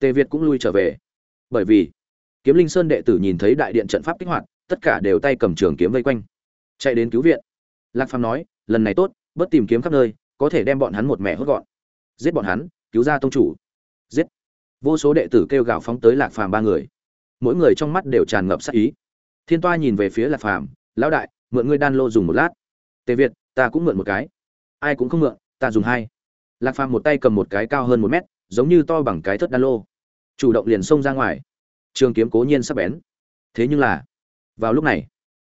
tề việt cũng lui trở về. Bởi vì, kiếm linh sơn đệ tử nhìn thấy đại điện trận pháp kích hoạt, tất cả đều tay cầm trường kiếm vây quanh. Chạy đến cứu viện. Lạc phàm nói, lần này tốt, bớt tìm kiếm khắp nơi, có thể đem bọn hắn một mẹ hốt gọn. Giết bọn hắn, cứu ra tông chủ. Giết. Vô số đệ tử kêu gào phóng tới lạc phàm ba người. Mỗi người trong mắt đều tràn ngập sát ý. Thiên toa nhìn về phía lạc phàm, lão đại, mượn ngươi đan lô dùng một lát. Tề việt, ta cũng mượn một cái. Ai cũng không mượn, ta dùng hai. Lạc phàm một tay cầm một cái cao hơn một mét, giống như to bằng cái thất đan lô chủ động liền xông ra ngoài. Trường kiếm cố nhiên sắp bén. Thế nhưng là, vào lúc này,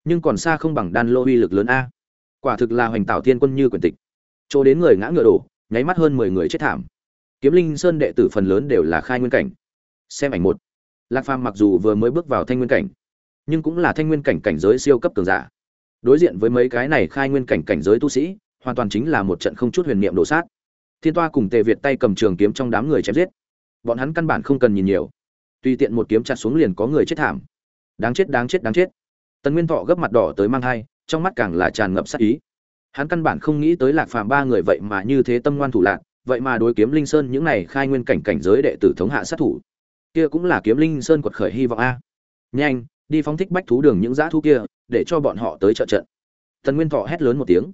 nhưng còn xa không bằng đan lô uy lực lớn a. Quả thực là hoành tạo thiên quân như quyền tịch. Chỗ đến người ngã ngựa đổ, nháy mắt hơn mười người chết thảm. Kiếm linh sơn đệ tử phần lớn đều là khai nguyên cảnh. Xem ảnh một. Lạc phàm mặc dù vừa mới bước vào thanh nguyên cảnh, nhưng cũng là thanh nguyên cảnh cảnh giới siêu cấp cường giả. Đối diện với mấy cái này khai nguyên cảnh cảnh giới tu sĩ, hoàn toàn chính là một trận không chút huyền niệm đổ sát. Thiên toa cùng tề việt tay cầm trường kiếm trong đám người chém giết bọn hắn căn bản không cần nhìn nhiều. Tùy tiện một kiếm chặt xuống liền có người chết thảm. Đáng chết đáng chết đáng chết. Tần nguyên thọ gấp mặt đỏ tới mang thai, trong mắt càng là tràn ngập sát ý. Hắn căn bản không nghĩ tới lạc phàm ba người vậy mà như thế tâm ngoan thủ lạc, vậy mà đối kiếm linh sơn những này khai nguyên cảnh cảnh giới đệ tử thống hạ sát thủ. Kia cũng là kiếm linh sơn quật khởi hy vọng a. Nhanh, đi phóng thích bách thú đường những dã thú kia, để cho bọn họ tới trợ trận. Tần nguyên thọ hét lớn một tiếng.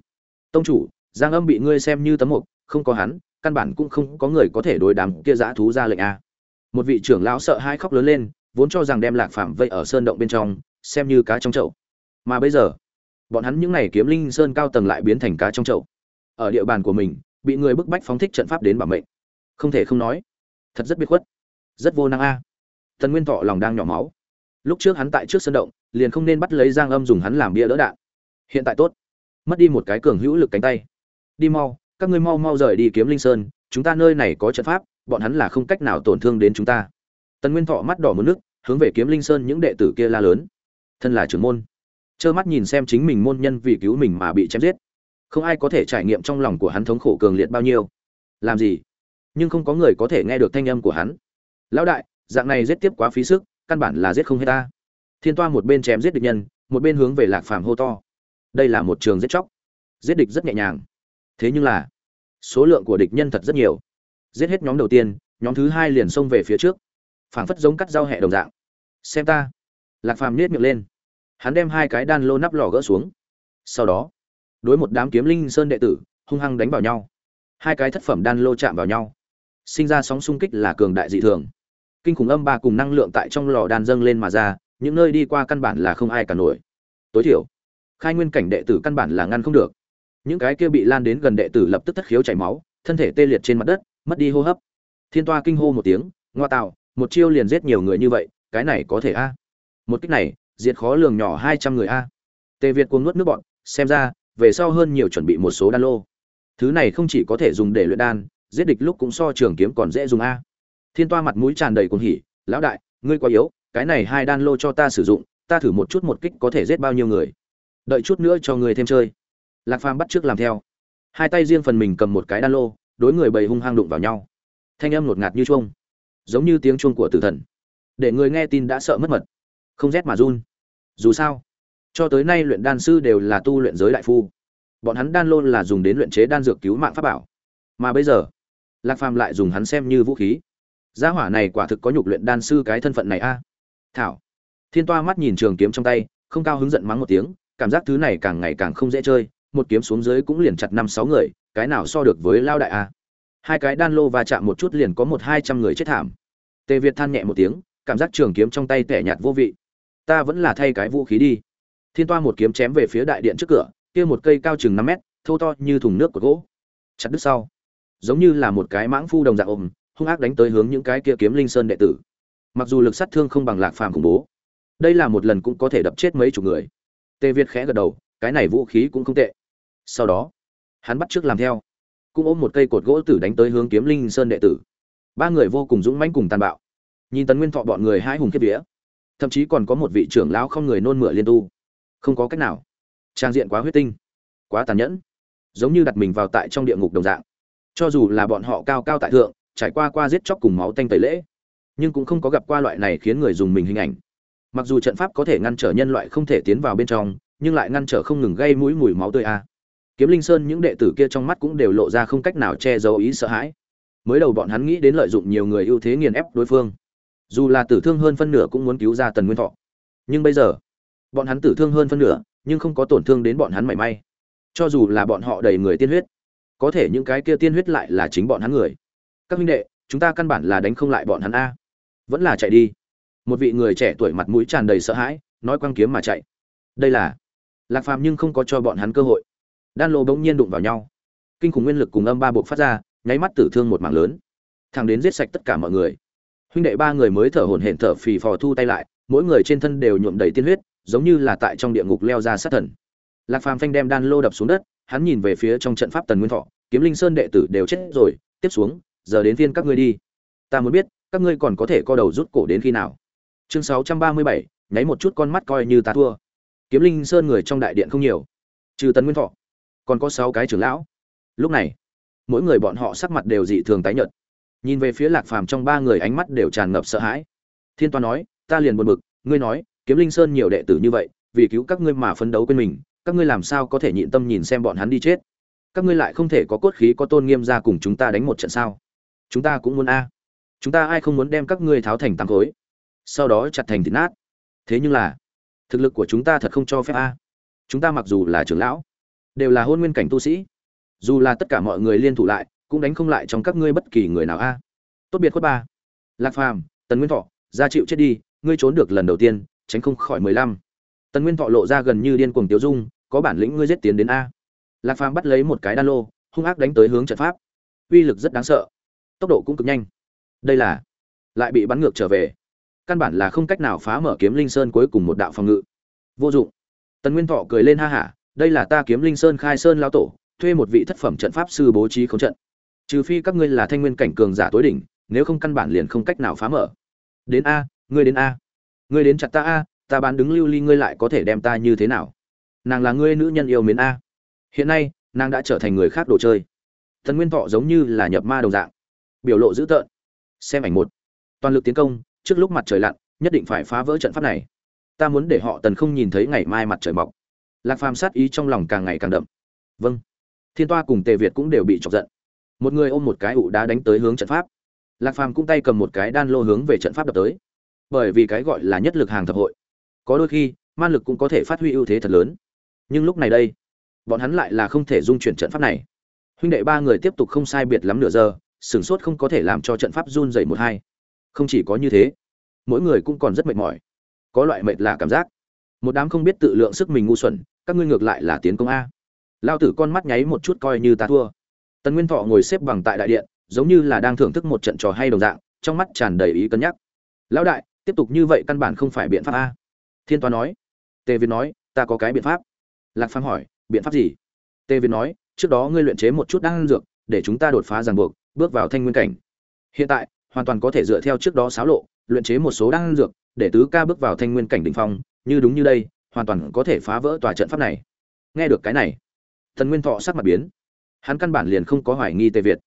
Tông chủ, giang âm bị ngươi xem như tấm mục, không có hắn căn bản cũng không có người có thể đối đám kia dã thú ra lệnh a. Một vị trưởng lão sợ hai khóc lớn lên, vốn cho rằng đem lạc phàm vây ở sơn động bên trong, xem như cá trong chậu. Mà bây giờ, bọn hắn những này kiếm linh sơn cao tầng lại biến thành cá trong chậu. Ở địa bàn của mình, bị người bức bách phóng thích trận pháp đến bảo mệnh. Không thể không nói, thật rất biết khuất, rất vô năng a. Tần nguyên thọ lòng đang nhỏ máu. Lúc trước hắn tại trước sân động, liền không nên bắt lấy giang âm dùng hắn làm bia đỡ đạn. Hiện tại tốt, mất đi một cái cường hữu lực cánh tay. Đi mau các ngươi mau mau rời đi kiếm linh sơn, chúng ta nơi này có trận pháp, bọn hắn là không cách nào tổn thương đến chúng ta. Tần nguyên thọ mắt đỏ mất nước, hướng về kiếm linh sơn những đệ tử kia la lớn. Thân là trưởng môn. Trơ mắt nhìn xem chính mình môn nhân vì cứu mình mà bị chém giết. Không ai có thể trải nghiệm trong lòng của hắn thống khổ cường liệt bao nhiêu. Làm gì? Nhưng không có người có thể nghe được thanh âm của hắn. Lão đại, dạng này giết tiếp quá phí sức, căn bản là giết không hết ta. Thiên toa một bên chém giết địch nhân, một bên hướng về lạc phàm hô to. Đây là một trường giết chóc. Giết địch rất nhẹ nhàng. Thế nhưng là số lượng của địch nhân thật rất nhiều. Giết hết nhóm đầu tiên, nhóm thứ hai liền xông về phía trước. Phảng phất giống cắt dao hẹ đồng dạng. Xem ta. Lạc phàm nết miệng lên. Hắn đem hai cái đan lô nắp lò gỡ xuống. Sau đó, đối một đám kiếm linh sơn đệ tử, hung hăng đánh vào nhau. Hai cái thất phẩm đan lô chạm vào nhau. Sinh ra sóng xung kích là cường đại dị thường. Kinh khủng âm ba cùng năng lượng tại trong lò đan dâng lên mà ra, những nơi đi qua căn bản là không ai cả nổi. Tối thiểu, khai nguyên cảnh đệ tử căn bản là ngăn không được những cái kia bị lan đến gần đệ tử lập tức thất khiếu chảy máu, thân thể tê liệt trên mặt đất, mất đi hô hấp. Thiên toa kinh hô một tiếng, ngoa tạo, một chiêu liền giết nhiều người như vậy, cái này có thể a? Một cách này, diệt khó lường nhỏ hai trăm người a. Tề việt cuồng nuốt nước bọn xem ra, về sau hơn nhiều chuẩn bị một số đan lô. Thứ này không chỉ có thể dùng để luyện đan, giết địch lúc cũng so trường kiếm còn dễ dùng a. Thiên toa mặt mũi tràn đầy cuồng hỉ, lão đại, ngươi quá yếu, cái này hai đan lô cho ta sử dụng, ta thử một chút một kích có thể giết bao nhiêu người. Đợi chút nữa cho ngươi thêm chơi lạc phàm bắt trước làm theo. Hai tay riêng phần mình cầm một cái đan lô, đối người bầy hung hăng đụng vào nhau. Thanh âm ngột ngạt như chuông, giống như tiếng chuông của tử thần. Để người nghe tin đã sợ mất mật, không rét mà run. Dù sao, cho tới nay luyện đan sư đều là tu luyện giới đại phu. Bọn hắn đan lô là dùng đến luyện chế đan dược cứu mạng pháp bảo. Mà bây giờ, lạc phàm lại dùng hắn xem như vũ khí. Gia hỏa này quả thực có nhục luyện đan sư cái thân phận này a. Thảo, thiên toa mắt nhìn trường kiếm trong tay, không cao hứng giận mắng một tiếng, cảm giác thứ này càng ngày càng không dễ chơi một kiếm xuống dưới cũng liền chặt năm sáu người, cái nào so được với lao đại a? Hai cái đan lô va chạm một chút liền có một hai trăm người chết thảm. Tề việt than nhẹ một tiếng, cảm giác trường kiếm trong tay tẻ nhạt vô vị. Ta vẫn là thay cái vũ khí đi. Thiên toa một kiếm chém về phía đại điện trước cửa, kia một cây cao chừng năm mét, thô to như thùng nước của gỗ. Chặt đứt sau, giống như là một cái mãng phu đồng dạng ôm, hung ác đánh tới hướng những cái kia kiếm linh sơn đệ tử. Mặc dù lực sát thương không bằng lạc phàm khủng bố, đây là một lần cũng có thể đập chết mấy chục người. Tề việt khẽ gật đầu, cái này vũ khí cũng không tệ sau đó, hắn bắt trước làm theo. Cũng ôm một cây cột gỗ tử đánh tới hướng kiếm linh sơn đệ tử. Ba người vô cùng dũng mãnh cùng tàn bạo. Nhìn tấn nguyên thọ bọn người hai hùng kiếp vía, thậm chí còn có một vị trưởng lão không người nôn mửa liên tu. Không có cách nào. Trang diện quá huyết tinh, quá tàn nhẫn, giống như đặt mình vào tại trong địa ngục đồng dạng. Cho dù là bọn họ cao cao tại thượng, trải qua qua giết chóc cùng máu tanh tẩy lễ, nhưng cũng không có gặp qua loại này khiến người dùng mình hình ảnh. Mặc dù trận pháp có thể ngăn trở nhân loại không thể tiến vào bên trong, nhưng lại ngăn trở không ngừng gây mũi mùi máu tươi a kiếm linh sơn những đệ tử kia trong mắt cũng đều lộ ra không cách nào che giấu ý sợ hãi. Mới đầu bọn hắn nghĩ đến lợi dụng nhiều người ưu thế nghiền ép đối phương. Dù là tử thương hơn phân nửa cũng muốn cứu ra tần nguyên thọ. Nhưng bây giờ, bọn hắn tử thương hơn phân nửa, nhưng không có tổn thương đến bọn hắn mảy may. Cho dù là bọn họ đầy người tiên huyết, có thể những cái kia tiên huyết lại là chính bọn hắn người. Các huynh đệ, chúng ta căn bản là đánh không lại bọn hắn a. Vẫn là chạy đi. Một vị người trẻ tuổi mặt mũi tràn đầy sợ hãi, nói quăng kiếm mà chạy. Đây là lạc phàm nhưng không có cho bọn hắn cơ hội đan lô bỗng nhiên đụng vào nhau. Kinh khủng nguyên lực cùng âm ba buộc phát ra, nháy mắt tử thương một mảng lớn. Thằng đến giết sạch tất cả mọi người. Huynh đệ ba người mới thở hổn hển thở phì phò thu tay lại, mỗi người trên thân đều nhuộm đầy tiên huyết, giống như là tại trong địa ngục leo ra sát thần. Lạc phàm phanh đem đan lô đập xuống đất, hắn nhìn về phía trong trận pháp tần nguyên thọ, kiếm linh sơn đệ tử đều chết rồi, tiếp xuống, giờ đến phiên các ngươi đi. Ta muốn biết, các ngươi còn có thể co đầu rút cổ đến khi nào? Chương sáu trăm ba mươi bảy, nháy một chút con mắt coi như ta thua. Kiếm linh sơn người trong đại điện không nhiều. Trừ tần nguyên thọ còn có sáu cái trưởng lão. Lúc này, mỗi người bọn họ sắc mặt đều dị thường tái nhợt. Nhìn về phía lạc phàm trong ba người ánh mắt đều tràn ngập sợ hãi. Thiên toa nói, ta liền buồn bực, ngươi nói, kiếm linh sơn nhiều đệ tử như vậy, vì cứu các ngươi mà phấn đấu quên mình, các ngươi làm sao có thể nhịn tâm nhìn xem bọn hắn đi chết? Các ngươi lại không thể có cốt khí có tôn nghiêm ra cùng chúng ta đánh một trận sao? Chúng ta cũng muốn a. Chúng ta ai không muốn đem các ngươi tháo thành tám khối, sau đó chặt thành thịt nát. Thế nhưng là, thực lực của chúng ta thật không cho phép a. Chúng ta mặc dù là trưởng lão đều là hôn nguyên cảnh tu sĩ. Dù là tất cả mọi người liên thủ lại, cũng đánh không lại trong các ngươi bất kỳ người nào a. Tốt biệt khuất ba. Lạc phàm, tần nguyên thọ, ra chịu chết đi, ngươi trốn được lần đầu tiên, tránh không khỏi mười lăm. Tần nguyên thọ lộ ra gần như điên cuồng tiêu dung, có bản lĩnh ngươi giết tiến đến a. Lạc phàm bắt lấy một cái đan lô, hung ác đánh tới hướng trận pháp. Uy lực rất đáng sợ. Tốc độ cũng cực nhanh. Đây là, lại bị bắn ngược trở về. Căn bản là không cách nào phá mở kiếm linh sơn cuối cùng một đạo phòng ngự. Vô dụng. Tần nguyên thọ cười lên ha hả đây là ta kiếm linh sơn khai sơn lao tổ, thuê một vị thất phẩm trận pháp sư bố trí không trận. Trừ phi các ngươi là thanh nguyên cảnh cường giả tối đỉnh, nếu không căn bản liền không cách nào phá mở. Đến a, ngươi đến a. Ngươi đến chặt ta a, ta bán đứng lưu ly ngươi lại có thể đem ta như thế nào? Nàng là ngươi nữ nhân yêu mến a. Hiện nay, nàng đã trở thành người khác đồ chơi. Thần nguyên thọ giống như là nhập ma đồng dạng. Biểu lộ dữ tợn. Xem ảnh một. Toàn lực tiến công, trước lúc mặt trời lặn, nhất định phải phá vỡ trận pháp này. Ta muốn để họ tần không nhìn thấy ngày mai mặt trời mọc lạc phàm sát ý trong lòng càng ngày càng đậm. Vâng. Thiên toa cùng tề việt cũng đều bị chọc giận. Một người ôm một cái ụ đá đánh tới hướng trận pháp. Lạc phàm cũng tay cầm một cái đan lô hướng về trận pháp đập tới. Bởi vì cái gọi là nhất lực hàng thập hội, có đôi khi man lực cũng có thể phát huy ưu thế thật lớn. Nhưng lúc này đây, bọn hắn lại là không thể dung chuyển trận pháp này. Huynh đệ ba người tiếp tục không sai biệt lắm nửa giờ, sửng sốt không có thể làm cho trận pháp run dậy một hai. Không chỉ có như thế, mỗi người cũng còn rất mệt mỏi. Có loại mệt là cảm giác. Một đám không biết tự lượng sức mình ngu xuẩn các ngươi ngược lại là tiến công a. Lao tử con mắt nháy một chút coi như ta thua. Tần nguyên thọ ngồi xếp bằng tại đại điện, giống như là đang thưởng thức một trận trò hay đồng dạng, trong mắt tràn đầy ý cân nhắc. Lão đại, tiếp tục như vậy căn bản không phải biện pháp a. Thiên toa nói. Tề việt nói, ta có cái biện pháp. Lạc phàm hỏi, biện pháp gì? Tề việt nói, trước đó ngươi luyện chế một chút đan dược, để chúng ta đột phá ràng buộc, bước vào thanh nguyên cảnh. Hiện tại, hoàn toàn có thể dựa theo trước đó xáo lộ, luyện chế một số đan dược, để tứ ca bước vào thanh nguyên cảnh đỉnh phong, như đúng như đây hoàn toàn có thể phá vỡ tòa trận pháp này. Nghe được cái này thần nguyên thọ sắc mặt biến. Hắn căn bản liền không có hoài nghi tề việt.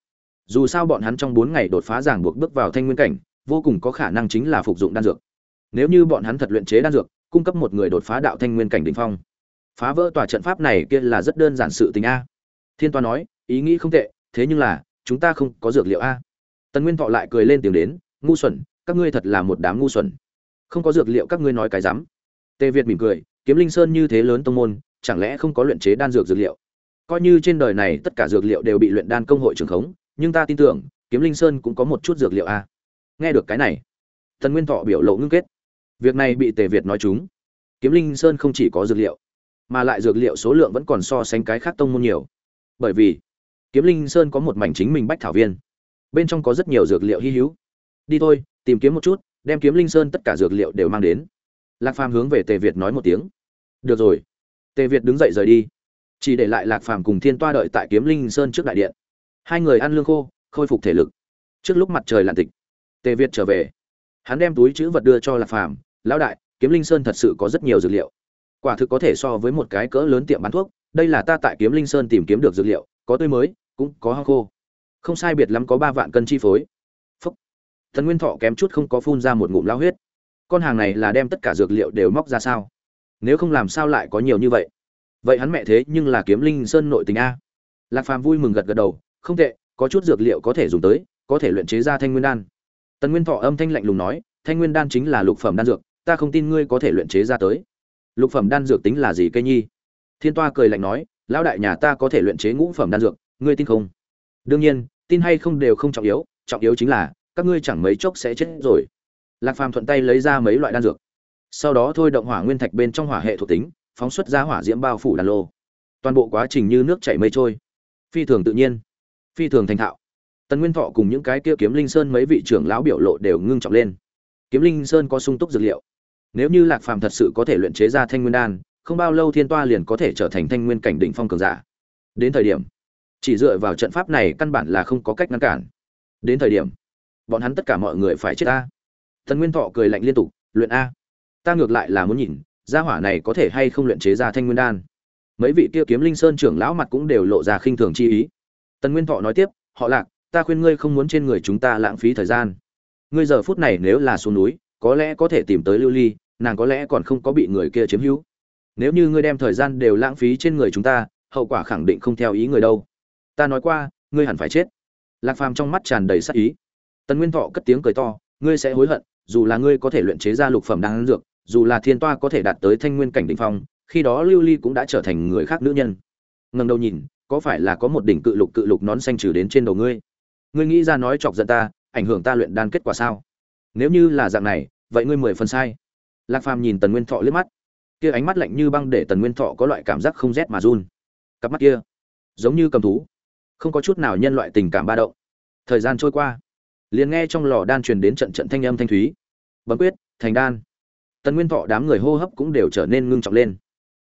Dù sao bọn hắn trong bốn ngày đột phá giảng buộc bước vào thanh nguyên cảnh, vô cùng có khả năng chính là phục dụng đan dược. Nếu như bọn hắn thật luyện chế đan dược, cung cấp một người đột phá đạo thanh nguyên cảnh đ ỉ n h phong. Phá vỡ tòa trận pháp này kia là rất đơn giản sự tình a. Thiên toa nói, ý nghĩ không tệ, thế nhưng là, chúng ta không có dược liệu a. Tần nguyên thọ lại cười lên tiếng đến, ngu xuẩn, các ngươi thật là một đám ngu xuẩn. Không có dược liệu các ngươi nói cái rắm. Tề việt mỉm cười kiếm linh sơn như thế lớn tông môn, chẳng lẽ không có luyện chế đan dược dược liệu? Coi như trên đời này tất cả dược liệu đều bị luyện đan công hội trường khống, nhưng ta tin tưởng, kiếm linh sơn cũng có một chút dược liệu a nghe được cái này, Tần nguyên thọ biểu lộ ngưng kết. Việc này bị tề việt nói chúng kiếm linh sơn không chỉ có dược liệu, mà lại dược liệu số lượng vẫn còn so sánh cái khác tông môn nhiều. Bởi vì, kiếm linh sơn có một mảnh chính mình bách thảo viên. Bên trong có rất nhiều dược liệu hy hữu. Đi thôi, tìm kiếm một chút, đem kiếm linh sơn tất cả dược liệu đều mang đến lạc phàm hướng về tề việt nói một tiếng. Được rồi. Tề việt đứng dậy rời đi. Chỉ để lại lạc phàm cùng thiên toa đợi tại kiếm linh sơn trước đại điện. Hai người ăn lương khô, khôi phục thể lực. Trước lúc mặt trời lặn tịch, tề việt trở về. Hắn đem túi chữ vật đưa cho lạc phàm, lão đại, kiếm linh sơn thật sự có rất nhiều dược liệu. Quả thực có thể so với một cái cỡ lớn tiệm bán thuốc, đây là ta tại kiếm linh sơn tìm kiếm được dược liệu, có tươi mới, cũng có hoa khô. Không sai biệt lắm có ba vạn cân chi phối. Phúc. Thần nguyên thọ kém chút không có phun ra một ngụm lao huyết con hàng này là đem tất cả dược liệu đều móc ra sao? Nếu không làm sao lại có nhiều như vậy? Vậy hắn mẹ thế nhưng là kiếm linh sơn nội tình a. Lạc phàm vui mừng gật gật đầu, không tệ, có chút dược liệu có thể dùng tới, có thể luyện chế ra thanh nguyên đan. Tần nguyên thọ âm thanh lạnh lùng nói, thanh nguyên đan chính là lục phẩm đan dược, ta không tin ngươi có thể luyện chế ra tới. Lục phẩm đan dược tính là gì cây nhi? Thiên toa cười lạnh nói, lão đại nhà ta có thể luyện chế ngũ phẩm đan dược, ngươi tin không? Đương nhiên, tin hay không đều không trọng yếu trọng yếu chính là, các ngươi chẳng mấy chốc sẽ chết rồi lạc phàm thuận tay lấy ra mấy loại đan dược. Sau đó thôi động hỏa nguyên thạch bên trong hỏa hệ thuộc tính, phóng xuất ra hỏa diễm bao phủ đàn lô. Toàn bộ quá trình như nước chảy mây trôi. Phi thường tự nhiên, phi thường thành thạo. Tần nguyên thọ cùng những cái kia kiếm linh sơn mấy vị trưởng lão biểu lộ đều ngưng trọng lên. Kiếm linh sơn có sung túc dược liệu. Nếu như lạc phàm thật sự có thể luyện chế ra thanh nguyên đan, không bao lâu thiên toa liền có thể trở thành thanh nguyên cảnh đỉnh phong cường giả. Đến thời điểm, chỉ dựa vào trận pháp này căn bản là không có cách ngăn cản. Đến thời điểm, bọn hắn tất cả mọi người phải chết ta thần nguyên thọ cười lạnh liên tục, luyện a, ta ngược lại là muốn nhìn, gia hỏa này có thể hay không luyện chế ra thanh nguyên đan. Mấy vị kia kiếm linh sơn trưởng lão mặt cũng đều lộ ra khinh thường chi ý. Tần nguyên thọ nói tiếp, họ lạc, ta khuyên ngươi không muốn trên người chúng ta lãng phí thời gian. Ngươi giờ phút này nếu là xuống núi, có lẽ có thể tìm tới lưu ly, nàng có lẽ còn không có bị người kia chiếm hữu. Nếu như ngươi đem thời gian đều lãng phí trên người chúng ta, hậu quả khẳng định không theo ý người đâu. Ta nói qua, ngươi hẳn phải chết. Lạc phàm trong mắt tràn đầy sát ý. Tần nguyên thọ cất tiếng cười to, ngươi sẽ hối hận dù là ngươi có thể luyện chế ra lục phẩm đan dược, dù là thiên toa có thể đạt tới thanh nguyên cảnh đỉnh phong, khi đó lưu ly cũng đã trở thành người khác nữ nhân. Ngẩng đầu nhìn, có phải là có một đỉnh cự lục cự lục nón xanh trừ đến trên đầu ngươi? Ngươi nghĩ ra nói chọc giận ta, ảnh hưởng ta luyện đan kết quả sao? Nếu như là dạng này, vậy ngươi mười phần sai. Lạc phàm nhìn tần nguyên thọ liếc mắt. Kia ánh mắt lạnh như băng để tần nguyên thọ có loại cảm giác không rét mà run. Cặp mắt kia, giống như cầm thú, không có chút nào nhân loại tình cảm ba động. Thời gian trôi qua liền nghe trong lò đan truyền đến trận trận thanh âm thanh thúy. Bấm quyết, thành đan. Tần nguyên thọ đám người hô hấp cũng đều trở nên ngưng trọng lên.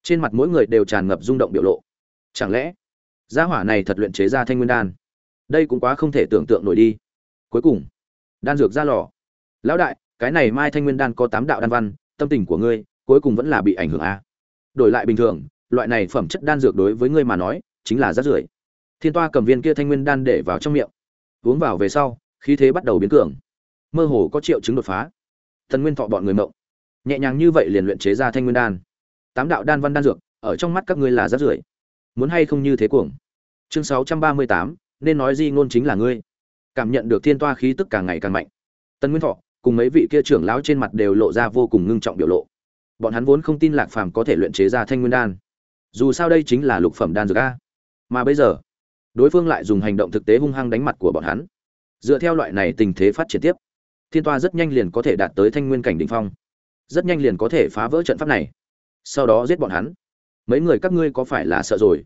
Trên mặt mỗi người đều tràn ngập rung động biểu lộ. Chẳng lẽ, gia hỏa này thật luyện chế ra thanh nguyên đan? Đây cũng quá không thể tưởng tượng nổi đi. Cuối cùng, đan dược ra lò. Lão đại, cái này mai thanh nguyên đan có tám đạo đan văn, tâm tình của ngươi cuối cùng vẫn là bị ảnh hưởng a đổi lại bình thường, loại này phẩm chất đan dược đối với ngươi mà nói, chính là rát rưởi. Thiên toa cầm viên kia thanh nguyên đan để vào trong miệng. Uống vào về sau khí thế bắt đầu biến cường. Mơ hồ có triệu chứng đột phá. Thần nguyên thọ bọn người mộng. Nhẹ nhàng như vậy liền luyện chế ra thanh nguyên đan. Tám đạo đan văn đan dược, ở trong mắt các ngươi là rác rưởi. Muốn hay không như thế cuồng? Chương sáu trăm ba mươi tám, nên nói gì ngôn chính là ngươi. Cảm nhận được thiên toa khí tức càng ngày càng mạnh. Tân nguyên thọ, cùng mấy vị kia trưởng lão trên mặt đều lộ ra vô cùng ngưng trọng biểu lộ. Bọn hắn vốn không tin lạc phàm có thể luyện chế ra thanh nguyên đan. Dù sao đây chính là lục phẩm đan dược a. Mà bây giờ, đối phương lại dùng hành động thực tế hung hăng đánh mặt của bọn hắn dựa theo loại này tình thế phát triển tiếp, thiên toa rất nhanh liền có thể đạt tới thanh nguyên cảnh đ ỉ n h phong. Rất nhanh liền có thể phá vỡ trận pháp này. Sau đó giết bọn hắn. Mấy người các ngươi có phải là sợ rồi?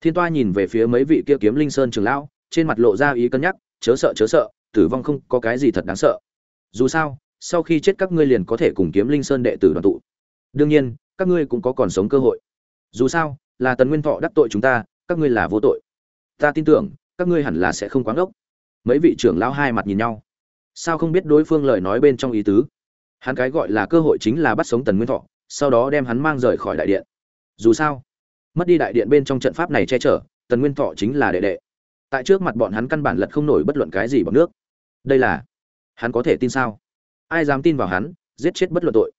Thiên toa nhìn về phía mấy vị kia kiếm linh sơn trường lão, trên mặt lộ ra ý cân nhắc, chớ sợ chớ sợ, tử vong không có cái gì thật đáng sợ. Dù sao, sau khi chết các ngươi liền có thể cùng kiếm linh sơn đệ tử đoàn tụ. Đương nhiên, các ngươi cũng có còn sống cơ hội. Dù sao, là tần nguyên thọ đắc tội chúng ta, các ngươi là vô tội. Ta tin tưởng, các ngươi hẳn là sẽ không quán ốc mấy vị trưởng lão hai mặt nhìn nhau. Sao không biết đối phương lời nói bên trong ý tứ? Hắn cái gọi là cơ hội chính là bắt sống tần nguyên thọ, sau đó đem hắn mang rời khỏi đại điện. Dù sao, mất đi đại điện bên trong trận pháp này che chở, tần nguyên thọ chính là đệ đệ. Tại trước mặt bọn hắn căn bản lật không nổi bất luận cái gì bằng nước. Đây là, hắn có thể tin sao? Ai dám tin vào hắn, giết chết bất luận tội.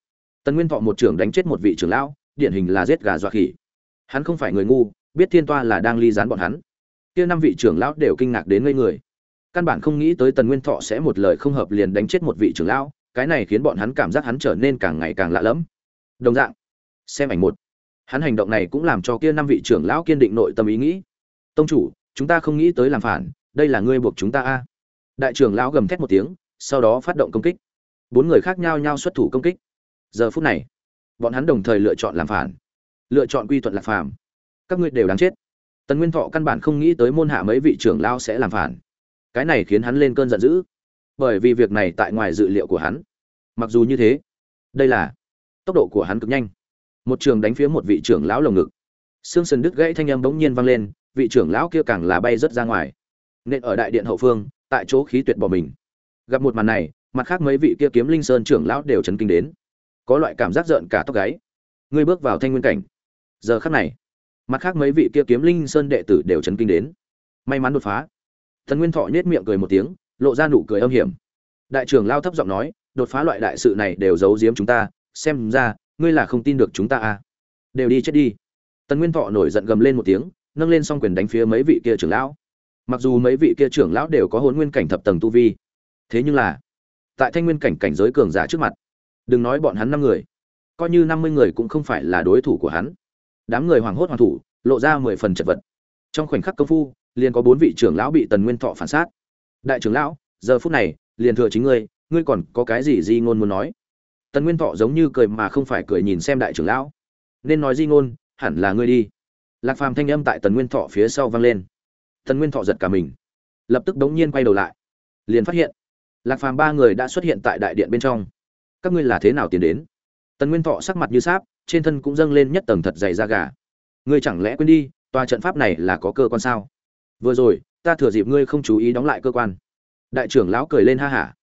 Tần nguyên thọ một trưởng đánh chết một vị trưởng lão, điển hình là giết gà dọa khỉ. Hắn không phải người ngu, biết thiên toa là đang ly gián bọn hắn. Kia năm vị trưởng lão đều kinh ngạc đến ngây người căn bản không nghĩ tới tần nguyên thọ sẽ một lời không hợp liền đánh chết một vị trưởng lão, cái này khiến bọn hắn cảm giác hắn trở nên càng ngày càng lạ lẫm. Đồng dạng, xem ảnh một. Hắn hành động này cũng làm cho kia năm vị trưởng lão kiên định nội tâm ý nghĩ. Tông chủ, chúng ta không nghĩ tới làm phản, đây là ngươi buộc chúng ta a. Đại trưởng lão gầm thét một tiếng, sau đó phát động công kích. Bốn người khác nhau nhau xuất thủ công kích. Giờ phút này, bọn hắn đồng thời lựa chọn làm phản. Lựa chọn quy thuận lạc phàm. Các ngươi đều đáng chết. Tần nguyên thọ căn bản không nghĩ tới môn hạ mấy vị trưởng lao sẽ làm phản cái này khiến hắn lên cơn giận dữ. Bởi vì việc này tại ngoài dự liệu của hắn. Mặc dù như thế, đây là tốc độ của hắn cực nhanh. Một trường đánh phía một vị trưởng lão lồng ngực. Xương sần đứt gãy thanh âm bỗng nhiên vang lên, vị trưởng lão kia càng là bay rất ra ngoài. Nên ở đại điện hậu phương, tại chỗ khí tuyệt bỏ mình. Gặp một màn này, mặt khác mấy vị kia kiếm linh sơn trưởng lão đều chấn kinh đến. Có loại cảm giác rợn cả tóc gáy. Ngươi bước vào thanh nguyên cảnh. Giờ khắc này, mặt khác mấy vị kia kiếm linh sơn đệ tử đều chấn kinh đến. May mắn đột phá thần nguyên thọ nhếch miệng cười một tiếng, lộ ra nụ cười âm hiểm. Đại trưởng lao thấp giọng nói, đột phá loại đại sự này đều giấu giếm chúng ta, xem ra, ngươi là không tin được chúng ta à. Đều đi chết đi. Tần nguyên thọ nổi giận gầm lên một tiếng, nâng lên song quyền đánh phía mấy vị kia trưởng lão. Mặc dù mấy vị kia trưởng lão đều có hồn nguyên cảnh thập tầng tu vi, thế nhưng là, tại thanh nguyên cảnh cảnh giới cường giả trước mặt, đừng nói bọn hắn năm người, coi như năm mươi người cũng không phải là đối thủ của hắn. Đám người hoảng hốt hoàn thủ, lộ ra mười phần chật vật. Trong khoảnh khắc công phu liền có bốn vị trưởng lão bị tần nguyên thọ phản sát. Đại trưởng lão, giờ phút này, liền thừa chính ngươi ngươi còn có cái gì di ngôn muốn nói? Tần nguyên thọ giống như cười mà không phải cười nhìn xem đại trưởng lão. Nên nói di ngôn, hẳn là ngươi đi. Lạc phàm thanh âm tại tần nguyên thọ phía sau vang lên. Tần nguyên thọ giật cả mình. Lập tức đống nhiên quay đầu lại. Liền phát hiện, lạc phàm ba người đã xuất hiện tại đại điện bên trong. Các ngươi là thế nào tiến đến? Tần nguyên thọ sắc mặt như sáp, trên thân cũng dâng lên nhất tầng thật dày da gà. Ngươi chẳng lẽ quên đi, tòa trận pháp này là có cơ quan sao? Vừa rồi, ta thừa dịp ngươi không chú ý đóng lại cơ quan. Đại trưởng lão cười lên ha hả.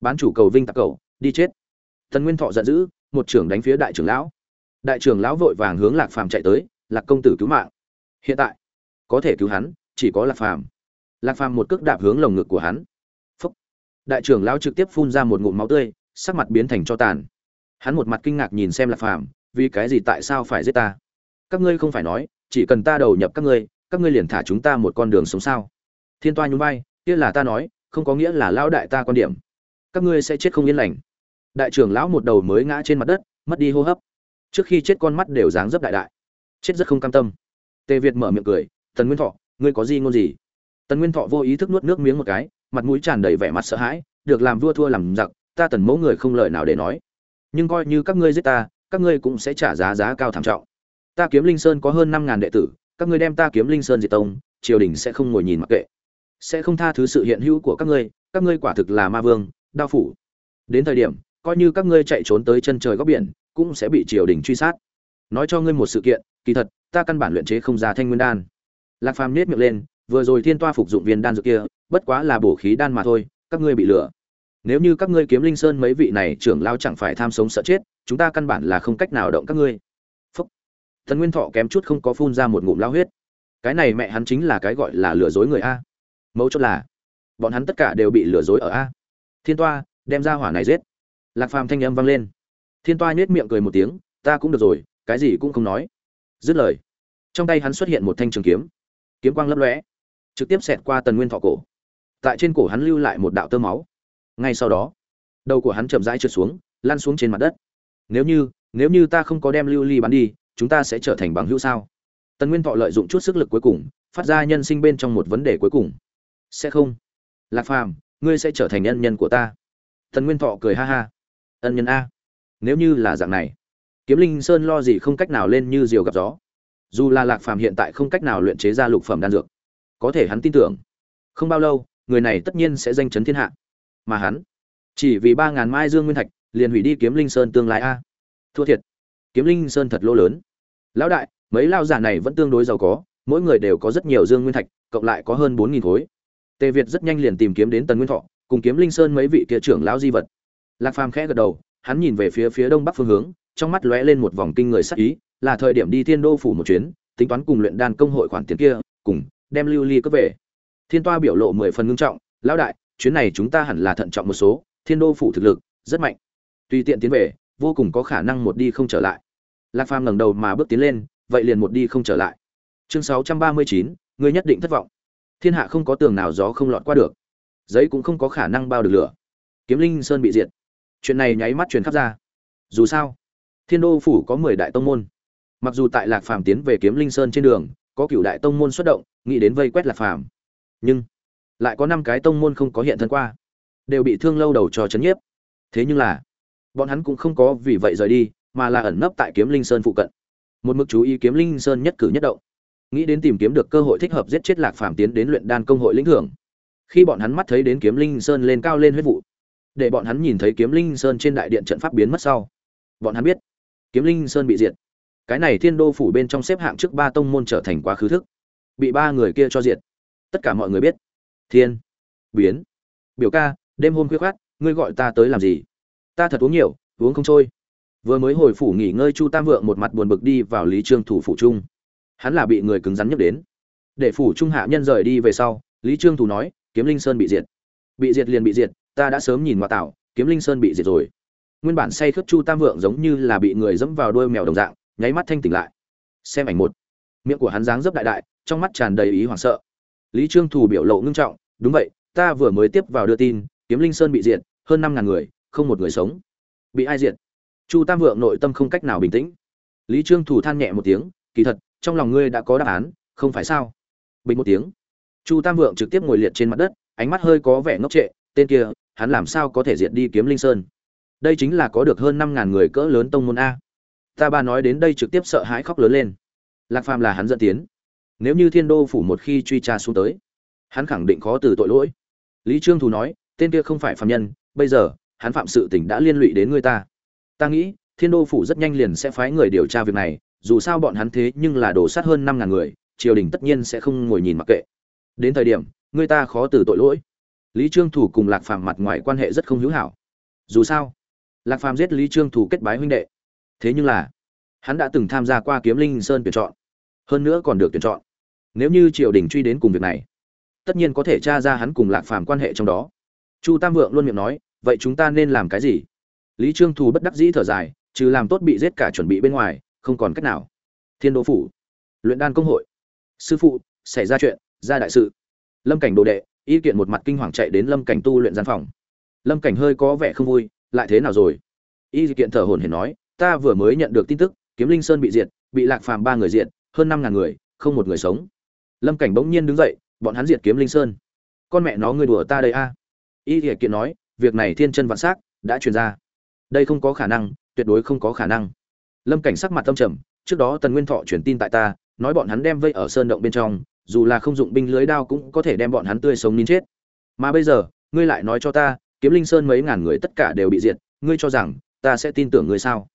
Bán chủ cầu vinh tặc cầu đi chết. Tần nguyên thọ giận dữ, một trưởng đánh phía đại trưởng lão. Đại trưởng lão vội vàng hướng lạc phàm chạy tới, lạc công tử cứu mạng. Hiện tại, có thể cứu hắn, chỉ có lạc phàm. Lạc phàm một cước đạp hướng lồng ngực của hắn. Phúc. Đại trưởng lão trực tiếp phun ra một ngụm máu tươi, sắc mặt biến thành cho tàn. Hắn một mặt kinh ngạc nhìn xem lạc phàm, vì cái gì tại sao phải giết ta? Các ngươi không phải nói, chỉ cần ta đầu nhập các ngươi các ngươi liền thả chúng ta một con đường sống sao? Thiên toa nhún vai, kia là ta nói, không có nghĩa là lão đại ta quan điểm. Các ngươi sẽ chết không yên lành. Đại trưởng lão một đầu mới ngã trên mặt đất, mất đi hô hấp. Trước khi chết con mắt đều dáng dấp đại đại. Chết rất không cam tâm. Tề việt mở miệng cười, tần nguyên thọ, ngươi có gì ngôn gì? Tần nguyên thọ vô ý thức nuốt nước miếng một cái, mặt mũi tràn đầy vẻ mặt sợ hãi, được làm vua thua làm giặc, ta tần mẫu người không lời nào để nói. Nhưng coi như các ngươi giết ta, các ngươi cũng sẽ trả giá giá cao thảm trọng. Ta kiếm linh sơn có hơn năm ngàn đệ tử các ngươi đem ta kiếm linh sơn diệt tông, triều đình sẽ không ngồi nhìn mặc kệ. Sẽ không tha thứ sự hiện hữu của các ngươi các ngươi quả thực là ma vương, đao phủ. Đến thời điểm, coi như các ngươi chạy trốn tới chân trời góc biển, cũng sẽ bị triều đình truy sát. Nói cho ngươi một sự kiện, kỳ thật, ta căn bản luyện chế không ra thanh nguyên đan. Lạc phàm nết miệng lên, vừa rồi thiên toa phục dụng viên đan dược kia, bất quá là bổ khí đan mà thôi, các ngươi bị lừa. Nếu như các ngươi kiếm linh sơn mấy vị này trưởng lao chẳng phải tham sống sợ chết, chúng ta căn bản là không cách nào động các ngươi thần nguyên thọ kém chút không có phun ra một ngụm lao huyết. Cái này mẹ hắn chính là cái gọi là lừa dối người a. Mấu chốt là, bọn hắn tất cả đều bị lừa dối ở a. Thiên toa, đem ra hỏa này giết. Lạc phàm thanh âm vang lên. Thiên toa nhếch miệng cười một tiếng, ta cũng được rồi, cái gì cũng không nói. Dứt lời, trong tay hắn xuất hiện một thanh trường kiếm. Kiếm quang lấp lóe, trực tiếp xẹt qua tần nguyên thọ cổ. Tại trên cổ hắn lưu lại một đạo tơ máu. Ngay sau đó, đầu của hắn chậm rãi trượt xuống, lăn xuống trên mặt đất. Nếu như nếu như ta không có đem lưu ly bắn đi chúng ta sẽ trở thành bằng hữu sao? Tần nguyên thọ lợi dụng chút sức lực cuối cùng, phát ra nhân sinh bên trong một vấn đề cuối cùng. Sẽ không. Lạc phàm, ngươi sẽ trở thành nhân nhân của ta. Tần nguyên thọ cười ha ha. Ân nhân a. Nếu như là dạng này, kiếm linh sơn lo gì không cách nào lên như diều gặp gió. Dù là lạc phàm hiện tại không cách nào luyện chế ra lục phẩm đan dược, có thể hắn tin tưởng, không bao lâu, người này tất nhiên sẽ danh chấn thiên hạ. Mà hắn, chỉ vì ba ngàn mai dương nguyên thạch, liền hủy đi kiếm linh sơn tương lai a. Thua thiệt. Kiếm linh sơn thật lỗ lớn lão đại, mấy lao giả này vẫn tương đối giàu có, mỗi người đều có rất nhiều dương nguyên thạch, cộng lại có hơn bốn nghìn khối. Tề việt rất nhanh liền tìm kiếm đến tần nguyên thọ, cùng kiếm linh sơn mấy vị kia trưởng lão di vật. Lạc phàm khẽ gật đầu, hắn nhìn về phía phía đông bắc phương hướng, trong mắt lóe lên một vòng kinh người sắc ý, là thời điểm đi thiên đô phủ một chuyến, tính toán cùng luyện đan công hội khoản tiền kia, cùng đem lưu ly cướp về. Thiên toa biểu lộ mười phần ngưng trọng, lão đại, chuyến này chúng ta hẳn là thận trọng một số, thiên đô phủ thực lực rất mạnh. Tùy tiện tiến về, vô cùng có khả năng một đi không trở lại lạc phàm ngẩng đầu mà bước tiến lên, vậy liền một đi không trở lại. Chương sáu trăm ba mươi chín, ngươi nhất định thất vọng. Thiên hạ không có tường nào gió không lọt qua được. Giấy cũng không có khả năng bao được lửa. Kiếm linh sơn bị diệt. Chuyện này nháy mắt truyền khắp ra. Dù sao, thiên đô phủ có mười đại tông môn. Mặc dù tại lạc phàm tiến về kiếm linh sơn trên đường, có cựu đại tông môn xuất động, nghĩ đến vây quét lạc phàm. Nhưng, lại có năm cái tông môn không có hiện thân qua, đều bị thương lâu đầu cho chấn nhiếp. Thế nhưng là, bọn hắn cũng không có vì vậy rời đi mà là ẩn nấp tại kiếm linh sơn phụ cận. Một mực chú ý kiếm linh sơn nhất cử nhất động. Nghĩ đến tìm kiếm được cơ hội thích hợp giết chết lạc phàm tiến đến luyện đan công hội lĩnh thưởng. Khi bọn hắn mắt thấy đến kiếm linh sơn lên cao lên huyết vụ, để bọn hắn nhìn thấy kiếm linh sơn trên đại điện trận pháp biến mất sau, bọn hắn biết kiếm linh sơn bị diệt. Cái này thiên đô phủ bên trong xếp hạng trước ba tông môn trở thành quá khứ thức. Bị ba người kia cho diệt. Tất cả mọi người biết. Thiên. Biến. Biểu ca, đêm hôm khuya khoát ngươi gọi ta tới làm gì? Ta thật uống nhiều, uống không trôi vừa mới hồi phủ nghỉ ngơi chu tam vượng một mặt buồn bực đi vào lý trương thủ phủ trung. Hắn là bị người cứng rắn nhấc đến. Để phủ trung hạ nhân rời đi về sau, lý trương thủ nói, kiếm linh sơn bị diệt. Bị diệt liền bị diệt, ta đã sớm nhìn ngoại tạo, kiếm linh sơn bị diệt rồi. Nguyên bản say khướt chu tam vượng giống như là bị người dẫm vào đuôi mèo đồng dạng, nháy mắt thanh tỉnh lại. Xem ảnh một. Miệng của hắn dáng dấp đại đại, trong mắt tràn đầy ý hoảng sợ. Lý trương thủ biểu lộ ngưng trọng, đúng vậy, ta vừa mới tiếp vào đưa tin, kiếm linh sơn bị diệt, hơn năm ngàn người, không một người sống. Bị ai diệt? Chu tam vượng nội tâm không cách nào bình tĩnh. Lý trương thủ than nhẹ một tiếng, kỳ thật, trong lòng ngươi đã có đáp án, không phải sao? Bình một tiếng. Chu tam vượng trực tiếp ngồi liệt trên mặt đất, ánh mắt hơi có vẻ ngốc trệ, tên kia, hắn làm sao có thể diệt đi kiếm linh sơn? Đây chính là có được hơn năm ngàn người cỡ lớn tông môn a. Ta ba nói đến đây trực tiếp sợ hãi khóc lớn lên. Lạc phàm là hắn dẫn tiến. Nếu như thiên đô phủ một khi truy tra xuống tới, hắn khẳng định khó từ tội lỗi. Lý trương thù nói, tên kia không phải phạm nhân, bây giờ, hắn phạm sự tình đã liên lụy đến người ta ta nghĩ, thiên đô phủ rất nhanh liền sẽ phái người điều tra việc này, dù sao bọn hắn thế nhưng là đổ sát hơn năm ngàn người, triều đình tất nhiên sẽ không ngồi nhìn mặc kệ. Đến thời điểm, người ta khó từ tội lỗi. Lý trương thủ cùng lạc phàm mặt ngoài quan hệ rất không hữu hảo. Dù sao, lạc phàm giết lý trương thủ kết bái huynh đệ. Thế nhưng là, hắn đã từng tham gia qua kiếm linh sơn tuyển chọn. Hơn nữa còn được tuyển chọn. Nếu như triều đình truy đến cùng việc này, tất nhiên có thể tra ra hắn cùng lạc phàm quan hệ trong đó. Chu tam vượng luôn miệng nói, vậy chúng ta nên làm cái gì? Lý trương thù bất đắc dĩ thở dài, trừ làm tốt bị giết cả chuẩn bị bên ngoài, không còn cách nào. Thiên đô phủ, luyện đan công hội. Sư phụ, xảy ra chuyện ra đại sự. Lâm cảnh đồ đệ, y kiện một mặt kinh hoàng chạy đến lâm cảnh tu luyện gian phòng. Lâm cảnh hơi có vẻ không vui, lại thế nào rồi? Y kiện thở hồn hển nói, ta vừa mới nhận được tin tức, kiếm linh sơn bị diệt, bị lạc phàm ba người diệt, hơn năm ngàn người, không một người sống. Lâm cảnh bỗng nhiên đứng dậy, bọn hắn diệt kiếm linh sơn. Con mẹ nó ngươi đùa ta đây a. Y y kiện nói, việc này thiên chân vạn s đã truyền ra đây không có khả năng, tuyệt đối không có khả năng. Lâm cảnh sắc mặt tâm trầm, trước đó tần nguyên thọ truyền tin tại ta, nói bọn hắn đem vây ở sơn động bên trong, dù là không dụng binh lưới đao cũng có thể đem bọn hắn tươi sống nín chết. Mà bây giờ, ngươi lại nói cho ta, kiếm linh sơn mấy ngàn người tất cả đều bị diệt, ngươi cho rằng, ta sẽ tin tưởng ngươi sao?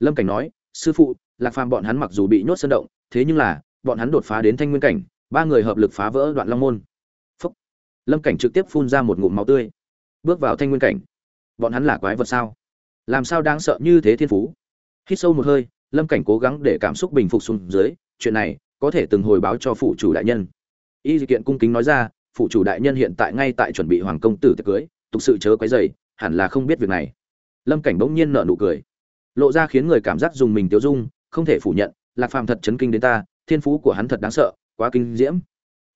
Lâm cảnh nói, sư phụ, lạc phàm bọn hắn mặc dù bị nhốt sơn động, thế nhưng là, bọn hắn đột phá đến thanh nguyên cảnh, ba người hợp lực phá vỡ đoạn long môn. Phúc. lâm cảnh trực tiếp phun ra một ngụm máu tươi. Bước vào thanh nguyên cảnh. Bọn hắn là quái vật sao? Làm sao đáng sợ như thế thiên phú? Hít sâu một hơi, lâm cảnh cố gắng để cảm xúc bình phục xuống dưới, chuyện này có thể từng hồi báo cho phụ chủ đại nhân. Y kiện cung kính nói ra, phụ chủ đại nhân hiện tại ngay tại chuẩn bị hoàng công tử tiệc cưới, tục sự chớ quấy dày hẳn là không biết việc này. Lâm cảnh bỗng nhiên nở nụ cười. Lộ ra khiến người cảm giác dùng mình tiêu dung, không thể phủ nhận, lạc phàm thật chấn kinh đến ta, thiên phú của hắn thật đáng sợ, quá kinh diễm.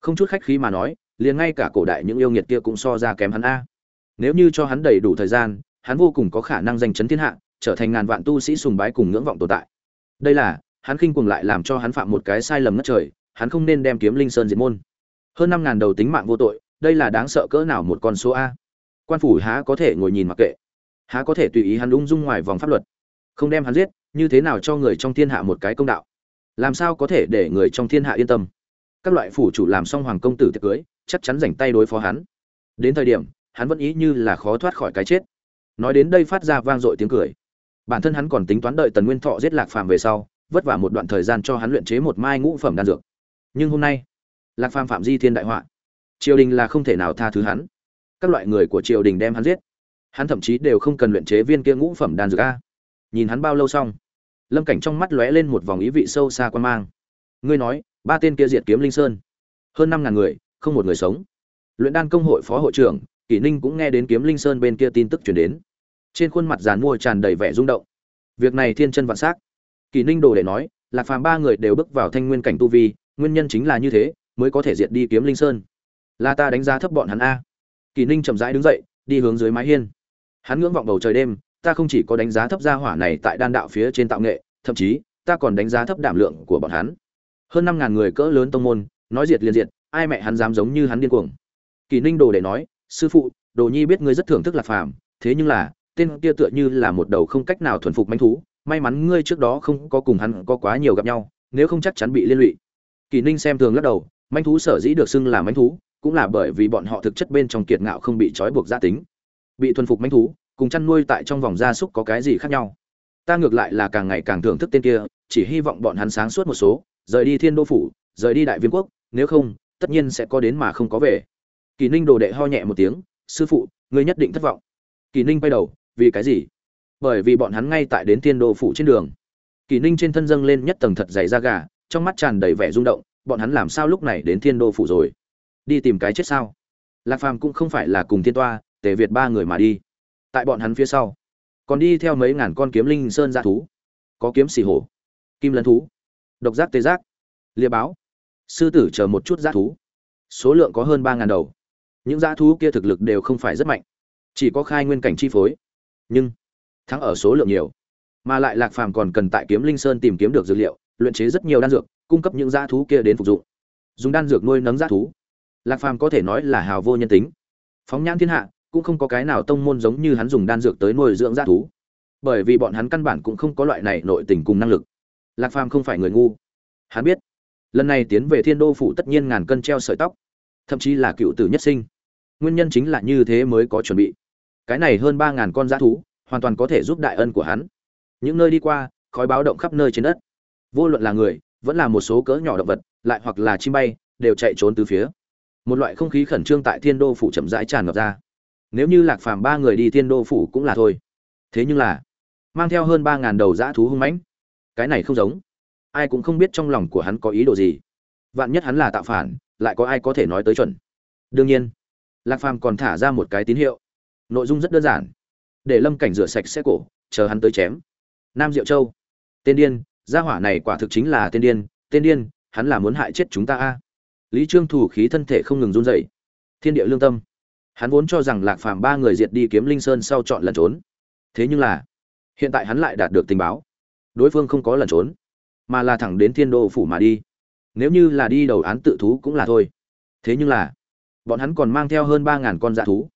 Không chút khách khí mà nói, liền ngay cả cổ đại những yêu nghiệt kia cũng so ra kém hắn a. Nếu như cho hắn đầy đủ thời gian hắn vô cùng có khả năng giành chấn thiên hạ, trở thành ngàn vạn tu sĩ sùng bái cùng ngưỡng vọng tồn tại. Đây là, hắn khinh cuồng lại làm cho hắn phạm một cái sai lầm ngất trời, hắn không nên đem kiếm linh sơn diệt môn. Hơn năm ngàn đầu tính mạng vô tội, đây là đáng sợ cỡ nào một con số a? Quan phủ há có thể ngồi nhìn mặc kệ. Há có thể tùy ý hắn ung dung ngoài vòng pháp luật. Không đem hắn giết, như thế nào cho người trong thiên hạ một cái công đạo? Làm sao có thể để người trong thiên hạ yên tâm? Các loại phủ chủ làm xong hoàng công tử tiệc cưới, chắc chắn rảnh tay đối phó hắn. Đến thời điểm, hắn vẫn ý như là khó thoát khỏi cái chết nói đến đây phát ra vang dội tiếng cười. Bản thân hắn còn tính toán đợi tần nguyên thọ giết lạc phàm về sau, vất vả một đoạn thời gian cho hắn luyện chế một mai ngũ phẩm đan dược. Nhưng hôm nay, lạc phàm phạm di thiên đại họa. Triều đình là không thể nào tha thứ hắn. Các loại người của triều đình đem hắn giết. Hắn thậm chí đều không cần luyện chế viên kia ngũ phẩm đan dược a. Nhìn hắn bao lâu xong, lâm cảnh trong mắt lóe lên một vòng ý vị sâu xa quan mang. Ngươi nói, ba tên kia diệt kiếm linh sơn. Hơn năm ngàn người, không một người sống. Luyện đan công hội phó hội trưởng kỷ ninh cũng nghe đến kiếm linh sơn bên kia tin tức chuyển đến. Trên khuôn mặt giàn mua tràn đầy vẻ rung động. Việc này thiên chân vạn s á c kỷ ninh đồ để nói lạc phàm ba người đều bước vào thanh nguyên cảnh tu vi, nguyên nhân chính là như thế, mới có thể diệt đi kiếm linh sơn. Là ta đánh giá thấp bọn hắn a. Kỷ ninh chậm rãi đứng dậy, đi hướng dưới mái hiên. Hắn ngưỡng vọng bầu trời đêm, ta không chỉ có đánh giá thấp gia hỏa này tại đan đạo phía trên tạo nghệ, thậm chí, ta còn đánh giá thấp đảm lượng của bọn hắn. Hơn năm ngàn người cỡ lớn tông môn, nói diệt liền diệt, ai mẹ hắn dám giống như hắn điên cuồng. Kỳ ninh đồ để nói sư phụ, đồ nhi biết ngươi rất thưởng thức lạc phàm, thế nhưng là, tên kia tựa như là một đầu không cách nào thuần phục manh thú, may mắn ngươi trước đó không có cùng hắn có quá nhiều gặp nhau, nếu không chắc chắn bị liên lụy. Kỳ ninh xem thường lắc đầu, manh thú sở dĩ được xưng là manh thú, cũng là bởi vì bọn họ thực chất bên trong kiệt ngạo không bị trói buộc gia tính. Bị thuần phục manh thú, cùng chăn nuôi tại trong vòng gia súc có cái gì khác nhau? Ta ngược lại là càng ngày càng thưởng thức tên kia, chỉ hy vọng bọn hắn sáng suốt một số, rời đi thiên đô phủ, rời đi đại viên quốc, nếu không, tất nhiên sẽ có đến mà không có về kỳ ninh đồ đệ ho nhẹ một tiếng, sư phụ, ngươi nhất định thất vọng. Kỳ ninh quay đầu, vì cái gì? Bởi vì bọn hắn ngay tại đến thiên đô phủ trên đường. Kỳ ninh trên thân dâng lên nhất tầng thật dày da gà, trong mắt tràn đầy vẻ rung động, bọn hắn làm sao lúc này đến thiên đô phủ rồi? Đi tìm cái chết sao? Lạc phàm cũng không phải là cùng thiên toa, tề việt ba người mà đi. Tại bọn hắn phía sau, còn đi theo mấy ngàn con kiếm linh sơn dạ thú. Có kiếm xì hổ, kim lân thú, độc giác tê giác lia báo. Sư tử chờ một chút giác thú. Số lượng có hơn ba ngàn đầu những dã thú kia thực lực đều không phải rất mạnh, chỉ có khai nguyên cảnh chi phối. Nhưng, thắng ở số lượng nhiều, mà lại lạc phàm còn cần tại kiếm linh sơn tìm kiếm được dược liệu, luyện chế rất nhiều đan dược, cung cấp những dã thú kia đến phục dụng. Dùng đan dược nuôi nấng dã thú. Lạc phàm có thể nói là hào vô nhân tính. Phóng nhãn thiên hạ, cũng không có cái nào tông môn giống như hắn dùng đan dược tới nuôi dưỡng dã thú. Bởi vì bọn hắn căn bản cũng không có loại này nội tình cùng năng lực. Lạc phàm không phải người ngu. Hắn biết, lần này tiến về thiên đô phủ tất nhiên ngàn cân treo sợi tóc thậm chí là cựu tử nhất sinh. Nguyên nhân chính là như thế mới có chuẩn bị. Cái này hơn ba ngàn con dã thú, hoàn toàn có thể giúp đại ân của hắn. Những nơi đi qua, khói báo động khắp nơi trên đất. Vô luận là người, vẫn là một số cỡ nhỏ động vật, lại hoặc là chim bay, đều chạy trốn từ phía. Một loại không khí khẩn trương tại thiên đô phủ chậm rãi tràn ngập ra. Nếu như lạc phàm ba người đi thiên đô phủ cũng là thôi. Thế nhưng là, mang theo hơn ba ngàn đầu dã thú hung mãnh, cái này không giống. Ai cũng không biết trong lòng của hắn có ý đồ gì. Vạn nhất hắn là tạo phản lại có ai có thể nói tới chuẩn. Đương nhiên, lạc phàm còn thả ra một cái tín hiệu. Nội dung rất đơn giản. Để lâm cảnh rửa sạch xe cổ, chờ hắn tới chém. Nam diệu châu. Tên điên, gia hỏa này quả thực chính là tên điên. Tên điên, hắn là muốn hại chết chúng ta a. Lý trương thủ khí thân thể không ngừng run rẩy. Thiên địa lương tâm. Hắn vốn cho rằng lạc phàm ba người diệt đi kiếm linh sơn sau chọn lần trốn. Thế nhưng là, hiện tại hắn lại đạt được tình báo. Đối phương không có lần trốn, mà là thẳng đến thiên đô phủ mà đi nếu như là đi đầu án tự thú cũng là thôi. Thế nhưng là, bọn hắn còn mang theo hơn ba ngàn con dạ thú.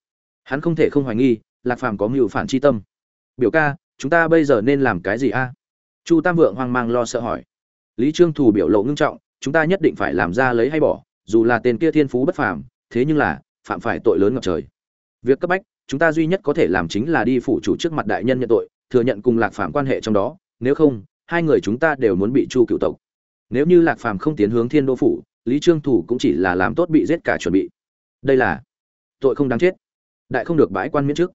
Hắn không thể không hoài nghi, lạc phàm có mưu phản c h i tâm. Biểu ca, chúng ta bây giờ nên làm cái gì a? Chu tam vượng hoang mang lo sợ hỏi. Lý trương thủ biểu lộ ngưng trọng, chúng ta nhất định phải làm ra lấy hay bỏ, dù là tên kia thiên phú bất phàm, thế nhưng là, phạm phải tội lớn ngập trời. Việc cấp bách, chúng ta duy nhất có thể làm chính là đi phủ chủ trước mặt đại nhân nhận tội, thừa nhận cùng lạc phàm quan hệ trong đó, nếu không, hai người chúng ta đều muốn bị chu cựu tộc nếu như lạc phàm không tiến hướng thiên đô phủ, lý trương thủ cũng chỉ là làm tốt bị giết cả chuẩn bị. Đây là tội không đáng chết. Đại không được bãi quan miễn trước.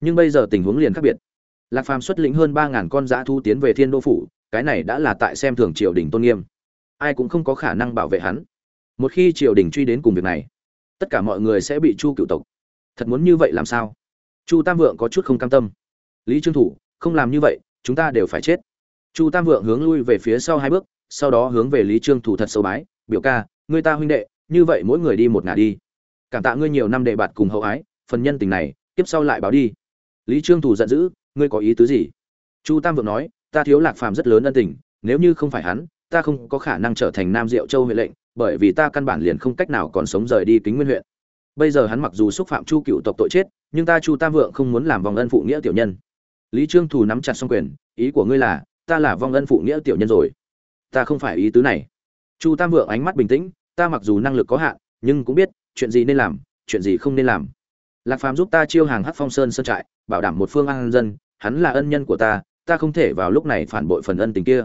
Nhưng bây giờ tình huống liền khác biệt. Lạc phàm xuất lĩnh hơn ba ngàn con dã thu tiến về thiên đô phủ, cái này đã là tại xem thường triều đình tôn nghiêm. Ai cũng không có khả năng bảo vệ hắn. Một khi triều đình truy đến cùng việc này, tất cả mọi người sẽ bị chu cựu tộc. Thật muốn như vậy làm sao? Chu tam vượng có chút không cam tâm. Lý trương thủ, không làm như vậy, chúng ta đều phải chết. Chu tam vượng hướng lui về phía sau hai bước sau đó hướng về lý trương thủ thật sâu bái, biểu ca người ta huynh đệ, như vậy mỗi người đi một ngả đi. Cảm tạ ngươi nhiều năm đệ bạt cùng hậu ái, phần nhân tình này tiếp sau lại báo đi. Lý trương thủ giận dữ, ngươi có ý tứ gì? Chu tam vượng nói, ta thiếu lạc phàm rất lớn ân tình, nếu như không phải hắn, ta không có khả năng trở thành nam diệu châu huệ lệnh, bởi vì ta căn bản liền không cách nào còn sống rời đi kính nguyên huyện. Bây giờ hắn mặc dù xúc phạm chu cựu tộc tội chết, nhưng ta chu tam vượng không muốn làm vòng ân phụ nghĩa tiểu nhân. Lý trương thù nắm chặt xong quyền, ý của ngươi là, ta là vong ân phụ nghĩa tiểu nhân rồi ta không phải ý tứ này. Chu tam vượng ánh mắt bình tĩnh, ta mặc dù năng lực có hạn, nhưng cũng biết, chuyện gì nên làm, chuyện gì không nên làm. Lạc phàm giúp ta chiêu hàng hát phong sơn sơn trại, bảo đảm một phương an dân, hắn là ân nhân của ta ta không thể vào lúc này phản bội phần ân tình kia.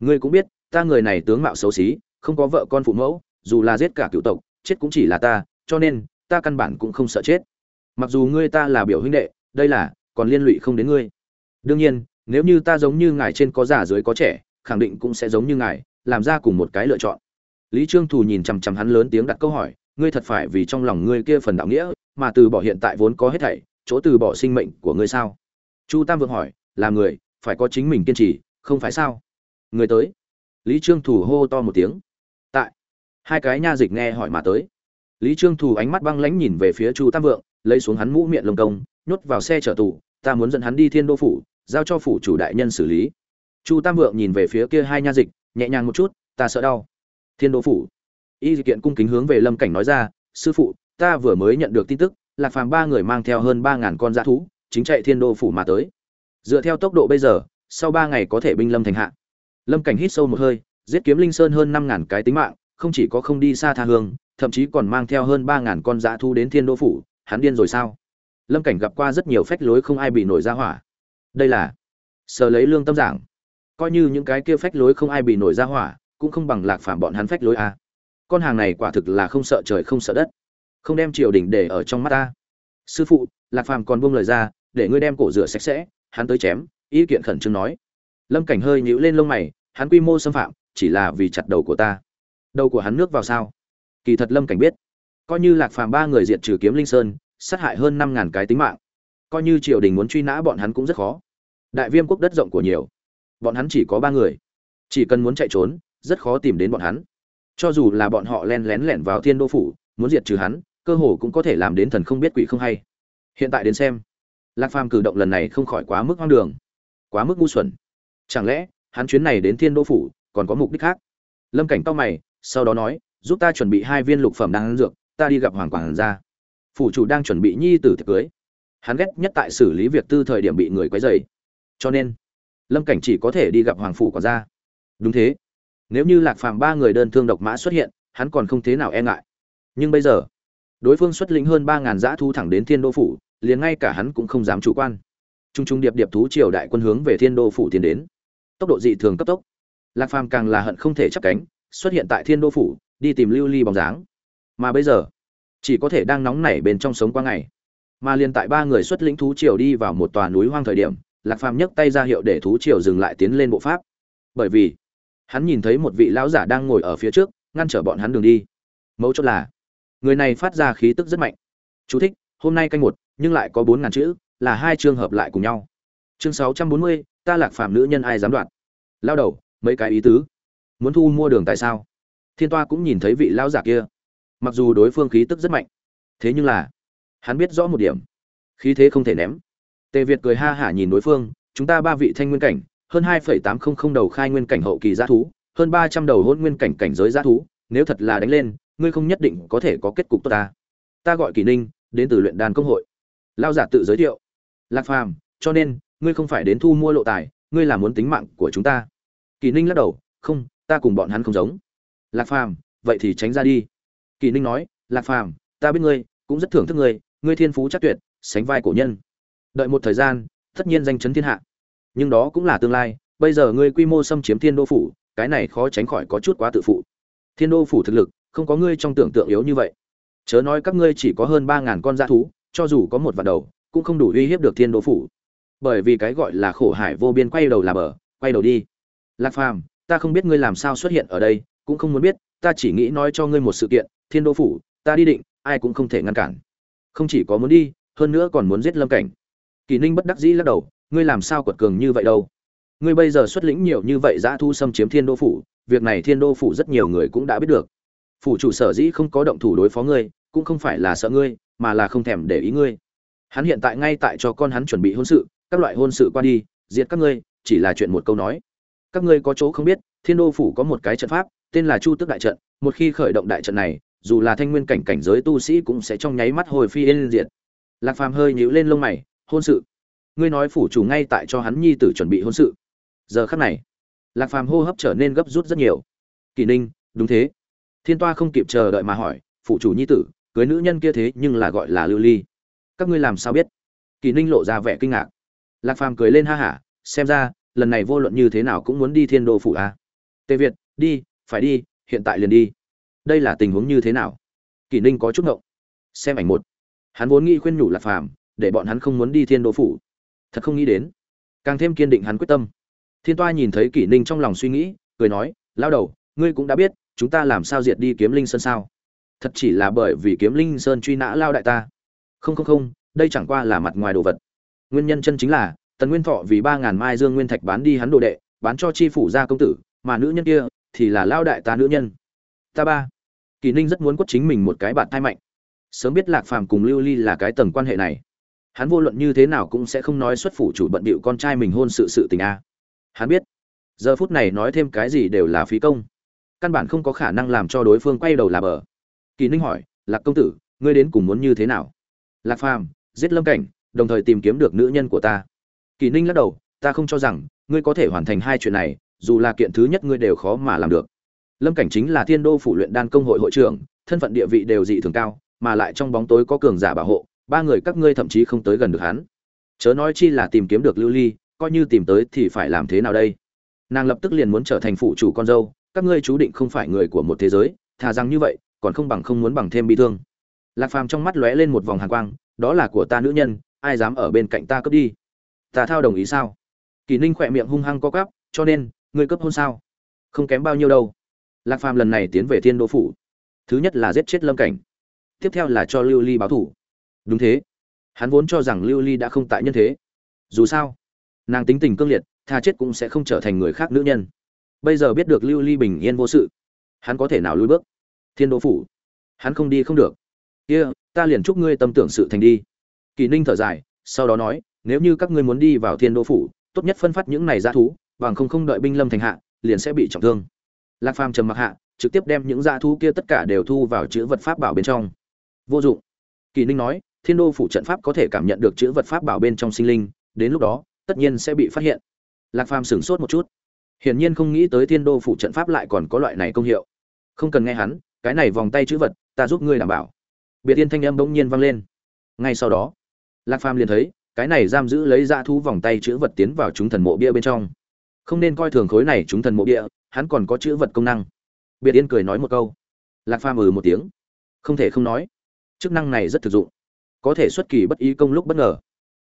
Ngươi cũng biết, ta người này tướng mạo xấu xí, không có vợ con phụ mẫu, dù là giết cả cựu tộc, chết cũng chỉ là ta, cho nên, ta căn bản cũng không sợ chết. Mặc dù ngươi ta là biểu huynh đệ, đây là, còn liên lụy không đến ngươi. Đương nhiên, nếu như ta giống như ngài trên có già dưới có trẻ khẳng định cũng sẽ giống như ngài, làm ra cùng một cái lựa chọn. Lý trương thù nhìn chằm chằm hắn lớn tiếng đặt câu hỏi, ngươi thật phải vì trong lòng ngươi kia phần đạo nghĩa, mà từ bỏ hiện tại vốn có hết thảy, chỗ từ bỏ sinh mệnh của ngươi sao? Chu tam vượng hỏi, là người, phải có chính mình kiên trì, không phải sao? Người tới. Lý trương Thù hô to một tiếng. Tại. Hai cái nha dịch nghe hỏi mà tới. Lý trương Thù ánh mắt băng lãnh nhìn về phía chu tam vượng, lấy xuống hắn mũ miệng lồng công, nhốt vào xe chở tù, ta muốn dẫn hắn đi thiên đô phủ, giao cho phủ chủ đại nhân xử lý chu tam vượng nhìn về phía kia hai nha dịch, nhẹ nhàng một chút, ta sợ đau. Thiên đô phủ. Y kiện cung kính hướng về lâm cảnh nói ra, sư phụ, ta vừa mới nhận được tin tức lạc phàm ba người mang theo hơn ba ngàn con dã thú, chính chạy thiên đô phủ mà tới. Dựa theo tốc độ bây giờ, sau ba ngày có thể binh lâm thành hạ. Lâm cảnh hít sâu một hơi, giết kiếm linh sơn hơn năm ngàn cái tính mạng, không chỉ có không đi xa tha hương, thậm chí còn mang theo hơn ba ngàn con dã thú đến thiên đô phủ, hắn điên rồi sao? Lâm cảnh gặp qua rất nhiều phách lối không ai bị nổi ra hỏa. Đây là sờ lấy lương tâm giảng coi như những cái kia phách lối không ai bị nổi ra hỏa, cũng không bằng lạc phàm bọn hắn phách lối a. À. con hàng này quả thực là không sợ trời không sợ đất. Không đem triều đình để ở trong mắt ta. Sư phụ, lạc phàm còn buông lời ra, để ngươi đem cổ rửa sạch sẽ, hắn tới chém, ý kiện khẩn trương nói. Lâm cảnh hơi nhíu lên lông mày, hắn quy mô xâm phạm, chỉ là vì chặt đầu của ta. Đầu của hắn nước vào sao? Kỳ thật lâm cảnh biết. Coi như lạc phàm ba người diệt trừ kiếm linh sơn, sát hại hơn năm ngàn cái tính mạng. Coi như triều đình muốn truy nã bọn hắn cũng rất khó. Đại viêm quốc đất rộng của nhiều bọn hắn chỉ có ba người. Chỉ cần muốn chạy trốn, rất khó tìm đến bọn hắn. Cho dù là bọn họ len lén lẻn vào thiên đô phủ, muốn diệt trừ hắn, cơ hồ cũng có thể làm đến thần không biết quỷ không hay. Hiện tại đến xem, lạc phàm cử động lần này không khỏi quá mức hoang đường, quá mức ngu xuẩn. Chẳng lẽ, hắn chuyến này đến thiên đô phủ, còn có mục đích khác? Lâm cảnh tao mày, sau đó nói, giúp ta chuẩn bị hai viên lục phẩm đang dược, ta đi gặp hoàng quảng gia. Phủ chủ đang chuẩn bị nhi tử tiệc cưới. Hắn ghét nhất tại xử lý việc tư thời điểm bị người quấy rầy. Cho nên lâm cảnh chỉ có thể đi gặp hoàng phủ quản gia. Đúng thế. Nếu như lạc phàm ba người đơn thương độc mã xuất hiện, hắn còn không thế nào e ngại. Nhưng bây giờ, đối phương xuất lĩnh hơn ba ngàn dã thu thẳng đến thiên đô phủ, liền ngay cả hắn cũng không dám chủ quan. T r u n g t r u n g điệp điệp thú triều đại quân hướng về thiên đô phủ tiến đến. Tốc độ dị thường cấp tốc. Lạc phàm càng là hận không thể chấp cánh, xuất hiện tại thiên đô phủ, đi tìm lưu ly bóng dáng. Mà bây giờ, chỉ có thể đang nóng nảy bên trong sống qua ngày. Mà liền tại ba người xuất lĩnh thú triều đi vào một tòa núi hoang thời điểm lạc phàm nhấc tay ra hiệu để thú triều dừng lại tiến lên bộ pháp. Bởi vì hắn nhìn thấy một vị lão giả đang ngồi ở phía trước ngăn trở bọn hắn đường đi. Mấu chốt là người này phát ra khí tức rất mạnh. Chú thích, hôm nay canh một nhưng lại có bốn ngàn chữ là hai chương hợp lại cùng nhau. Chương sáu trăm bốn mươi ta lạc phàm nữ nhân ai dám đoạt? Lao đầu mấy cái ý tứ? Muốn thu mua đường tại sao? Thiên toa cũng nhìn thấy vị lão giả kia. Mặc dù đối phương khí tức rất mạnh thế nhưng là hắn biết rõ một điểm. Khí thế không thể ném tề việt cười ha hả nhìn đối phương, chúng ta ba vị thanh nguyên cảnh, hơn hai phẩy tám không không đầu khai nguyên cảnh hậu kỳ g thú, hơn ba trăm đầu hôn nguyên cảnh cảnh giới g thú, nếu thật là đánh lên, ngươi không nhất định có thể có kết cục tốt ta. Ta gọi kỳ ninh, đến từ luyện đàn công hội. Lao giả tự giới thiệu, lạc phàm, cho nên, ngươi không phải đến thu mua lộ tài, ngươi là muốn tính mạng của chúng ta. Kỳ ninh lắc đầu, không, ta cùng bọn hắn không giống. Lạc phàm, vậy thì tránh ra đi. Kỳ ninh nói, lạc phàm, ta biết ngươi, cũng rất thưởng thức ngươi ngươi thiên phú chắc tuyệt, sánh vai cổ nhân đợi một thời gian, tất nhiên danh chấn thiên hạ. Nhưng đó cũng là tương lai, bây giờ ngươi quy mô xâm chiếm thiên đô phủ, cái này khó tránh khỏi có chút quá tự phụ. Thiên đô phủ thực lực, không có ngươi trong tưởng tượng yếu như vậy. Chớ nói các ngươi chỉ có hơn ba ngàn con dã thú, cho dù có một vạn đầu, cũng không đủ uy hiếp được thiên đô phủ. Bởi vì cái gọi là khổ hải vô biên quay đầu là bờ, quay đầu đi. Lạc phàm, ta không biết ngươi làm sao xuất hiện ở đây, cũng không muốn biết, ta chỉ nghĩ nói cho ngươi một sự kiện, thiên đô phủ, ta đi định, ai cũng không thể ngăn cản. Không chỉ có muốn đi, hơn nữa còn muốn giết lâm cảnh kỳ ninh bất đắc dĩ lắc đầu, ngươi làm sao quật cường như vậy đâu? Ngươi bây giờ xuất lĩnh nhiều như vậy dã thu xâm chiếm thiên đô phủ, việc này thiên đô phủ rất nhiều người cũng đã biết được. Phủ chủ sở dĩ không có động thủ đối phó ngươi, cũng không phải là sợ ngươi, mà là không thèm để ý ngươi. Hắn hiện tại ngay tại cho con hắn chuẩn bị hôn sự, các loại hôn sự qua đi, diệt các ngươi, chỉ là chuyện một câu nói. Các ngươi có chỗ không biết, thiên đô phủ có một cái trận pháp, tên là chu tước đại trận, một khi khởi động đại trận này, dù là thanh nguyên cảnh cảnh giới tu sĩ cũng sẽ trong nháy mắt hồi phi yên diệt. Lạc phàm hơi nhíu lên lông mày hôn sự. Ngươi nói phủ chủ ngay tại cho hắn nhi tử chuẩn bị hôn sự. Giờ khắc này, lạc phàm hô hấp trở nên gấp rút rất nhiều. Kỳ ninh, đúng thế. Thiên toa không kịp chờ đợi mà hỏi phụ chủ nhi tử, cưới nữ nhân kia thế nhưng là gọi là lưu ly. Các ngươi làm sao biết? Kỳ ninh lộ ra vẻ kinh ngạc. Lạc phàm cười lên ha hả, xem ra, lần này vô luận như thế nào cũng muốn đi thiên đô phủ a. À? tề việt, đi, phải đi, hiện tại liền đi. Đây là tình huống như thế nào? Kỳ ninh có chút ngộng. Xem ảnh một. Hắn vốn nghĩ khuyên nhủ lạc phàm để bọn hắn không muốn đi thiên đô phủ. Thật không nghĩ đến. Càng thêm kiên định hắn quyết tâm. Thiên toa nhìn thấy kỷ ninh trong lòng suy nghĩ, cười nói lao đầu, ngươi cũng đã biết, chúng ta làm sao diệt đi kiếm linh sơn sao? Thật chỉ là bởi vì kiếm linh sơn truy nã lao đại ta. Không không không, đây chẳng qua là mặt ngoài đồ vật. Nguyên nhân chân chính là, tần nguyên thọ vì ba ngàn mai dương nguyên thạch bán đi hắn đồ đệ, bán cho chi phủ gia công tử, mà nữ nhân kia thì là lao đại ta nữ nhân. Ta ba. Kỳ ninh rất muốn quất chính mình một cái bạn thai mạnh. Sớm biết lạc phàm cùng lưu ly là cái tầng quan hệ này hắn vô luận như thế nào cũng sẽ không nói xuất phủ chủ bận bịu con trai mình hôn sự sự tình a. Hắn biết, giờ phút này nói thêm cái gì đều là phí công. Căn bản không có khả năng làm cho đối phương quay đầu là bờ. Kỳ ninh hỏi, lạc công tử, ngươi đến cùng muốn như thế nào? Lạc phàm, giết lâm cảnh, đồng thời tìm kiếm được nữ nhân của ta. Kỳ ninh lắc đầu, ta không cho rằng, ngươi có thể hoàn thành hai chuyện này, dù là kiện thứ nhất ngươi đều khó mà làm được. Lâm cảnh chính là thiên đô phủ luyện đan công hội hội trưởng, thân phận địa vị đều dị thường cao, mà lại trong bóng tối có cường giả bảo hộ ba người các ngươi thậm chí không tới gần được hắn. Chớ nói chi là tìm kiếm được lưu ly, coi như tìm tới thì phải làm thế nào đây? Nàng lập tức liền muốn trở thành phụ chủ con dâu, các ngươi chú định không phải người của một thế giới, thà rằng như vậy, còn không bằng không muốn bằng thêm bi thương. Lạc phàm trong mắt lóe lên một vòng hàn quang, đó là của ta nữ nhân, ai dám ở bên cạnh ta cướp đi? Ta thao đồng ý sao? Kỳ ninh khỏe miệng hung hăng co cắp cho nên, ngươi cấp hôn sao? Không kém bao nhiêu đâu. Lạc phàm lần này tiến về thiên đô phủ. Thứ nhất là giết chết lâm cảnh. Tiếp theo là cho lưu ly báo thủ đúng thế. Hắn vốn cho rằng lưu ly đã không tại nhân thế. Dù sao nàng tính tình cương liệt tha chết cũng sẽ không trở thành người khác nữ nhân. Bây giờ biết được lưu ly bình yên vô sự hắn có thể nào lui bước? Thiên đô phủ hắn không đi không được. Kia、yeah, ta liền chúc ngươi tâm tưởng sự thành đi. Kỳ ninh thở dài sau đó nói nếu như các ngươi muốn đi vào thiên đô phủ tốt nhất phân phát những này ra thú bằng không không đợi binh lâm thành hạ liền sẽ bị trọng thương. Lạc phàm trầm mặc hạ trực tiếp đem những dã thú kia tất cả đều thu vào chữ vật pháp bảo bên trong. Vô dụng. Kỳ ninh nói thiên đô phủ trận pháp có thể cảm nhận được chữ vật pháp bảo bên trong sinh linh, đến lúc đó, tất nhiên sẽ bị phát hiện. Lạc phàm sửng sốt một chút. Hiển nhiên không nghĩ tới thiên đô phủ trận pháp lại còn có loại này công hiệu. Không cần nghe hắn, cái này vòng tay chữ vật, ta giúp ngươi đảm bảo. Biệt tiên thanh âm bỗng nhiên vang lên. Ngay sau đó, lạc phàm liền thấy, cái này giam giữ lấy ra thú vòng tay chữ vật tiến vào chúng thần mộ bia bên trong. Không nên coi thường khối này chúng thần mộ bia, hắn còn có chữ vật công năng. Biệt yên cười nói một câu. Lạc phàm ừ một tiếng. Không thể không nói. Chức năng này rất thực dụng có thể xuất kỳ bất ý công lúc bất ngờ.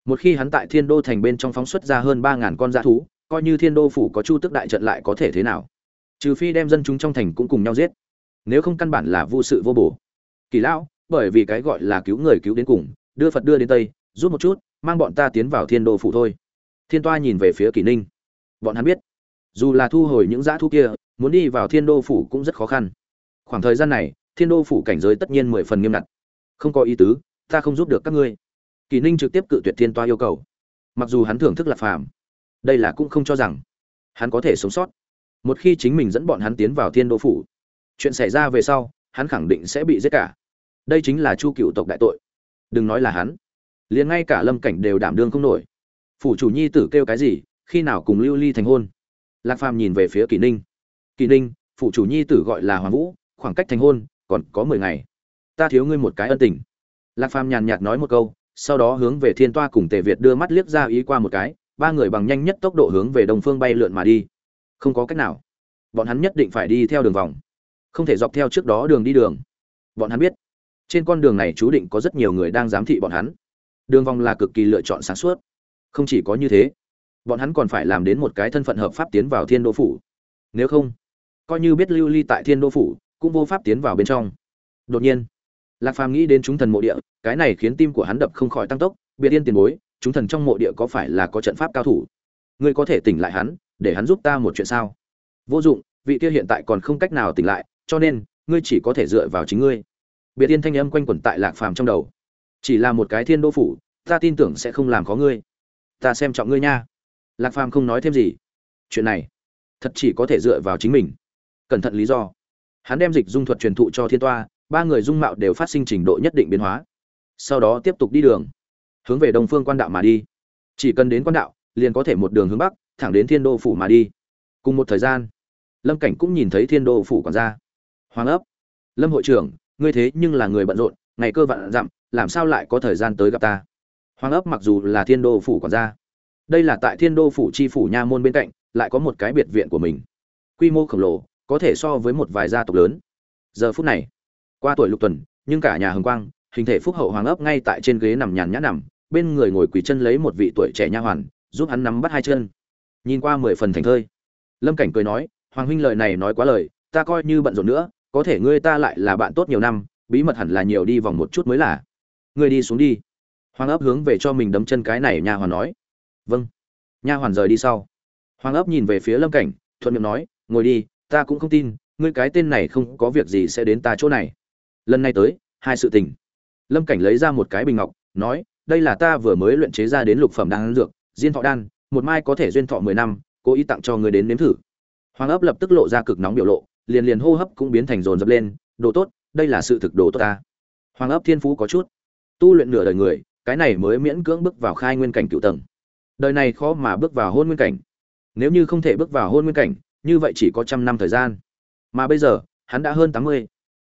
Một khi hắn tại thiên đô thành bên trong phóng xuất ra hơn ba ngàn con dã thú, coi như thiên đô phủ có chu tức đại trận lại có thể thế nào? Trừ phi đem dân chúng trong thành cũng cùng nhau giết. Nếu không căn bản là vô sự vô bổ. Kỳ lão, bởi vì cái gọi là cứu người cứu đến cùng, đưa phật đưa đến tây rút một chút, mang bọn ta tiến vào thiên đô phủ thôi. Thiên toa nhìn về phía kỳ ninh. Bọn hắn biết, dù là thu hồi những dã thú kia, muốn đi vào thiên đô phủ cũng rất khó khăn. Khoảng thời gian này, thiên đô phủ cảnh giới tất nhiên mười phần nghiêm ngặt. Không có ý tứ ta không giúp được các ngươi. Kỳ ninh trực tiếp cự tuyệt thiên toa yêu cầu. Mặc dù hắn thưởng thức lạc phàm, đây là cũng không cho rằng hắn có thể sống sót. Một khi chính mình dẫn bọn hắn tiến vào thiên đô phủ, chuyện xảy ra về sau, hắn khẳng định sẽ bị giết cả. Đây chính là chu cựu tộc đại tội. Đừng nói là hắn, liền ngay cả lâm cảnh đều đảm đương không nổi. Phủ chủ nhi tử kêu cái gì, khi nào cùng lưu ly thành hôn? Lạc phàm nhìn về phía kỳ ninh. Kỳ ninh, phủ chủ nhi tử gọi là hoàng vũ, khoảng cách thành hôn còn có mười ngày. Ta thiếu ngươi một cái ân tình lạc phàm nhàn nhạt nói một câu, sau đó hướng về thiên toa cùng tề việt đưa mắt liếc ra ý qua một cái, ba người bằng nhanh nhất tốc độ hướng về đông phương bay lượn mà đi. Không có cách nào. Bọn hắn nhất định phải đi theo đường vòng. Không thể dọc theo trước đó đường đi đường. Bọn hắn biết, trên con đường này chú định có rất nhiều người đang giám thị bọn hắn. Đường vòng là cực kỳ lựa chọn sáng suốt. Không chỉ có như thế, bọn hắn còn phải làm đến một cái thân phận hợp pháp tiến vào thiên đô phủ. Nếu không, coi như biết lưu ly tại thiên đô phủ, cũng vô pháp tiến vào bên trong. Đột nhiên lạc phàm nghĩ đến chúng thần mộ địa, cái này khiến tim của hắn đập không khỏi tăng tốc, biệt yên tiền bối, chúng thần trong mộ địa có phải là có trận pháp cao thủ? Ngươi có thể tỉnh lại hắn, để hắn giúp ta một chuyện sao? Vô dụng, vị kia hiện tại còn không cách nào tỉnh lại, cho nên, ngươi chỉ có thể dựa vào chính ngươi. Biệt yên thanh âm quanh quẩn tại lạc phàm trong đầu. Chỉ là một cái thiên đô phủ, ta tin tưởng sẽ không làm có ngươi. Ta xem trọng ngươi nha. Lạc phàm không nói thêm gì. Chuyện này, thật chỉ có thể dựa vào chính mình. Cẩn thận lý do. Hắn đem dịch dung thuật truyền thụ cho thiên toa ba người dung mạo đều phát sinh trình độ nhất định biến hóa. Sau đó tiếp tục đi đường, hướng về đông phương quan đạo mà đi. Chỉ cần đến quan đạo, liền có thể một đường hướng bắc, thẳng đến thiên đô phủ mà đi. Cùng một thời gian, lâm cảnh cũng nhìn thấy thiên đô phủ quản gia hoàng ấp, lâm hội trưởng, ngươi thế nhưng là người bận rộn, ngày cơ vạn dặm, làm sao lại có thời gian tới gặp ta? Hoàng ấp mặc dù là thiên đô phủ quản gia đây là tại thiên đô phủ chi phủ nha môn bên cạnh, lại có một cái biệt viện của mình. Quy mô khổng lồ, có thể so với một vài gia tộc lớn. Giờ phút này qua tuổi lục tuần, nhưng cả nhà hồng quang, hình thể phúc hậu hoàng ấp ngay tại trên ghế nằm nhàn nhã nằm, bên người ngồi quỳ chân lấy một vị tuổi trẻ nha hoàn, giúp hắn nắm bắt hai chân. Nhìn qua mười phần thành thơi. Lâm cảnh cười nói, hoàng huynh lời này nói quá lời, ta coi như bận rộn nữa, có thể ngươi ta lại là bạn tốt nhiều năm, bí mật hẳn là nhiều đi vòng một chút mới là. Ngươi đi xuống đi. Hoàng ấp hướng về cho mình đấm chân cái này nha hoàn nói. Vâng. Nha hoàn rời đi sau. Hoàng ấp nhìn về phía lâm cảnh, thuận miệng nói, ngồi đi, ta cũng không tin, ngươi cái tên này không có việc gì sẽ đến ta chỗ này lần này tới, hai sự tình. Lâm cảnh lấy ra một cái bình ngọc, nói, đây là ta vừa mới luyện chế ra đến lục phẩm đan dược, diên thọ đan, một mai có thể duyên thọ mười năm, cố ý tặng cho người đến nếm thử. Hoàng ấp lập tức lộ ra cực nóng biểu lộ, liền liền hô hấp cũng biến thành rồn dập lên, đồ tốt, đây là sự thực đồ tốt ta. Hoàng ấp thiên phú có chút. Tu luyện nửa đời người, cái này mới miễn cưỡng bước vào khai nguyên cảnh cựu tầng. Đời này khó mà bước vào hôn nguyên cảnh. Nếu như không thể bước vào hôn nguyên cảnh, như vậy chỉ có trăm năm thời gian. Mà bây giờ, hắn đã hơn tám mươi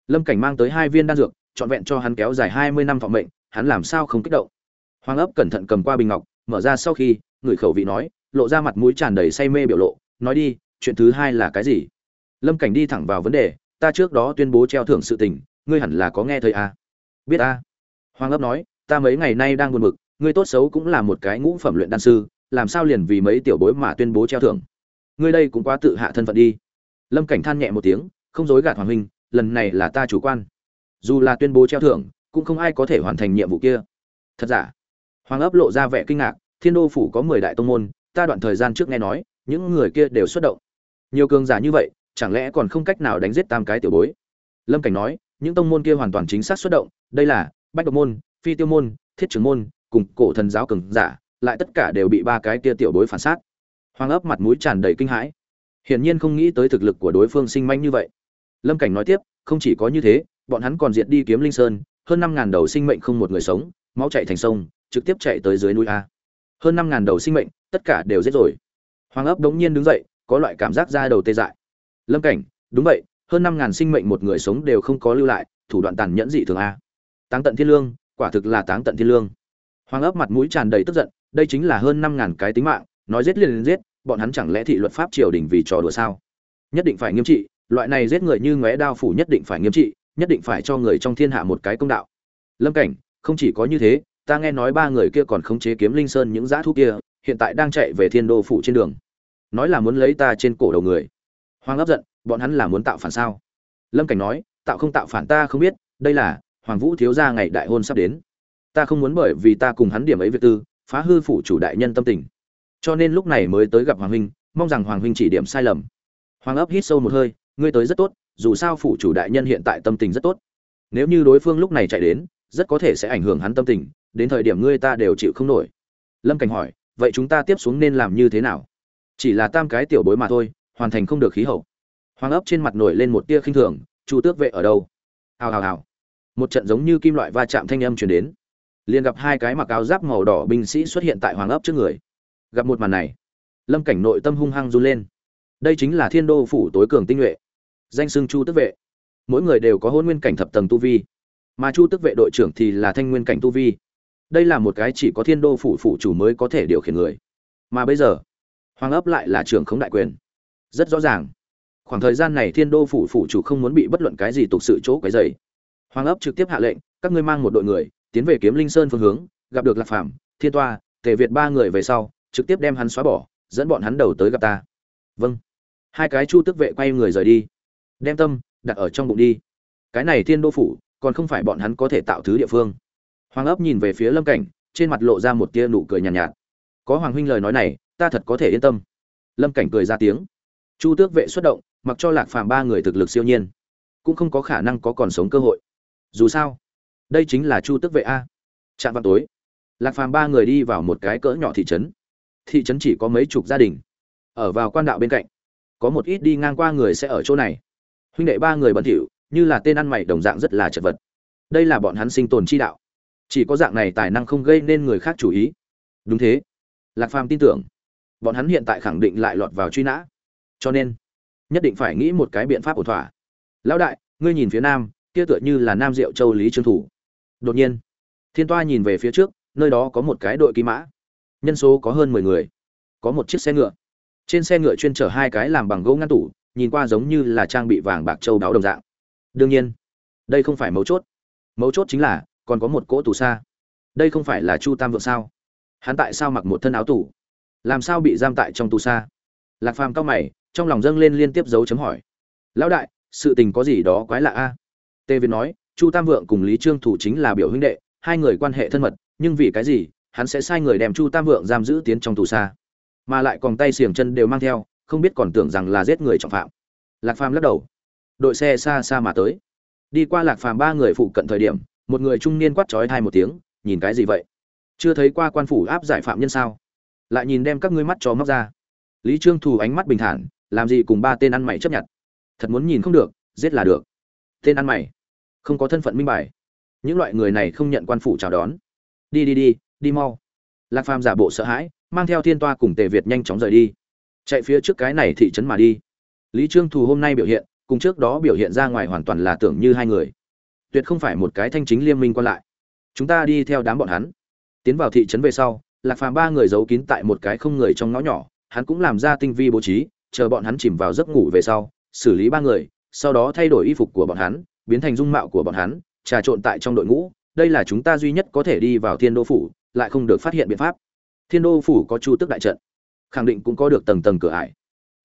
lâm cảnh mang tới hai viên đan dược, trọn vẹn cho hắn kéo dài hai mươi năm thọ mệnh, hắn làm sao không kích động hoàng ấp cẩn thận cầm qua bình ngọc, mở ra sau khi, người khẩu vị nói, lộ ra mặt mũi tràn đầy say mê biểu lộ, nói đi, chuyện thứ hai là cái gì lâm cảnh đi thẳng vào vấn đề, ta trước đó tuyên bố treo thưởng sự tình, ngươi hẳn là có nghe thấy à? biết à? hoàng ấp nói, ta mấy ngày nay đang buồn bực, ngươi tốt xấu cũng là một cái ngũ phẩm luyện đan sư, làm sao liền vì mấy tiểu bối mà tuyên bố treo thưởng ngươi đây cũng quá tự hạ thân phận đi lâm cảnh than nhẹ một tiếng, không dối gạt hoàng huynh lần này là ta chủ quan. Dù là tuyên bố treo thưởng, cũng không ai có thể hoàn thành nhiệm vụ kia. Thật giả? Hoàng ấp lộ ra vẻ kinh ngạc, thiên đô phủ có mười đại tông môn, ta đoạn thời gian trước nghe nói, những người kia đều xuất động. Nhiều cường giả như vậy, chẳng lẽ còn không cách nào đánh giết tam cái tiểu bối? Lâm cảnh nói, những tông môn kia hoàn toàn chính xác xuất động, đây là bách độc môn, phi tiêu môn, thiết trưởng môn, cùng cổ thần giáo cường giả, lại tất cả đều bị ba cái kia tiểu bối phản sát. Hoàng ấp mặt mũi tràn đầy kinh hãi. Hiển nhiên không nghĩ tới thực lực của đối phương sinh manh như vậy lâm cảnh nói tiếp, không chỉ có như thế, bọn hắn còn diệt đi kiếm linh sơn, hơn năm ngàn đầu sinh mệnh không một người sống, máu chạy thành sông, trực tiếp chạy tới dưới núi a. Hơn năm ngàn đầu sinh mệnh, tất cả đều giết rồi. Hoàng ấp đống nhiên đứng dậy, có loại cảm giác ra đầu tê dại. Lâm cảnh, đúng vậy, hơn năm ngàn sinh mệnh một người sống đều không có lưu lại, thủ đoạn tàn nhẫn dị thường a. Táng tận thiên lương, quả thực là táng tận thiên lương. Hoàng ấp mặt mũi tràn đầy tức giận, đây chính là hơn năm ngàn cái tính mạng, nói giết liền giết, bọn hắn chẳng lẽ thị luật pháp triều đình vì trò đùa sao? Nhất định phải nghiêm trị loại này giết người như ngóe đao phủ nhất định phải nghiêm trị, nhất định phải cho người trong thiên hạ một cái công đạo. Lâm cảnh, không chỉ có như thế, ta nghe nói ba người kia còn khống chế kiếm linh sơn những dã thú kia, hiện tại đang chạy về thiên đô phủ trên đường. Nói là muốn lấy ta trên cổ đầu người. Hoàng ấp giận, bọn hắn là muốn tạo phản sao? Lâm cảnh nói, tạo không tạo phản ta không biết, đây là, hoàng vũ thiếu gia ngày đại hôn sắp đến. Ta không muốn bởi vì ta cùng hắn điểm ấy việc tư, phá hư phủ chủ đại nhân tâm tình. Cho nên lúc này mới tới gặp hoàng huynh, mong rằng hoàng huynh chỉ điểm sai lầm. Hoàng ấp hít sâu một hơi ngươi tới rất tốt, dù sao phủ chủ đại nhân hiện tại tâm tình rất tốt. Nếu như đối phương lúc này chạy đến, rất có thể sẽ ảnh hưởng hắn tâm tình, đến thời điểm ngươi ta đều chịu không nổi. Lâm cảnh hỏi, vậy chúng ta tiếp xuống nên làm như thế nào? Chỉ là tam cái tiểu bối mà thôi, hoàn thành không được khí hậu. Hoàng ấp trên mặt nổi lên một tia khinh thường, chu tước vệ ở đâu? Hào hào hào. Một trận giống như kim loại va chạm thanh âm truyền đến. Liền gặp hai cái mặc áo giáp màu đỏ binh sĩ xuất hiện tại hoàng ấp trước người. Gặp một màn này, lâm cảnh nội tâm hung hăng run lên. Đây chính là thiên đô phủ tối cường tinh nhuệ danh xưng chu tức vệ. Mỗi người đều có hôn nguyên cảnh thập tầng tu vi. Mà chu tức vệ đội trưởng thì là thanh nguyên cảnh tu vi. Đây là một cái chỉ có thiên đô phủ phủ chủ mới có thể điều khiển người. Mà bây giờ, hoàng ấp lại là trưởng khống đại quyền. Rất rõ ràng. Khoảng thời gian này thiên đô phủ phủ chủ không muốn bị bất luận cái gì tục sự chỗ cái dày hoàng ấp trực tiếp hạ lệnh, các ngươi mang một đội người, tiến về kiếm linh sơn phương hướng, gặp được lạc phạm thiên toa, tề việt ba người về sau, trực tiếp đem hắn xóa bỏ, dẫn bọn hắn đầu tới gặp ta. Vâng. Hai cái chu tức vệ quay người rời đi đem tâm đặt ở trong bụng đi. Cái này thiên đô phủ còn không phải bọn hắn có thể tạo thứ địa phương. Hoàng ấp nhìn về phía lâm cảnh trên mặt lộ ra một tia nụ cười nhàn nhạt, nhạt. Có hoàng huynh lời nói này ta thật có thể yên tâm. Lâm cảnh cười ra tiếng. Chu tước vệ xuất động mặc cho lạc phàm ba người thực lực siêu nhiên cũng không có khả năng có còn sống cơ hội. Dù sao đây chính là chu tước vệ a. Trạm vào tối lạc phàm ba người đi vào một cái cỡ nhỏ thị trấn. Thị trấn chỉ có mấy chục gia đình. Ở vào quan đạo bên cạnh có một ít đi ngang qua người sẽ ở chỗ này huynh đệ ba người bẩn thỉu, như là tên ăn mày đồng dạng rất là chật vật. Đây là bọn hắn sinh tồn chi đạo. Chỉ có dạng này tài năng không gây nên người khác chú ý. Đúng thế. Lạc phàm tin tưởng, bọn hắn hiện tại khẳng định lại lọt vào truy nã. Cho nên, nhất định phải nghĩ một cái biện pháp ổn thỏa. Lão đại, ngươi nhìn phía nam, kia tựa như là nam diệu châu lý trương thủ. Đột nhiên, thiên toa nhìn về phía trước, nơi đó có một cái đội ký mã. Nhân số có hơn mười người. Có một chiếc xe ngựa. Trên xe ngựa chuyên chở hai cái làm bằng gỗ ngăn tủ nhìn qua giống như là trang bị vàng bạc châu đáo đồng dạng. Đương nhiên, đây không phải mấu chốt. Mấu chốt chính là, còn có một cỗ tù xa đây không phải là chu tam vượng sao? Hắn tại sao mặc một thân áo tù? Làm sao bị giam tại trong tù xa lạc phàm cao mày, trong lòng dâng lên liên tiếp dấu chấm hỏi. Lão đại, sự tình có gì đó quái lạ a? Tề việt nói, chu tam vượng cùng lý trương thủ chính là biểu huynh đệ, hai người quan hệ thân mật, nhưng vì cái gì, hắn sẽ sai người đem chu tam vượng giam giữ tiến trong tù xa mà lại còn tay xiềng chân đều mang theo không biết còn tưởng rằng là giết người trọng phạm. Lạc phàm lắc đầu. Đội xe xa xa mà tới. Đi qua lạc phàm ba người phụ cận thời điểm, một người trung niên quát trói thai một tiếng, nhìn cái gì vậy? Chưa thấy qua quan phủ áp giải phạm nhân sao? Lại nhìn đem các ngươi mắt chó móc ra. Lý trương thù ánh mắt bình thản, làm gì cùng ba tên ăn mày chấp nhận? Thật muốn nhìn không được, giết là được. Tên ăn mày, không có thân phận minh bài. Những loại người này không nhận quan phủ chào đón. Đi đi đi đi mau. Lạc phàm giả bộ sợ hãi, mang theo thiên toa cùng tề việt nhanh chóng rời đi chạy phía trước cái này thị trấn mà đi. Lý trương thù hôm nay biểu hiện, cùng trước đó biểu hiện ra ngoài hoàn toàn là tưởng như hai người. Tuyệt không phải một cái thanh chính liên minh quan lại. Chúng ta đi theo đám bọn hắn. Tiến vào thị trấn về sau, lạc phàm ba người giấu kín tại một cái không người trong ngõ nhỏ, hắn cũng làm ra tinh vi bố trí, chờ bọn hắn chìm vào giấc ngủ về sau, xử lý ba người, sau đó thay đổi y phục của bọn hắn, biến thành dung mạo của bọn hắn, trà trộn tại trong đội ngũ. Đây là chúng ta duy nhất có thể đi vào thiên đô phủ, lại không được phát hiện biện pháp. Thiên đô phủ có chu tức đại trận khẳng định cũng có được tầng tầng cửa ải.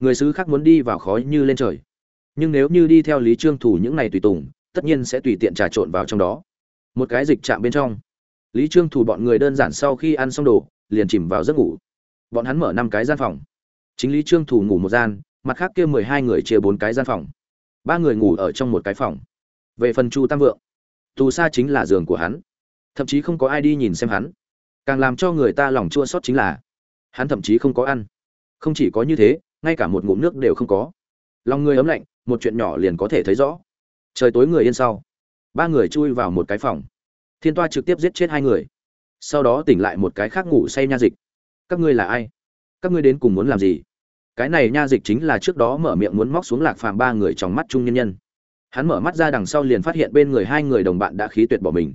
Người sứ khác muốn đi vào khói như lên trời. Nhưng nếu như đi theo lý trương thủ những này tùy tùng, tất nhiên sẽ tùy tiện trà trộn vào trong đó. Một cái dịch chạm bên trong, lý trương thủ bọn người đơn giản sau khi ăn xong đồ, liền chìm vào giấc ngủ. Bọn hắn mở năm cái gian phòng. Chính lý trương thủ ngủ một gian, mặt khác kia mười hai người chia bốn cái gian phòng. Ba người ngủ ở trong một cái phòng. Về phần chu tam vượng, tù xa chính là giường của hắn. Thậm chí không có ai đi nhìn xem hắn. Càng làm cho người ta lòng chua xót chính là hắn thậm chí không có ăn. Không chỉ có như thế, ngay cả một ngụm nước đều không có. Lòng người ấm lạnh, một chuyện nhỏ liền có thể thấy rõ. Trời tối người yên sau. Ba người chui vào một cái phòng. Thiên toa trực tiếp giết chết hai người. Sau đó tỉnh lại một cái khác ngủ say nha dịch. Các ngươi là ai? Các ngươi đến cùng muốn làm gì? Cái này nha dịch chính là trước đó mở miệng muốn móc xuống lạc phàm ba người trong mắt trung nhân nhân. Hắn mở mắt ra đằng sau liền phát hiện bên người hai người đồng bạn đã khí tuyệt bỏ mình.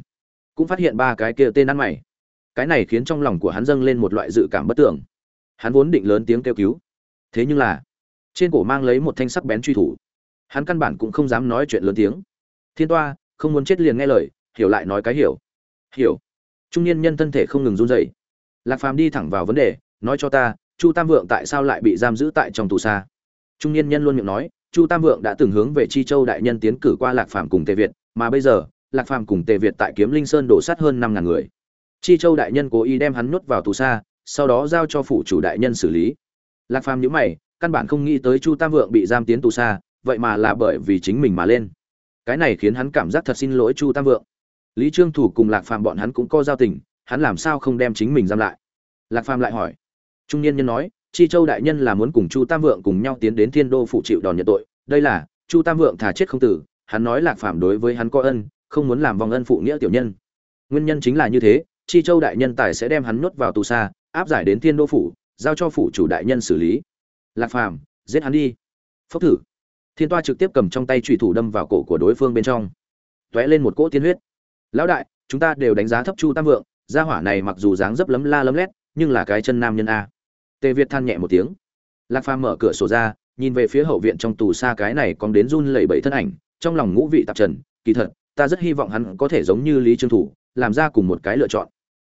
Cũng phát hiện ba cái kia tên ăn mày. Cái này khiến trong lòng của hắn dâng lên một loại dự cảm bất tưởng hắn vốn định lớn tiếng kêu cứu. Thế nhưng là, trên cổ mang lấy một thanh sắc bén truy thủ. Hắn căn bản cũng không dám nói chuyện lớn tiếng. Thiên toa, không muốn chết liền nghe lời, hiểu lại nói cái hiểu. Hiểu. Trung niên nhân thân thể không ngừng run rẩy. Lạc phàm đi thẳng vào vấn đề, nói cho ta, chu tam vượng tại sao lại bị giam giữ tại trong tù xa? Trung niên nhân luôn miệng nói, chu tam vượng đã từng hướng về chi châu đại nhân tiến cử qua lạc phàm cùng tề việt, mà bây giờ, lạc phàm cùng tề việt tại kiếm linh sơn đổ sát hơn năm ngàn người. Chi châu đại nhân cố ý đem hắn nuốt vào tù xa sau đó giao cho phủ chủ đại nhân xử lý. Lạc phàm nhíu mày, căn bản không nghĩ tới chu tam vượng bị giam tiến tù xa, vậy mà là bởi vì chính mình mà lên. Cái này khiến hắn cảm giác thật xin lỗi chu tam vượng. Lý trương thủ cùng lạc phàm bọn hắn cũng có giao tình, hắn làm sao không đem chính mình giam lại? Lạc phàm lại hỏi. Trung niên nhân nói, chi châu đại nhân là muốn cùng chu tam vượng cùng nhau tiến đến thiên đô phụ chịu đòn nhận tội, đây là, chu tam vượng thà chết không tử, hắn nói lạc phàm đối với hắn có ân, không muốn làm vòng ân phụ nghĩa tiểu nhân. Nguyên nhân chính là như thế, chi châu đại nhân tài sẽ đem hắn nhốt vào tù xa áp giải đến thiên đô phủ, giao cho phủ chủ đại nhân xử lý. Lạc phàm, giết hắn đi. Phốc thử. Thiên toa trực tiếp cầm trong tay trùy thủ đâm vào cổ của đối phương bên trong. T ó é lên một cỗ tiên huyết. Lão đại, chúng ta đều đánh giá thấp chu tam vượng, gia hỏa này mặc dù dáng dấp lấm la lấm lét, nhưng là cái chân nam nhân a. Tề việt than nhẹ một tiếng. Lạc phàm mở cửa sổ ra, nhìn về phía hậu viện trong tù xa cái này còn đến run lẩy bẩy thân ảnh, trong lòng ngũ vị tạp trần, kỳ thật, ta rất hy vọng hắn có thể giống như lý trương thủ, làm ra cùng một cái lựa chọn.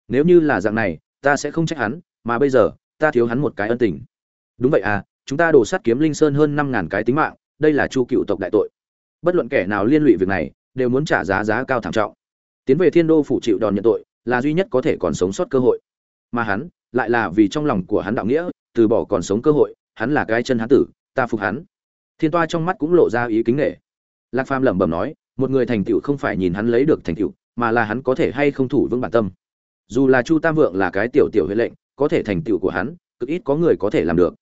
Nếu như là dạng này ta sẽ không trách hắn, mà bây giờ, ta thiếu hắn một cái ân tình. Đúng vậy à chúng ta đổ sát kiếm linh sơn hơn năm ngàn cái tính mạng, đây là chu cựu tộc đại tội. Bất luận kẻ nào liên lụy việc này, đều muốn trả giá giá cao thảm trọng. Tiến về thiên đô phủ chịu đòn nhận tội, là duy nhất có thể còn sống sót cơ hội. Mà hắn, lại là vì trong lòng của hắn đạo nghĩa, từ bỏ còn sống cơ hội, hắn là cái chân hắn tử, ta phục hắn. Thiên toa trong mắt cũng lộ ra ý kính nghệ lạc phàm lẩm bẩm nói, một người thành tựu không phải nhìn hắn lấy được thành tựu, mà là hắn có thể hay không thủ vững bản tâm dù là chu tam vượng là cái tiểu tiểu huệ lệnh, có thể thành tựu của hắn, cực ít có người có thể làm được.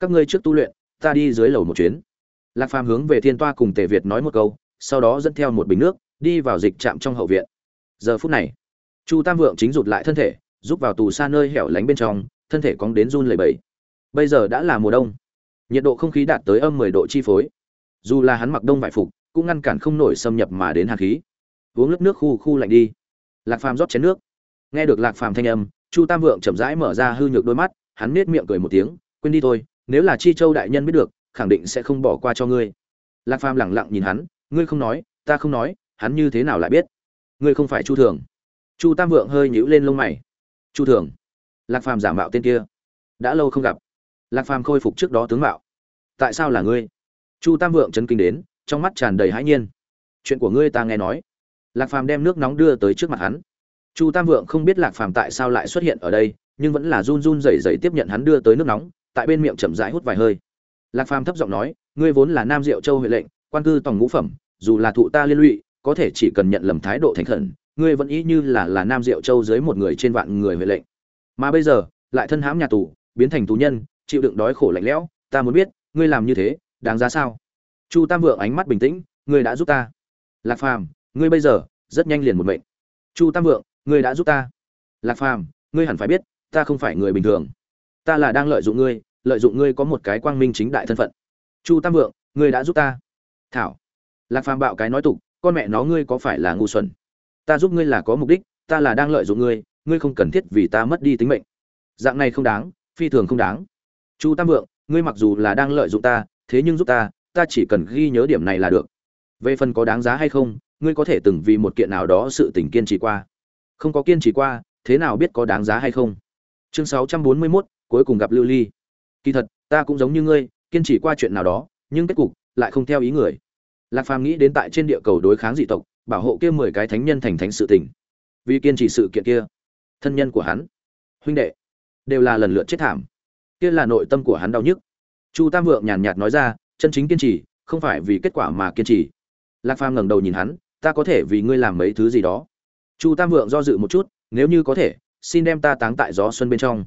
Các ngươi trước tu luyện, ta đi dưới lầu một chuyến. Lạc phàm hướng về thiên toa cùng tề việt nói một câu, sau đó dẫn theo một bình nước, đi vào dịch trạm trong hậu viện. Giờ phút này, chu tam vượng chính rụt lại thân thể giúp vào tù xa nơi hẻo lánh bên trong, thân thể cóng đến run lẩy bẩy. Bây giờ đã là mùa đông, nhiệt độ không khí đạt tới âm mười độ chi phối. Dù là hắn mặc đông vải phục, cũng ngăn cản không nổi xâm nhập mà đến hàn khí. Uống lớp nước khu khu lạnh đi. Lạc phàm rót chén nước nghe được lạc phàm thanh âm, chu tam vượng chậm rãi mở ra hư nhược đôi mắt, hắn nết miệng cười một tiếng, quên đi thôi, nếu là chi châu đại nhân biết được, khẳng định sẽ không bỏ qua cho ngươi. Lạc phàm lẳng lặng nhìn hắn, ngươi không nói, ta không nói, hắn như thế nào lại biết? Ngươi không phải chu thường. Chu tam vượng hơi nhíu lên lông mày. Chu thường. Lạc phàm giả mạo tên kia. Đã lâu không gặp. Lạc phàm khôi phục trước đó tướng mạo. Tại sao là ngươi? Chu tam vượng chấn kinh đến, trong mắt tràn đầy hãi nhiên. Chuyện của ngươi ta nghe nói. Lạc phàm đem nước nóng đưa tới trước mặt hắn chu tam vượng không biết lạc phàm tại sao lại xuất hiện ở đây, nhưng vẫn là run run rẩy rẩy tiếp nhận hắn đưa tới nước nóng, tại bên miệng chậm rãi hút vài hơi. Lạc phàm thấp giọng nói, ngươi vốn là nam diệu châu huệ lệnh, quan cư tổng ngũ phẩm, dù là thụ ta liên lụy, có thể chỉ cần nhận lầm thái độ thành khẩn, ngươi vẫn ý như là là nam diệu châu dưới một người trên vạn người huệ lệnh. Mà bây giờ, lại thân hãm nhà tù, biến thành tù nhân, chịu đựng đói khổ lạnh lẽo, ta muốn biết, ngươi làm như thế, đáng giá sao? Chu tam vượng ánh mắt bình tĩnh, ngươi đã giúp ta. Lạc phàm, ngươi bây giờ, rất nhanh liền một mệnh. Chu tam vượng ngươi đã giúp ta. Lạc phàm, ngươi hẳn phải biết, ta không phải người bình thường. Ta là đang lợi dụng ngươi, lợi dụng ngươi có một cái quang minh chính đại thân phận. Chu tam vượng, ngươi đã giúp ta. Thảo. Lạc phàm bạo cái nói tục, con mẹ nó ngươi có phải là ngu xuẩn? Ta giúp ngươi là có mục đích, ta là đang lợi dụng ngươi ngươi không cần thiết vì ta mất đi tính mệnh. Dạng này không đáng, phi thường không đáng. Chu tam vượng, ngươi mặc dù là đang lợi dụng ta, thế nhưng giúp ta ta chỉ cần ghi nhớ điểm này là được. Về phần có đáng giá hay không, ngươi có thể từng vì một kiện nào đó sự tình kiên trì qua không có kiên trì qua thế nào biết có đáng giá hay không? Chương sáu trăm bốn mươi 641, cuối cùng gặp lưu ly. Kỳ thật ta cũng giống như ngươi kiên trì qua chuyện nào đó nhưng kết cục lại không theo ý người. Lạc phàm nghĩ đến tại trên địa cầu đối kháng dị tộc bảo hộ kia mười cái thánh nhân thành thánh sự tình. Vì kiên trì sự kiện kia thân nhân của hắn huynh đệ đều là lần lượt chết thảm. Kia là nội tâm của hắn đau nhức. Chu tam vượng nhàn nhạt nói ra chân chính kiên trì không phải vì kết quả mà kiên trì. Lạc phàm ngẩng đầu nhìn hắn ta có thể vì ngươi làm mấy thứ gì đó chu tam vượng do dự một chút, nếu như có thể, xin đem ta táng tại gió xuân bên trong.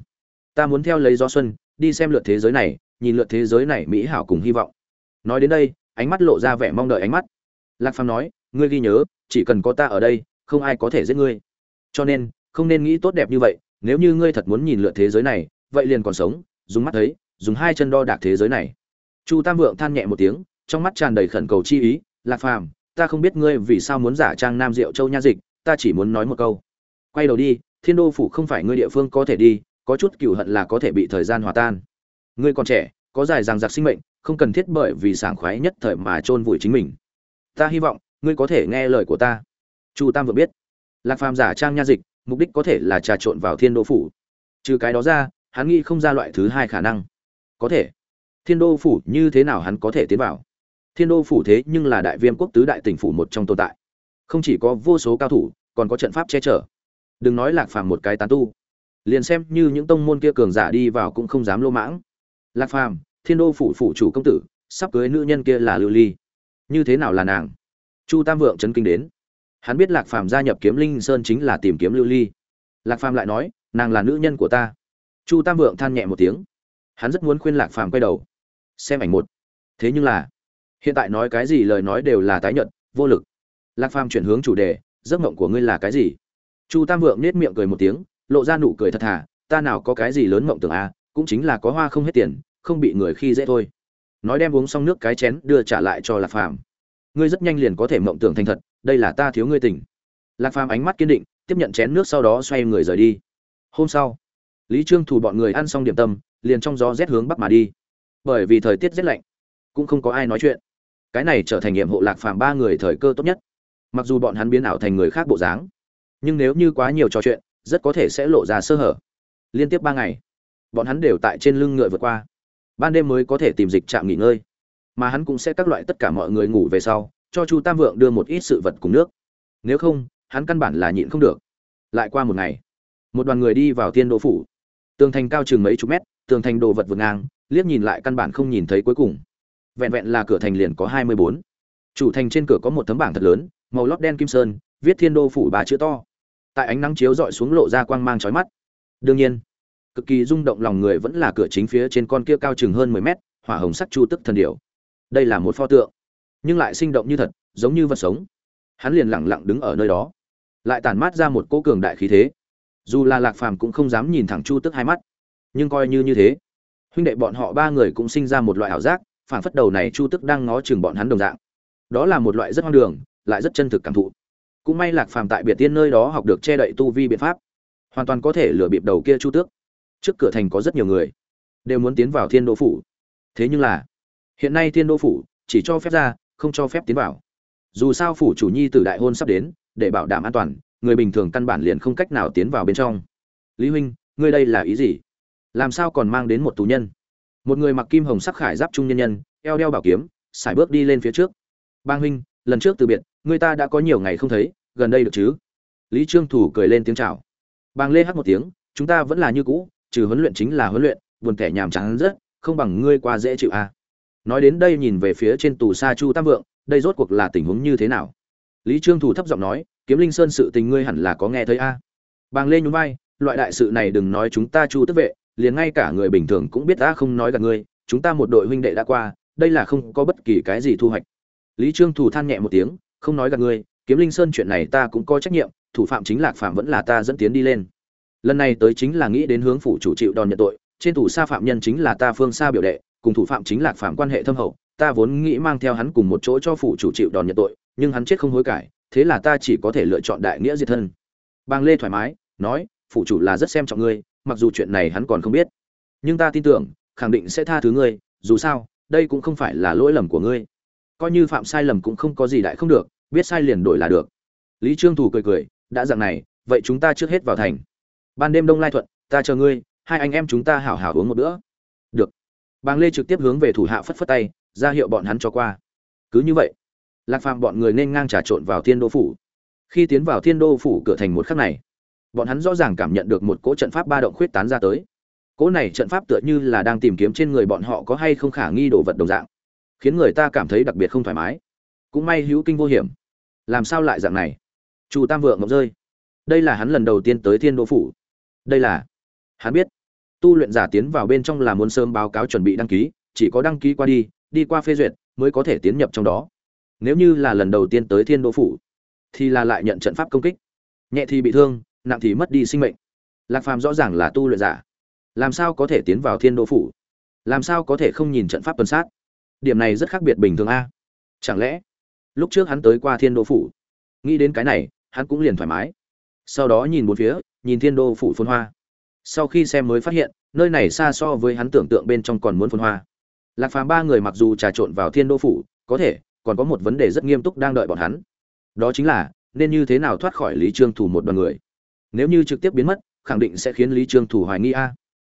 Ta muốn theo lấy gió xuân, đi xem lượt thế giới này, nhìn lượt thế giới này mỹ hảo cùng hy vọng. Nói đến đây, ánh mắt lộ ra vẻ mong đợi ánh mắt. Lạc phàm nói, ngươi ghi nhớ, chỉ cần có ta ở đây, không ai có thể giết ngươi. Cho nên, không nên nghĩ tốt đẹp như vậy, nếu như ngươi thật muốn nhìn lượt thế giới này, vậy liền còn sống, dùng mắt thấy, dùng hai chân đo đạc thế giới này. Chu tam vượng than nhẹ một tiếng, trong mắt tràn đầy khẩn cầu chi ý, lạc phàm, ta không biết ngươi vì sao muốn giả trang nam diệu châu nha dịch ta chỉ muốn nói một câu. Quay đầu đi, thiên đô phủ không phải ngươi địa phương có thể đi, có chút cựu hận là có thể bị thời gian hòa tan. Ngươi còn trẻ, có dài ràng giặc sinh mệnh, không cần thiết bởi vì sảng khoái nhất thời mà chôn vùi chính mình. Ta hy vọng, ngươi có thể nghe lời của ta. Chu tam vừa biết. Lạc phàm giả trang nha dịch, mục đích có thể là trà trộn vào thiên đô phủ. Trừ cái đó ra, hắn nghĩ không ra loại thứ hai khả năng. Có thể. Thiên đô phủ như thế nào hắn có thể tiến vào? Thiên đô phủ thế nhưng là đại viêm quốc tứ đại tỉnh phủ một trong tồn tại không chỉ có vô số cao thủ, còn có trận pháp che chở. Đừng nói lạc phàm một cái tán tu. Liền xem như những tông môn kia cường giả đi vào cũng không dám lô mãng. Lạc phàm, thiên đô phủ phủ chủ công tử, sắp cưới nữ nhân kia là lưu ly. Như thế nào là nàng? Chu tam vượng chấn kinh đến. Hắn biết lạc phàm gia nhập kiếm linh sơn chính là tìm kiếm lưu ly. Lạc phàm lại nói, nàng là nữ nhân của ta. Chu tam vượng than nhẹ một tiếng. Hắn rất muốn khuyên lạc phàm quay đầu. Xem ảnh một. Thế nhưng là, hiện tại nói cái gì lời nói đều là tái nhận vô lực lạc phàm chuyển hướng chủ đề giấc mộng của ngươi là cái gì? Chu tam vượng nết miệng cười một tiếng lộ ra nụ cười thật thà ta nào có cái gì lớn mộng tưởng a à, cũng chính là có hoa không hết tiền không bị người khi dễ thôi. Nói đem uống xong nước cái chén đưa trả lại cho lạc phàm. Ngươi rất nhanh liền có thể mộng tưởng thành thật đây là ta thiếu ngươi tỉnh lạc phàm ánh mắt kiên định tiếp nhận chén nước sau đó xoay người rời đi. Hôm sau lý trương thủ bọn người ăn xong điểm tâm liền trong gió rét hướng bắc mà đi. Bởi vì thời tiết rét lạnh cũng không có ai nói chuyện. Cái này trở thành nhiệm hộ lạc phàm ba người thời cơ tốt nhất mặc dù bọn hắn biến ảo thành người khác bộ dáng, nhưng nếu như quá nhiều trò chuyện, rất có thể sẽ lộ ra sơ hở. Liên tiếp ba ngày, bọn hắn đều tại trên lưng ngựa vượt qua. Ban đêm mới có thể tìm dịch trạm nghỉ ngơi, mà hắn cũng sẽ các loại tất cả mọi người ngủ về sau, cho chu tam vượng đưa một ít sự vật cùng nước. Nếu không, hắn căn bản là nhịn không được. Lại qua một ngày, một đoàn người đi vào tiên đỗ phủ. Tường thành cao chừng mấy chục mét, tường thành đồ vật vượt ngang, liếc nhìn lại căn bản không nhìn thấy cuối cùng. Vẹn vẹn là cửa thành liền có hai mươi bốn. Chủ thành trên cửa có một tấm bảng thật lớn màu lót đen kim sơn, viết thiên đô phủ bà chữ to. Tại ánh nắng chiếu rọi xuống lộ ra quang mang chói mắt. Đương nhiên, cực kỳ rung động lòng người vẫn là cửa chính phía trên con kia cao chừng hơn mười mét, hỏa hồng sắc chu tức thần điểu. Đây là một pho tượng, nhưng lại sinh động như thật, giống như vật sống. Hắn liền lẳng lặng đứng ở nơi đó, lại tản mát ra một cỗ cường đại khí thế. Dù là lạc phàm cũng không dám nhìn thẳng chu tức hai mắt, nhưng coi như như thế, huynh đệ bọn họ ba người cũng sinh ra một loại ảo giác phản phất đầu này chu tức đang ngó chừng bọn hắn đồng dạng. Đó là một loại rất hoang đường lại rất chân thực cảm thụ. Cũng may lạc phàm tại biệt tiên nơi đó học được che đậy tu vi biện pháp, hoàn toàn có thể lừa bịp đầu kia chu tước. Trước cửa thành có rất nhiều người, đều muốn tiến vào thiên đô phủ. Thế nhưng là, hiện nay thiên đô phủ chỉ cho phép ra, không cho phép tiến vào. Dù sao phủ chủ nhi từ đại hôn sắp đến, để bảo đảm an toàn, người bình thường căn bản liền không cách nào tiến vào bên trong. Lý huynh, ngươi đây là ý gì? Làm sao còn mang đến một tù nhân? Một người mặc kim hồng sắc khải giáp trung nhân nhân, eo đeo bảo kiếm, sải bước đi lên phía trước. Bang huynh lần trước từ biệt, người ta đã có nhiều ngày không thấy, gần đây được chứ lý trương thủ cười lên tiếng chào bang lê hát một tiếng, chúng ta vẫn là như cũ, trừ huấn luyện chính là huấn luyện, buồn thẻ nhàm chán rất, không bằng ngươi qua dễ chịu à. nói đến đây nhìn về phía trên tù sa chu tam vượng, đây rốt cuộc là tình huống như thế nào lý trương thủ thấp giọng nói, kiếm linh sơn sự tình ngươi hẳn là có nghe thấy a à. bàng lê nhún vai, loại đại sự này đừng nói chúng ta chu tức vệ, liền ngay cả người bình thường cũng biết ta không nói gặp ngươi, chúng ta một đội huynh đệ đã qua, đây là không có bất kỳ cái gì thu hoạch lý trương thủ than nhẹ một tiếng, không nói gặp ngươi, kiếm linh sơn chuyện này ta cũng có trách nhiệm, thủ phạm chính lạc phạm vẫn là ta dẫn tiến đi lên. Lần này tới chính là nghĩ đến hướng phủ chủ chịu đòn nhận tội, trên tù xa phạm nhân chính là ta phương xa biểu đệ, cùng thủ phạm chính lạc phạm quan hệ thâm hậu, ta vốn nghĩ mang theo hắn cùng một chỗ cho phủ chủ chịu đòn nhận tội, nhưng hắn chết không hối cải, thế là ta chỉ có thể lựa chọn đại nghĩa diệt thân. Bang lê thoải mái, nói, phủ chủ là rất xem trọng ngươi, mặc dù chuyện này hắn còn không biết. Nhưng ta tin tưởng, khẳng định sẽ tha thứ ngươi, dù sao, đây cũng không phải là lỗi lầm của ngươi coi như phạm sai lầm cũng không có gì đại không được, biết sai liền đổi là được. Lý trương thủ cười cười, đã dạng này, vậy chúng ta trước hết vào thành. Ban đêm đông lai thuận, ta chờ ngươi, hai anh em chúng ta hảo hảo uống một bữa. Được. Bàng lê trực tiếp hướng về thủ hạ phất phất tay, ra hiệu bọn hắn cho qua. Cứ như vậy, lạc phàm bọn người nên ngang trà trộn vào thiên đô phủ. Khi tiến vào thiên đô phủ cửa thành một khắc này, bọn hắn rõ ràng cảm nhận được một cỗ trận pháp ba động khuyết tán ra tới. Cỗ này trận pháp tựa như là đang tìm kiếm trên người bọn họ có hay không khả nghi đồ vật đồng dạng khiến người ta cảm thấy đặc biệt không thoải mái. Cũng may hữu kinh vô hiểm. Làm sao lại dạng này? Chu tam vượng ngọc rơi. Đây là hắn lần đầu tiên tới thiên đô phủ. Đây là, hắn biết, tu luyện giả tiến vào bên trong là muốn sớm báo cáo chuẩn bị đăng ký, chỉ có đăng ký qua đi đi qua phê duyệt mới có thể tiến nhập trong đó. Nếu như là lần đầu tiên tới thiên đô phủ, thì là lại nhận trận pháp công kích. Nhẹ thì bị thương, nặng thì mất đi sinh mệnh. Lạc phàm rõ ràng là tu luyện giả. Làm sao có thể tiến vào thiên đô phủ? Làm sao có thể không nhìn trận pháp tuần sát? Điểm này rất khác biệt bình thường a. Chẳng lẽ, lúc trước hắn tới qua thiên đô phủ? Nghĩ đến cái này, hắn cũng liền thoải mái. Sau đó nhìn bốn phía, nhìn thiên đô phủ phun hoa. Sau khi xem mới phát hiện, nơi này xa so với hắn tưởng tượng bên trong còn muốn phun hoa. Lạc phàm ba người mặc dù trà trộn vào thiên đô phủ, có thể còn có một vấn đề rất nghiêm túc đang đợi bọn hắn. Đó chính là, nên như thế nào thoát khỏi lý trương thủ một đoàn người? Nếu như trực tiếp biến mất, khẳng định sẽ khiến lý trương thủ hoài nghi a.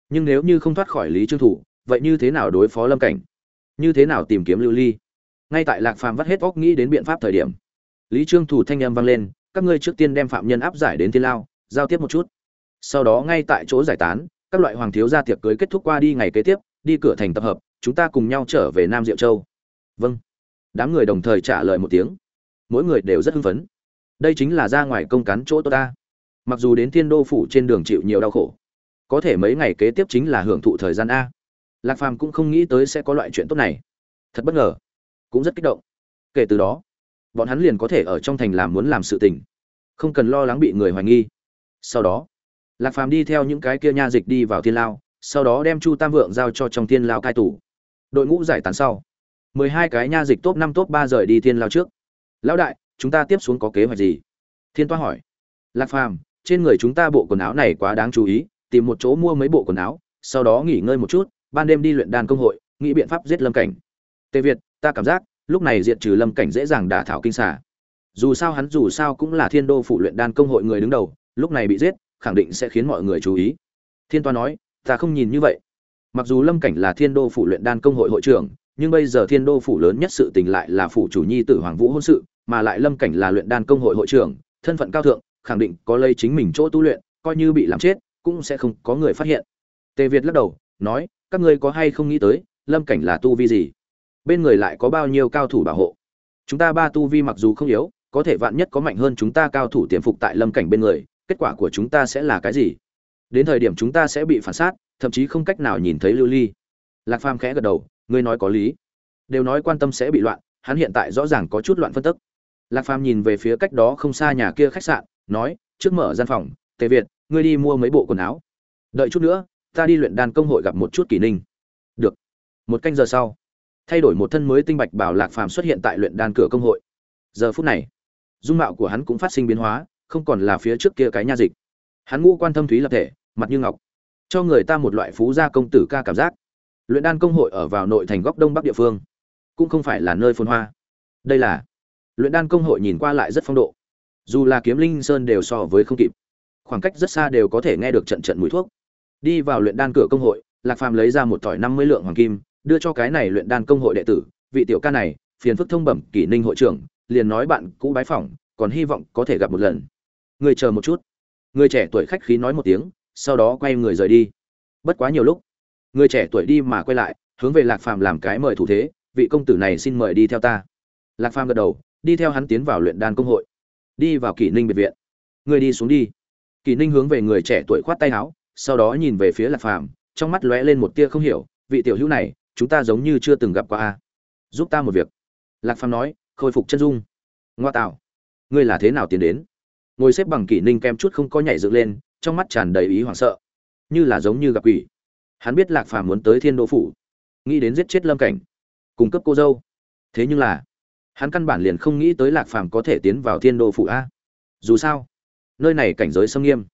Nhưng nếu như không thoát khỏi lý trương thủ vậy như thế nào đối phó lâm cảnh? Như thế nào tìm kiếm lưu ly? Ngay tại lạc phàm vắt hết óc nghĩ đến biện pháp thời điểm, lý trương thủ thanh âm vang lên, các ngươi trước tiên đem phạm nhân áp giải đến thiên lao, giao tiếp một chút. Sau đó ngay tại chỗ giải tán, các loại hoàng thiếu gia tiệc cưới kết thúc qua đi ngày kế tiếp, đi cửa thành tập hợp, chúng ta cùng nhau trở về nam diệu châu. Vâng. Đám người đồng thời trả lời một tiếng. Mỗi người đều rất hưng phấn. Đây chính là ra ngoài công cán chỗ tôi ta. Mặc dù đến thiên đô phủ trên đường chịu nhiều đau khổ, có thể mấy ngày kế tiếp chính là hưởng thụ thời gian a lạc phàm cũng không nghĩ tới sẽ có loại chuyện tốt này. Thật bất ngờ. Cũng rất kích động. Kể từ đó, bọn hắn liền có thể ở trong thành làm muốn làm sự tình. Không cần lo lắng bị người hoài nghi. Sau đó, lạc phàm đi theo những cái kia nha dịch đi vào thiên lao, sau đó đem chu tam vượng giao cho trong thiên lao cai tủ đội ngũ giải tán sau, mười hai cái nha dịch top năm top ba rời đi thiên lao trước. Lão đại, chúng ta tiếp xuống có kế hoạch gì? Thiên toa hỏi. Lạc phàm, trên người chúng ta bộ quần áo này quá đáng chú ý, tìm một chỗ mua mấy bộ quần áo, sau đó nghỉ ngơi một chút ban đêm đi luyện đan công hội, nghĩ biện pháp giết lâm cảnh. Tề việt, ta cảm giác, lúc này diệt trừ lâm cảnh dễ dàng đả thảo kinh xả dù sao hắn dù sao cũng là thiên đô phụ luyện đan công hội người đứng đầu, lúc này bị giết, khẳng định sẽ khiến mọi người chú ý. Thiên toa nói, ta không nhìn như vậy. Mặc dù lâm cảnh là thiên đô phủ luyện đan công hội hội trưởng, nhưng bây giờ thiên đô phủ lớn nhất sự tình lại là phủ chủ nhi tử hoàng vũ hôn sự, mà lại lâm cảnh là luyện đan công hội hội trưởng, thân phận cao thượng, khẳng định có lây chính mình chỗ tu luyện, coi như bị làm chết, cũng sẽ không có người phát hiện. Tề việt lắc đầu, nói các ngươi có hay không nghĩ tới, lâm cảnh là tu vi gì? Bên người lại có bao nhiêu cao thủ bảo hộ? Chúng ta ba tu vi mặc dù không yếu, có thể vạn nhất có mạnh hơn chúng ta cao thủ tiềm phục tại lâm cảnh bên người, kết quả của chúng ta sẽ là cái gì? Đến thời điểm chúng ta sẽ bị phản sát, thậm chí không cách nào nhìn thấy lưu ly. Lạc phàm khẽ gật đầu, ngươi nói có lý. Đều nói quan tâm sẽ bị loạn, hắn hiện tại rõ ràng có chút loạn phân tức. Lạc phàm nhìn về phía cách đó không xa nhà kia khách sạn, nói, trước mở gian phòng, tề việt, ngươi đi mua mấy bộ quần áo. Đợi chút nữa ta đi luyện đan công hội gặp một chút kỳ ninh. Được. Một canh giờ sau, thay đổi một thân mới tinh bạch bảo lạc phàm xuất hiện tại luyện đan cửa công hội. Giờ phút này, dung mạo của hắn cũng phát sinh biến hóa, không còn là phía trước kia cái nha dịch. Hắn ngũ quan thâm thúy lập thể, mặt như ngọc. Cho người ta một loại phú gia công tử ca cảm giác. Luyện đan công hội ở vào nội thành góc đông bắc địa phương, cũng không phải là nơi phồn hoa. Đây là, luyện đan công hội nhìn qua lại rất phong độ. Dù là kiếm linh sơn đều so với không kịp, khoảng cách rất xa đều có thể nghe được trận trận mùi thuốc đi vào luyện đan cửa công hội, lạc phàm lấy ra một thỏi năm mươi lượng hoàng kim, đưa cho cái này luyện đan công hội đệ tử, vị tiểu ca này, phiền phức thông bẩm kỷ ninh hội trưởng, liền nói bạn cũ bái phỏng, còn hy vọng có thể gặp một lần. Người chờ một chút. Người trẻ tuổi khách khí nói một tiếng, sau đó quay người rời đi. Bất quá nhiều lúc, người trẻ tuổi đi mà quay lại, hướng về lạc phàm làm cái mời thủ thế, vị công tử này xin mời đi theo ta. Lạc phàm gật đầu, đi theo hắn tiến vào luyện đan công hội. Đi vào kỷ ninh biệt viện. Người đi xuống đi. Kỷ ninh hướng về người trẻ tuổi khoát tay áo sau đó nhìn về phía lạc phàm, trong mắt lóe lên một tia không hiểu, vị tiểu hữu này, chúng ta giống như chưa từng gặp qua a. Giúp ta một việc. Lạc phàm nói, khôi phục chân dung. Ngoa tạo. Ngươi là thế nào tiến đến? Ngồi xếp bằng kỷ ninh kem chút không có nhảy dựng lên, trong mắt tràn đầy ý hoảng sợ. Như là giống như gặp quỷ. Hắn biết lạc phàm muốn tới thiên đô phủ. Nghĩ đến giết chết lâm cảnh. Cung cấp cô dâu. Thế nhưng là, hắn căn bản liền không nghĩ tới lạc phàm có thể tiến vào thiên đô phủ a. Dù sao, nơi này cảnh giới xâm nghiêm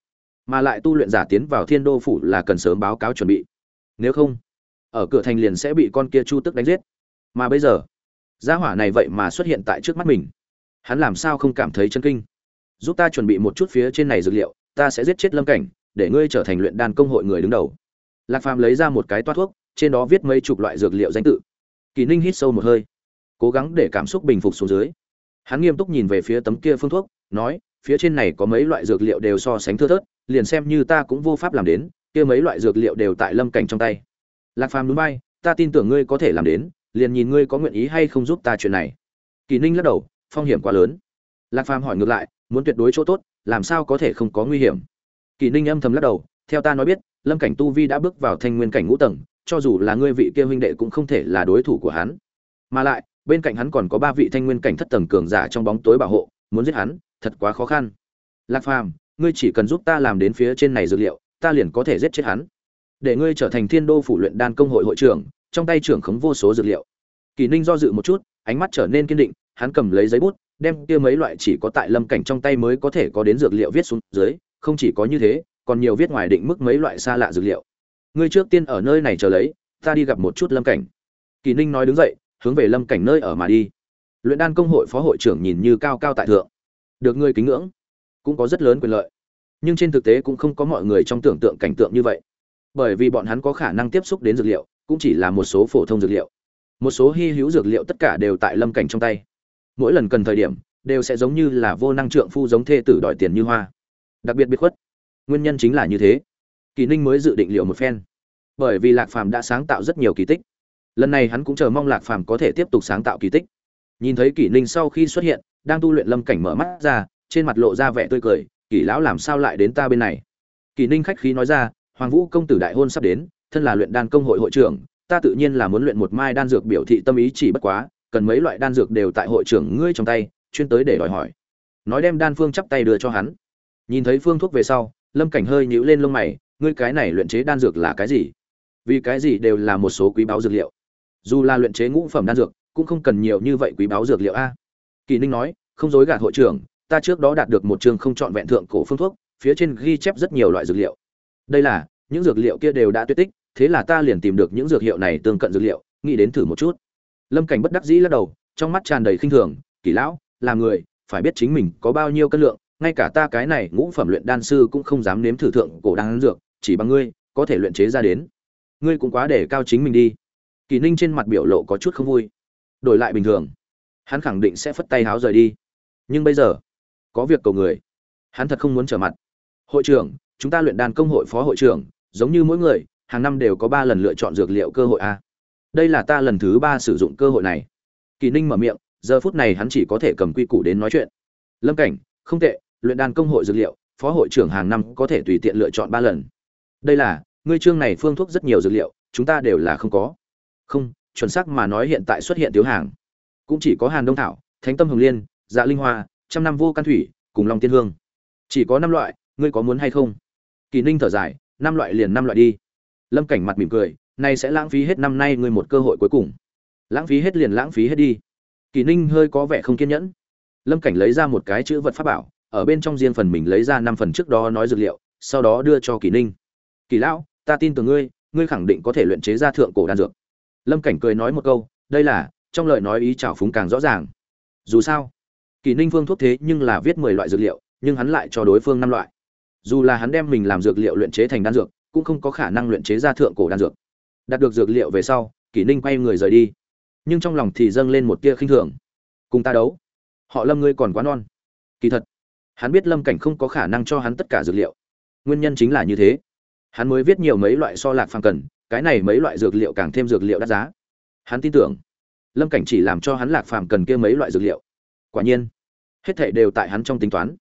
mà lại tu luyện giả tiến vào thiên đô phủ là cần sớm báo cáo chuẩn bị. Nếu không, ở cửa thành liền sẽ bị con kia chu tức đánh giết. Mà bây giờ, gia hỏa này vậy mà xuất hiện tại trước mắt mình. Hắn làm sao không cảm thấy chân kinh? Giúp ta chuẩn bị một chút phía trên này dược liệu, ta sẽ giết chết lâm cảnh, để ngươi trở thành luyện đan công hội người đứng đầu. Lạc phàm lấy ra một cái toa thuốc, trên đó viết mấy chục loại dược liệu danh tự. Kỳ ninh hít sâu một hơi, cố gắng để cảm xúc bình phục xuống dưới. Hắn nghiêm túc nhìn về phía tấm kia phương thuốc, nói, phía trên này có mấy loại dược liệu đều so sánh thưa thớt liền xem như ta cũng vô pháp làm đến, kia mấy loại dược liệu đều tại lâm cảnh trong tay. Lạc phàm núi bay ta tin tưởng ngươi có thể làm đến, liền nhìn ngươi có nguyện ý hay không giúp ta chuyện này. Kỳ ninh lắc đầu, phong hiểm quá lớn. Lạc phàm hỏi ngược lại, muốn tuyệt đối chỗ tốt, làm sao có thể không có nguy hiểm? Kỳ ninh âm thầm lắc đầu, theo ta nói biết, lâm cảnh tu vi đã bước vào thanh nguyên cảnh ngũ tầng, cho dù là ngươi vị kia huynh đệ cũng không thể là đối thủ của hắn. Mà lại, bên cạnh hắn còn có ba vị thanh nguyên cảnh thất tầng cường giả trong bóng tối bảo hộ, muốn giết hắn, thật quá khó khăn. Lạc phàm ngươi chỉ cần giúp ta làm đến phía trên này dược liệu, ta liền có thể giết chết hắn. Để ngươi trở thành thiên đô phủ luyện đan công hội hội trưởng, trong tay trưởng khống vô số dược liệu. Kỳ ninh do dự một chút, ánh mắt trở nên kiên định, hắn cầm lấy giấy bút, đem kia mấy loại chỉ có tại lâm cảnh trong tay mới có thể có đến dược liệu viết xuống dưới, không chỉ có như thế, còn nhiều viết ngoài định mức mấy loại xa lạ dược liệu. Ngươi trước tiên ở nơi này chờ lấy, ta đi gặp một chút lâm cảnh. Kỳ ninh nói đứng dậy, hướng về lâm cảnh nơi ở mà đi. Luyện đan công hội phó hội trưởng nhìn như cao cao tại thượng. Được ngươi kính ngưỡng cũng có rất lớn quyền lợi. Nhưng trên thực tế cũng không có mọi người trong tưởng tượng cảnh tượng như vậy. Bởi vì bọn hắn có khả năng tiếp xúc đến dược liệu, cũng chỉ là một số phổ thông dược liệu. Một số hy hữu dược liệu tất cả đều tại lâm cảnh trong tay. Mỗi lần cần thời điểm, đều sẽ giống như là vô năng trượng phu giống thê tử đòi tiền như hoa. Đặc biệt biệt khuất. Nguyên nhân chính là như thế. Kỳ ninh mới dự định liệu một phen. Bởi vì lạc phàm đã sáng tạo rất nhiều kỳ tích. Lần này hắn cũng chờ mong lạc phàm có thể tiếp tục sáng tạo kỳ tích. Nhìn thấy kỷ ninh sau khi xuất hiện, đang tu luyện lâm cảnh mở mắt ra trên mặt lộ ra vẻ tươi cười, kỷ lão làm sao lại đến ta bên này? Kỷ ninh khách khí nói ra, hoàng vũ công tử đại hôn sắp đến, thân là luyện đan công hội hội trưởng, ta tự nhiên là muốn luyện một mai đan dược biểu thị tâm ý chỉ bất quá, cần mấy loại đan dược đều tại hội trưởng ngươi trong tay, chuyên tới để đòi hỏi. Nói đem đan phương chắp tay đưa cho hắn. Nhìn thấy phương thuốc về sau, lâm cảnh hơi nhíu lên lông mày, ngươi cái này luyện chế đan dược là cái gì? Vì cái gì đều là một số quý báu dược liệu. Dù là luyện chế ngũ phẩm đan dược, cũng không cần nhiều như vậy quý báu dược liệu a. Kỳ ninh nói, không dối gạt hội trưởng ta trước đó đạt được một trường không chọn vẹn thượng cổ phương thuốc, phía trên ghi chép rất nhiều loại dược liệu. Đây là, những dược liệu kia đều đã tuyệt tích, thế là ta liền tìm được những dược hiệu này tương cận dược liệu, nghĩ đến thử một chút. Lâm cảnh bất đắc dĩ lắc đầu, trong mắt tràn đầy khinh thường, kỳ lão, là người, phải biết chính mình có bao nhiêu cân lượng, ngay cả ta cái này ngũ phẩm luyện đan sư cũng không dám nếm thử thượng cổ đan dược, chỉ bằng ngươi, có thể luyện chế ra đến. Ngươi cũng quá để cao chính mình đi. Kỳ ninh trên mặt biểu lộ có chút không vui. Đổi lại bình thường, hắn khẳng định sẽ phất tay háo rời đi. Nhưng bây giờ có việc cầu người. Hắn thật không muốn trở mặt. Hội trưởng, chúng ta luyện đan công hội phó hội trưởng, giống như mỗi người, hàng năm đều có ba lần lựa chọn dược liệu cơ hội a. Đây là ta lần thứ ba sử dụng cơ hội này. Kỳ ninh mở miệng, giờ phút này hắn chỉ có thể cầm quy củ đến nói chuyện. Lâm cảnh, không tệ, luyện đan công hội dược liệu, phó hội trưởng hàng năm có thể tùy tiện lựa chọn ba lần. Đây là, ngươi chương này phương thuốc rất nhiều dược liệu, chúng ta đều là không có. Không, chuẩn xác mà nói hiện tại xuất hiện thiếu hàng. Cũng chỉ có hàn đông thảo, thánh tâm hồng liên dạ linh hoa trăm năm vô căn thủy, cùng long tiên hương. Chỉ có năm loại, ngươi có muốn hay không? Kỳ ninh thở dài, năm loại liền năm loại đi. Lâm cảnh mặt mỉm cười, nay sẽ lãng phí hết năm nay ngươi một cơ hội cuối cùng. Lãng phí hết liền lãng phí hết đi. Kỳ ninh hơi có vẻ không kiên nhẫn. Lâm cảnh lấy ra một cái chữ vật pháp bảo, ở bên trong riêng phần mình lấy ra năm phần trước đó nói dược liệu, sau đó đưa cho kỳ ninh. Kỳ lão, ta tin tưởng ngươi ngươi khẳng định có thể luyện chế ra thượng cổ đan dược. Lâm cảnh cười nói một câu, đây là, trong lời nói ý trào phúng càng rõ ràng. Dù sao kỳ ninh phương thuốc thế nhưng là viết mười loại dược liệu, nhưng hắn lại cho đối phương năm loại. Dù là hắn đem mình làm dược liệu luyện chế thành đan dược, cũng không có khả năng luyện chế ra thượng cổ đan dược. Đạt được dược liệu về sau, Kỳ ninh quay người rời đi. Nhưng trong lòng thì dâng lên một tia khinh thường. Cùng ta đấu. Họ lâm ngươi còn quá non. Kỳ thật, hắn biết lâm cảnh không có khả năng cho hắn tất cả dược liệu. Nguyên nhân chính là như thế. Hắn mới viết nhiều mấy loại so lạc phàm cần, cái này mấy loại dược liệu càng thêm dược liệu đắt giá. Hắn tin tưởng, lâm cảnh chỉ làm cho hắn lạc phàm cần kia mấy loại dược liệu quả nhiên, hết thảy đều tại hắn trong tính toán.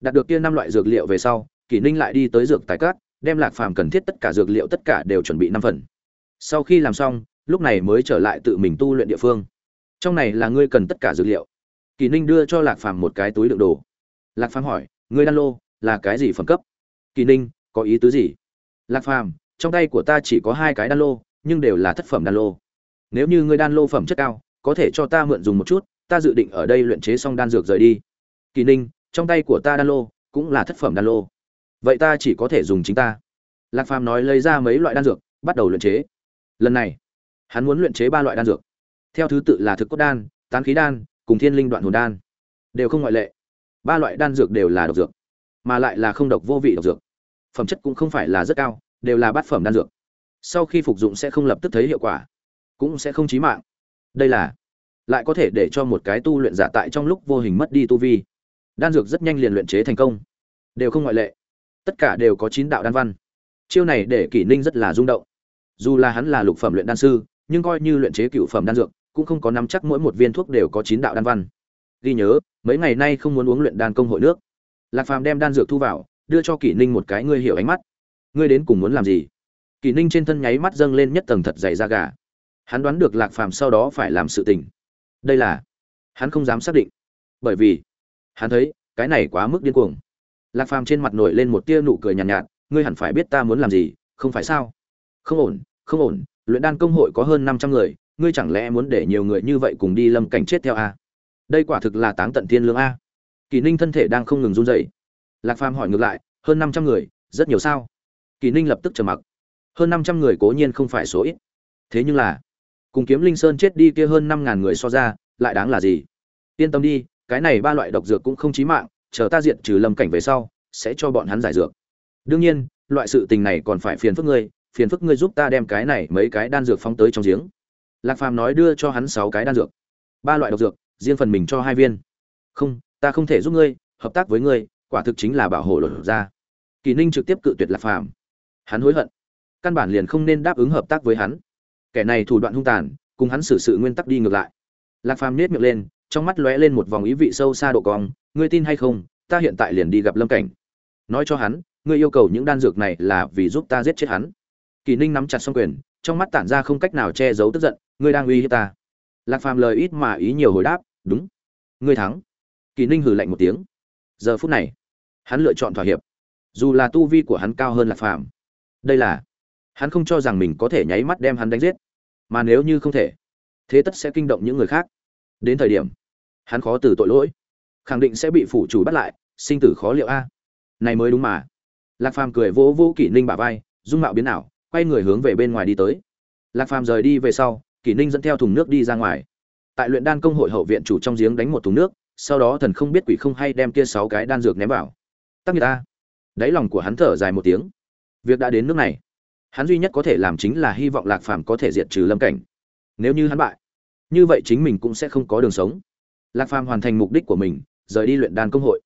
Đạt được kia năm loại dược liệu về sau, kỷ ninh lại đi tới dược tài cát, đem lạc phàm cần thiết tất cả dược liệu tất cả đều chuẩn bị năm phần. Sau khi làm xong, lúc này mới trở lại tự mình tu luyện địa phương. Trong này là ngươi cần tất cả dược liệu. Kỳ ninh đưa cho lạc phàm một cái túi đựng đồ. Lạc phàm hỏi, ngươi đan lô là cái gì phẩm cấp? Kỳ ninh, có ý tứ gì? Lạc phàm, trong tay của ta chỉ có hai cái đan lô, nhưng đều là thất phẩm đan lô. Nếu như ngươi đan lô phẩm chất cao, có thể cho ta mượn dùng một chút ta dự định ở đây luyện chế xong đan dược rời đi. Kỳ ninh, trong tay của ta đan lô cũng là thất phẩm đan lô. Vậy ta chỉ có thể dùng chính ta. Lạc phàm nói lấy ra mấy loại đan dược, bắt đầu luyện chế. Lần này, hắn muốn luyện chế ba loại đan dược. Theo thứ tự là thực cốt đan, tán khí đan, cùng thiên linh đoạn hồn đan. Đều không ngoại lệ. Ba loại đan dược đều là độc dược, mà lại là không độc vô vị độc dược. Phẩm chất cũng không phải là rất cao, đều là bát phẩm đan dược. Sau khi phục dụng sẽ không lập tức thấy hiệu quả, cũng sẽ không chí mạng. Đây là lại có thể để cho một cái tu luyện giả tại trong lúc vô hình mất đi tu vi. Đan dược rất nhanh liền luyện chế thành công. Đều không ngoại lệ. Tất cả đều có chín đạo đan văn. Chiêu này để kỷ ninh rất là rung động. Dù là hắn là lục phẩm luyện đan sư, nhưng coi như luyện chế cựu phẩm đan dược, cũng không có nắm chắc mỗi một viên thuốc đều có chín đạo đan văn. Ghi nhớ, mấy ngày nay không muốn uống luyện đan công hội nước. Lạc phàm đem đan dược thu vào, đưa cho kỷ ninh một cái ngươi hiểu ánh mắt. Ngươi đến cùng muốn làm gì? Kỷ ninh trên thân nháy mắt dâng lên nhất tầng thật dày da gà. Hắn đoán được lạc phàm sau đó phải làm sự tình đây là hắn không dám xác định bởi vì hắn thấy cái này quá mức điên cuồng. Lạc phàm trên mặt nổi lên một tia nụ cười nhàn nhạt, nhạt ngươi hẳn phải biết ta muốn làm gì không phải sao? Không ổn không ổn luyện đan công hội có hơn năm trăm người ngươi chẳng lẽ muốn để nhiều người như vậy cùng đi lâm cảnh chết theo a? Đây quả thực là táng tận thiên lương a. Kỳ ninh thân thể đang không ngừng run rẩy. Lạc phàm hỏi ngược lại hơn năm trăm người rất nhiều sao? Kỳ ninh lập tức trầm mặc. Hơn năm trăm người cố nhiên không phải số ít. Thế nhưng là cùng kiếm linh sơn chết đi kia hơn năm ngàn người so ra, lại đáng là gì? Yên tâm đi, cái này ba loại độc dược cũng không chí mạng, chờ ta diện trừ lâm cảnh về sau, sẽ cho bọn hắn giải dược. Đương nhiên, loại sự tình này còn phải phiền phức ngươi, phiền phức ngươi giúp ta đem cái này mấy cái đan dược phóng tới trong giếng. Lạc phàm nói đưa cho hắn sáu cái đan dược. Ba loại độc dược, riêng phần mình cho hai viên. Không, ta không thể giúp ngươi, hợp tác với ngươi, quả thực chính là bảo hộ luật ra kỳ ninh trực tiếp cự tuyệt lạc phàm. Hắn hối hận. Căn bản liền không nên đáp ứng hợp tác với hắn kẻ này thủ đoạn hung tàn, cùng hắn xử sự nguyên tắc đi ngược lại. Lạc phàm nết miệng lên, trong mắt lóe lên một vòng ý vị sâu xa độ cong, ngươi tin hay không, ta hiện tại liền đi gặp lâm cảnh. Nói cho hắn, ngươi yêu cầu những đan dược này là vì giúp ta giết chết hắn. Kỳ ninh nắm chặt xong quyền, trong mắt tản ra không cách nào che giấu tức giận, ngươi đang uy hiếp ta. Lạc phàm lời ít mà ý nhiều hồi đáp, đúng. Ngươi thắng. Kỳ ninh hừ lạnh một tiếng. Giờ phút này, hắn lựa chọn thỏa hiệp. Dù là tu vi của hắn cao hơn lạc phàm, đây là hắn không cho rằng mình có thể nháy mắt đem hắn đánh giết. Mà nếu như không thể, thế tất sẽ kinh động những người khác. Đến thời điểm, hắn khó từ tội lỗi, khẳng định sẽ bị phủ chủ bắt lại, sinh tử khó liệu a. Này mới đúng mà. Lạc phàm cười vỗ vỗ kỷ ninh bả vai, dung mạo biến ảo, quay người hướng về bên ngoài đi tới. Lạc phàm rời đi về sau, kỷ ninh dẫn theo thùng nước đi ra ngoài. Tại luyện đan công hội hậu viện chủ trong giếng đánh một thùng nước, sau đó thần không biết quỷ không hay đem kia sáu cái đan dược ném vào. Tắc người ta đáy lòng của hắn thở dài một tiếng. Việc đã đến nước này hắn duy nhất có thể làm chính là hy vọng lạc phàm có thể diệt trừ lâm cảnh. Nếu như hắn bại, như vậy chính mình cũng sẽ không có đường sống. Lạc phàm hoàn thành mục đích của mình, rời đi luyện đan công hội.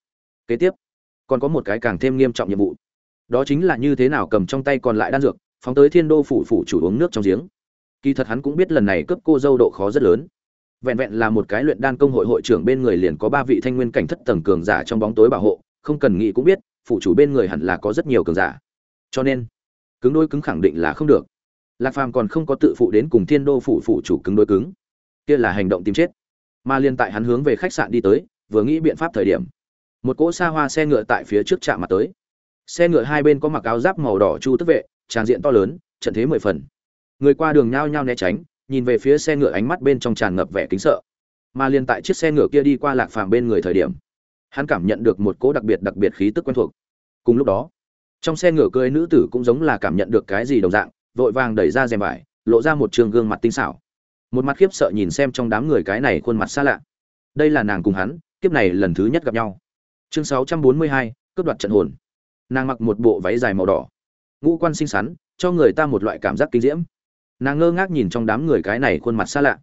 Kế tiếp, còn có một cái càng thêm nghiêm trọng nhiệm vụ. Đó chính là như thế nào cầm trong tay còn lại đan dược, phóng tới thiên đô phủ phủ chủ uống nước trong giếng. Kỳ thật hắn cũng biết lần này cướp cô dâu độ khó rất lớn. Vẹn vẹn là một cái luyện đan công hội hội trưởng bên người liền có ba vị thanh nguyên cảnh thất tầng cường giả trong bóng tối bảo hộ, không cần nghĩ cũng biết, phủ chủ bên người hẳn là có rất nhiều cường giả. Cho nên cứng đôi cứng khẳng định là không được. Lạc phàm còn không có tự phụ đến cùng thiên đô phủ phủ chủ cứng đôi cứng. Kia là hành động tìm chết. Mà liên tại hắn hướng về khách sạn đi tới, vừa nghĩ biện pháp thời điểm, một cỗ xa hoa xe ngựa tại phía trước trạm mặt tới. Xe ngựa hai bên có mặc áo giáp màu đỏ chu tức vệ, tràn diện to lớn, trận thế mười phần. Người qua đường nhao nhao né tránh, nhìn về phía xe ngựa ánh mắt bên trong tràn ngập vẻ kính sợ. Mà liên tại chiếc xe ngựa kia đi qua lạc phàm bên người thời điểm, hắn cảm nhận được một cỗ đặc biệt đặc biệt khí tức quen thuộc. Cùng lúc đó trong xe ngựa cưới nữ tử cũng giống là cảm nhận được cái gì đồng dạng vội vàng đẩy ra rèm vải lộ ra một trường gương mặt tinh xảo. Một mặt khiếp sợ nhìn xem trong đám người cái này khuôn mặt xa lạ. Đây là nàng cùng hắn kiếp này lần thứ nhất gặp nhau. Chương 642, cướp đoạt trận hồn. Nàng mặc một bộ váy dài màu đỏ. Ngũ quan xinh xắn cho người ta một loại cảm giác kinh diễm. Nàng ngơ ngác nhìn trong đám người cái này khuôn mặt xa lạ.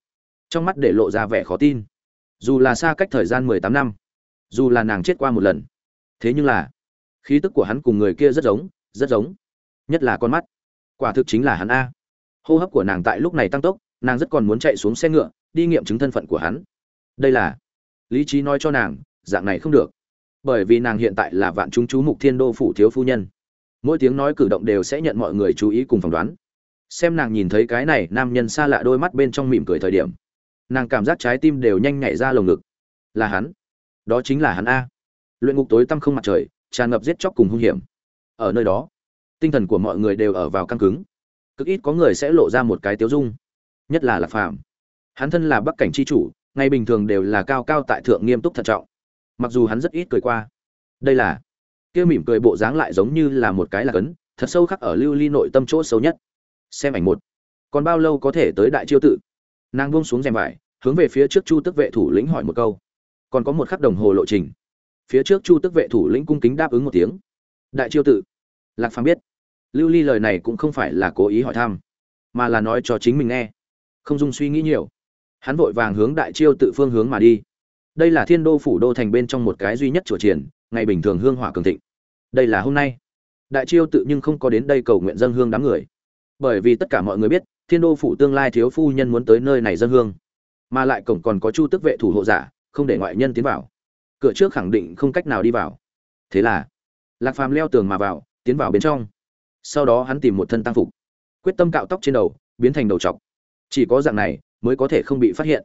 Trong mắt để lộ ra vẻ khó tin. Dù là xa cách thời gian mười tám năm dù là nàng chết qua một lần thế nhưng là khí tức của hắn cùng người kia rất giống rất giống. Nhất là con mắt. Quả thực chính là hắn a. Hô hấp của nàng tại lúc này tăng tốc, nàng rất còn muốn chạy xuống xe ngựa, đi nghiệm chứng thân phận của hắn. Đây là lý trí nói cho nàng, dạng này không được. Bởi vì nàng hiện tại là vạn chúng chú mục thiên đô phủ thiếu phu nhân. Mỗi tiếng nói cử động đều sẽ nhận mọi người chú ý cùng phỏng đoán. Xem nàng nhìn thấy cái này nam nhân xa lạ đôi mắt bên trong mỉm cười thời điểm, nàng cảm giác trái tim đều nhanh nhảy ra lồng ngực. Là hắn. Đó chính là hắn a. Luyện ngục tối tăm không mặt trời tràn ngập giết chóc cùng hung hiểm. Ở nơi đó, tinh thần của mọi người đều ở vào căng cứng. Cực ít có người sẽ lộ ra một cái tiếu dung, nhất là lạc phàm. Hắn thân là bắc cảnh c h i chủ, ngày bình thường đều là cao cao tại thượng nghiêm túc thận trọng. Mặc dù hắn rất ít cười qua, đây là kia mỉm cười bộ dáng lại giống như là một cái lạc ấn, thật sâu khắc ở lưu ly nội tâm chỗ sâu nhất. Xem ảnh một. Còn bao lâu có thể tới đại chiêu tự? Nàng buông xuống rèm vải, hướng về phía trước chu tức vệ thủ lĩnh hỏi một câu. Còn có một khắc đồng hồ lộ trình phía trước chu tức vệ thủ lĩnh cung kính đáp ứng một tiếng. Đại chiêu tự. Lạc phàm biết. Lưu ly lời này cũng không phải là cố ý hỏi thăm, mà là nói cho chính mình nghe. Không dung suy nghĩ nhiều. Hắn vội vàng hướng đại chiêu tự phương hướng mà đi. Đây là thiên đô phủ đô thành bên trong một cái duy nhất chùa triển, ngày bình thường hương hỏa cường thịnh. Đây là hôm nay. Đại chiêu tự nhưng không có đến đây cầu nguyện dân hương đám người. Bởi vì tất cả mọi người biết, thiên đô phủ tương lai thiếu phu nhân muốn tới nơi này dân hương. Mà lại cổng còn có chu tức vệ thủ hộ giả, không để ngoại nhân tiến vào cửa trước khẳng định không cách nào đi vào. Thế là, lạc phàm leo tường mà vào, tiến vào bên trong. Sau đó hắn tìm một thân tăng phục. Quyết tâm cạo tóc trên đầu, biến thành đầu t chỉ có dạng này mới có thể không bị phát hiện.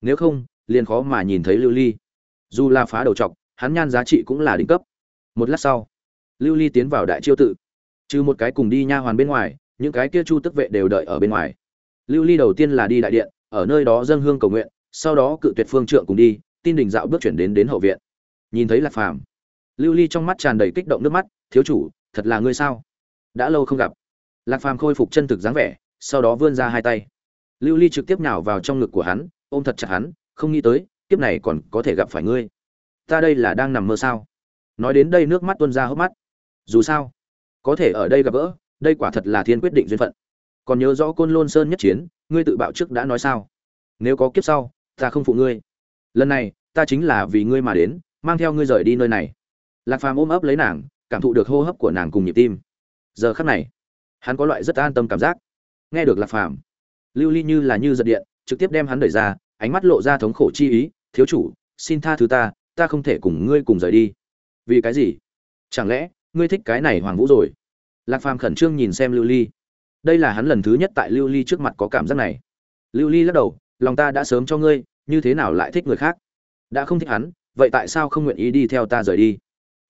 Nếu không, liền khó mà nhìn thấy lưu ly. Dù là phá đầu t hắn nhan giá trị cũng là đỉnh cấp. Một lát sau, lưu ly tiến vào đại chiêu tự. Trừ một cái cùng đi nha hoàn bên ngoài, những cái kia chu tức vệ đều đợi ở bên ngoài. Lưu ly đầu tiên là đi đại điện, ở nơi đó dâng hương cầu nguyện, sau đó cự tuyệt phương trượng cùng đi tin đình dạo bước chuyển đến đến hậu viện. Nhìn thấy lạc phàm, lưu ly trong mắt tràn đầy kích động nước mắt, thiếu chủ, thật là ngươi sao? Đã lâu không gặp. Lạc phàm khôi phục chân thực dáng vẻ, sau đó vươn ra hai tay. Lưu ly trực tiếp nhào vào trong ngực của hắn, ôm thật chặt hắn, không nghĩ tới, kiếp này còn có thể gặp phải ngươi. Ta đây là đang nằm mơ sao? Nói đến đây nước mắt tuôn ra hốc mắt. Dù sao, có thể ở đây gặp gỡ, đây quả thật là thiên quyết định duyên phận. Còn nhớ rõ côn lôn sơn nhất chiến, ngươi tự bạo trước đã nói sao? Nếu có kiếp sau, ta không phụ ngươi lần này, ta chính là vì ngươi mà đến, mang theo ngươi rời đi nơi này. Lạc phàm ôm ấp lấy nàng, cảm thụ được hô hấp của nàng cùng nhịp tim. Giờ khắc này, hắn có loại rất an tâm cảm giác. Nghe được lạc phàm, lưu ly như là như giật điện, trực tiếp đem hắn đẩy ra, ánh mắt lộ ra thống khổ chi ý, thiếu chủ, xin tha thứ ta ta không thể cùng ngươi cùng rời đi. Vì cái gì? Chẳng lẽ ngươi thích cái này hoàng vũ rồi? Lạc phàm khẩn trương nhìn xem lưu ly. Đây là hắn lần thứ nhất tại lưu ly trước mặt có cảm giác này. Lưu ly lắc đầu, lòng ta đã sớm cho ngươi như thế nào lại thích người khác? Đã không thích hắn, vậy tại sao không nguyện ý đi theo ta rời đi?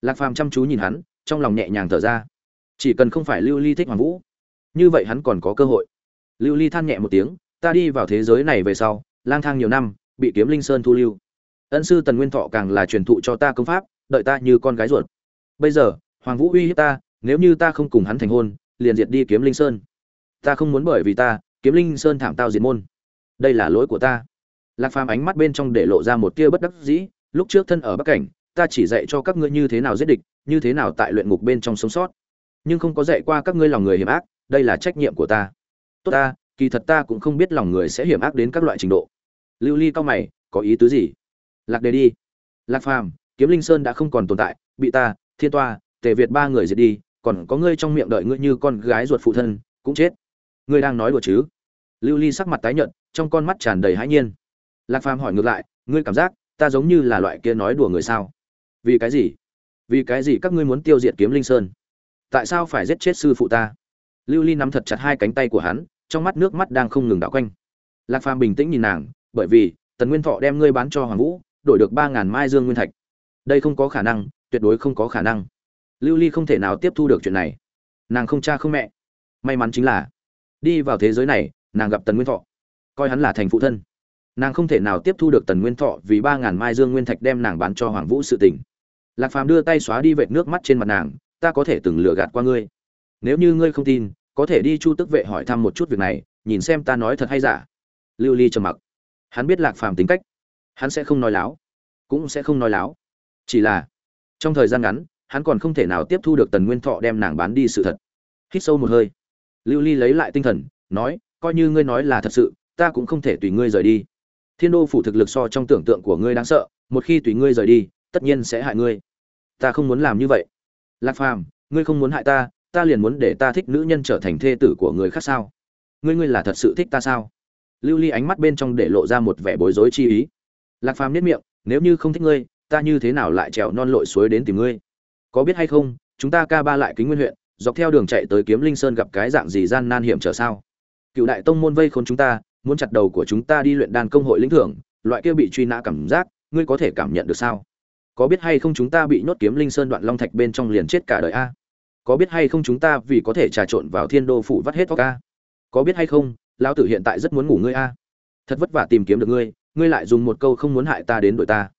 Lạc phàm chăm chú nhìn hắn, trong lòng nhẹ nhàng thở ra. Chỉ cần không phải lưu ly thích hoàng vũ, như vậy hắn còn có cơ hội. Lưu ly than nhẹ một tiếng, ta đi vào thế giới này về sau, lang thang nhiều năm, bị kiếm linh sơn thu lưu. Ân sư tần nguyên thọ càng là truyền thụ cho ta công pháp, đợi ta như con gái ruột. Bây giờ, hoàng vũ uy hiếp ta, nếu như ta không cùng hắn thành hôn, liền diệt đi kiếm linh sơn. Ta không muốn bởi vì ta, kiếm linh sơn thảm tao diệt môn. Đây là lỗi của ta lạc phàm ánh mắt bên trong để lộ ra một tia bất đắc dĩ, lúc trước thân ở bắc cảnh, ta chỉ dạy cho các ngươi như thế nào giết địch, như thế nào tại luyện ngục bên trong sống sót. Nhưng không có dạy qua các ngươi lòng người hiểm ác, đây là trách nhiệm của ta. Tốt ta, kỳ thật ta cũng không biết lòng người sẽ hiểm ác đến các loại trình độ. Lưu ly cao mày, có ý tứ gì? Lạc đề đi. Lạc phàm, kiếm linh sơn đã không còn tồn tại, bị ta, thiên toa, tề việt ba người diệt đi, còn có ngươi trong miệng đợi ngươi như con gái ruột phụ thân, cũng chết. Ngươi đang nói đùa chứ? Lưu ly sắc mặt tái nhợt, trong con mắt tràn đầy hãi nhiên lạc phàm hỏi ngược lại, ngươi cảm giác ta giống như là loại kia nói đùa người sao? Vì cái gì? Vì cái gì các ngươi muốn tiêu diệt kiếm linh sơn? Tại sao phải giết chết sư phụ ta? Lưu ly nắm thật chặt hai cánh tay của hắn, trong mắt nước mắt đang không ngừng đảo quanh. Lạc phàm bình tĩnh nhìn nàng, bởi vì, tần nguyên thọ đem ngươi bán cho hoàng vũ, đổi được ba ngàn mai dương nguyên thạch. Đây không có khả năng, tuyệt đối không có khả năng. Lưu ly không thể nào tiếp thu được chuyện này. Nàng không cha không mẹ. May mắn chính là, đi vào thế giới này, nàng gặp tần nguyên thọ. Coi hắn là thành phụ thân nàng không thể nào tiếp thu được tần nguyên thọ vì ba ngàn mai dương nguyên thạch đem nàng bán cho hoàng vũ sự tình. Lạc phàm đưa tay xóa đi vệt nước mắt trên mặt nàng, ta có thể từng lừa gạt qua ngươi. Nếu như ngươi không tin, có thể đi chu tức vệ hỏi thăm một chút việc này, nhìn xem ta nói thật hay giả. Lưu ly trầm mặc. Hắn biết lạc phàm tính cách. Hắn sẽ không nói láo. Cũng sẽ không nói láo. Chỉ là, trong thời gian ngắn, hắn còn không thể nào tiếp thu được tần nguyên thọ đem nàng bán đi sự thật. Hít sâu một hơi. Lưu ly lấy lại tinh thần, nói, coi như ngươi nói là thật sự, ta cũng không thể tùy ngươi rời đi thiên đô phủ thực lực so trong tưởng tượng của ngươi đáng sợ, một khi tùy ngươi rời đi, tất nhiên sẽ hại ngươi. Ta không muốn làm như vậy. Lạc phàm, ngươi không muốn hại ta ta liền muốn để ta thích nữ nhân trở thành thê tử của người khác sao? Ngươi ngươi là thật sự thích ta sao? Lưu ly ánh mắt bên trong để lộ ra một vẻ bối rối chi ý. Lạc phàm nhất miệng, nếu như không thích ngươi, ta như thế nào lại trèo non lội suối đến tìm ngươi? Có biết hay không, chúng ta ca ba lại kính nguyên huyện, dọc theo đường chạy tới kiếm linh sơn gặp cái dạng gì gian nan hiểm trở sao? Cựu đại tông môn vây khốn chúng ta muốn chặt đầu của chúng ta đi luyện đan công hội lĩnh thưởng, loại kia bị truy nã cảm giác, ngươi có thể cảm nhận được sao? Có biết hay không chúng ta bị nhốt kiếm linh sơn đoạn long thạch bên trong liền chết cả đời a? Có biết hay không chúng ta vì có thể trà trộn vào thiên đô phủ vắt hết tóc a? Có biết hay không, lão tử hiện tại rất muốn ngủ ngươi a. Thật vất vả tìm kiếm được ngươi ngươi lại dùng một câu không muốn hại ta đến đội ta.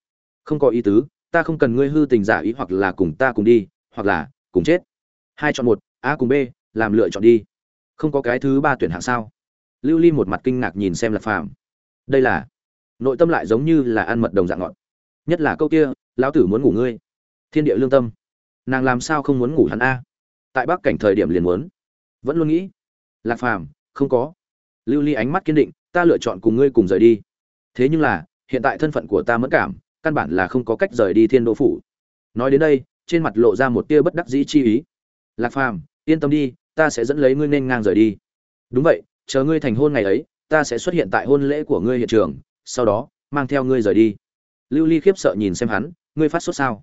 Không có ý tứ, ta không cần ngươi hư tình giả ý hoặc là cùng ta cùng đi, hoặc là cùng chết. Hai chọn một, a cùng b, làm lựa chọn đi. Không có cái thứ ba tuyển hạng sao? Lưu ly một mặt kinh ngạc nhìn xem lạc phàm. Đây là, nội tâm lại giống như là ăn mật đồng dạng ngọt. Nhất là câu kia, lão tử muốn ngủ ngươi. Thiên địa lương tâm. Nàng làm sao không muốn ngủ hắn a? Tại bắc cảnh thời điểm liền muốn. Vẫn luôn nghĩ, lạc phàm, không có. Lưu ly ánh mắt kiên định, ta lựa chọn cùng ngươi cùng rời đi. Thế nhưng là, hiện tại thân phận của ta mẫn cảm, căn bản là không có cách rời đi thiên đô phủ. Nói đến đây, trên mặt lộ ra một tia bất đắc dĩ chi ý. Lạc phàm, yên tâm đi, ta sẽ dẫn lấy ngươi nên ngang rời đi. Đúng vậy chờ ngươi thành hôn ngày ấy, ta sẽ xuất hiện tại hôn lễ của ngươi hiện trường, sau đó, mang theo ngươi rời đi. Lưu ly khiếp sợ nhìn xem hắn, ngươi phát sốt sao?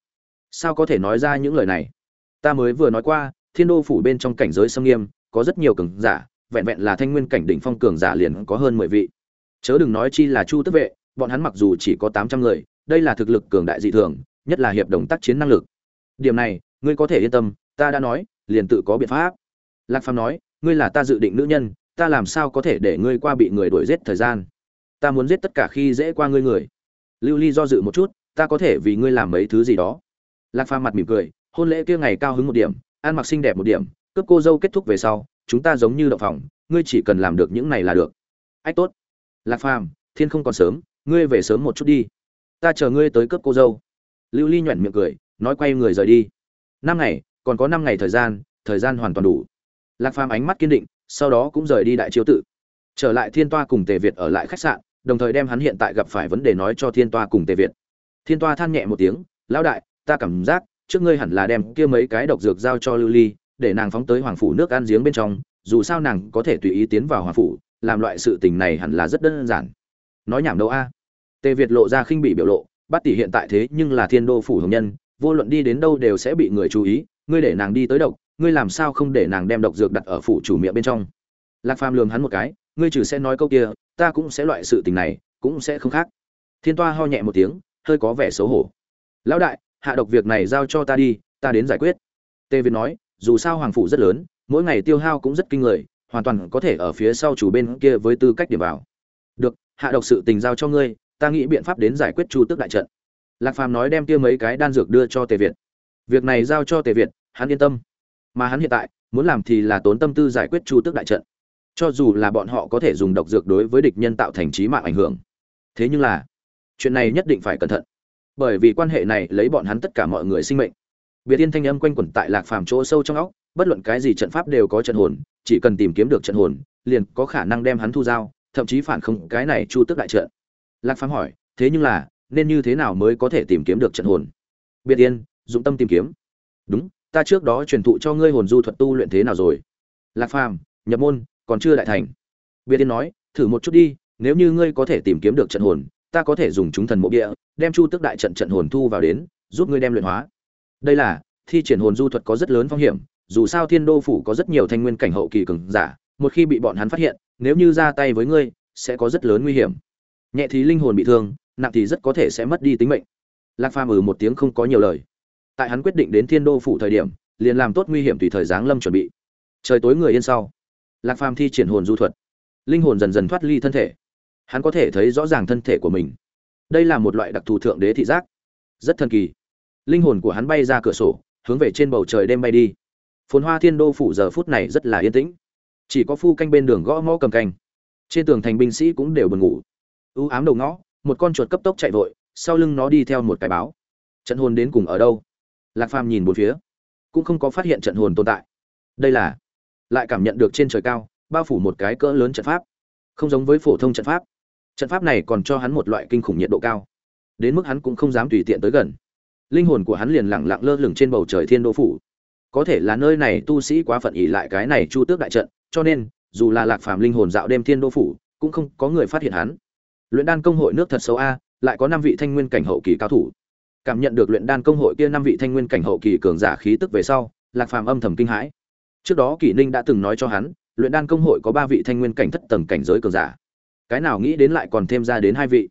Sao có thể nói ra những lời này? Ta mới vừa nói qua, thiên đô phủ bên trong cảnh giới sâm nghiêm, có rất nhiều cường giả, vẹn vẹn là thanh nguyên cảnh đỉnh phong cường giả liền có hơn mười vị. Chớ đừng nói chi là chu tức vệ, bọn hắn mặc dù chỉ có tám trăm người, đây là thực lực cường đại dị thường, nhất là hiệp đồng tác chiến năng lực. Điểm này, ngươi có thể yên tâm, ta đã nói, liền tự có biện pháp. Lạc phàm nói, ngươi là ta dự định nữ nhân ta làm sao có thể để ngươi qua bị người đuổi giết thời gian? Ta muốn giết tất cả khi dễ qua ngươi người. Lưu ly do dự một chút, ta có thể vì ngươi làm mấy thứ gì đó. Lạc phàm mặt mỉm cười, hôn lễ kia ngày cao hứng một điểm, ăn mặc xinh đẹp một điểm, cướp cô dâu kết thúc về sau, chúng ta giống như đậu phòng ngươi chỉ cần làm được những này là được. Ách tốt. Lạc phàm, thiên không còn sớm, ngươi về sớm một chút đi. Ta chờ ngươi tới cướp cô dâu. Lưu ly nhoẻn miệng cười, nói quay người rời đi. Năm ngày, còn có năm ngày thời gian thời gian hoàn toàn đủ. Lạc phàm ánh mắt kiên định sau đó cũng rời đi đại chiếu tự. Trở lại thiên toa cùng tề việt ở lại khách sạn, đồng thời đem hắn hiện tại gặp phải vấn đề nói cho thiên toa cùng tề việt. Thiên toa than nhẹ một tiếng, lão đại, ta cảm giác trước ngươi hẳn là đem kia mấy cái độc dược giao cho lưu ly, để nàng phóng tới hoàng phủ nước ăn giếng bên trong, dù sao nàng có thể tùy ý tiến vào hoàng phủ, làm loại sự tình này hẳn là rất đơn giản. Nói nhảm đâu a? Tề việt lộ ra khinh bị biểu lộ, bát tỷ hiện tại thế nhưng là thiên đô phủ hồng nhân, vô luận đi đến đâu đều sẽ bị người chú ý, ngươi để nàng đi tới độc ngươi làm sao không để nàng đem độc dược đặt ở phủ chủ miệng bên trong? Lạc phàm lường hắn một cái, ngươi trừ sẽ nói câu kia, ta cũng sẽ loại sự tình này, cũng sẽ không khác. Thiên toa ho nhẹ một tiếng, hơi có vẻ xấu hổ. Lão đại, hạ độc việc này giao cho ta đi, ta đến giải quyết. Tề việt nói, dù sao hoàng phủ rất lớn, mỗi ngày tiêu hao cũng rất kinh người, hoàn toàn có thể ở phía sau chủ bên kia với tư cách điểm vào. Được, hạ độc sự tình giao cho ngươi, ta nghĩ biện pháp đến giải quyết chu tước đại trận. Lạc phàm nói đem kia mấy cái đan dược đưa cho tề việt. Việc này giao cho tề việt, hắn yên tâm mà hắn hiện tại muốn làm thì là tốn tâm tư giải quyết chu tước đại trận. Cho dù là bọn họ có thể dùng độc dược đối với địch nhân tạo thành trí mạng ảnh hưởng. Thế nhưng là chuyện này nhất định phải cẩn thận. Bởi vì quan hệ này lấy bọn hắn tất cả mọi người sinh mệnh. Biệt yên thanh âm quanh quẩn tại lạc phàm chỗ sâu trong óc bất luận cái gì trận pháp đều có trận hồn chỉ cần tìm kiếm được trận hồn liền có khả năng đem hắn thu giao thậm chí phản không cái này chu tước đại trận. Lạc phàm hỏi thế nhưng là nên như thế nào mới có thể tìm kiếm được trận hồn? Biệt yên, dụng tâm tìm kiếm. Đúng ta trước đó truyền thụ cho ngươi hồn du thuật tu luyện thế nào rồi? Lạc phàm, nhập môn, còn chưa đại thành. Biệt tiên nói, thử một chút đi, nếu như ngươi có thể tìm kiếm được trận hồn, ta có thể dùng chúng thần mộ địa, đem chu tức đại trận trận hồn thu vào đến, giúp ngươi đem luyện hóa. Đây là, thi triển hồn du thuật có rất lớn phong hiểm, dù sao thiên đô phủ có rất nhiều thanh nguyên cảnh hậu kỳ cường giả, một khi bị bọn hắn phát hiện, nếu như ra tay với ngươi, sẽ có rất lớn nguy hiểm. Nhẹ thì linh hồn bị thương, nặng thì rất có thể sẽ mất đi tính mệnh. Lạc phàm ừ một tiếng không có nhiều lời tại hắn quyết định đến thiên đô phủ thời điểm, liền làm tốt nguy hiểm tùy thời giáng lâm chuẩn bị. Trời tối người yên sau. Lạc phàm thi triển hồn du thuật. Linh hồn dần dần thoát ly thân thể. Hắn có thể thấy rõ ràng thân thể của mình. Đây là một loại đặc thù thượng đế thị giác. Rất thần kỳ. Linh hồn của hắn bay ra cửa sổ, hướng về trên bầu trời đêm bay đi. Phồn hoa thiên đô phủ giờ phút này rất là yên tĩnh. Chỉ có phu canh bên đường gõ ngõ cầm canh. Trên tường thành binh sĩ cũng đều buồn ngủ. Ưu ám đầu ngõ, một con chuột cấp tốc chạy vội, sau lưng nó đi theo một cái báo. Trận hồn đến cùng ở đâu? Lạc phàm nhìn bốn phía, cũng không có phát hiện trận hồn tồn tại. Đây là, lại cảm nhận được trên trời cao, bao phủ một cái cỡ lớn trận pháp. Không giống với phổ thông trận pháp. Trận pháp này còn cho hắn một loại kinh khủng nhiệt độ cao. Đến mức hắn cũng không dám tùy tiện tới gần. Linh hồn của hắn liền lẳng lặng lơ lửng trên bầu trời thiên đô phủ. Có thể là nơi này tu sĩ quá phận ỉ lại cái này chu tước đại trận, cho nên, dù là lạc phàm linh hồn dạo đêm thiên đô phủ, cũng không có người phát hiện hắn. Luyện đan công hội nước thật xấu a, lại có năm vị thanh nguyên cảnh hậu kỳ cao thủ cảm nhận được luyện đan công hội kia năm vị thanh nguyên cảnh hậu kỳ cường giả khí tức về sau, lạc phàm âm thầm kinh hãi. Trước đó kỷ ninh đã từng nói cho hắn, luyện đan công hội có ba vị thanh nguyên cảnh thất tầng cảnh giới cường giả. Cái nào nghĩ đến lại còn thêm ra đến hai vị.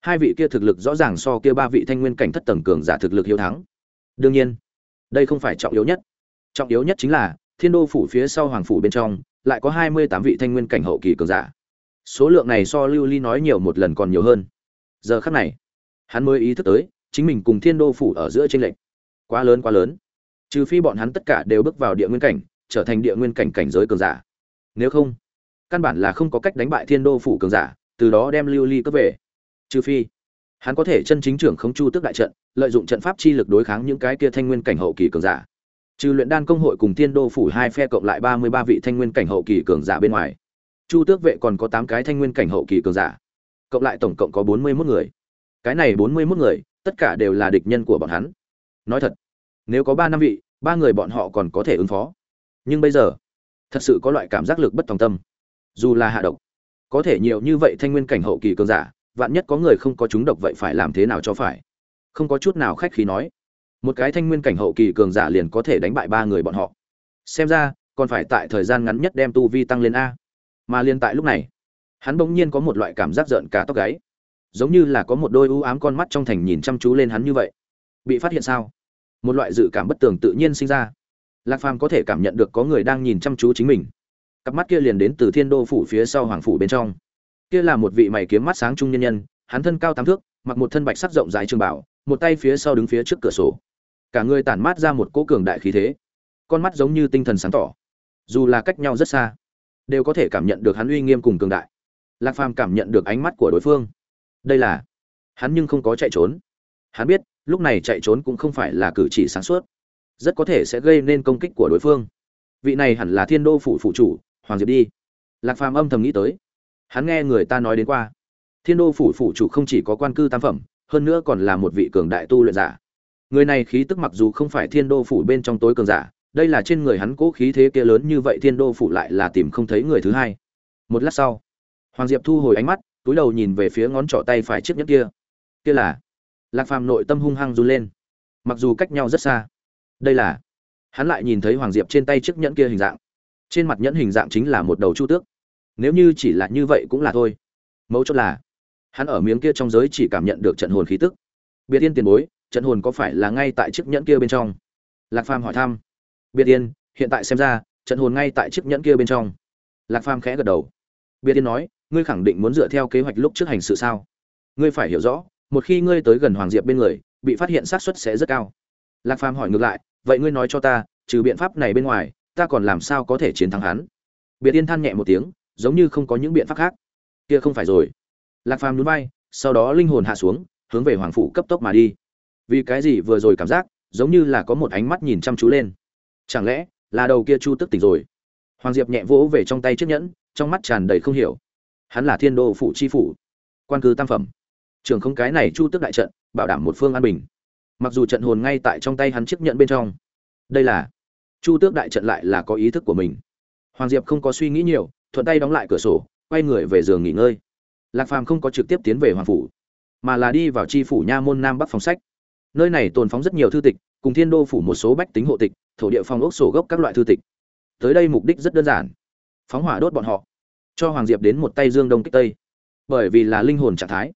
Hai vị kia thực lực rõ ràng so kia ba vị thanh nguyên cảnh thất tầng cường giả thực lực hiếu thắng. Đương nhiên, đây không phải trọng yếu nhất. Trọng yếu nhất chính là, thiên đô phủ phía sau hoàng phủ bên trong, lại có hai mươi tám vị thanh nguyên cảnh hậu kỳ cường giả. Số lượng này so lưu ly nói nhiều một lần còn nhiều hơn. Giờ khắc này, hắn mới ý thức tới chính mình cùng thiên đô phủ ở giữa tranh lệch. Quá lớn quá lớn. Trừ phi bọn hắn tất cả đều bước vào địa nguyên cảnh, trở thành địa nguyên cảnh cảnh giới cường giả. Nếu không, căn bản là không có cách đánh bại thiên đô phủ cường giả, từ đó đem lưu ly cướp về. Trừ phi, hắn có thể chân chính trưởng khống chu tước đại trận, lợi dụng trận pháp chi lực đối kháng những cái kia thanh nguyên cảnh hậu kỳ cường giả. Trừ luyện đan công hội cùng thiên đô phủ hai phe cộng lại ba mươi ba vị thanh nguyên cảnh hậu kỳ cường giả bên ngoài, chu tước vệ còn có tám cái thanh nguyên cảnh hậu kỳ cường giả. Cộng lại tổng cộng có bốn mươi mốt người. Cái này bốn mươi mốt người tất cả đều là địch nhân của bọn hắn. Nói thật, nếu có ba năm vị, ba người bọn họ còn có thể ứng phó. Nhưng bây giờ, thật sự có loại cảm giác lực bất tòng tâm. Dù là hạ độc, có thể nhiều như vậy thanh nguyên cảnh hậu kỳ cường giả, vạn nhất có người không có chúng độc vậy phải làm thế nào cho phải? Không có chút nào khách khí nói. Một cái thanh nguyên cảnh hậu kỳ cường giả liền có thể đánh bại ba người bọn họ. Xem ra, còn phải tại thời gian ngắn nhất đem tu vi tăng lên a. Mà liên tại lúc này, hắn bỗng nhiên có một loại cảm giác rợn cả tóc gáy giống như là có một đôi u ám con mắt trong thành nhìn chăm chú lên hắn như vậy. Bị phát hiện sao? Một loại dự cảm bất tường tự nhiên sinh ra. Lạc phàm có thể cảm nhận được có người đang nhìn chăm chú chính mình. Cặp mắt kia liền đến từ thiên đô phủ phía sau hoàng phủ bên trong. Kia là một vị mày kiếm mắt sáng trung nhân nhân, hắn thân cao tám thước, mặc một thân bạch sắc rộng rãi trường bảo, một tay phía sau đứng phía trước cửa sổ. Cả người tản mát ra một cỗ cường đại khí thế. Con mắt giống như tinh thần sáng tỏ. Dù là cách nhau rất xa, đều có thể cảm nhận được hắn uy nghiêm cùng cường đại. Lạc phàm cảm nhận được ánh mắt của đối phương đây là hắn nhưng không có chạy trốn. Hắn biết, lúc này chạy trốn cũng không phải là cử chỉ sáng suốt. Rất có thể sẽ gây nên công kích của đối phương. Vị này hẳn là thiên đô phủ phụ chủ, hoàng diệp đi. Lạc phàm âm thầm nghĩ tới. Hắn nghe người ta nói đến qua. Thiên đô phủ phụ chủ không chỉ có quan cư tam phẩm, hơn nữa còn là một vị cường đại tu luyện giả. Người này khí tức mặc dù không phải thiên đô phủ bên trong tối cường giả, đây là trên người hắn cố khí thế kia lớn như vậy thiên đô phủ lại là tìm không thấy người thứ hai. Một lát sau, hoàng diệp thu hồi ánh mắt túi đầu nhìn về phía ngón trỏ tay phải chiếc nhẫn kia. Kia là? Lạc phàm nội tâm hung hăng run lên. Mặc dù cách nhau rất xa, đây là? Hắn lại nhìn thấy hoàng diệp trên tay chiếc nhẫn kia hình dạng. Trên mặt nhẫn hình dạng chính là một đầu chu tước. Nếu như chỉ là như vậy cũng là thôi. Mấu chốt là, hắn ở miếng kia trong giới chỉ cảm nhận được trận hồn khí tức. Biệt yên tiền bối, trận hồn có phải là ngay tại chiếc nhẫn kia bên trong? Lạc phàm hỏi thăm. Biệt yên, hiện tại xem ra, trận hồn ngay tại chiếc nhẫn kia bên trong. Lạc phàm khẽ gật đầu. Biệt yên nói ngươi khẳng định muốn dựa theo kế hoạch lúc trước hành sự sao? Ngươi phải hiểu rõ, một khi ngươi tới gần hoàng diệp bên người, bị phát hiện xác suất sẽ rất cao. Lạc phàm hỏi ngược lại, vậy ngươi nói cho ta, trừ biện pháp này bên ngoài, ta còn làm sao có thể chiến thắng hắn? Biệt yên than nhẹ một tiếng, giống như không có những biện pháp khác. Kia không phải rồi. Lạc phàm núi bay sau đó linh hồn hạ xuống, hướng về hoàng phủ cấp tốc mà đi. Vì cái gì vừa rồi cảm giác, giống như là có một ánh mắt nhìn chăm chú lên. Chẳng lẽ là đầu kia chu tức tỉnh rồi? Hoàng diệp nhẹ vỗ về trong tay chiếc nhẫn, trong mắt tràn đầy không hiểu hắn là thiên đô phủ chi phủ, quan cư tam phẩm. Trường không cái này chu tức đại trận, bảo đảm một phương an bình. Mặc dù trận hồn ngay tại trong tay hắn chấp nhận bên trong, đây là, chu tước đại trận lại là có ý thức của mình. Hoàng diệp không có suy nghĩ nhiều, thuận tay đóng lại cửa sổ, quay người về giường nghỉ ngơi. Lạc phàm không có trực tiếp tiến về hoàng phủ, mà là đi vào tri phủ nha môn nam bắc phòng sách. Nơi này tồn phóng rất nhiều thư tịch, cùng thiên đô phủ một số bách tính hộ tịch, thổ địa phong ốc sổ gốc các loại thư tịch. Tới đây mục đích rất đơn giản. Phóng hỏa đốt bọn họ cho hoàng diệp đến một tay dương đông kích tây. Bởi vì là linh hồn trạng thái.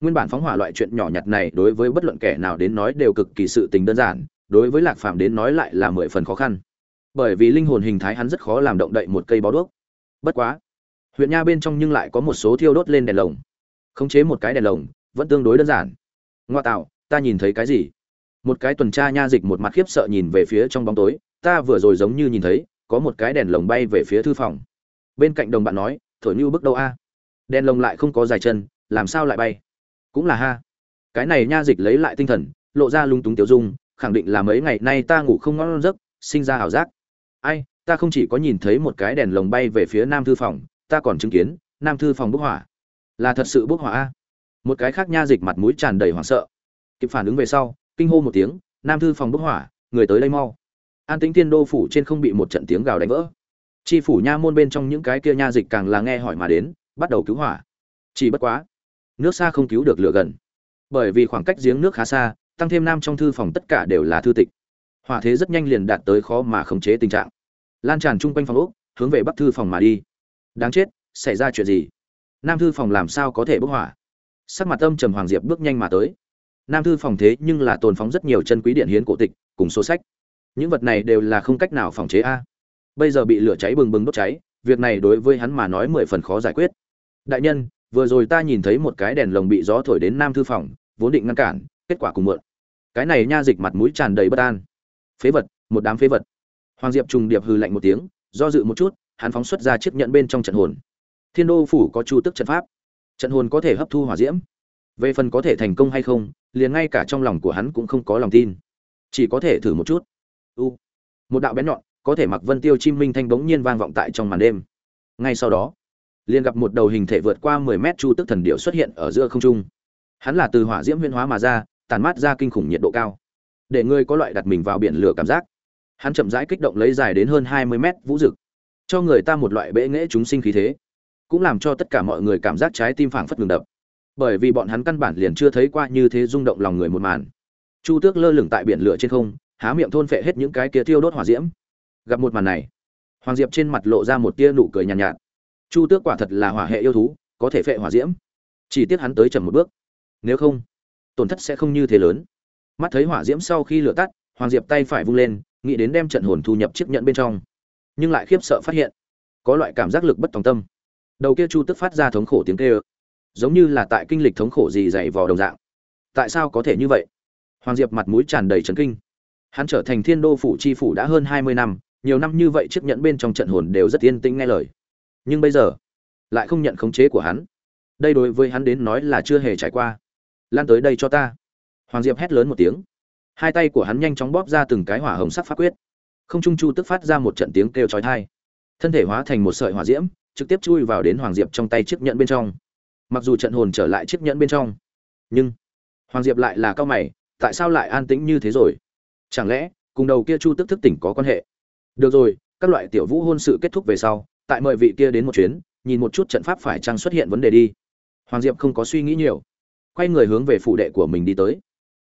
Nguyên bản phóng hỏa loại chuyện nhỏ nhặt này đối với bất luận kẻ nào đến nói đều cực kỳ sự tình đơn giản, đối với lạc phàm đến nói lại là mười phần khó khăn. Bởi vì linh hồn hình thái hắn rất khó làm động đậy một cây bó đuốc. Bất quá, huyện nha bên trong nhưng lại có một số thiêu đốt lên đèn lồng. Khống chế một cái đèn lồng, vẫn tương đối đơn giản. Ngoa tạo, ta nhìn thấy cái gì? Một cái tuần tra nha dịch một mặt khiếp sợ nhìn về phía trong bóng tối. Ta vừa rồi giống như nhìn thấy, có một cái đèn lồng bay về phía thư phòng bên cạnh đồng bạn nói, thổi như bước đâu a? Đèn lồng lại không có dài chân, làm sao lại bay? Cũng là ha. Cái này nha dịch lấy lại tinh thần, lộ ra lung túng tiểu dung, khẳng định là mấy ngày nay ta ngủ không ngon giấc, sinh ra ảo giác. Ai, ta không chỉ có nhìn thấy một cái đèn lồng bay về phía nam thư phòng, ta còn chứng kiến nam thư phòng bốc hỏa là thật sự bốc hỏa a? Một cái khác nha dịch mặt mũi tràn đầy hoảng sợ. Kịp phản ứng về sau, kinh hô một tiếng, nam thư phòng bốc hỏa người tới đây mau. An tính thiên đô phủ trên không bị một trận tiếng gào đánh vỡ chi phủ nha môn bên trong những cái kia nha dịch càng là nghe hỏi mà đến, bắt đầu cứu hỏa. Chỉ bất quá, nước xa không cứu được lửa gần. Bởi vì khoảng cách giếng nước khá xa, tăng thêm nam trong thư phòng tất cả đều là thư tịch. Hỏa thế rất nhanh liền đạt tới khó mà khống chế tình trạng. Lan tràn chung quanh phòng úc hướng về bắc thư phòng mà đi. Đáng chết, xảy ra chuyện gì? Nam thư phòng làm sao có thể bốc hỏa? Sắc mặt âm trầm hoàng diệp bước nhanh mà tới. Nam thư phòng thế nhưng là tồn phóng rất nhiều chân quý điện hiến cổ tịch, cùng số sách. Những vật này đều là không cách nào phòng chế a bây giờ bị lửa cháy bừng bừng đốt cháy, việc này đối với hắn mà nói mười phần khó giải quyết. Đại nhân, vừa rồi ta nhìn thấy một cái đèn lồng bị gió thổi đến nam thư phòng, vốn định ngăn cản, kết quả cùng mượn. Cái này nha dịch mặt mũi tràn đầy bất an. Phế vật, một đám phế vật. Hoàng diệp trùng điệp hừ lạnh một tiếng, do dự một chút, hắn phóng xuất ra chiếc nhận bên trong trận hồn. Thiên đô phủ có chu tức trận pháp. Trận hồn có thể hấp thu hỏa diễm. Về phần có thể thành công hay không, liền ngay cả trong lòng của hắn cũng không có lòng tin. Chỉ có thể thử một chút. U. Một đạo bén nhọn có thể mặc vân tiêu chim minh thanh bỗng nhiên vang vọng tại trong màn đêm. Ngay sau đó, liền gặp một đầu hình thể vượt qua mười mét chu tức thần điệu xuất hiện ở giữa không trung. Hắn là từ hỏa diễm huyên hóa mà ra tàn mát ra kinh khủng nhiệt độ cao, để ngươi có loại đặt mình vào biển lửa cảm giác. Hắn chậm rãi kích động lấy dài đến hơn hai mươi mét vũ rực cho người ta một loại bệ nghễ chúng sinh khí thế, cũng làm cho tất cả mọi người cảm giác trái tim phảng phất ngừng đập. Bởi vì bọn hắn căn bản liền chưa thấy qua như thế rung động lòng người một màn. Chu tước lơ lửng tại biển lửa trên không, há miệng thôn phệ hết những cái kia thiêu đốt hỏa diễm gặp một màn này. Hoàng diệp trên mặt lộ ra một tia nụ cười nhàn nhạt, nhạt. Chu tước quả thật là hỏa hệ yêu thú có thể phệ hỏa diễm. Chỉ tiếc hắn tới chậm một bước. Nếu không tổn thất sẽ không như thế lớn. Mắt thấy hỏa diễm sau khi lửa tắt hoàng diệp tay phải vung lên nghĩ đến đem trận hồn thu nhập chiếc nhẫn bên trong. Nhưng lại khiếp sợ phát hiện có loại cảm giác lực bất tòng tâm. Đầu kia chu tức phát ra thống khổ tiếng kêu giống như là tại kinh lịch thống khổ gì dày vò đồng dạng. Tại sao có thể như vậy? Hoàng diệp mặt mũi tràn đầy trấn kinh. Hắn trở thành thiên đô phủ chi phủ đã hơn hai mươi năm nhiều năm như vậy chiếc nhẫn bên trong trận hồn đều rất yên tĩnh nghe lời. Nhưng bây giờ, lại không nhận khống chế của hắn. Đây đối với hắn đến nói là chưa hề trải qua. Lan tới đây cho ta. Hoàng diệp hét lớn một tiếng. Hai tay của hắn nhanh chóng bóp ra từng cái hỏa hồng sắc pháp quyết. Không trung chu tức phát ra một trận tiếng kêu chói tai. Thân thể hóa thành một sợi hỏa diễm, trực tiếp chui vào đến hoàng diệp trong tay chiếc nhẫn bên trong. Mặc dù trận hồn trở lại chiếc nhẫn bên trong, nhưng hoàng diệp lại là cao mày, tại sao lại an tĩnh như thế rồi? Chẳng lẽ, cùng đầu kia chu tức thức tỉnh có quan hệ? Được rồi, các loại tiểu vũ hôn sự kết thúc về sau, tại mời vị kia đến một chuyến, nhìn một chút trận pháp phải chăng xuất hiện vấn đề đi. Hoàng diệp không có suy nghĩ nhiều. Quay người hướng về phủ đệ của mình đi tới.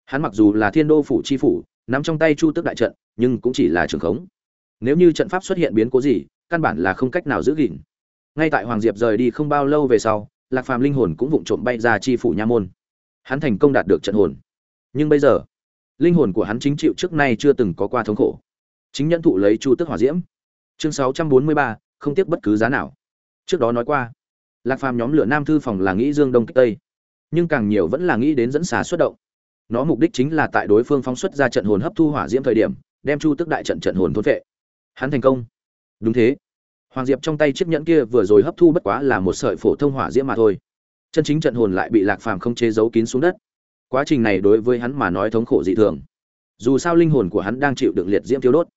Hắn mặc dù là thiên đô phủ chi phủ, nắm trong tay chu tước đại trận, nhưng cũng chỉ là trường khống. Nếu như trận pháp xuất hiện biến cố gì, căn bản là không cách nào giữ gìn. Ngay tại hoàng diệp rời đi không bao lâu về sau, lạc phàm linh hồn cũng vụng trộm bay ra chi phủ nha môn. Hắn thành công đạt được trận hồn. Nhưng bây giờ, linh hồn của hắn chính chịu trước nay chưa từng có qua thống khổ chính nhận thụ lấy chu tức hỏa diễm. Chương sáu trăm bốn mươi ba, không tiếc bất cứ giá nào. Trước đó nói qua, lạc phàm nhóm lửa nam thư phòng là nghĩ dương đông kích tây, nhưng càng nhiều vẫn là nghĩ đến dẫn xà xuất động. Nó mục đích chính là tại đối phương phóng xuất ra trận hồn hấp thu hỏa diễm thời điểm, đem chu tức đại trận trận hồn thốt vệ hắn thành công. Đúng thế. Hoàng diệp trong tay chiếc nhẫn kia vừa rồi hấp thu bất quá là một sợi phổ thông hỏa diễm mà thôi. Chân chính trận hồn lại bị lạc phàm không chế giấu kín xuống đất. Quá trình này đối với hắn mà nói thống khổ dị thường. Dù sao linh hồn của hắn đang chịu đựng liệt diễm thiếu đốt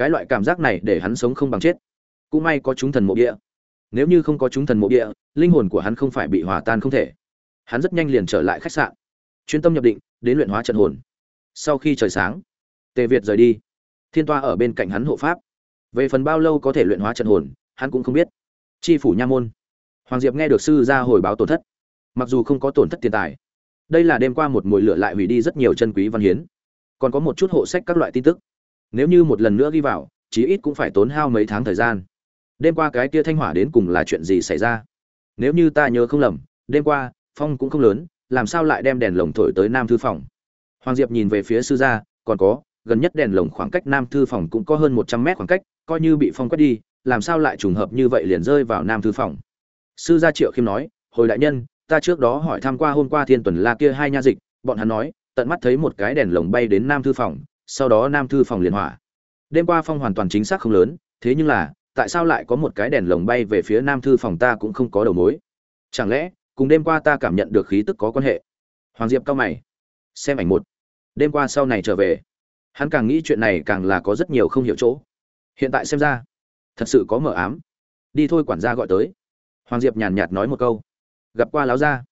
cái loại cảm giác này để hắn sống không bằng chết. Cũng may có chúng thần mộ địa. Nếu như không có chúng thần mộ địa, linh hồn của hắn không phải bị hòa tan không thể. Hắn rất nhanh liền trở lại khách sạn. Chuyên tâm nhập định, đến luyện hóa trận hồn. Sau khi trời sáng, tề việt rời đi. Thiên toa ở bên cạnh hắn hộ pháp. Về phần bao lâu có thể luyện hóa trận hồn, hắn cũng không biết. Tri phủ nha môn. Hoàng diệp nghe được sư ra hồi báo tổn thất. Mặc dù không có tổn thất tiền tài, đây là đêm qua một mùi lửa lại hủy đi rất nhiều chân quý văn hiến. Còn có một chút hộ sách các loại tin tức nếu như một lần nữa ghi vào, chí ít cũng phải tốn hao mấy tháng thời gian. Đêm qua cái kia thanh hỏa đến cùng là chuyện gì xảy ra? Nếu như ta nhớ không lầm, đêm qua, phong cũng không lớn, làm sao lại đem đèn lồng thổi tới nam thư phòng? Hoàng diệp nhìn về phía sư gia, còn có, gần nhất đèn lồng khoảng cách nam thư phòng cũng có hơn một trăm mét khoảng cách, coi như bị phong quét đi, làm sao lại trùng hợp như vậy liền rơi vào nam thư phòng? Sư gia triệu khiêm nói, hồi đại nhân, ta trước đó hỏi tham q u a hôm qua thiên tuần la kia hai nha dịch, bọn hắn nói, tận mắt thấy một cái đèn lồng bay đến nam thư phòng sau đó nam thư phòng liền hỏa. Đêm qua phong hoàn toàn chính xác không lớn, thế nhưng là, tại sao lại có một cái đèn lồng bay về phía nam thư phòng ta cũng không có đầu mối. Chẳng lẽ, cùng đêm qua ta cảm nhận được khí tức có quan hệ? Hoàng diệp cao mày. Xem ảnh một. Đêm qua sau này trở về. Hắn càng nghĩ chuyện này càng là có rất nhiều không hiểu chỗ. Hiện tại xem ra, thật sự có mờ ám. Đi thôi quản gia gọi tới. Hoàng diệp nhàn nhạt nói một câu. Gặp qua láo gia.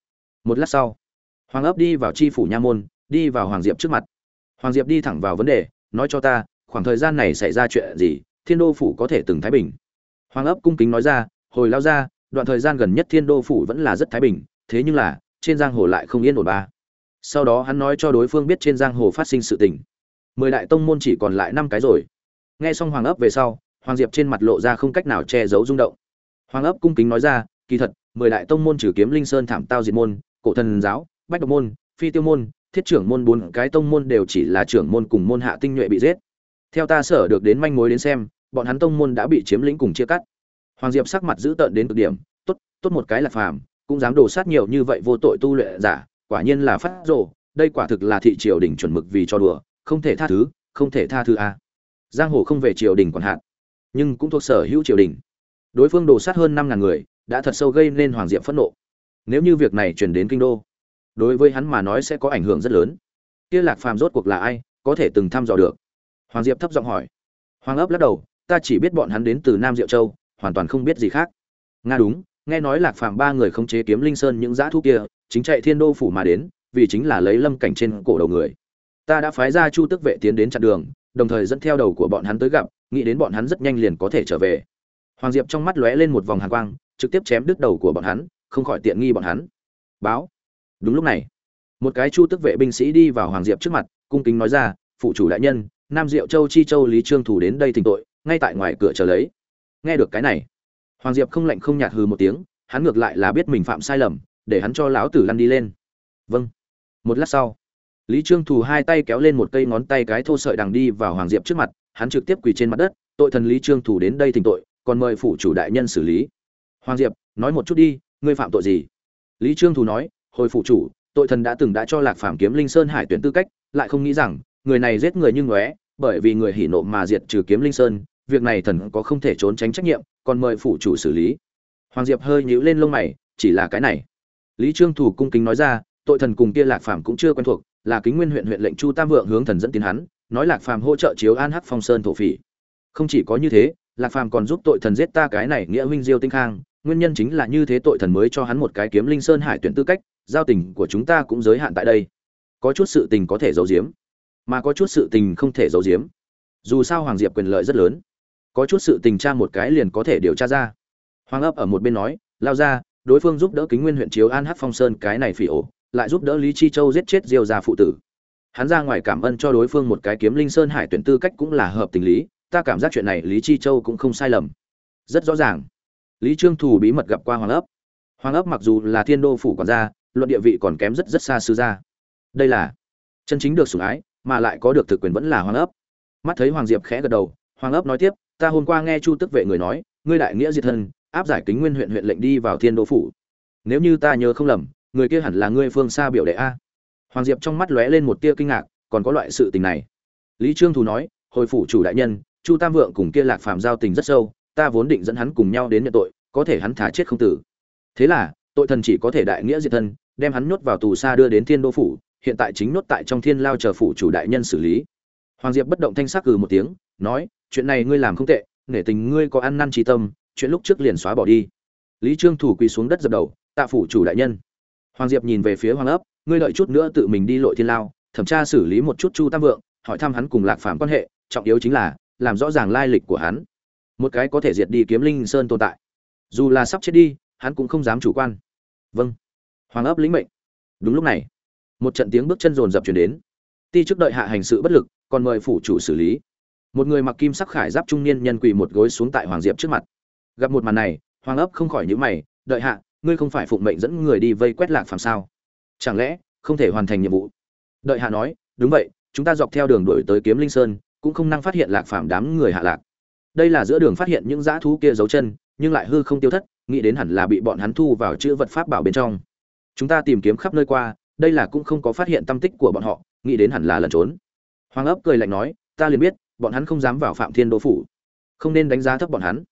Một lát sau, hoàng ấp đi vào tri phủ nha môn, đi vào hoàng diệp trước mặt hoàng diệp đi thẳng vào vấn đề, nói cho ta, khoảng thời gian này xảy ra chuyện gì, thiên đô phủ có thể từng thái bình? Hoàng ấp cung kính nói ra, hồi lao ra, đoạn thời gian gần nhất thiên đô phủ vẫn là rất thái bình, thế nhưng là, trên giang hồ lại không yên ổn ba. Sau đó hắn nói cho đối phương biết trên giang hồ phát sinh sự tình. Mười đại tông môn chỉ còn lại năm cái rồi. Nghe xong hoàng ấp về sau, hoàng diệp trên mặt lộ ra không cách nào che giấu rung động. Hoàng ấp cung kính nói ra, kỳ thật, mười đại tông môn trừ kiếm linh sơn thảm tao diệt môn, cổ thần giáo, bách độc môn, phi tiêu môn thiết trưởng môn bốn cái tông môn đều chỉ là trưởng môn cùng môn hạ tinh nhuệ bị giết. Theo ta sở được đến manh mối đến xem, bọn hắn tông môn đã bị chiếm lĩnh cùng chia cắt. Hoàng diệp sắc mặt giữ tợn đến cực điểm, tốt tốt một cái là phàm, cũng dám đổ sát nhiều như vậy vô tội tu luyện giả, quả nhiên là phát rồ, đây quả thực là thị triều đình chuẩn mực vì cho đùa, không thể tha thứ, không thể tha thứ a. Giang hồ không về triều đình còn hạn, nhưng cũng thuộc sở hữu triều đình đối phương đổ sát hơn năm ngàn người, đã thật sâu gây nên hoàng diệp phẫn nộ. Nếu như việc này truyền đến kinh đô đối với hắn mà nói sẽ có ảnh hưởng rất lớn. Kia lạc phàm rốt cuộc là ai, có thể từng thăm dò được? Hoàng diệp thấp giọng hỏi. Hoàng ấp lắc đầu, ta chỉ biết bọn hắn đến từ nam diệu châu, hoàn toàn không biết gì khác. Nga đúng, nghe nói lạc phàm ba người không chế kiếm linh sơn những dã thú kia, chính chạy thiên đô phủ mà đến, vì chính là lấy lâm cảnh trên cổ đầu người. Ta đã phái ra chu tức vệ tiến đến chặn đường, đồng thời dẫn theo đầu của bọn hắn tới gặp, nghĩ đến bọn hắn rất nhanh liền có thể trở về. Hoàng diệp trong mắt lóe lên một vòng hàn quang, trực tiếp chém đứt đầu của bọn hắn, không khỏi tiện nghi bọn hắn. Báo đúng lúc này, một cái chu tức vệ binh sĩ đi vào hoàng diệp trước mặt, cung kính nói ra, phụ chủ đại nhân, nam diệu châu chi châu lý trương thủ đến đây thỉnh tội, ngay tại ngoài cửa chờ lấy. Nghe được cái này, hoàng diệp không lạnh không nhạt hừ một tiếng, hắn ngược lại là biết mình phạm sai lầm, để hắn cho lão tử lăn đi lên. Vâng. Một lát sau, lý trương thủ hai tay kéo lên một cây ngón tay cái thô sợi đằng đi vào hoàng diệp trước mặt, hắn trực tiếp quỳ trên mặt đất, tội thần lý trương thủ đến đây thỉnh tội, còn mời phủ chủ đại nhân xử lý. Hoàng diệp, nói một chút đi, ngươi phạm tội gì? Lý trương thủ nói hồi phụ chủ, tội thần đã từng đã cho lạc phàm kiếm linh sơn hải tuyển tư cách, lại không nghĩ rằng, người này giết người như ngóe, bởi vì người hỉ nộ mà diệt trừ kiếm linh sơn, việc này thần có không thể trốn tránh trách nhiệm, còn mời phụ chủ xử lý. Hoàng diệp hơi nhíu lên lông mày, chỉ là cái này. Lý trương thủ cung kính nói ra, tội thần cùng kia lạc phàm cũng chưa quen thuộc, là kính nguyên huyện huyện lệnh chu tam vượng hướng thần dẫn tiến hắn, nói lạc phàm hỗ trợ chiếu an hắc phong sơn thổ phỉ. Không chỉ có như thế, lạc phàm còn giúp tội thần giết ta cái này nghĩa huynh diêu tinh khang, nguyên nhân chính là như thế tội thần mới cho hắn một cái kiếm linh sơn hải tuyển tư cách giao tình của chúng ta cũng giới hạn tại đây. Có chút sự tình có thể giấu giếm, mà có chút sự tình không thể giấu giếm. Dù sao hoàng diệp quyền lợi rất lớn. Có chút sự tình tra một cái liền có thể điều tra ra. Hoàng ấp ở một bên nói, lao ra, đối phương giúp đỡ kính nguyên huyện chiếu an hát phong sơn cái này phỉ ổ, lại giúp đỡ lý chi châu giết chết diêu gia phụ tử. Hắn ra ngoài cảm ơn cho đối phương một cái kiếm linh sơn hải tuyển tư cách cũng là hợp tình lý, ta cảm giác chuyện này lý chi châu cũng không sai lầm. Rất rõ ràng. Lý trương thủ bí mật gặp qua hoàng ấp. Hoàng ấp mặc dù là thiên đô phủ quản gia luận địa vị còn kém rất rất xa sư gia. Đây là chân chính được sủng ái, mà lại có được thực quyền vẫn là hoàng ấp. Mắt thấy hoàng diệp khẽ gật đầu, hoàng ấp nói tiếp, ta hôm qua nghe chu tức vệ người nói, ngươi đại nghĩa diệt thân, áp giải kính nguyên huyện huyện lệnh đi vào thiên đô phủ. Nếu như ta nhớ không lầm, người kia hẳn là ngươi phương xa biểu đệ a. Hoàng diệp trong mắt lóe lên một tia kinh ngạc, còn có loại sự tình này? Lý trương thù nói, hồi phủ chủ đại nhân, chu tam vượng cùng kia lạc phàm giao tình rất sâu, ta vốn định dẫn hắn cùng nhau đến nhận tội, có thể hắn thả chết không tử. Thế là, tội thần chỉ có thể đại nghĩa diệt thân đem hắn nhốt vào tù xa đưa đến thiên đô phủ, hiện tại chính nhốt tại trong thiên lao chờ phủ chủ đại nhân xử lý. Hoàng diệp bất động thanh sắc cừ một tiếng, nói, chuyện này ngươi làm không tệ, nể tình ngươi có ăn năn trí tâm, chuyện lúc trước liền xóa bỏ đi. Lý trương thủ quỳ xuống đất dập đầu, tạ phủ chủ đại nhân. Hoàng diệp nhìn về phía hoàng ấp, ngươi đợi chút nữa tự mình đi lội thiên lao, thẩm tra xử lý một chút chu tam vượng, hỏi thăm hắn cùng lạc phạm quan hệ, trọng yếu chính là, làm rõ ràng lai lịch của hắn. Một cái có thể diệt đi kiếm linh sơn tồn tại. Dù là sắp chết đi, hắn cũng không dám chủ quan. Vâng hoàng ấp lĩnh mệnh. Đúng lúc này, một trận tiếng bước chân rồn rập chuyển đến. Ti trước đợi hạ hành sự bất lực, còn mời phủ chủ xử lý. Một người mặc kim sắc khải giáp trung niên nhân quỳ một gối xuống tại hoàng diệp trước mặt. Gặp một màn này, hoàng ấp không khỏi nhíu mày, đợi hạ, ngươi không phải phụng mệnh dẫn người đi vây quét lạc phàm sao? Chẳng lẽ không thể hoàn thành nhiệm vụ? Đợi hạ nói, đúng vậy, chúng ta dọc theo đường đuổi tới kiếm linh sơn, cũng không năng phát hiện lạc phàm đám người hạ lạc. Đây là giữa đường phát hiện những dã thú kia giấu chân, nhưng lại hư không tiêu thất, nghĩ đến hẳn là bị bọn hắn thu vào chữ vật pháp bảo bên trong chúng ta tìm kiếm khắp nơi qua, đây là cũng không có phát hiện tâm tích của bọn họ, nghĩ đến hẳn là lẩn trốn. Hoàng ấp cười lạnh nói, ta liền biết, bọn hắn không dám vào phạm thiên đô phủ. Không nên đánh giá thấp bọn hắn.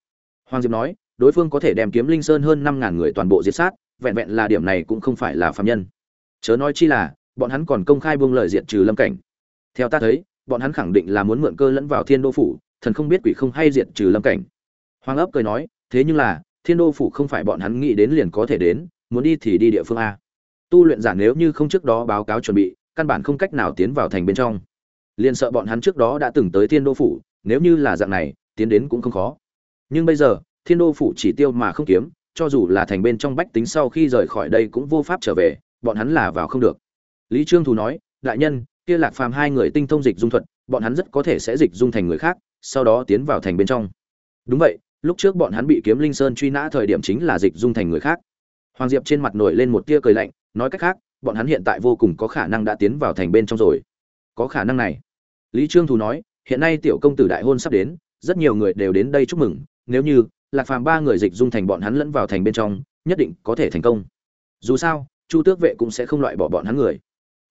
Hoàng diệp nói, đối phương có thể đem kiếm linh sơn hơn năm ngàn người toàn bộ diệt sát, vẹn vẹn là điểm này cũng không phải là phạm nhân. Chớ nói chi là, bọn hắn còn công khai buông lời diệt trừ lâm cảnh. Theo ta thấy, bọn hắn khẳng định là muốn mượn cơ lẫn vào thiên đô phủ, thần không biết quỷ không hay diệt trừ lâm cảnh. Hoàng ấp cười nói, thế nhưng là, thiên đô phủ không phải bọn hắn nghĩ đến liền có thể đến muốn đi thì đi địa phương a. Tu luyện giả nếu như không trước đó báo cáo chuẩn bị, căn bản không cách nào tiến vào thành bên trong. Liền sợ bọn hắn trước đó đã từng tới thiên đô phủ, nếu như là dạng này, tiến đến cũng không khó. Nhưng bây giờ, thiên đô phủ chỉ tiêu mà không kiếm, cho dù là thành bên trong bách tính sau khi rời khỏi đây cũng vô pháp trở về, bọn hắn là vào không được. Lý trương thù nói, đại nhân, kia lạc phàm hai người tinh thông dịch dung thuật, bọn hắn rất có thể sẽ dịch dung thành người khác, sau đó tiến vào thành bên trong. Đúng vậy, lúc trước bọn hắn bị kiếm linh sơn truy nã thời điểm chính là dịch dung thành người khác hoàng diệp trên mặt nổi lên một tia cười lạnh, nói cách khác, bọn hắn hiện tại vô cùng có khả năng đã tiến vào thành bên trong rồi. Có khả năng này. Lý trương thù nói, hiện nay tiểu công tử đại hôn sắp đến, rất nhiều người đều đến đây chúc mừng, nếu như lạc phàm ba người dịch dung thành bọn hắn lẫn vào thành bên trong, nhất định có thể thành công. Dù sao, chu tước vệ cũng sẽ không loại bỏ bọn hắn người.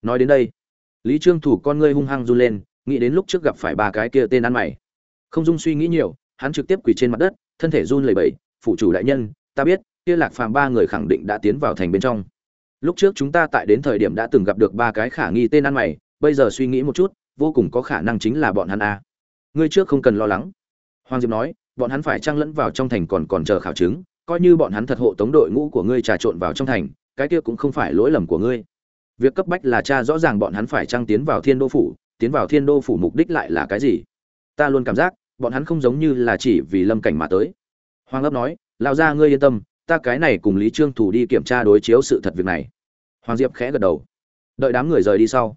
Nói đến đây, lý trương thủ con ngươi hung hăng run lên, nghĩ đến lúc trước gặp phải ba cái kia tên ăn mày. Không dung suy nghĩ nhiều, hắn trực tiếp quỳ trên mặt đất, thân thể run lẩy bẩy phụ chủ đại nhân, ta biết kia lạc phàm ba người khẳng định đã tiến vào thành bên trong. Lúc trước chúng ta tại đến thời điểm đã từng gặp được ba cái khả nghi tên ăn mày, bây giờ suy nghĩ một chút, vô cùng có khả năng chính là bọn hắn a. Ngươi trước không cần lo lắng. Hoàng diệp nói, bọn hắn phải trang lẫn vào trong thành còn còn chờ khảo chứng, coi như bọn hắn thật hộ tống đội ngũ của ngươi trà trộn vào trong thành, cái kia cũng không phải lỗi lầm của ngươi. Việc cấp bách là cha rõ ràng bọn hắn phải trang tiến vào thiên đô phủ, tiến vào thiên đô phủ mục đích lại là cái gì? Ta luôn cảm giác, bọn hắn không giống như là chỉ vì lâm cảnh mà tới. Hoàng ấp nói lao ra ngươi yên tâm ta cái này cùng lý trương thủ đi kiểm tra đối chiếu sự thật việc này. Hoàng diệp khẽ gật đầu. Đợi đám người rời đi sau,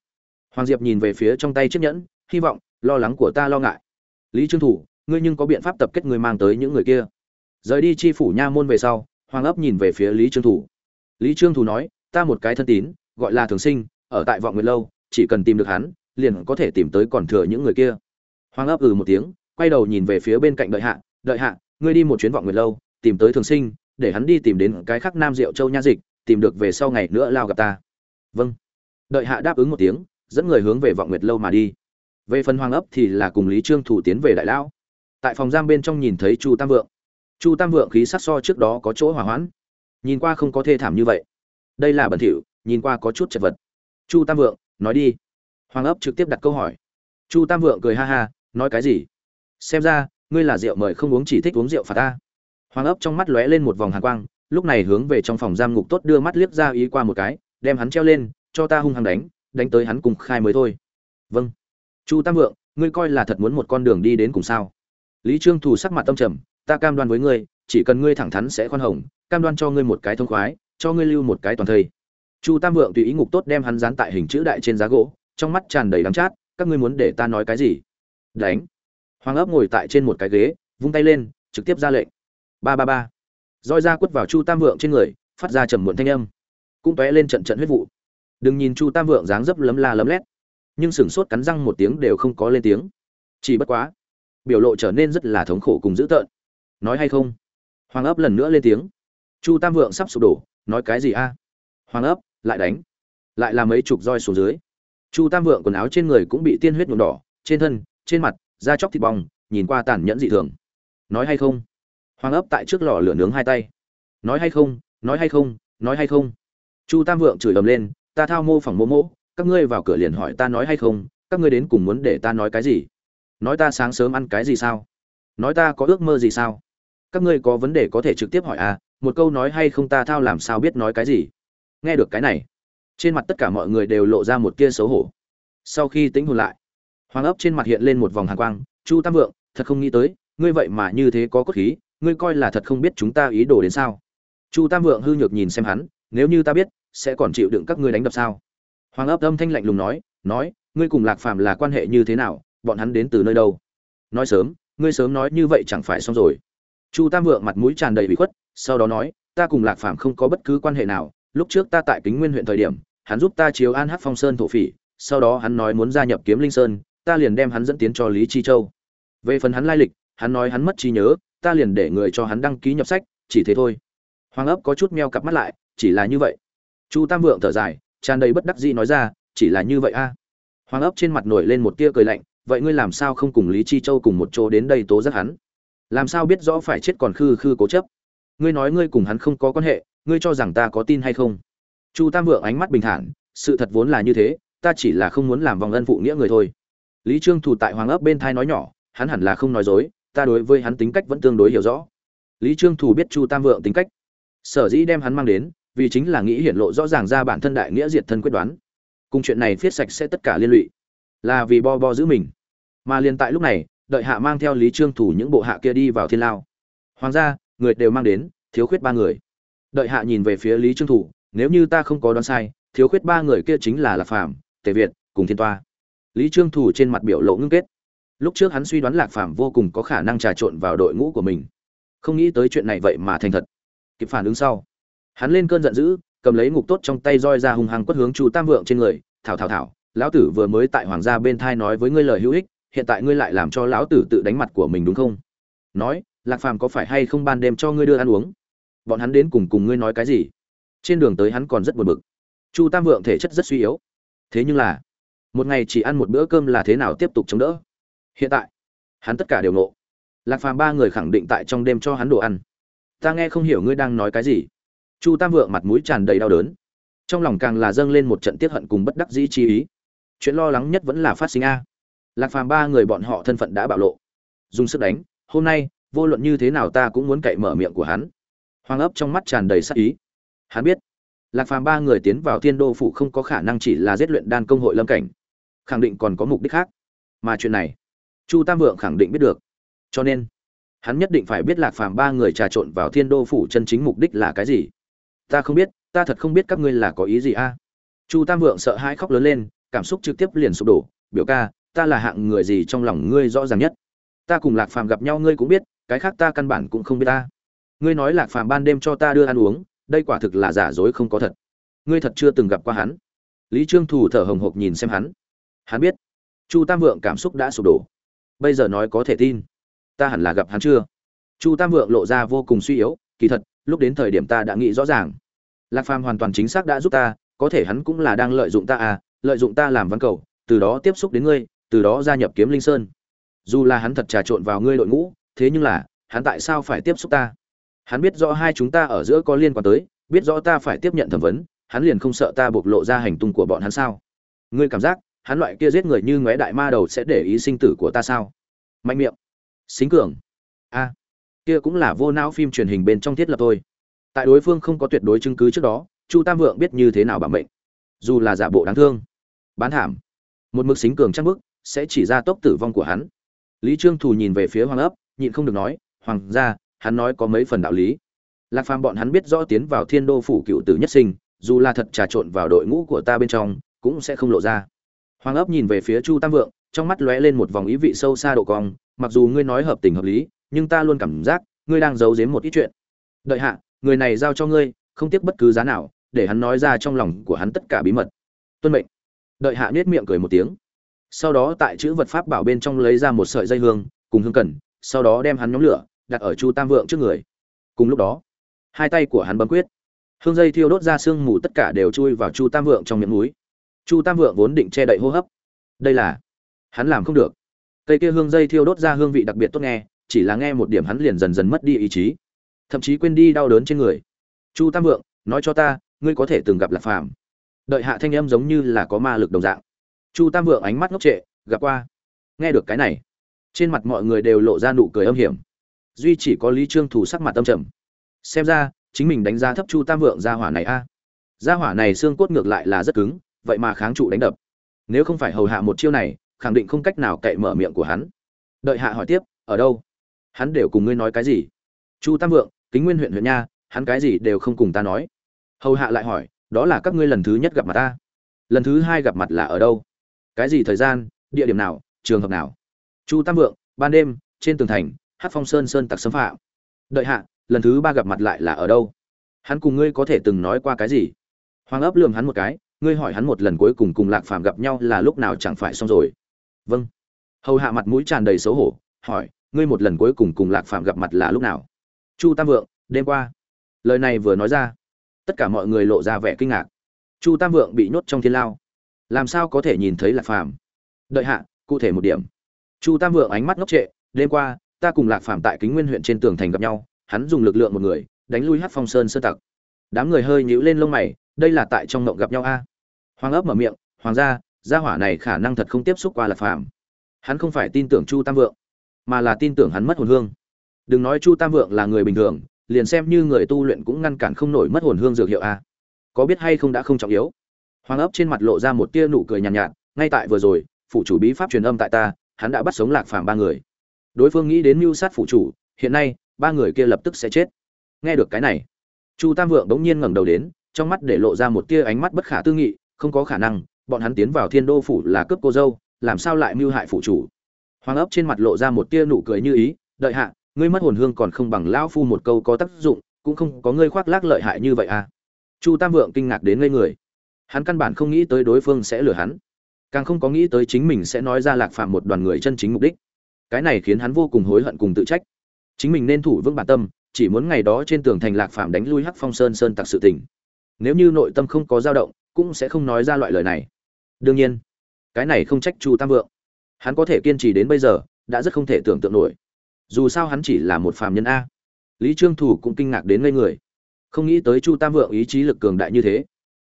hoàng diệp nhìn về phía trong tay chiếc nhẫn, hy vọng, lo lắng của ta lo ngại. Lý trương thủ, ngươi nhưng có biện pháp tập kết người mang tới những người kia. Rời đi chi phủ nha môn về sau, hoàng ấp nhìn về phía lý trương thủ. Lý trương thủ nói, ta một cái thân tín, gọi là thường sinh, ở tại vọng nguyệt lâu, chỉ cần tìm được hắn, liền có thể tìm tới còn thừa những người kia. Hoàng ấp ừ một tiếng, quay đầu nhìn về phía bên cạnh đợi hạ đợi hạ, ngươi đi một chuyến vọng nguyệt lâu, tìm tới thường sinh để hắn đi tìm đến cái khác nam diệu châu nha dịch, tìm được về sau ngày nữa lao gặp ta. Vâng. Đợi hạ đáp ứng một tiếng, dẫn người hướng về vọng nguyệt lâu mà đi. Về phần hoàng ấp thì là cùng lý trương thủ tiến về đại lão. Tại phòng giam bên trong nhìn thấy chu tam vượng. Chu tam vượng khí sát so trước đó có chỗ hỏa hoãn. Nhìn qua không có thê thảm như vậy. Đây là bẩn thỉu, nhìn qua có chút chật vật. Chu tam vượng, nói đi. Hoàng ấp trực tiếp đặt câu hỏi. Chu tam vượng cười ha ha, nói cái gì? Xem ra, ngươi là rượu mời không uống chỉ thích uống rượu phạt ta hoàng ấp trong mắt lóe lên một vòng hàn quang, lúc này hướng về trong phòng giam ngục tốt đưa mắt liếc ra ý qua một cái, đem hắn treo lên, cho ta hung hăng đánh đánh tới hắn cùng khai mới thôi. Vâng. Chu tam vượng, ngươi coi là thật muốn một con đường đi đến cùng sao? Lý trương thù sắc mặt tâm trầm, ta cam đoan với ngươi, chỉ cần ngươi thẳng thắn sẽ khoan hồng, cam đoan cho ngươi một cái thông khoái, cho ngươi lưu một cái toàn thây. Chu tam vượng tùy ý ngục tốt đem hắn dán tại hình chữ đại trên giá gỗ, trong mắt tràn đầy đắng chát, các ngươi muốn để ta nói cái gì? Đánh. Hoàng ấp ngồi tại trên một cái ghế, vung tay lên, trực tiếp ra lệnh ba ba ba. Roi ra quất vào chu tam vượng trên người, phát ra trầm muộn thanh âm. Cũng tóe lên trận trận huyết vụ. Đừng nhìn chu tam vượng dáng dấp lấm la lấm lét, nhưng sửng sốt cắn răng một tiếng đều không có lên tiếng. Chỉ bất quá, biểu lộ trở nên rất là thống khổ cùng dữ tợn. Nói hay không? Hoàng ấp lần nữa lên tiếng. Chu tam vượng sắp sụp đổ, nói cái gì a? Hoàng ấp, lại đánh. Lại là mấy chục roi xuống dưới. Chu tam vượng quần áo trên người cũng bị tiên huyết nhuộm đỏ, trên thân, trên mặt, da chóc thịt bong, nhìn qua tàn nhẫn dị thường. Nói hay không? Hoàng ấp tại trước lò lửa nướng hai tay. Nói hay không, nói hay không, nói hay không? Chu tam vượng chửi ầm lên, ta thao mô phỏng mô mỗ, các ngươi vào cửa liền hỏi ta nói hay không, các ngươi đến cùng muốn để ta nói cái gì? Nói ta sáng sớm ăn cái gì sao? Nói ta có ước mơ gì sao? Các ngươi có vấn đề có thể trực tiếp hỏi à một câu nói hay không ta thao làm sao biết nói cái gì? Nghe được cái này, trên mặt tất cả mọi người đều lộ ra một kia xấu hổ. Sau khi tính hồn lại, hoàng ấp trên mặt hiện lên một vòng hàn quang, chu tam vượng, thật không nghĩ tới, ngươi vậy mà như thế có cốt khí ngươi coi là thật không biết chúng ta ý đồ đến sao? Chu tam vượng hư nhược nhìn xem hắn, nếu như ta biết, sẽ còn chịu đựng các ngươi đánh đập sao? Hoàng ấp âm thanh lạnh lùng nói nói, ngươi cùng lạc phàm là quan hệ như thế nào, bọn hắn đến từ nơi đâu? Nói sớm, ngươi sớm nói như vậy chẳng phải xong rồi. Chu tam vượng mặt mũi tràn đầy bị khuất, sau đó nói, ta cùng lạc phàm không có bất cứ quan hệ nào, lúc trước ta tại kính nguyên huyện thời điểm, hắn giúp ta chiếu an hát phong sơn thổ phỉ, sau đó hắn nói muốn gia nhập kiếm linh sơn, ta liền đem hắn dẫn tiến cho lý chi châu. Về phần hắn lai lịch, hắn nói hắn mất trí nhớ ta liền để người cho hắn đăng ký nhập sách, chỉ thế thôi. Hoàng ấp có chút meo cặp mắt lại, chỉ là như vậy. Chu tam vượng thở dài, tràn đầy bất đắc dĩ nói ra, chỉ là như vậy a. Hoàng ấp trên mặt nổi lên một tia cười lạnh, vậy ngươi làm sao không cùng lý chi châu cùng một chỗ đến đây tố giác hắn? Làm sao biết rõ phải chết còn khư khư cố chấp? Ngươi nói ngươi cùng hắn không có quan hệ, ngươi cho rằng ta có tin hay không? Chu tam vượng ánh mắt bình thản, sự thật vốn là như thế, ta chỉ là không muốn làm vòng ân phụ nghĩa người thôi. Lý trương thủ tại hoàng ấp bên thai nói nhỏ, hắn hẳn là không nói dối ta đối với hắn tính cách vẫn tương đối hiểu rõ. Lý trương thủ biết chu tam vượng tính cách. Sở dĩ đem hắn mang đến, vì chính là nghĩ hiển lộ rõ ràng ra bản thân đại nghĩa diệt thân quyết đoán. Cùng chuyện này viết sạch sẽ tất cả liên lụy. Là vì bo bo giữ mình. Mà liền tại lúc này, đợi hạ mang theo lý trương thủ những bộ hạ kia đi vào thiên lao. Hoàng gia, người đều mang đến, thiếu khuyết ba người. Đợi hạ nhìn về phía lý trương thủ nếu như ta không có đoán sai, thiếu khuyết ba người kia chính là lạc phàm, tề việt, cùng thiên toa. Lý trương thủ trên mặt biểu lộ ngưng kết lúc trước hắn suy đoán lạc phàm vô cùng có khả năng trà trộn vào đội ngũ của mình. Không nghĩ tới chuyện này vậy mà thành thật. Kịp phản ứng sau, hắn lên cơn giận dữ, cầm lấy ngục tốt trong tay roi ra hung hăng quất hướng chu tam vượng trên người, thảo thảo thảo, lão tử vừa mới tại hoàng gia bên thai nói với ngươi lời hữu ích, hiện tại ngươi lại làm cho lão tử tự đánh mặt của mình đúng không? Nói, lạc phàm có phải hay không ban đêm cho ngươi đưa ăn uống? Bọn hắn đến cùng cùng ngươi nói cái gì? Trên đường tới hắn còn rất buồn bực. Chu tam vượng thể chất rất suy yếu. Thế nhưng là, một ngày chỉ ăn một bữa cơm là thế nào tiếp tục chống đỡ? Hiện tại. Hắn tất cả đều nộ lạc phàm ba người khẳng định tại trong đêm cho hắn đồ ăn. Ta nghe không hiểu ngươi đang nói cái gì. Chu tam vượng mặt mũi tràn đầy đau đớn. Trong lòng càng là dâng lên một trận tiết hận cùng bất đắc dĩ chi ý. Chuyện lo lắng nhất vẫn là phát sinh a. Lạc phàm ba người bọn họ thân phận đã bạo lộ. Dùng sức đánh, hôm nay, vô luận như thế nào ta cũng muốn cậy mở miệng của hắn. Hoàng ấp trong mắt tràn đầy sắc ý. Hắn biết, lạc phàm ba người tiến vào thiên đô phủ không có khả năng chỉ là giết luyện đan công hội lâm cảnh. Khẳng định còn có mục đích khác. Mà chuyện này chu tam vượng khẳng định biết được. Cho nên, hắn nhất định phải biết lạc phàm ba người trà trộn vào thiên đô phủ chân chính mục đích là cái gì. Ta không biết, ta thật không biết các ngươi là có ý gì a. Chu tam vượng sợ hãi khóc lớn lên, cảm xúc trực tiếp liền sụp đổ. Biểu ca, ta là hạng người gì trong lòng ngươi rõ ràng nhất? Ta cùng lạc phàm gặp nhau ngươi cũng biết, cái khác ta căn bản cũng không biết ta ngươi nói lạc phàm ban đêm cho ta đưa ăn uống, đây quả thực là giả dối không có thật. Ngươi thật chưa từng gặp qua hắn. Lý trương thủ thở hồng hộc nhìn xem hắn. Hắn biết, chu tam vượng cảm xúc đã sụp đổ bây giờ nói có thể tin. Ta hẳn là gặp hắn chưa? Chu tam vượng lộ ra vô cùng suy yếu, kỳ thật, lúc đến thời điểm ta đã nghĩ rõ ràng. Lạc phàm hoàn toàn chính xác đã giúp ta, có thể hắn cũng là đang lợi dụng ta à lợi dụng ta làm văn cầu, từ đó tiếp xúc đến ngươi, từ đó gia nhập kiếm linh sơn. Dù là hắn thật trà trộn vào ngươi đội ngũ, thế nhưng là, hắn tại sao phải tiếp xúc ta? Hắn biết rõ hai chúng ta ở giữa có liên quan tới, biết rõ ta phải tiếp nhận thẩm vấn, hắn liền không sợ ta bộc lộ ra hành tung của bọn hắn sao? Ngươi cảm giác hắn loại kia giết người như ngóe đại ma đầu sẽ để ý sinh tử của ta sao? Mạnh miệng. Xính cường. A. Kia cũng là vô não phim truyền hình bên trong thiết lập thôi. Tại đối phương không có tuyệt đối chứng cứ trước đó, chu tam vượng biết như thế nào bảo mệnh. Dù là giả bộ đáng thương. Bán thảm. Một mực xính cường chắc bức, sẽ chỉ ra tốc tử vong của hắn. Lý trương thù nhìn về phía hoàng ấp, nhịn không được nói, hoàng gia, hắn nói có mấy phần đạo lý. Lạc phàm bọn hắn biết rõ tiến vào thiên đô phủ cựu tử nhất sinh, dù là thật trà trộn vào đội ngũ của ta bên trong, cũng sẽ không lộ ra hoàng ấp nhìn về phía chu tam vượng, trong mắt lóe lên một vòng ý vị sâu xa độ cong, mặc dù ngươi nói hợp tình hợp lý, nhưng ta luôn cảm giác, ngươi đang giấu giếm một ít chuyện. Đợi hạ, người này giao cho ngươi, không tiếc bất cứ giá nào, để hắn nói ra trong lòng của hắn tất cả bí mật. Tuân mệnh. Đợi hạ nhếch miệng cười một tiếng. Sau đó tại chữ vật pháp bảo bên trong lấy ra một sợi dây hương, cùng hương cần, sau đó đem hắn nhóm lửa, đặt ở chu tam vượng trước người. Cùng lúc đó, hai tay của hắn bấm quyết. Hương dây thiêu đốt ra sương mù tất cả đều chui vào chu tam vượng trong miệng mũi chu tam vượng vốn định che đậy hô hấp. Đây là, hắn làm không được. Cây kia hương dây thiêu đốt ra hương vị đặc biệt tốt nghe, chỉ là nghe một điểm hắn liền dần dần mất đi ý chí. Thậm chí quên đi đau đớn trên người. Chu tam vượng, nói cho ta, ngươi có thể từng gặp lạc phàm. Đợi hạ thanh âm giống như là có ma lực đồng dạng. Chu tam vượng ánh mắt ngốc trệ, gặp qua. Nghe được cái này, trên mặt mọi người đều lộ ra nụ cười âm hiểm. Duy chỉ có lý trương thủ sắc mặt tâm trầm. Xem ra, chính mình đánh giá thấp chu tam vượng gia hỏa này a. À. gia hỏa này xương cốt ngược lại là rất cứng vậy mà kháng trụ đánh đập. Nếu không phải hầu hạ một chiêu này, khẳng định không cách nào cậy mở miệng của hắn. Đợi hạ hỏi tiếp, ở đâu? Hắn đều cùng ngươi nói cái gì? Chu tam vượng, kính nguyên huyện huyện nha, hắn cái gì đều không cùng ta nói. Hầu hạ lại hỏi, đó là các ngươi lần thứ nhất gặp mặt ta? Lần thứ hai gặp mặt là ở đâu? Cái gì thời gian, địa điểm nào, trường hợp nào? Chu tam vượng, ban đêm, trên tường thành, hát phong sơn sơn tặc xâm phạm. Đợi hạ, lần thứ ba gặp mặt lại là ở đâu? Hắn cùng ngươi có thể từng nói qua cái gì? Hoàng ấp lường hắn một cái ngươi hỏi hắn một lần cuối cùng cùng lạc phàm gặp nhau là lúc nào chẳng phải xong rồi? Vâng. Hầu hạ mặt mũi tràn đầy xấu hổ, hỏi, ngươi một lần cuối cùng cùng lạc phàm gặp mặt là lúc nào? Chu tam vượng, đêm qua. Lời này vừa nói ra, tất cả mọi người lộ ra vẻ kinh ngạc. Chu tam vượng bị nhốt trong thiên lao. Làm sao có thể nhìn thấy lạc phàm? Đợi hạ, cụ thể một điểm. Chu tam vượng ánh mắt ngốc trệ, đêm qua, ta cùng lạc phàm tại kính nguyên huyện trên tường thành gặp nhau, hắn dùng lực lượng một người, đánh lui hát phong sơn sơ tặc. Đám người hơi nhíu lên lông mày đây là tại trong ngộng gặp nhau a. Hoàng ấp mở miệng hoàng gia gia hỏa này khả năng thật không tiếp xúc qua lạc phàm. Hắn không phải tin tưởng chu tam vượng mà là tin tưởng hắn mất hồn hương. Đừng nói chu tam vượng là người bình thường liền xem như người tu luyện cũng ngăn cản không nổi mất hồn hương dược hiệu a. Có biết hay không đã không trọng yếu. Hoàng ấp trên mặt lộ ra một tia nụ cười nhàn nhạt, nhạt ngay tại vừa rồi phụ chủ bí pháp truyền âm tại ta hắn đã bắt sống lạc phàm ba người. Đối phương nghĩ đến mưu sát phụ chủ hiện nay ba người kia lập tức sẽ chết. Nghe được cái này chu tam vượng bỗng nhiên ngẩng đầu đến trong mắt để lộ ra một tia ánh mắt bất khả tư nghị, không có khả năng, bọn hắn tiến vào thiên đô phủ là cướp cô dâu, làm sao lại mưu hại phụ chủ? Hoàng ấp trên mặt lộ ra một tia nụ cười như ý, đợi hạ, ngươi mất hồn hương còn không bằng lão phu một câu có tác dụng, cũng không có ngươi khoác lác lợi hại như vậy à. Chu tam vượng kinh ngạc đến ngây người. Hắn căn bản không nghĩ tới đối phương sẽ lừa hắn, càng không có nghĩ tới chính mình sẽ nói ra lạc phạm một đoàn người chân chính mục đích. Cái này khiến hắn vô cùng hối hận cùng tự trách. Chính mình nên thủ vững bản tâm, chỉ muốn ngày đó trên tường thành lạc phạm đánh lui hắc phong sơn sơn tặc sự tình nếu như nội tâm không có dao động, cũng sẽ không nói ra loại lời này. Đương nhiên, cái này không trách chu tam vượng. Hắn có thể kiên trì đến bây giờ, đã rất không thể tưởng tượng nổi. Dù sao hắn chỉ là một phàm nhân a. Lý trương thủ cũng kinh ngạc đến ngây người. Không nghĩ tới chu tam vượng ý chí lực cường đại như thế.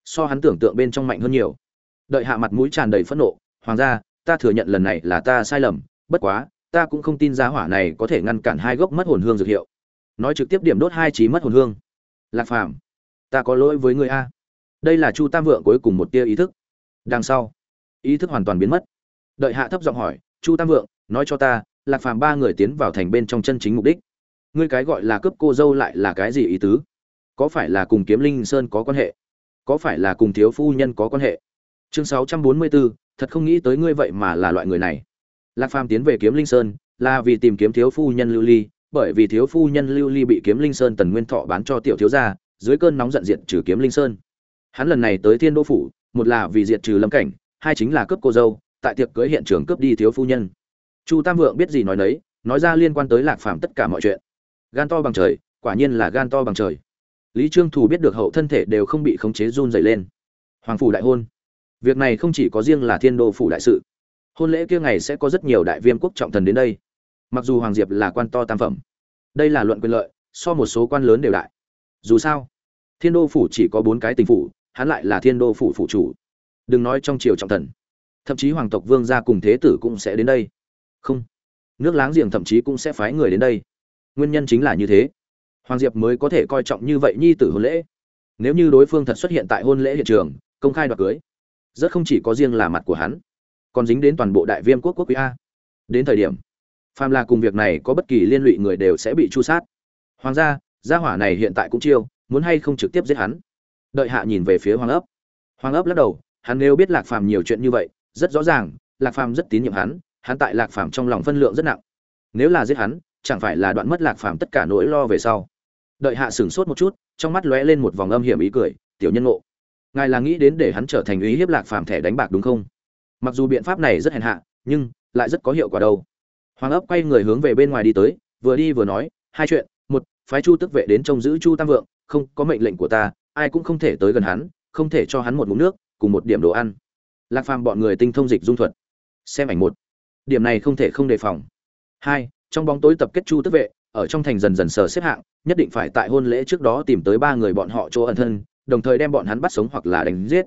So hắn tưởng tượng bên trong mạnh hơn nhiều. Đợi hạ mặt mũi tràn đầy phẫn nộ, hoàng gia, ta thừa nhận lần này là ta sai lầm, bất quá, ta cũng không tin giá hỏa này có thể ngăn cản hai gốc mất hồn hương dược hiệu. Nói trực tiếp điểm đốt hai trí mất hồn hương. Lạc phàm ta có lỗi với người a. Đây là chu tam vượng cuối cùng một tia ý thức. Đằng sau, ý thức hoàn toàn biến mất. Đợi hạ thấp giọng hỏi, chu tam vượng, nói cho ta, lạc phàm ba người tiến vào thành bên trong chân chính mục đích. Ngươi cái gọi là cướp cô dâu lại là cái gì ý tứ? Có phải là cùng kiếm linh sơn có quan hệ? Có phải là cùng thiếu phu nhân có quan hệ? Chương sáu trăm bốn mươi bốn thật không nghĩ tới ngươi vậy mà là loại người này. Lạc phàm tiến về kiếm linh sơn, là vì tìm kiếm thiếu phu nhân lưu ly, bởi vì thiếu phu nhân lưu ly bị kiếm linh sơn tần nguyên thọ bán cho tiểu thiếu gia dưới cơn nóng giận diệt trừ kiếm linh sơn. Hắn lần này tới thiên đô phủ, một là vì diệt trừ lâm cảnh, hai chính là cướp cô dâu, tại tiệc cưới hiện trường cướp đi thiếu phu nhân. Chu tam vượng biết gì nói nấy, nói ra liên quan tới lạc phàm tất cả mọi chuyện. Gan to bằng trời, quả nhiên là gan to bằng trời. Lý trương thù biết được hậu thân thể đều không bị khống chế run dày lên. Hoàng phủ đại hôn. Việc này không chỉ có riêng là thiên đô phủ đại sự. Hôn lễ kia ngày sẽ có rất nhiều đại viêm quốc trọng thần đến đây. Mặc dù hoàng diệp là quan to tam phẩm, đây là luận quyền lợi, so một số quan lớn đều đại. Dù sao thiên đô phủ chỉ có bốn cái tình phủ, hắn lại là thiên đô phủ phủ chủ. Đừng nói trong triều trọng thần, thậm chí hoàng tộc vương gia cùng thế tử cũng sẽ đến đây. Không, nước láng giềng thậm chí cũng sẽ phái người đến đây. Nguyên nhân chính là như thế. Hoàng diệp mới có thể coi trọng như vậy nhi tử hôn lễ. Nếu như đối phương thật xuất hiện tại hôn lễ hiện trường, công khai đoạt cưới, rất không chỉ có riêng là mặt của hắn, còn dính đến toàn bộ đại viêm quốc quốc quý a. Đến thời điểm, phàm là cùng việc này có bất kỳ liên lụy người đều sẽ bị chu sát. Hoàng gia gia hỏa này hiện tại cũng chiêu muốn hay không trực tiếp giết hắn. Đợi hạ nhìn về phía hoàng ấp. Hoàng ấp lắc đầu, hắn nếu biết lạc phàm nhiều chuyện như vậy, rất rõ ràng, lạc phàm rất tín nhiệm hắn hắn tại lạc phàm trong lòng phân lượng rất nặng. Nếu là giết hắn, chẳng phải là đoạn mất lạc phàm tất cả nỗi lo về sau. Đợi hạ sửng sốt một chút, trong mắt lóe lên một vòng âm hiểm ý cười, tiểu nhân ngộ, ngài là nghĩ đến để hắn trở thành ý hiếp lạc phàm thẻ đánh bạc đúng không? Mặc dù biện pháp này rất hèn hạ, nhưng lại rất có hiệu quả đâu. Hoàng ấp quay người hướng về bên ngoài đi tới, vừa đi vừa nói, hai chuyện, một, phái chu tức vệ đến trông giữ chu tam vượng không có mệnh lệnh của ta, ai cũng không thể tới gần hắn, không thể cho hắn một mụn nước, cùng một điểm đồ ăn. Lạc phàm bọn người tinh thông dịch dung thuật. Xem ảnh một. Điểm này không thể không đề phòng. Hai, trong bóng tối tập kết chu tức vệ, ở trong thành dần dần sờ xếp hạng, nhất định phải tại hôn lễ trước đó tìm tới ba người bọn họ chỗ ẩn thân, đồng thời đem bọn hắn bắt sống hoặc là đánh giết.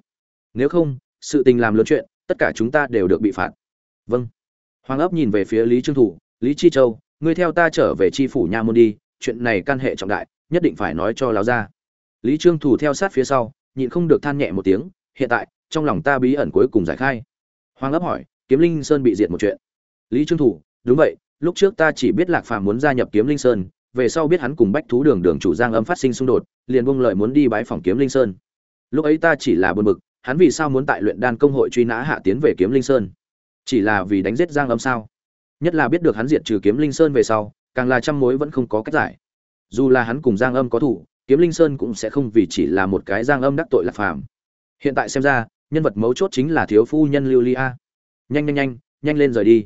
Nếu không, sự tình làm lớn chuyện, tất cả chúng ta đều được bị phạt. Vâng. Hoàng ấp nhìn về phía lý trương thủ, lý chi châu, ngươi theo ta trở về tri phủ nha môn đi, chuyện này can hệ trọng đại nhất định phải nói cho láo ra. Lý trương thủ theo sát phía sau, nhịn không được than nhẹ một tiếng, hiện tại, trong lòng ta bí ẩn cuối cùng giải khai. Hoàng ấp hỏi, kiếm linh sơn bị diệt một chuyện. Lý trương thủ đúng vậy, lúc trước ta chỉ biết lạc phàm muốn gia nhập kiếm linh sơn, về sau biết hắn cùng bách thú đường đường chủ giang âm phát sinh xung đột, liền buông lợi muốn đi bái phòng kiếm linh sơn. Lúc ấy ta chỉ là buồn bực, hắn vì sao muốn tại luyện đan công hội truy nã hạ tiến về kiếm linh sơn? Chỉ là vì đánh giết giang âm sao? Nhất là biết được hắn diệt trừ kiếm linh sơn về sau, càng là trăm mối vẫn không có cách giải dù là hắn cùng giang âm có thủ, kiếm linh sơn cũng sẽ không vì chỉ là một cái giang âm đắc tội lạc phàm. Hiện tại xem ra, nhân vật mấu chốt chính là thiếu phu nhân lưu ly a. Nhanh nhanh nhanh nhanh lên rời đi.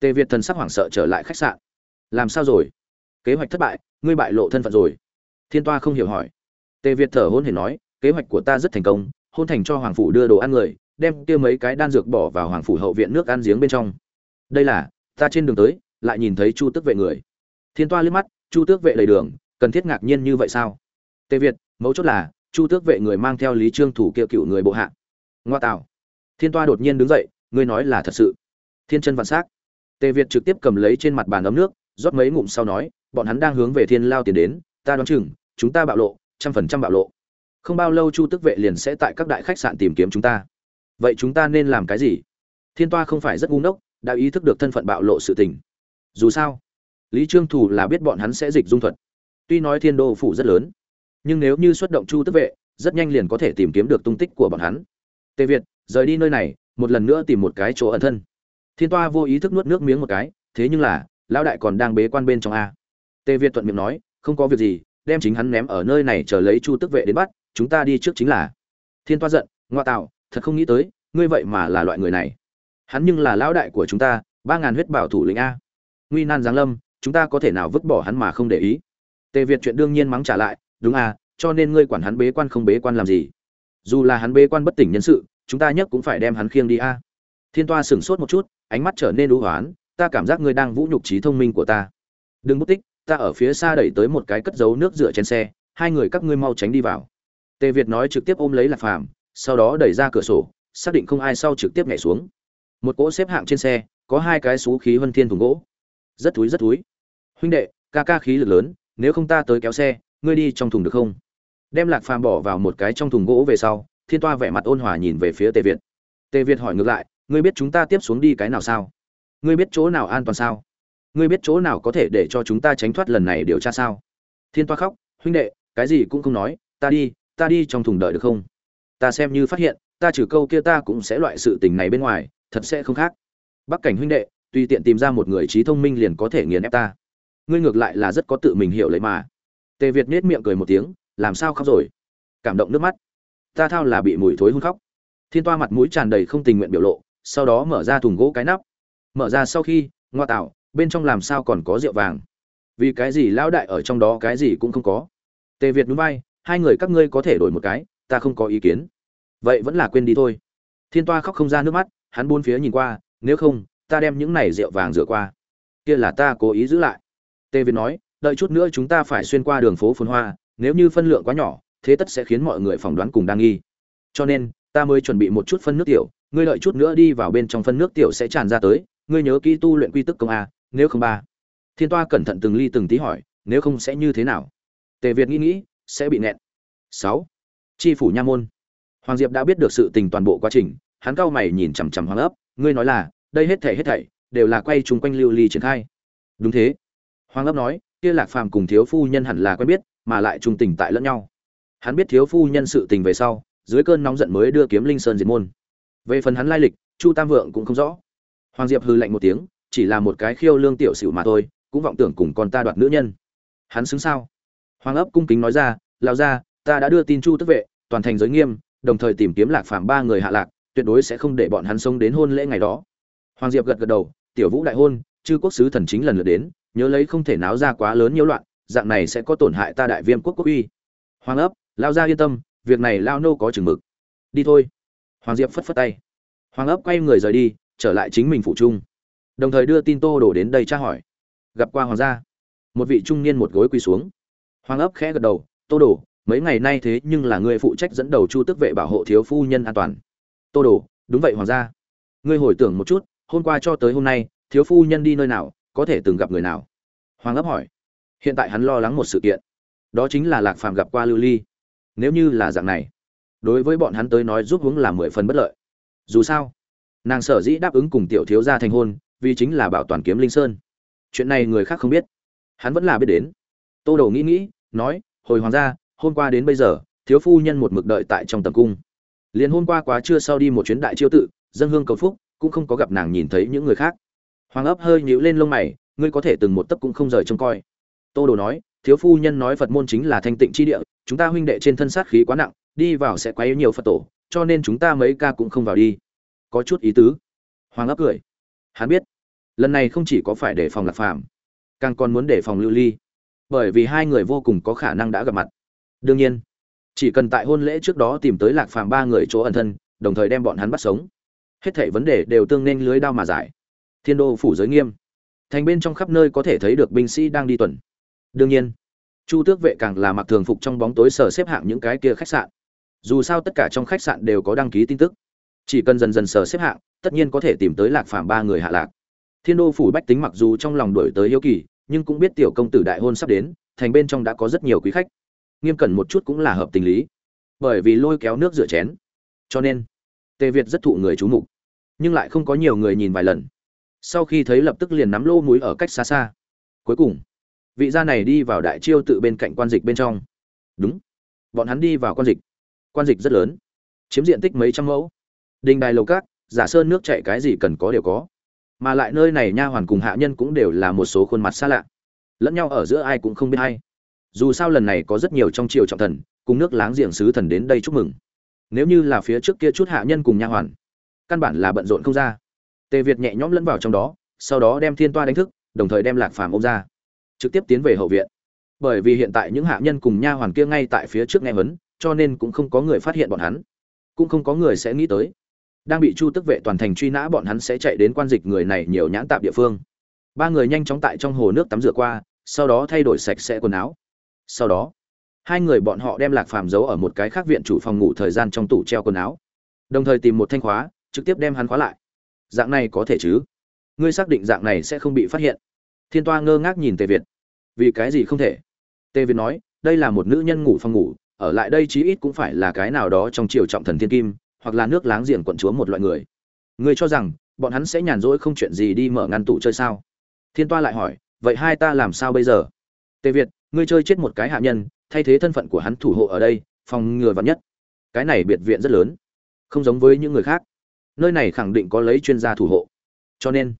Tề việt thần sắc hoảng sợ trở lại khách sạn. Làm sao rồi? Kế hoạch thất bại, ngươi bại lộ thân phận rồi. Thiên toa không hiểu hỏi. Tề việt thở hôn hề nói, kế hoạch của ta rất thành công, hôn thành cho hoàng phủ đưa đồ ăn người, đem kia mấy cái đan dược bỏ vào hoàng phủ hậu viện nước ăn giếng bên trong. Đây là, ta trên đường tới, lại nhìn thấy chu Tức vệ người. Thiên toa liếc mắt chu tước vệ đầy đường, cần thiết ngạc nhiên như vậy sao? Tề việt, mấu chốt là, chu tước vệ người mang theo lý trương thủ kia cựu người bộ hạ. Ngoa tạo. Thiên toa đột nhiên đứng dậy, ngươi nói là thật sự. Thiên chân vạn s á c tề việt trực tiếp cầm lấy trên mặt bàn ấm nước, rót mấy ngụm sau nói, bọn hắn đang hướng về thiên lao tiền đến, ta đoán chừng, chúng ta bạo lộ, trăm phần trăm bạo lộ. Không bao lâu chu tức vệ liền sẽ tại các đại khách sạn tìm kiếm chúng ta. Vậy chúng ta nên làm cái gì? Thiên toa không phải rất ngu ngốc, đã ý thức được thân phận bạo lộ sự tình. Dù sao lý trương thủ là biết bọn hắn sẽ dịch dung thuật. Tuy nói thiên đô phủ rất lớn, nhưng nếu như xuất động chu tức vệ, rất nhanh liền có thể tìm kiếm được tung tích của bọn hắn. Tề việt, rời đi nơi này, một lần nữa tìm một cái chỗ ẩn thân. Thiên toa vô ý thức nuốt nước miếng một cái, thế nhưng là, lão đại còn đang bế quan bên trong a. Tề việt thuận miệng nói, không có việc gì, đem chính hắn ném ở nơi này chờ lấy chu tức vệ đến bắt, chúng ta đi trước chính là. Thiên toa giận, ngoa tạo, thật không nghĩ tới, ngươi vậy mà là loại người này. Hắn nhưng là lão đại của chúng ta, ba ngàn huyết bảo thủ lĩnh a. Nguy nan giáng lâm chúng ta có thể nào vứt bỏ hắn mà không để ý? Tề việt chuyện đương nhiên mắng trả lại, đúng à cho nên ngươi quản hắn bế quan không bế quan làm gì? Dù là hắn bế quan bất tỉnh nhân sự, chúng ta nhất cũng phải đem hắn khiêng đi a. Thiên toa sửng sốt một chút, ánh mắt trở nên đũ hoán, ta cảm giác ngươi đang vũ nhục trí thông minh của ta. Đừng mất tích, ta ở phía xa đẩy tới một cái cất giấu nước rửa trên xe, hai người các ngươi mau tránh đi vào. Tề việt nói trực tiếp ôm lấy lạc phàm, sau đó đẩy ra cửa sổ, xác định không ai sau trực tiếp nhảy xuống. Một cỗ xếp hạng trên xe, có hai cái xú khí vân thiên thùng gỗ. Rất túi rất túi huynh đệ, ca ca khí lực lớn, nếu không ta tới kéo xe, ngươi đi trong thùng được không? Đem lạc phàm bỏ vào một cái trong thùng gỗ về sau, thiên toa vẻ mặt ôn hòa nhìn về phía tề việt. Tề việt hỏi ngược lại, ngươi biết chúng ta tiếp xuống đi cái nào sao? Ngươi biết chỗ nào an toàn sao? Ngươi biết chỗ nào có thể để cho chúng ta tránh thoát lần này điều tra sao? Thiên toa khóc, huynh đệ, cái gì cũng không nói, ta đi ta đi trong thùng đợi được không? Ta xem như phát hiện, ta trừ câu kia ta cũng sẽ loại sự tình này bên ngoài, thật sẽ không khác. Bắc cảnh huynh đệ, tùy tiện tìm ra một người trí thông minh liền có thể nghiền ép ta ngươi ngược lại là rất có tự mình hiểu lấy mà. Tề việt nết miệng cười một tiếng, làm sao khóc rồi? Cảm động nước mắt. Ta thao là bị mùi thối hôn khóc. Thiên toa mặt mũi tràn đầy không tình nguyện biểu lộ, sau đó mở ra thùng gỗ cái nắp. Mở ra sau khi, ngoa tạo, bên trong làm sao còn có rượu vàng? Vì cái gì lão đại ở trong đó cái gì cũng không có? Tề việt núi bay hai người các ngươi có thể đổi một cái, ta không có ý kiến. Vậy vẫn là quên đi thôi. Thiên toa khóc không ra nước mắt, hắn buôn phía nhìn qua, nếu không, ta đem những này rượu vàng rửa qua. Kia là ta cố ý giữ lại tề việt nói, đợi chút nữa chúng ta phải xuyên qua đường phố phồn hoa, nếu như phân lượng quá nhỏ, thế tất sẽ khiến mọi người phỏng đoán cùng đang nghi. Cho nên, ta mới chuẩn bị một chút phân nước tiểu, ngươi đợi chút nữa đi vào bên trong phân nước tiểu sẽ tràn ra tới, ngươi nhớ kỹ tu luyện quy tức công a, nếu không ba. Thiên toa cẩn thận từng ly từng tí hỏi, nếu không sẽ như thế nào? Tề việt nghĩ nghĩ, sẽ bị nẹn sáu. Tri phủ nha môn. Hoàng diệp đã biết được sự tình toàn bộ quá trình, hắn cau mày nhìn chằm chằm hoàng ấp, ngươi nói là, đây hết thảy hết thảy, đều là quay chung quanh lưu ly triển khai. Đúng thế hoàng ấp nói kia lạc phàm cùng thiếu phu nhân hẳn là quen biết mà lại trung tình tại lẫn nhau. Hắn biết thiếu phu nhân sự tình về sau dưới cơn nóng giận mới đưa kiếm linh sơn diệt môn. Về phần hắn lai lịch chu tam vượng cũng không rõ. Hoàng diệp hừ lạnh một tiếng chỉ là một cái khiêu lương tiểu sửu mà thôi cũng vọng tưởng cùng con ta đoạt nữ nhân. Hắn xứng sao? Hoàng ấp cung kính nói ra lão gia, ta đã đưa tin chu tức vệ toàn thành giới nghiêm đồng thời tìm kiếm lạc phàm ba người hạ lạc tuyệt đối sẽ không để bọn hắn sống đến hôn lễ ngày đó. Hoàng diệp gật gật đầu tiểu vũ đại hôn chư quốc sứ thần chính lần lượt đến nhớ lấy không thể náo ra quá lớn nhiễu loạn, dạng này sẽ có tổn hại ta đại viêm quốc quốc uy. Hoàng ấp, lao ra yên tâm, việc này lao nô có chừng mực. Đi thôi. Hoàng diệp phất phất tay. Hoàng ấp quay người rời đi, trở lại chính mình phụ trung. Đồng thời đưa tin tô đổ đến đây tra hỏi. Gặp qua hoàng gia. Một vị trung niên một gối quỳ xuống. Hoàng ấp khẽ gật đầu, tô đổ mấy ngày nay thế nhưng là người phụ trách dẫn đầu chu tức vệ bảo hộ thiếu phu nhân an toàn. Tô đổ đúng vậy hoàng gia. Ngươi hồi tưởng một chút, hôm qua cho tới hôm nay, thiếu phu nhân đi nơi nào có thể từng gặp người nào? Hoàng ấp hỏi. Hiện tại hắn lo lắng một sự kiện. Đó chính là lạc phàm gặp qua lưu ly. Nếu như là dạng này, đối với bọn hắn tới nói giúp hướng là mười phần bất lợi. Dù sao, nàng sở dĩ đáp ứng cùng tiểu thiếu gia thành hôn, vì chính là bảo toàn kiếm linh sơn. Chuyện này người khác không biết. Hắn vẫn là biết đến. Tô đầu nghĩ nghĩ, nói, hồi hoàng gia, hôm qua đến bây giờ, thiếu phu nhân một mực đợi tại trong tầm cung. Liền hôm qua quá trưa sau đi một chuyến đại chiêu tự, dân hương cầu phúc, cũng không có gặp nàng nhìn thấy những người khác hoàng ấp hơi nhíu lên lông mày, ngươi có thể từng một tấc cũng không rời trông coi. Tô đồ nói, thiếu phu nhân nói phật môn chính là thanh tịnh chi địa, chúng ta huynh đệ trên thân sát khí quá nặng, đi vào sẽ quấy nhiều phật tổ, cho nên chúng ta mấy ca cũng không vào đi. Có chút ý tứ. Hoàng ấp cười. Hắn biết, lần này không chỉ có phải đề phòng lạc phàm, càng còn muốn đề phòng lưu ly, bởi vì hai người vô cùng có khả năng đã gặp mặt. Đương nhiên, chỉ cần tại hôn lễ trước đó tìm tới lạc phàm ba người chỗ ẩn thân, đồng thời đem bọn hắn bắt sống. Hết thảy vấn đề đều tương nên lưới đao mà giải thiên đô phủ giới nghiêm. Thành bên trong khắp nơi có thể thấy được binh sĩ đang đi tuần. Đương nhiên, chu tước vệ càng là mặc thường phục trong bóng tối sở xếp hạng những cái kia khách sạn. Dù sao tất cả trong khách sạn đều có đăng ký tin tức. Chỉ cần dần dần sở xếp hạng, tất nhiên có thể tìm tới lạc phàm ba người hạ lạc. Thiên đô phủ bách tính mặc dù trong lòng đổi tới hiếu kỳ, nhưng cũng biết tiểu công tử đại hôn sắp đến, thành bên trong đã có rất nhiều quý khách. Nghiêm cẩn một chút cũng là hợp tình lý. Bởi vì lôi kéo nước rửa chén. Cho nên, tề việt rất thụ người chú mục. Nhưng lại không có nhiều người nhìn vài lần sau khi thấy lập tức liền nắm lô múi ở cách xa xa. Cuối cùng, vị gia này đi vào đại chiêu tự bên cạnh quan dịch bên trong. Đúng, bọn hắn đi vào quan dịch. Quan dịch rất lớn, chiếm diện tích mấy trăm mẫu. Đình đài lầu cát giả sơn nước chạy cái gì cần có đều có. Mà lại nơi này nha hoàn cùng hạ nhân cũng đều là một số khuôn mặt xa lạ. Lẫn nhau ở giữa ai cũng không biết hay dù sao lần này có rất nhiều trong triều trọng thần, cùng nước láng giềng sứ thần đến đây chúc mừng. Nếu như là phía trước kia chút hạ nhân cùng nha hoàn, căn bản là bận rộn không ra tề việt nhẹ nhõm lẫn vào trong đó, sau đó đem thiên toa đánh thức, đồng thời đem lạc phàm ôm ra, trực tiếp tiến về hậu viện. Bởi vì hiện tại những hạ nhân cùng nha hoàn kia ngay tại phía trước nghe vấn cho nên cũng không có người phát hiện bọn hắn, cũng không có người sẽ nghĩ tới. Đang bị chu tức vệ toàn thành truy nã, bọn hắn sẽ chạy đến quan dịch người này nhiều nhãn tạp địa phương. Ba người nhanh chóng tại trong hồ nước tắm rửa qua, sau đó thay đổi sạch sẽ quần áo. Sau đó, hai người bọn họ đem lạc phàm giấu ở một cái khác viện chủ phòng ngủ thời gian trong tủ treo quần áo. Đồng thời tìm một thanh khóa, trực tiếp đem hắn khóa lại dạng này có thể chứ? Ngươi xác định dạng này sẽ không bị phát hiện. Thiên toa ngơ ngác nhìn tề việt. Vì cái gì không thể? Tề việt nói, đây là một nữ nhân ngủ phòng ngủ, ở lại đây chí ít cũng phải là cái nào đó trong triều trọng thần thiên kim, hoặc là nước láng giềng quận chúa một loại người. Ngươi cho rằng, bọn hắn sẽ nhàn rỗi không chuyện gì đi mở ngăn tủ chơi sao? Thiên toa lại hỏi, vậy hai ta làm sao bây giờ? Tề việt, ngươi chơi chết một cái hạ nhân, thay thế thân phận của hắn thủ hộ ở đây, phòng ngừa vắn nhất. Cái này biệt viện rất lớn. Không giống với những người khác nơi này khẳng định có lấy chuyên gia thủ hộ. Cho nên,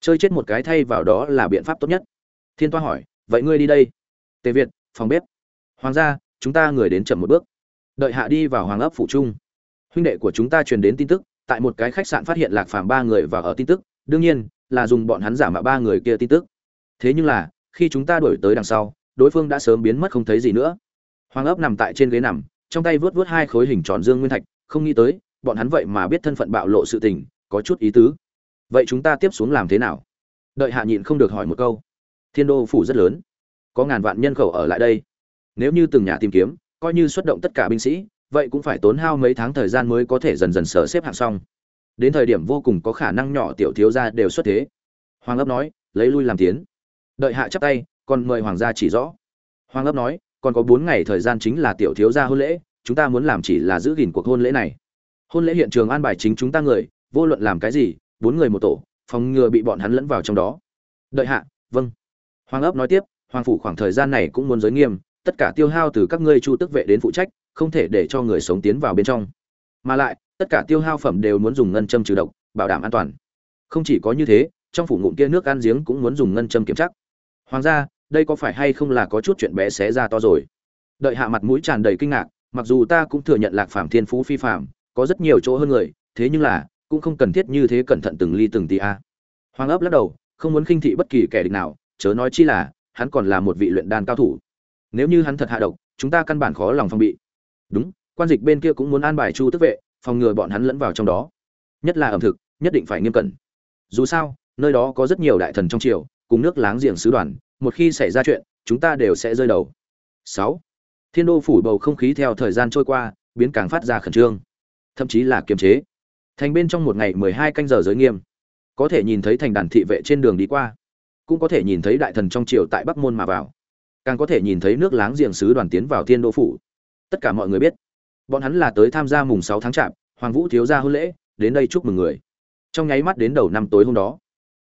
chơi chết một cái thay vào đó là biện pháp tốt nhất. Thiên toa hỏi, vậy ngươi đi đây? Tề việt, phòng bếp. Hoàng gia, chúng ta người đến chậm một bước. Đợi hạ đi vào hoàng ấp phủ trung. Huynh đệ của chúng ta truyền đến tin tức, tại một cái khách sạn phát hiện lạc phàm ba người và ở tin tức, đương nhiên là dùng bọn hắn giả mạo ba người kia tin tức. Thế nhưng là, khi chúng ta đuổi tới đằng sau, đối phương đã sớm biến mất không thấy gì nữa. Hoàng ấp nằm tại trên ghế nằm, trong tay vớt vớt hai khối hình tròn dương nguyên thạch, không nghĩ tới bọn hắn vậy mà biết thân phận bạo lộ sự tình, có chút ý tứ. Vậy chúng ta tiếp xuống làm thế nào? Đợi hạ nhịn không được hỏi một câu. Thiên đô phủ rất lớn. Có ngàn vạn nhân khẩu ở lại đây. Nếu như từng nhà tìm kiếm, coi như xuất động tất cả binh sĩ, vậy cũng phải tốn hao mấy tháng thời gian mới có thể dần dần sở xếp hạng xong. Đến thời điểm vô cùng có khả năng nhỏ tiểu thiếu gia đều xuất thế. Hoàng ấp nói, lấy lui làm tiến. Đợi hạ chắp tay, còn mời hoàng gia chỉ rõ. Hoàng ấp nói, còn có bốn ngày thời gian chính là tiểu thiếu gia hôn lễ, chúng ta muốn làm chỉ là giữ gìn cuộc hôn lễ này hôn lễ hiện trường an bài chính chúng ta người, vô luận làm cái gì, bốn người một tổ, phòng ngừa bị bọn hắn lẫn vào trong đó. Đợi hạ vâng. Hoàng ấp nói tiếp, hoàng phủ khoảng thời gian này cũng muốn giới nghiêm, tất cả tiêu hao từ các ngươi chu tức vệ đến phụ trách, không thể để cho người sống tiến vào bên trong. Mà lại, tất cả tiêu hao phẩm đều muốn dùng ngân châm trừ độc, bảo đảm an toàn. Không chỉ có như thế, trong phủ ngụm kia nước ăn giếng cũng muốn dùng ngân châm kiểm chắc hoàng gia, đây có phải hay không là có chút chuyện bé xé ra to rồi? Đợi hạ mặt mũi tràn đầy kinh ngạc, mặc dù ta cũng thừa nhận lạc phàm thiên phú phi phàm có rất nhiều chỗ hơn người, thế nhưng là, cũng không cần thiết như thế cẩn thận từng ly từng tí a. Hoàng ấp lắc đầu, không muốn khinh thị bất kỳ kẻ địch nào, chớ nói chi là, hắn còn là một vị luyện đan cao thủ. Nếu như hắn thật hạ độc, chúng ta căn bản khó lòng phòng bị. Đúng, quan dịch bên kia cũng muốn an bài chu tức vệ, phòng ngừa bọn hắn lẫn vào trong đó. Nhất là ẩm thực, nhất định phải nghiêm cẩn. Dù sao, nơi đó có rất nhiều đại thần trong triều, cùng nước láng giềng sứ đoàn, một khi xảy ra chuyện, chúng ta đều sẽ rơi đầu. Sáu, thiên đô phủ bầu không khí theo thời gian trôi qua, biến càng phát ra khẩn trương thậm chí là kiềm chế. Thành bên trong một ngày mười hai canh giờ giới nghiêm. Có thể nhìn thấy thành đàn thị vệ trên đường đi qua. Cũng có thể nhìn thấy đại thần trong triều tại bắc môn mà vào. Càng có thể nhìn thấy nước láng giềng sứ đoàn tiến vào thiên đô phủ. Tất cả mọi người biết, bọn hắn là tới tham gia mùng sáu tháng chạp hoàng vũ thiếu gia hôn lễ, đến đây chúc mừng người. Trong nháy mắt đến đầu năm tối hôm đó,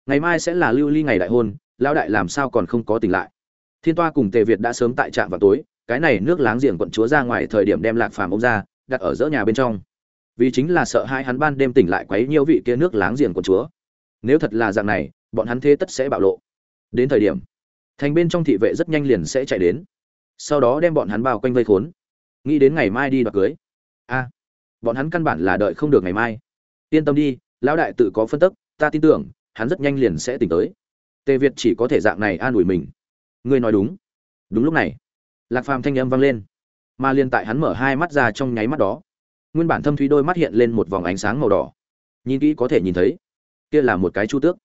ngày mai sẽ là lưu ly ngày đại hôn, lão đại làm sao còn không có tỉnh lại. Thiên toa cùng tề việt đã sớm tại trạm vào tối, cái này nước láng giềng quận chúa ra ngoài thời điểm đem lạc phàm ông ra, đặt ở giữa nhà bên trong vì chính là sợ hai hắn ban đêm tỉnh lại quấy nhiễu vị kia nước láng giềng của chúa. Nếu thật là dạng này, bọn hắn thế tất sẽ bạo lộ. Đến thời điểm, thành bên trong thị vệ rất nhanh liền sẽ chạy đến. Sau đó đem bọn hắn bao quanh vây khốn. Nghĩ đến ngày mai đi đoạt cưới. A, bọn hắn căn bản là đợi không được ngày mai. Yên tâm đi, lão đại tự có phân tức, ta tin tưởng, hắn rất nhanh liền sẽ tỉnh tới. Tề việt chỉ có thể dạng này an ủi mình. Ngươi nói đúng. Đúng lúc này, lạc phàm thanh âm vang lên. Mà liền tại hắn mở hai mắt ra trong nháy mắt đó nguyên bản thâm thúy đôi mắt hiện lên một vòng ánh sáng màu đỏ. Nhìn kỹ có thể nhìn thấy, kia là một cái chu tước.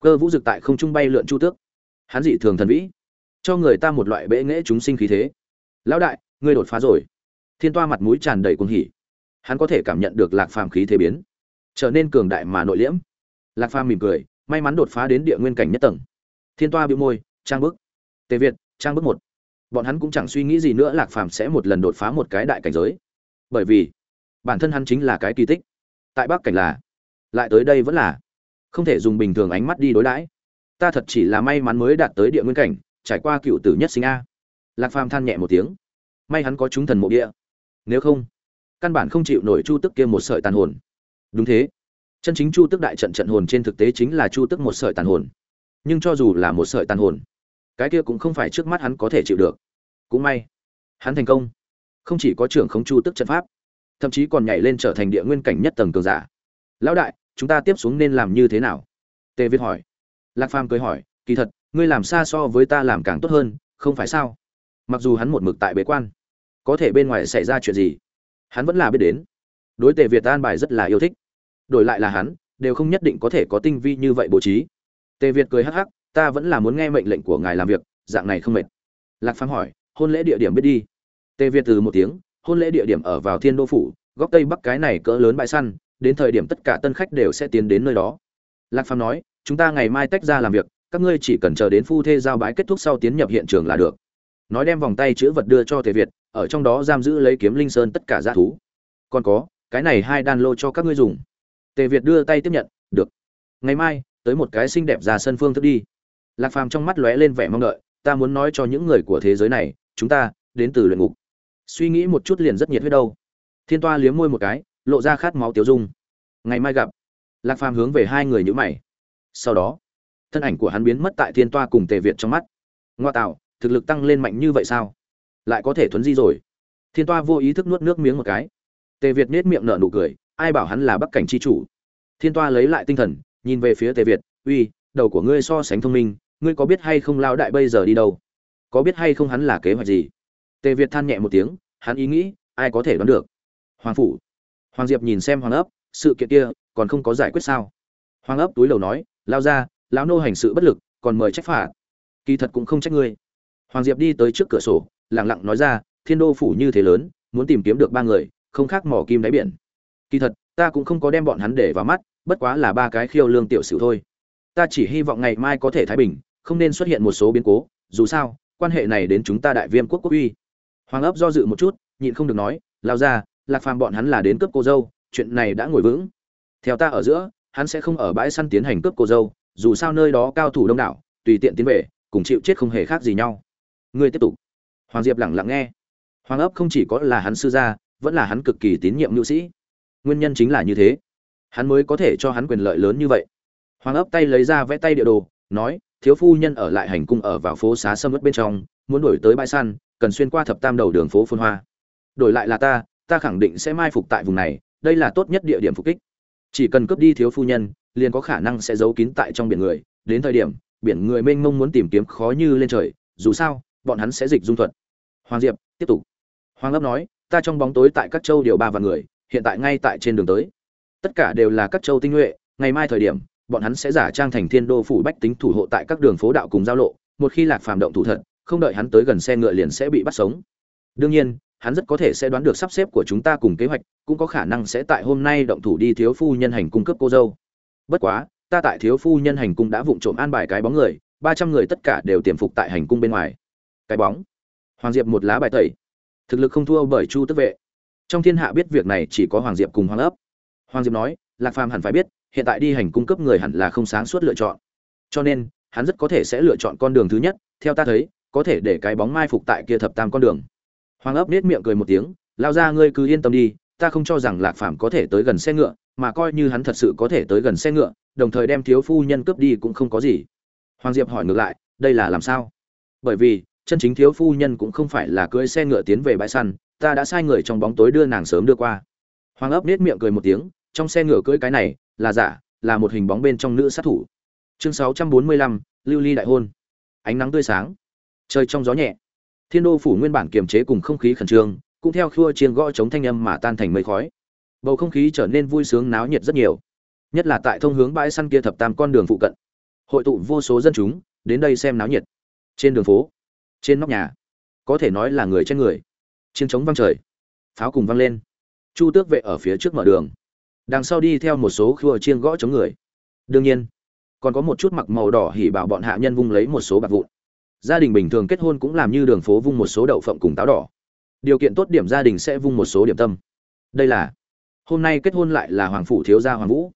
Cơ vũ dực tại không trung bay lượn chu tước. Hắn dị thường thần vĩ, cho người ta một loại bệ nghễ chúng sinh khí thế. Lão đại, ngươi đột phá rồi. Thiên toa mặt mũi tràn đầy cuồng hỉ. Hắn có thể cảm nhận được lạc phàm khí thế biến, trở nên cường đại mà nội liễm. Lạc phàm mỉm cười, may mắn đột phá đến địa nguyên cảnh nhất tầng. Thiên toa bĩu môi, trang bức. Tề việt, trang bức một. Bọn hắn cũng chẳng suy nghĩ gì nữa, lạc phàm sẽ một lần đột phá một cái đại cảnh giới. Bởi vì bản thân hắn chính là cái kỳ tích. Tại bắc cảnh là, lại tới đây vẫn là, không thể dùng bình thường ánh mắt đi đối đãi. Ta thật chỉ là may mắn mới đạt tới địa nguyên cảnh, trải qua cựu tử nhất sinh a. Lạc phàm than nhẹ một tiếng. May hắn có chúng thần mộ địa. Nếu không, căn bản không chịu nổi chu tức kia một sợi tàn hồn. Đúng thế. Chân chính chu tức đại trận trận hồn trên thực tế chính là chu tức một sợi tàn hồn. Nhưng cho dù là một sợi tàn hồn, cái kia cũng không phải trước mắt hắn có thể chịu được. Cũng may, hắn thành công. Không chỉ có trưởng khống chu tức trận pháp thậm chí còn nhảy lên trở thành địa nguyên cảnh nhất tầng cường giả. Lão đại, chúng ta tiếp xuống nên làm như thế nào? Tề việt hỏi. Lạc phàm cười hỏi, kỳ thật, ngươi làm xa so với ta làm càng tốt hơn, không phải sao? Mặc dù hắn một mực tại bế quan, có thể bên ngoài xảy ra chuyện gì, hắn vẫn là biết đến. Đối tề việt an bài rất là yêu thích. Đổi lại là hắn, đều không nhất định có thể có tinh vi như vậy bố trí. Tề việt cười hắc hắc, ta vẫn là muốn nghe mệnh lệnh của ngài làm việc, dạng này không mệt. Lạc phàm hỏi, hôn lễ địa điểm biết đi. Tề việt từ một tiếng hôn lễ địa điểm ở vào thiên đô phủ, góc tây bắc cái này cỡ lớn bãi săn, đến thời điểm tất cả tân khách đều sẽ tiến đến nơi đó. Lạc phàm nói, chúng ta ngày mai tách ra làm việc, các ngươi chỉ cần chờ đến phu thê giao bái kết thúc sau tiến nhập hiện trường là được. Nói đem vòng tay chữ vật đưa cho tề việt, ở trong đó giam giữ lấy kiếm linh sơn tất cả g thú. Còn có, cái này hai đan lô cho các ngươi dùng. Tề việt đưa tay tiếp nhận, được. Ngày mai, tới một cái xinh đẹp ra sân phương thức đi. Lạc phàm trong mắt lóe lên vẻ mong đợi, ta muốn nói cho những người của thế giới này, chúng ta đến từ luyện ngục suy nghĩ một chút liền rất nhiệt huyết đâu. Thiên toa liếm môi một cái, lộ ra khát máu tiêu dung. Ngày mai gặp. Lạc phàm hướng về hai người nhữ mày. Sau đó, thân ảnh của hắn biến mất tại thiên toa cùng tề việt trong mắt. Ngoa tạo, thực lực tăng lên mạnh như vậy sao? Lại có thể thuấn di rồi. Thiên toa vô ý thức nuốt nước miếng một cái. Tề việt nết miệng nở nụ cười, ai bảo hắn là bắc cảnh c h i chủ. Thiên toa lấy lại tinh thần, nhìn về phía tề việt, uy, đầu của ngươi so sánh thông minh, ngươi có biết hay không lao đại bây giờ đi đâu? Có biết hay không hắn là kế hoạch gì? Tề việt than nhẹ một tiếng, hắn ý nghĩ, ai có thể đoán được? Hoàng phủ. Hoàng diệp nhìn xem hoàng ấp, sự kiện kia còn không có giải quyết sao? Hoàng ấp túi lầu nói, lao ra, lão nô hành sự bất lực, còn mời trách phạt. Kỳ thật cũng không trách ngươi. Hoàng diệp đi tới trước cửa sổ lẳng lặng nói ra, thiên đô phủ như thế lớn, muốn tìm kiếm được ba người, không khác mỏ kim đáy biển. Kỳ thật, ta cũng không có đem bọn hắn để vào mắt, bất quá là ba cái khiêu lương tiểu sử thôi. Ta chỉ hy vọng ngày mai có thể thái bình, không nên xuất hiện một số biến cố. Dù sao, quan hệ này đến chúng ta đại viêm quốc quốc uy hoàng ấp do dự một chút, nhịn không được nói lao ra lạc phàm bọn hắn là đến cướp cô dâu, chuyện này đã ngồi vững. Theo ta ở giữa, hắn sẽ không ở bãi săn tiến hành cướp cô dâu, dù sao nơi đó cao thủ đông đảo, tùy tiện tiến về, cùng chịu chết không hề khác gì nhau. Ngươi tiếp tục. Hoàng diệp lẳng lặng nghe. Hoàng ấp không chỉ có là hắn sư gia, vẫn là hắn cực kỳ tín nhiệm nữ sĩ. Nguyên nhân chính là như thế. Hắn mới có thể cho hắn quyền lợi lớn như vậy. Hoàng ấp tay lấy ra vẽ tay địa đồ, nói, thiếu phu nhân ở lại hành cung ở vào phố xá sâm ớt bên trong, muốn đổi tới bãi săn cần xuyên qua thập tam đầu đường phố phun hoa. Đổi lại là ta ta khẳng định sẽ mai phục tại vùng này, đây là tốt nhất địa điểm phục kích. Chỉ cần cướp đi thiếu phu nhân, liền có khả năng sẽ giấu kín tại trong biển người. Đến thời điểm, biển người mênh mông muốn tìm kiếm khó như lên trời, dù sao, bọn hắn sẽ dịch dung thuận hoàng diệp, tiếp tục. Hoàng lấp nói, ta trong bóng tối tại các châu điều ba vạn người, hiện tại ngay tại trên đường tới. Tất cả đều là các châu tinh nhuệ, ngày mai thời điểm, bọn hắn sẽ giả trang thành thiên đô phủ bách tính thủ hộ tại các đường phố đạo cùng giao lộ, một khi lạc phàm động thủ thật không đợi hắn tới gần xe ngựa liền sẽ bị bắt sống. Đương nhiên, hắn rất có thể sẽ đoán được sắp xếp của chúng ta cùng kế hoạch, cũng có khả năng sẽ tại hôm nay động thủ đi thiếu phu nhân hành cung cấp cô dâu. Bất quá, ta tại thiếu phu nhân hành cung đã vụng trộm an bài cái bóng người, ba trăm người tất cả đều tiềm phục tại hành cung bên ngoài. Cái bóng? Hoàng diệp một lá bài tẩy. Thực lực không thua bởi chu tức vệ. Trong thiên hạ biết việc này chỉ có hoàng diệp cùng hoàng ấp. Hoàng diệp nói, lạc phàm hẳn phải biết, hiện tại đi hành cung cấp người hẳn là không sáng suốt lựa chọn. Cho nên, hắn rất có thể sẽ lựa chọn con đường thứ nhất, theo ta thấy có thể để cái bóng mai phục tại kia thập tam con đường. Hoàng ấp nết miệng cười một tiếng lao ra ngươi cứ yên tâm đi ta không cho rằng lạc phàm có thể tới gần xe ngựa mà coi như hắn thật sự có thể tới gần xe ngựa đồng thời đem thiếu phu nhân cướp đi cũng không có gì. Hoàng diệp hỏi ngược lại đây là làm sao? Bởi vì chân chính thiếu phu nhân cũng không phải là cưỡi xe ngựa tiến về bãi săn ta đã sai người trong bóng tối đưa nàng sớm đưa qua. Hoàng ấp nết miệng cười một tiếng trong xe ngựa cưỡi cái này là giả là một hình bóng bên trong nữ sát thủ. Chương 645, lưu ly đại hôn. Ánh nắng tươi sáng trời trong gió nhẹ. Thiên đô phủ nguyên bản kiềm chế cùng không khí khẩn trương, cũng theo khua chiêng gõ chống thanh âm mà tan thành mây khói. Bầu không khí trở nên vui sướng náo nhiệt rất nhiều, nhất là tại thông hướng bãi săn kia thập tam con đường phụ cận. Hội tụ vô số dân chúng, đến đây xem náo nhiệt. Trên đường phố, trên nóc nhà, có thể nói là người trên người. Chiến trống vang trời, pháo cùng vang lên. Chu tước vệ ở phía trước mở đường. Đằng sau đi theo một số khua chiêng gõ chống người. Đương nhiên, còn có một chút mặc màu đỏ hỉ bảo bọn hạ nhân vung lấy một số bạc vụn gia đình bình thường kết hôn cũng làm như đường phố vung một số đậu phộng cùng táo đỏ. Điều kiện tốt điểm gia đình sẽ vung một số điểm tâm. Đây là, hôm nay kết hôn lại là hoàng phủ thiếu gia hoàng vũ.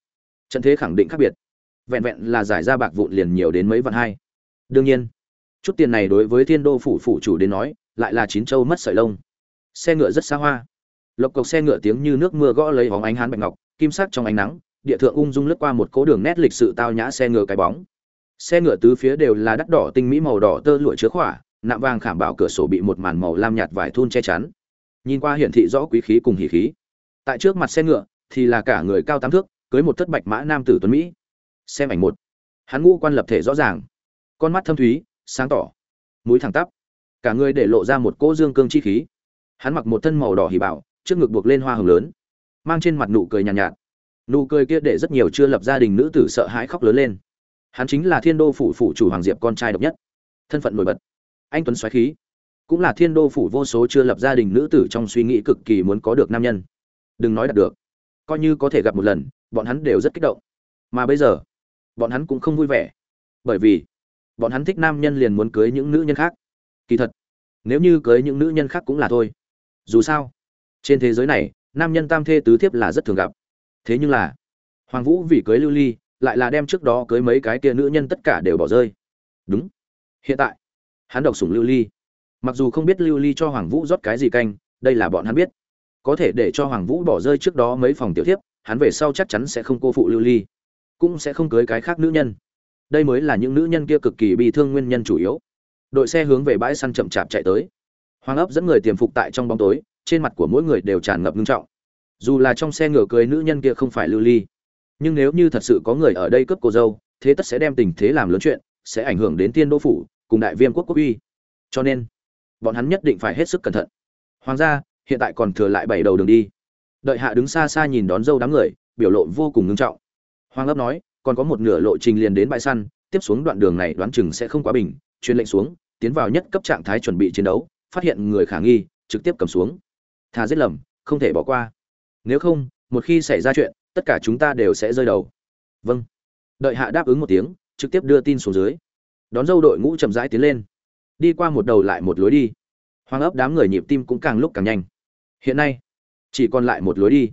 Trận thế khẳng định khác biệt. Vẹn vẹn là giải ra bạc vụn liền nhiều đến mấy vạn hai. Đương nhiên, chút tiền này đối với thiên đô phủ phủ chủ đến nói, lại là chín châu mất sợi lông. Xe ngựa rất xa hoa. Lộc cộc xe ngựa tiếng như nước mưa gõ lấy bóng ánh hán bạch ngọc, kim sắc trong ánh nắng, địa thượng ung dung lướt qua một cố đường nét lịch sự tao nhã xe ngựa cái bóng xe ngựa tứ phía đều là đắt đỏ tinh mỹ màu đỏ tơ lụa chứa khỏa nạm vàng khảm bảo cửa sổ bị một màn màu lam nhạt vải thun che chắn. Nhìn qua hiển thị rõ quý khí cùng hỉ khí. Tại trước mặt xe ngựa thì là cả người cao tám thước cưới một thất bạch mã nam tử tuấn mỹ. Xem ảnh một. Hắn ngũ quan lập thể rõ ràng. Con mắt thâm thúy sáng tỏ. Mũi thẳng tắp. Cả người để lộ ra một cỗ dương cương chi khí. Hắn mặc một thân màu đỏ hỉ bảo trước ngực buộc lên hoa hồng lớn. Mang trên mặt nụ cười nhàn nhạt, nhạt. Nụ cười kia để rất nhiều chưa lập gia đình nữ tử sợ hãi khóc lớn lên hắn chính là thiên đô phủ phủ chủ hoàng diệp con trai độc nhất. Thân phận nổi bật. Anh tuấn xoáy khí. Cũng là thiên đô phủ vô số chưa lập gia đình nữ tử trong suy nghĩ cực kỳ muốn có được nam nhân. Đừng nói đạt được. Coi như có thể gặp một lần, bọn hắn đều rất kích động. Mà bây giờ, bọn hắn cũng không vui vẻ. Bởi vì, bọn hắn thích nam nhân liền muốn cưới những nữ nhân khác. Kỳ thật, nếu như cưới những nữ nhân khác cũng là thôi. Dù sao, trên thế giới này, nam nhân tam thê tứ thiếp là rất thường gặp. Thế nhưng là, hoàng vũ vì cưới lưu ly lại là đem trước đó cưới mấy cái kia nữ nhân tất cả đều bỏ rơi. Đúng. Hiện tại, hắn độc sủng lưu ly. Mặc dù không biết lưu ly cho hoàng vũ rót cái gì canh, đây là bọn hắn biết. Có thể để cho hoàng vũ bỏ rơi trước đó mấy phòng tiểu thiếp, hắn về sau chắc chắn sẽ không cô phụ lưu ly. Cũng sẽ không cưới cái khác nữ nhân. Đây mới là những nữ nhân kia cực kỳ bị thương nguyên nhân chủ yếu. Đội xe hướng về bãi săn chậm chạp chạy tới. Hoàng ấp dẫn người tiềm phục tại trong bóng tối, trên mặt của mỗi người đều tràn ngập ngưng trọng. Dù là trong xe ngựa cưới nữ nhân kia không phải lưu ly nhưng nếu như thật sự có người ở đây cướp cô dâu, thế tất sẽ đem tình thế làm lớn chuyện, sẽ ảnh hưởng đến tiên đô phủ, cùng đại viêm quốc quốc uy. Cho nên, bọn hắn nhất định phải hết sức cẩn thận. Hoàng gia, hiện tại còn thừa lại bảy đầu đường đi. Đợi hạ đứng xa xa nhìn đón dâu đám người, biểu lộ vô cùng ngưng trọng. Hoàng ấp nói, còn có một nửa lộ trình liền đến bãi săn, tiếp xuống đoạn đường này đoán chừng sẽ không quá bình, truyền lệnh xuống, tiến vào nhất cấp trạng thái chuẩn bị chiến đấu, phát hiện người khả nghi, trực tiếp cầm xuống. Thà giết lầm, không thể bỏ qua. Nếu không, một khi xảy ra chuyện tất cả chúng ta đều sẽ rơi đầu. Vâng. Đợi hạ đáp ứng một tiếng, trực tiếp đưa tin xuống dưới. Đón dâu đội ngũ chậm rãi tiến lên. Đi qua một đầu lại một lối đi. Hoang ấp đám người nhịp tim cũng càng lúc càng nhanh. Hiện nay, chỉ còn lại một lối đi.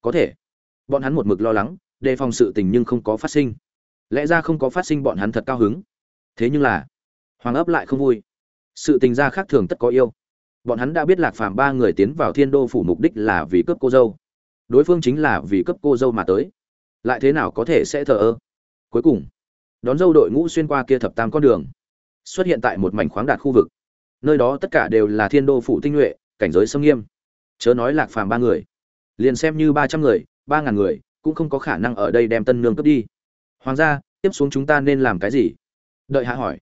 Có thể, bọn hắn một mực lo lắng, đề phòng sự tình nhưng không có phát sinh. Lẽ ra không có phát sinh bọn hắn thật cao hứng. Thế nhưng là, hoàng ấp lại không vui. Sự tình ra khác thường tất có yêu. Bọn hắn đã biết lạc phàm ba người tiến vào thiên đô phủ mục đích là vì cướp cô dâu đối phương chính là vì cấp cô dâu mà tới. Lại thế nào có thể sẽ thờ ơ? Cuối cùng, đón dâu đội ngũ xuyên qua kia thập tam con đường, xuất hiện tại một mảnh khoáng đạt khu vực. Nơi đó tất cả đều là thiên đô phủ tinh nhuệ, cảnh giới sâm nghiêm. Chớ nói lạc phàm ba người, liền xem như ba trăm người, ba ngàn người, cũng không có khả năng ở đây đem tân nương cướp đi. Hoàng gia, tiếp xuống chúng ta nên làm cái gì? Đợi hạ hỏi.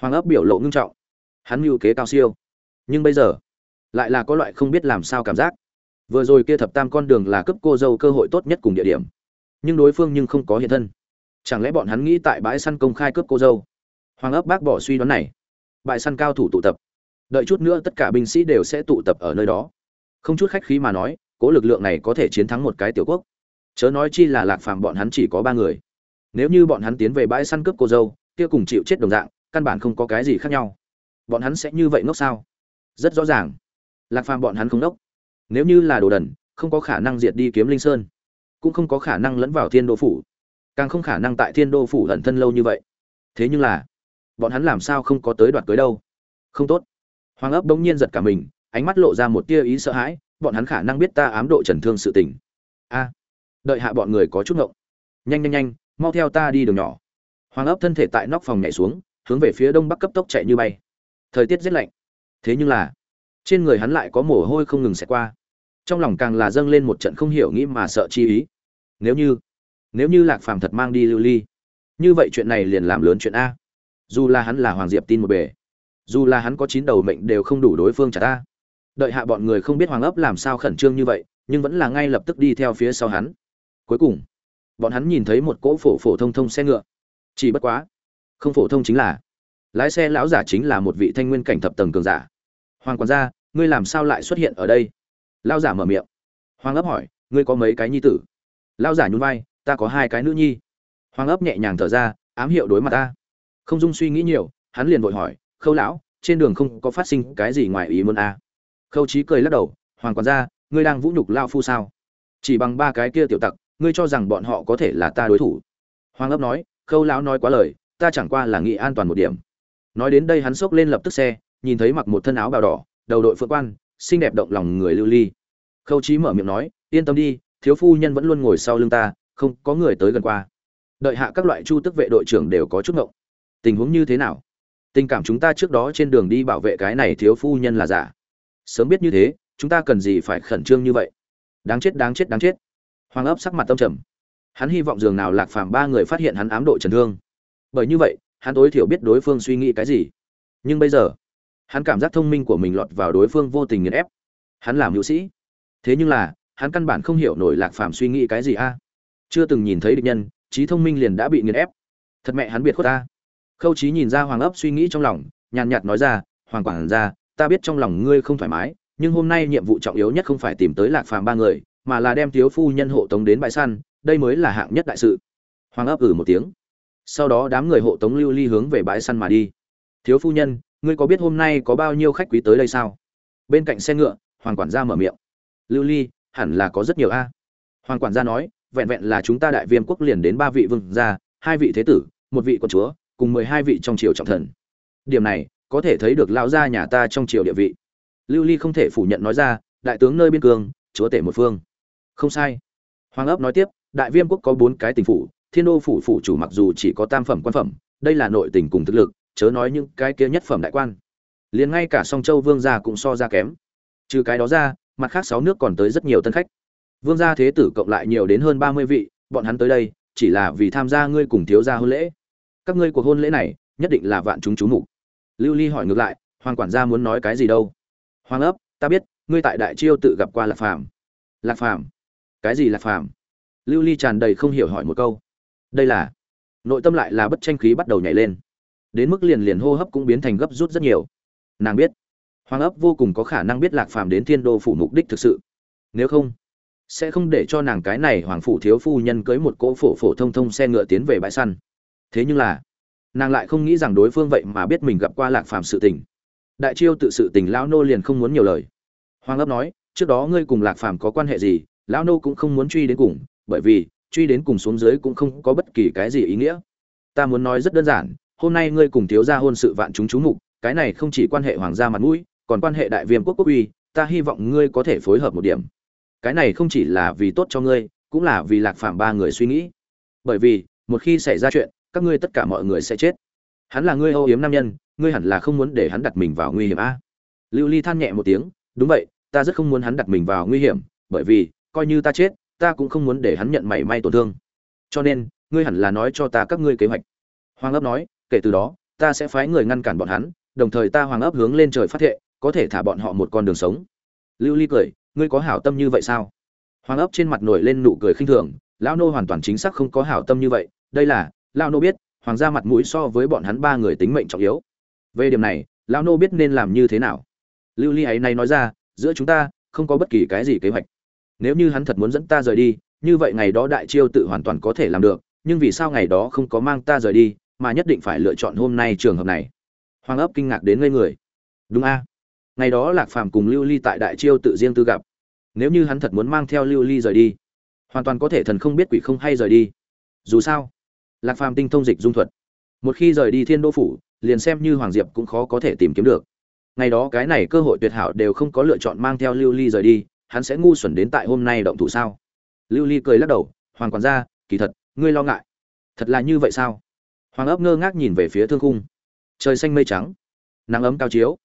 Hoàng ấp biểu lộ ngưng trọng. Hắn mưu kế cao siêu. Nhưng bây giờ, lại là có loại không biết làm sao cảm giác vừa rồi kia thập tam con đường là cấp cô dâu cơ hội tốt nhất cùng địa điểm. Nhưng đối phương nhưng không có hiện thân. Chẳng lẽ bọn hắn nghĩ tại bãi săn công khai cướp cô dâu? Hoàng ấp bác bỏ suy đoán này. Bãi săn cao thủ tụ tập. Đợi chút nữa tất cả binh sĩ đều sẽ tụ tập ở nơi đó. Không chút khách khí mà nói, cố lực lượng này có thể chiến thắng một cái tiểu quốc. Chớ nói chi là lạc phàm bọn hắn chỉ có ba người. Nếu như bọn hắn tiến về bãi săn cướp cô dâu, kia cùng chịu chết đồng dạng, căn bản không có cái gì khác nhau. Bọn hắn sẽ như vậy ngốc sao? Rất rõ ràng. Lạc phàm bọn hắn không đốc nếu như là đồ đần, không có khả năng diệt đi kiếm linh sơn, cũng không có khả năng lẫn vào thiên đô phủ, càng không khả năng tại thiên đô phủ lẩn thân lâu như vậy. Thế nhưng là, bọn hắn làm sao không có tới đoạt cưới đâu? Không tốt. Hoàng ấp bỗng nhiên giật cả mình, ánh mắt lộ ra một tia ý sợ hãi, bọn hắn khả năng biết ta ám độ trần thương sự tình. A, đợi hạ bọn người có chút ngộng. Nhanh nhanh nhanh, mau theo ta đi đường nhỏ. Hoàng ấp thân thể tại nóc phòng nhảy xuống, hướng về phía đông bắc cấp tốc chạy như bay. Thời tiết rất lạnh. Thế nhưng là trên người hắn lại có mồ hôi không ngừng xẹt qua. Trong lòng càng là dâng lên một trận không hiểu nghĩ mà sợ chi ý. Nếu như nếu như lạc phàm thật mang đi lưu ly, như vậy chuyện này liền làm lớn chuyện a. Dù là hắn là hoàng diệp tin một bề, dù là hắn có chín đầu mệnh đều không đủ đối phương trả ta. Đợi hạ bọn người không biết hoàng ấp làm sao khẩn trương như vậy, nhưng vẫn là ngay lập tức đi theo phía sau hắn. Cuối cùng, bọn hắn nhìn thấy một cỗ phổ phổ thông thông xe ngựa. Chỉ bất quá, không phổ thông chính là, lái xe lão giả chính là một vị thanh nguyên cảnh thập tầng cường giả hoàng quản gia, ngươi làm sao lại xuất hiện ở đây? Lão giả mở miệng. Hoàng ấp hỏi, ngươi có mấy cái nhi tử? Lão giả nhún vai, ta có hai cái nữ nhi. Hoàng ấp nhẹ nhàng thở ra, ám hiệu đối mặt ta. Không dung suy nghĩ nhiều, hắn liền vội hỏi, khâu lão, trên đường không có phát sinh cái gì ngoài ý muốn a à. khâu trí cười lắc đầu, hoàng quản gia, ngươi đang vũ nhục lao phu sao? Chỉ bằng ba cái kia tiểu tặc, ngươi cho rằng bọn họ có thể là ta đối thủ? Hoàng ấp nói, khâu lão nói quá lời, ta chẳng qua là nghĩ an toàn một điểm. Nói đến đây hắn xốc lên lập tức xe nhìn thấy mặc một thân áo bào đỏ, đầu đội phượng quan, xinh đẹp động lòng người lưu ly. Khâu trí mở miệng nói, yên tâm đi, thiếu phu nhân vẫn luôn ngồi sau lưng ta, không có người tới gần qua. Đợi hạ các loại chu tức vệ đội trưởng đều có chút ngộng. Tình huống như thế nào? Tình cảm chúng ta trước đó trên đường đi bảo vệ cái này thiếu phu nhân là giả. Sớm biết như thế, chúng ta cần gì phải khẩn trương như vậy? Đáng chết đáng chết đáng chết. Hoàng ấp sắc mặt tâm trầm. Hắn hy vọng dường nào lạc phàm ba người phát hiện hắn ám độ trần thương bởi như vậy, hắn tối thiểu biết đối phương suy nghĩ cái gì. Nhưng bây giờ hắn cảm giác thông minh của mình lọt vào đối phương vô tình nghiền ép. Hắn làm hữu sĩ. Thế nhưng là, hắn căn bản không hiểu nổi lạc phàm suy nghĩ cái gì a. Chưa từng nhìn thấy địch nhân, trí thông minh liền đã bị nghiền ép. Thật mẹ hắn biệt khuất ta. Khâu trí nhìn ra hoàng ấp suy nghĩ trong lòng, nhàn nhạt nói ra, hoàng quản ra ta biết trong lòng ngươi không thoải mái, nhưng hôm nay nhiệm vụ trọng yếu nhất không phải tìm tới lạc phàm ba người, mà là đem thiếu phu nhân hộ tống đến bãi săn, đây mới là hạng nhất đại sự. Hoàng ấp ử một tiếng. Sau đó đám người hộ tống lưu ly hướng về bãi săn mà đi. Thiếu phu nhân ngươi có biết hôm nay có bao nhiêu khách quý tới đây sao? Bên cạnh xe ngựa, hoàng quản gia mở miệng. Lưu ly, hẳn là có rất nhiều a. Hoàng quản gia nói, vẹn vẹn là chúng ta đại viêm quốc liền đến ba vị vương gia, hai vị thế tử, một vị quân chúa, cùng mười hai vị trong triều trọng thần. Điểm này, có thể thấy được lão gia nhà ta trong triều địa vị. Lưu ly không thể phủ nhận nói ra, đại tướng nơi biên cương, chúa tể một phương. Không sai. Hoàng ấp nói tiếp, đại viêm quốc có bốn cái tỉnh phủ, thiên đô phủ phủ chủ mặc dù chỉ có tam phẩm quan phẩm, đây là nội tình cùng thực lực chớ nói những cái kia nhất phẩm đại quan. Liền ngay cả song châu vương gia cũng so ra kém. Trừ cái đó ra, mặt khác sáu nước còn tới rất nhiều tân khách. Vương gia thế tử cộng lại nhiều đến hơn ba mươi vị, bọn hắn tới đây, chỉ là vì tham gia ngươi cùng thiếu gia hôn lễ. Các ngươi cuộc hôn lễ này, nhất định là vạn chúng chú mục. Lưu ly hỏi ngược lại, hoàng quản gia muốn nói cái gì đâu? Hoàng ấp, ta biết, ngươi tại đại chiêu tự gặp qua lạc phàm. Lạc phàm? Cái gì lạc phàm? Lưu ly tràn đầy không hiểu hỏi một câu. Đây là, nội tâm lại là bất tranh khí bắt đầu nhảy lên đến mức liền liền hô hấp cũng biến thành gấp rút rất nhiều. Nàng biết, hoàng ấp vô cùng có khả năng biết lạc phàm đến thiên đô phủ mục đích thực sự. Nếu không, sẽ không để cho nàng cái này hoàng phủ thiếu phu nhân cưới một cỗ phổ phổ thông thông xe ngựa tiến về bãi săn. Thế nhưng là, nàng lại không nghĩ rằng đối phương vậy mà biết mình gặp qua lạc phàm sự tình. Đại chiêu tự sự tình lão nô liền không muốn nhiều lời. Hoàng ấp nói, trước đó ngươi cùng lạc phàm có quan hệ gì, lão nô cũng không muốn truy đến cùng, bởi vì, truy đến cùng xuống dưới cũng không có bất kỳ cái gì ý nghĩa. Ta muốn nói rất đơn giản hôm nay ngươi cùng thiếu gia hôn sự vạn chúng chú mục, cái này không chỉ quan hệ hoàng gia mặt mũi, còn quan hệ đại viêm quốc quốc uy, ta hy vọng ngươi có thể phối hợp một điểm. Cái này không chỉ là vì tốt cho ngươi, cũng là vì lạc phàm ba người suy nghĩ. Bởi vì, một khi xảy ra chuyện, các ngươi tất cả mọi người sẽ chết. Hắn là ngươi âu yếm nam nhân, ngươi hẳn là không muốn để hắn đặt mình vào nguy hiểm a. Lưu ly than nhẹ một tiếng, đúng vậy, ta rất không muốn hắn đặt mình vào nguy hiểm, bởi vì, coi như ta chết, ta cũng không muốn để hắn nhận mảy may tổn thương. Cho nên, ngươi hẳn là nói cho ta các ngươi kế hoạch. Hoàng ấp nói kể từ đó, ta sẽ phái người ngăn cản bọn hắn, đồng thời ta hoàng ấp hướng lên trời phát thệ, có thể thả bọn họ một con đường sống. Lưu ly cười, ngươi có hảo tâm như vậy sao? Hoàng ấp trên mặt nổi lên nụ cười khinh thường, lão nô hoàn toàn chính xác không có hảo tâm như vậy, đây là, lão nô biết, hoàng gia mặt mũi so với bọn hắn ba người tính mệnh trọng yếu. Về điểm này, lão nô biết nên làm như thế nào. Lưu ly ấy nay nói ra, giữa chúng ta, không có bất kỳ cái gì kế hoạch. Nếu như hắn thật muốn dẫn ta rời đi, như vậy ngày đó đại chiêu tự hoàn toàn có thể làm được, nhưng vì sao ngày đó không có mang ta rời đi mà nhất định phải lựa chọn hôm nay trường hợp này. Hoàng ấp kinh ngạc đến ngây người. Đúng a. Ngày đó lạc phàm cùng lưu ly tại đại chiêu tự riêng tư gặp. Nếu như hắn thật muốn mang theo lưu ly rời đi, hoàn toàn có thể thần không biết quỷ không hay rời đi. Dù sao, lạc phàm tinh thông dịch dung thuật. Một khi rời đi thiên đô phủ, liền xem như hoàng diệp cũng khó có thể tìm kiếm được. Ngày đó cái này cơ hội tuyệt hảo đều không có lựa chọn mang theo lưu ly rời đi, hắn sẽ ngu xuẩn đến tại hôm nay động thủ sao? Lưu ly cười lắc đầu, hoàng quản gia, kỳ thật, ngươi lo ngại. Thật là như vậy sao? Hoàng ấp ngơ ngác nhìn về phía thương khung. Trời xanh mây trắng, nắng ấm cao chiếu.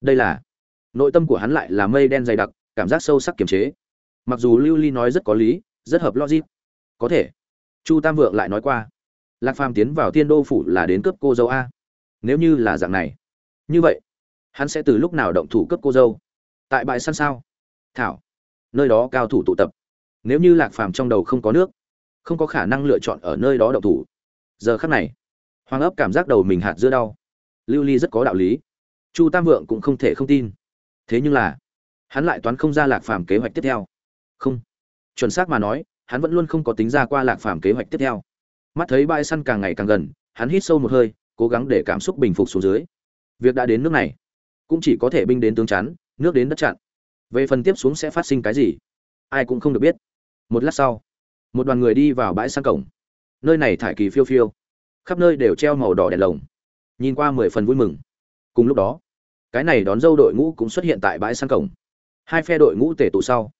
Đây là, nội tâm của hắn lại là mây đen dày đặc, cảm giác sâu sắc kiềm chế. Mặc dù lưu ly nói rất có lý, rất hợp logic, có thể, chu tam vượng lại nói qua, lạc phàm tiến vào thiên đô phủ là đến cướp cô dâu a. Nếu như là dạng này, như vậy, hắn sẽ từ lúc nào động thủ cướp cô dâu? Tại bãi săn sao? Thảo, nơi đó cao thủ tụ tập. Nếu như lạc phàm trong đầu không có nước, không có khả năng lựa chọn ở nơi đó động thủ. Giờ khắc này hoàng ấp cảm giác đầu mình hạt dưa đau. Lưu ly rất có đạo lý. Chu tam vượng cũng không thể không tin. Thế nhưng là, hắn lại toán không ra lạc phàm kế hoạch tiếp theo. Không. Chuẩn xác mà nói, hắn vẫn luôn không có tính ra qua lạc phàm kế hoạch tiếp theo. Mắt thấy bãi săn càng ngày càng gần, hắn hít sâu một hơi, cố gắng để cảm xúc bình phục xuống dưới. Việc đã đến nước này, cũng chỉ có thể binh đến tướng chắn, nước đến đất chặn. Về phần tiếp xuống sẽ phát sinh cái gì, ai cũng không được biết. Một lát sau, một đoàn người đi vào bãi săn cổng. Nơi này thải kỳ phiêu phiêu khắp nơi đều treo màu đỏ đèn lồng. Nhìn qua mười phần vui mừng. Cùng lúc đó, cái này đón dâu đội ngũ cũng xuất hiện tại bãi săn cổng. Hai phe đội ngũ tể tụ sau.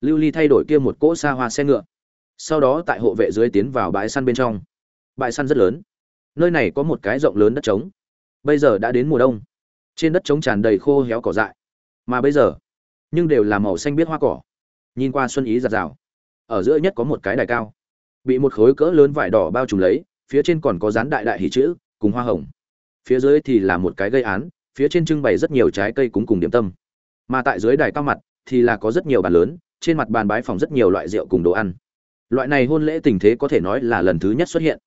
Lưu ly thay đổi kia một cỗ xa hoa xe ngựa. Sau đó tại hộ vệ dưới tiến vào bãi săn bên trong. Bãi săn rất lớn. Nơi này có một cái rộng lớn đất trống. Bây giờ đã đến mùa đông. Trên đất trống tràn đầy khô héo cỏ dại. Mà bây giờ, nhưng đều là màu xanh biết hoa cỏ. Nhìn qua xuân ý giạt rào. Ở giữa nhất có một cái đài cao. Bị một khối cỡ lớn vải đỏ bao trùm lấy phía trên còn có dán đại đại hỷ chữ, cùng hoa hồng. Phía dưới thì là một cái gây án, phía trên trưng bày rất nhiều trái cây cúng cùng điểm tâm. Mà tại dưới đài cao mặt thì là có rất nhiều bàn lớn, trên mặt bàn bái phòng rất nhiều loại rượu cùng đồ ăn. Loại này hôn lễ tình thế có thể nói là lần thứ nhất xuất hiện.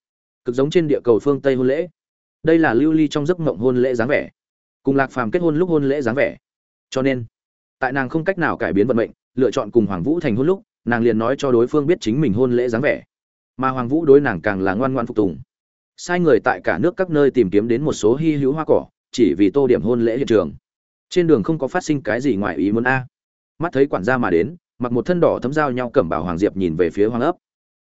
Cực giống trên địa cầu phương tây hôn lễ. Đây là lưu ly trong giấc mộng hôn lễ dáng vẻ. Cùng lạc phàm kết hôn lúc hôn lễ dáng vẻ. Cho nên, tại nàng không cách nào cải biến vận mệnh, lựa chọn cùng hoàng vũ thành hôn lúc, nàng liền nói cho đối phương biết chính mình hôn lễ dáng vẻ mà hoàng vũ đối nàng càng là ngoan ngoan phục tùng. Sai người tại cả nước các nơi tìm kiếm đến một số hy hữu hoa cỏ, chỉ vì tô điểm hôn lễ hiện trường. Trên đường không có phát sinh cái gì ngoài ý muốn a. Mắt thấy quản gia mà đến, mặc một thân đỏ thấm dao nhau cẩm bảo hoàng diệp nhìn về phía hoàng ấp.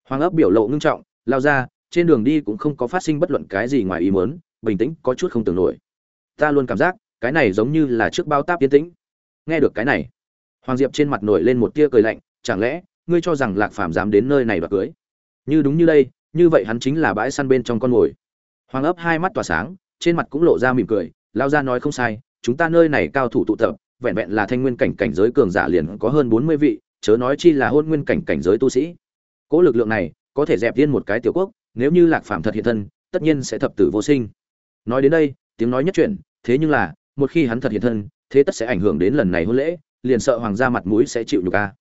Hoàng ấp biểu lộ ngưng trọng, lao ra, trên đường đi cũng không có phát sinh bất luận cái gì ngoài ý muốn, bình tĩnh, có chút không tưởng nổi. Ta luôn cảm giác, cái này giống như là trước bao táp yên tĩnh. Nghe được cái này, hoàng diệp trên mặt nổi lên một tia cười lạnh, chẳng lẽ, ngươi cho rằng lạc phàm dám đến nơi này và cưới? Như đúng như đây, như vậy hắn chính là bãi săn bên trong con mồi. Hoàng ấp hai mắt tỏa sáng, trên mặt cũng lộ ra mỉm cười, lao ra nói không sai, chúng ta nơi này cao thủ tụ tập, vẹn vẹn là thanh nguyên cảnh cảnh giới cường giả liền có hơn bốn mươi vị, chớ nói chi là hôn nguyên cảnh cảnh giới tu sĩ. Cỗ lực lượng này, có thể dẹp tiên một cái tiểu quốc, nếu như lạc phạm thật hiện thân, tất nhiên sẽ thập tử vô sinh. Nói đến đây, tiếng nói nhất chuyện thế nhưng là, một khi hắn thật hiện thân, thế tất sẽ ảnh hưởng đến lần này hôn lễ, liền sợ hoàng gia mặt mũi sẽ chịu nhục a.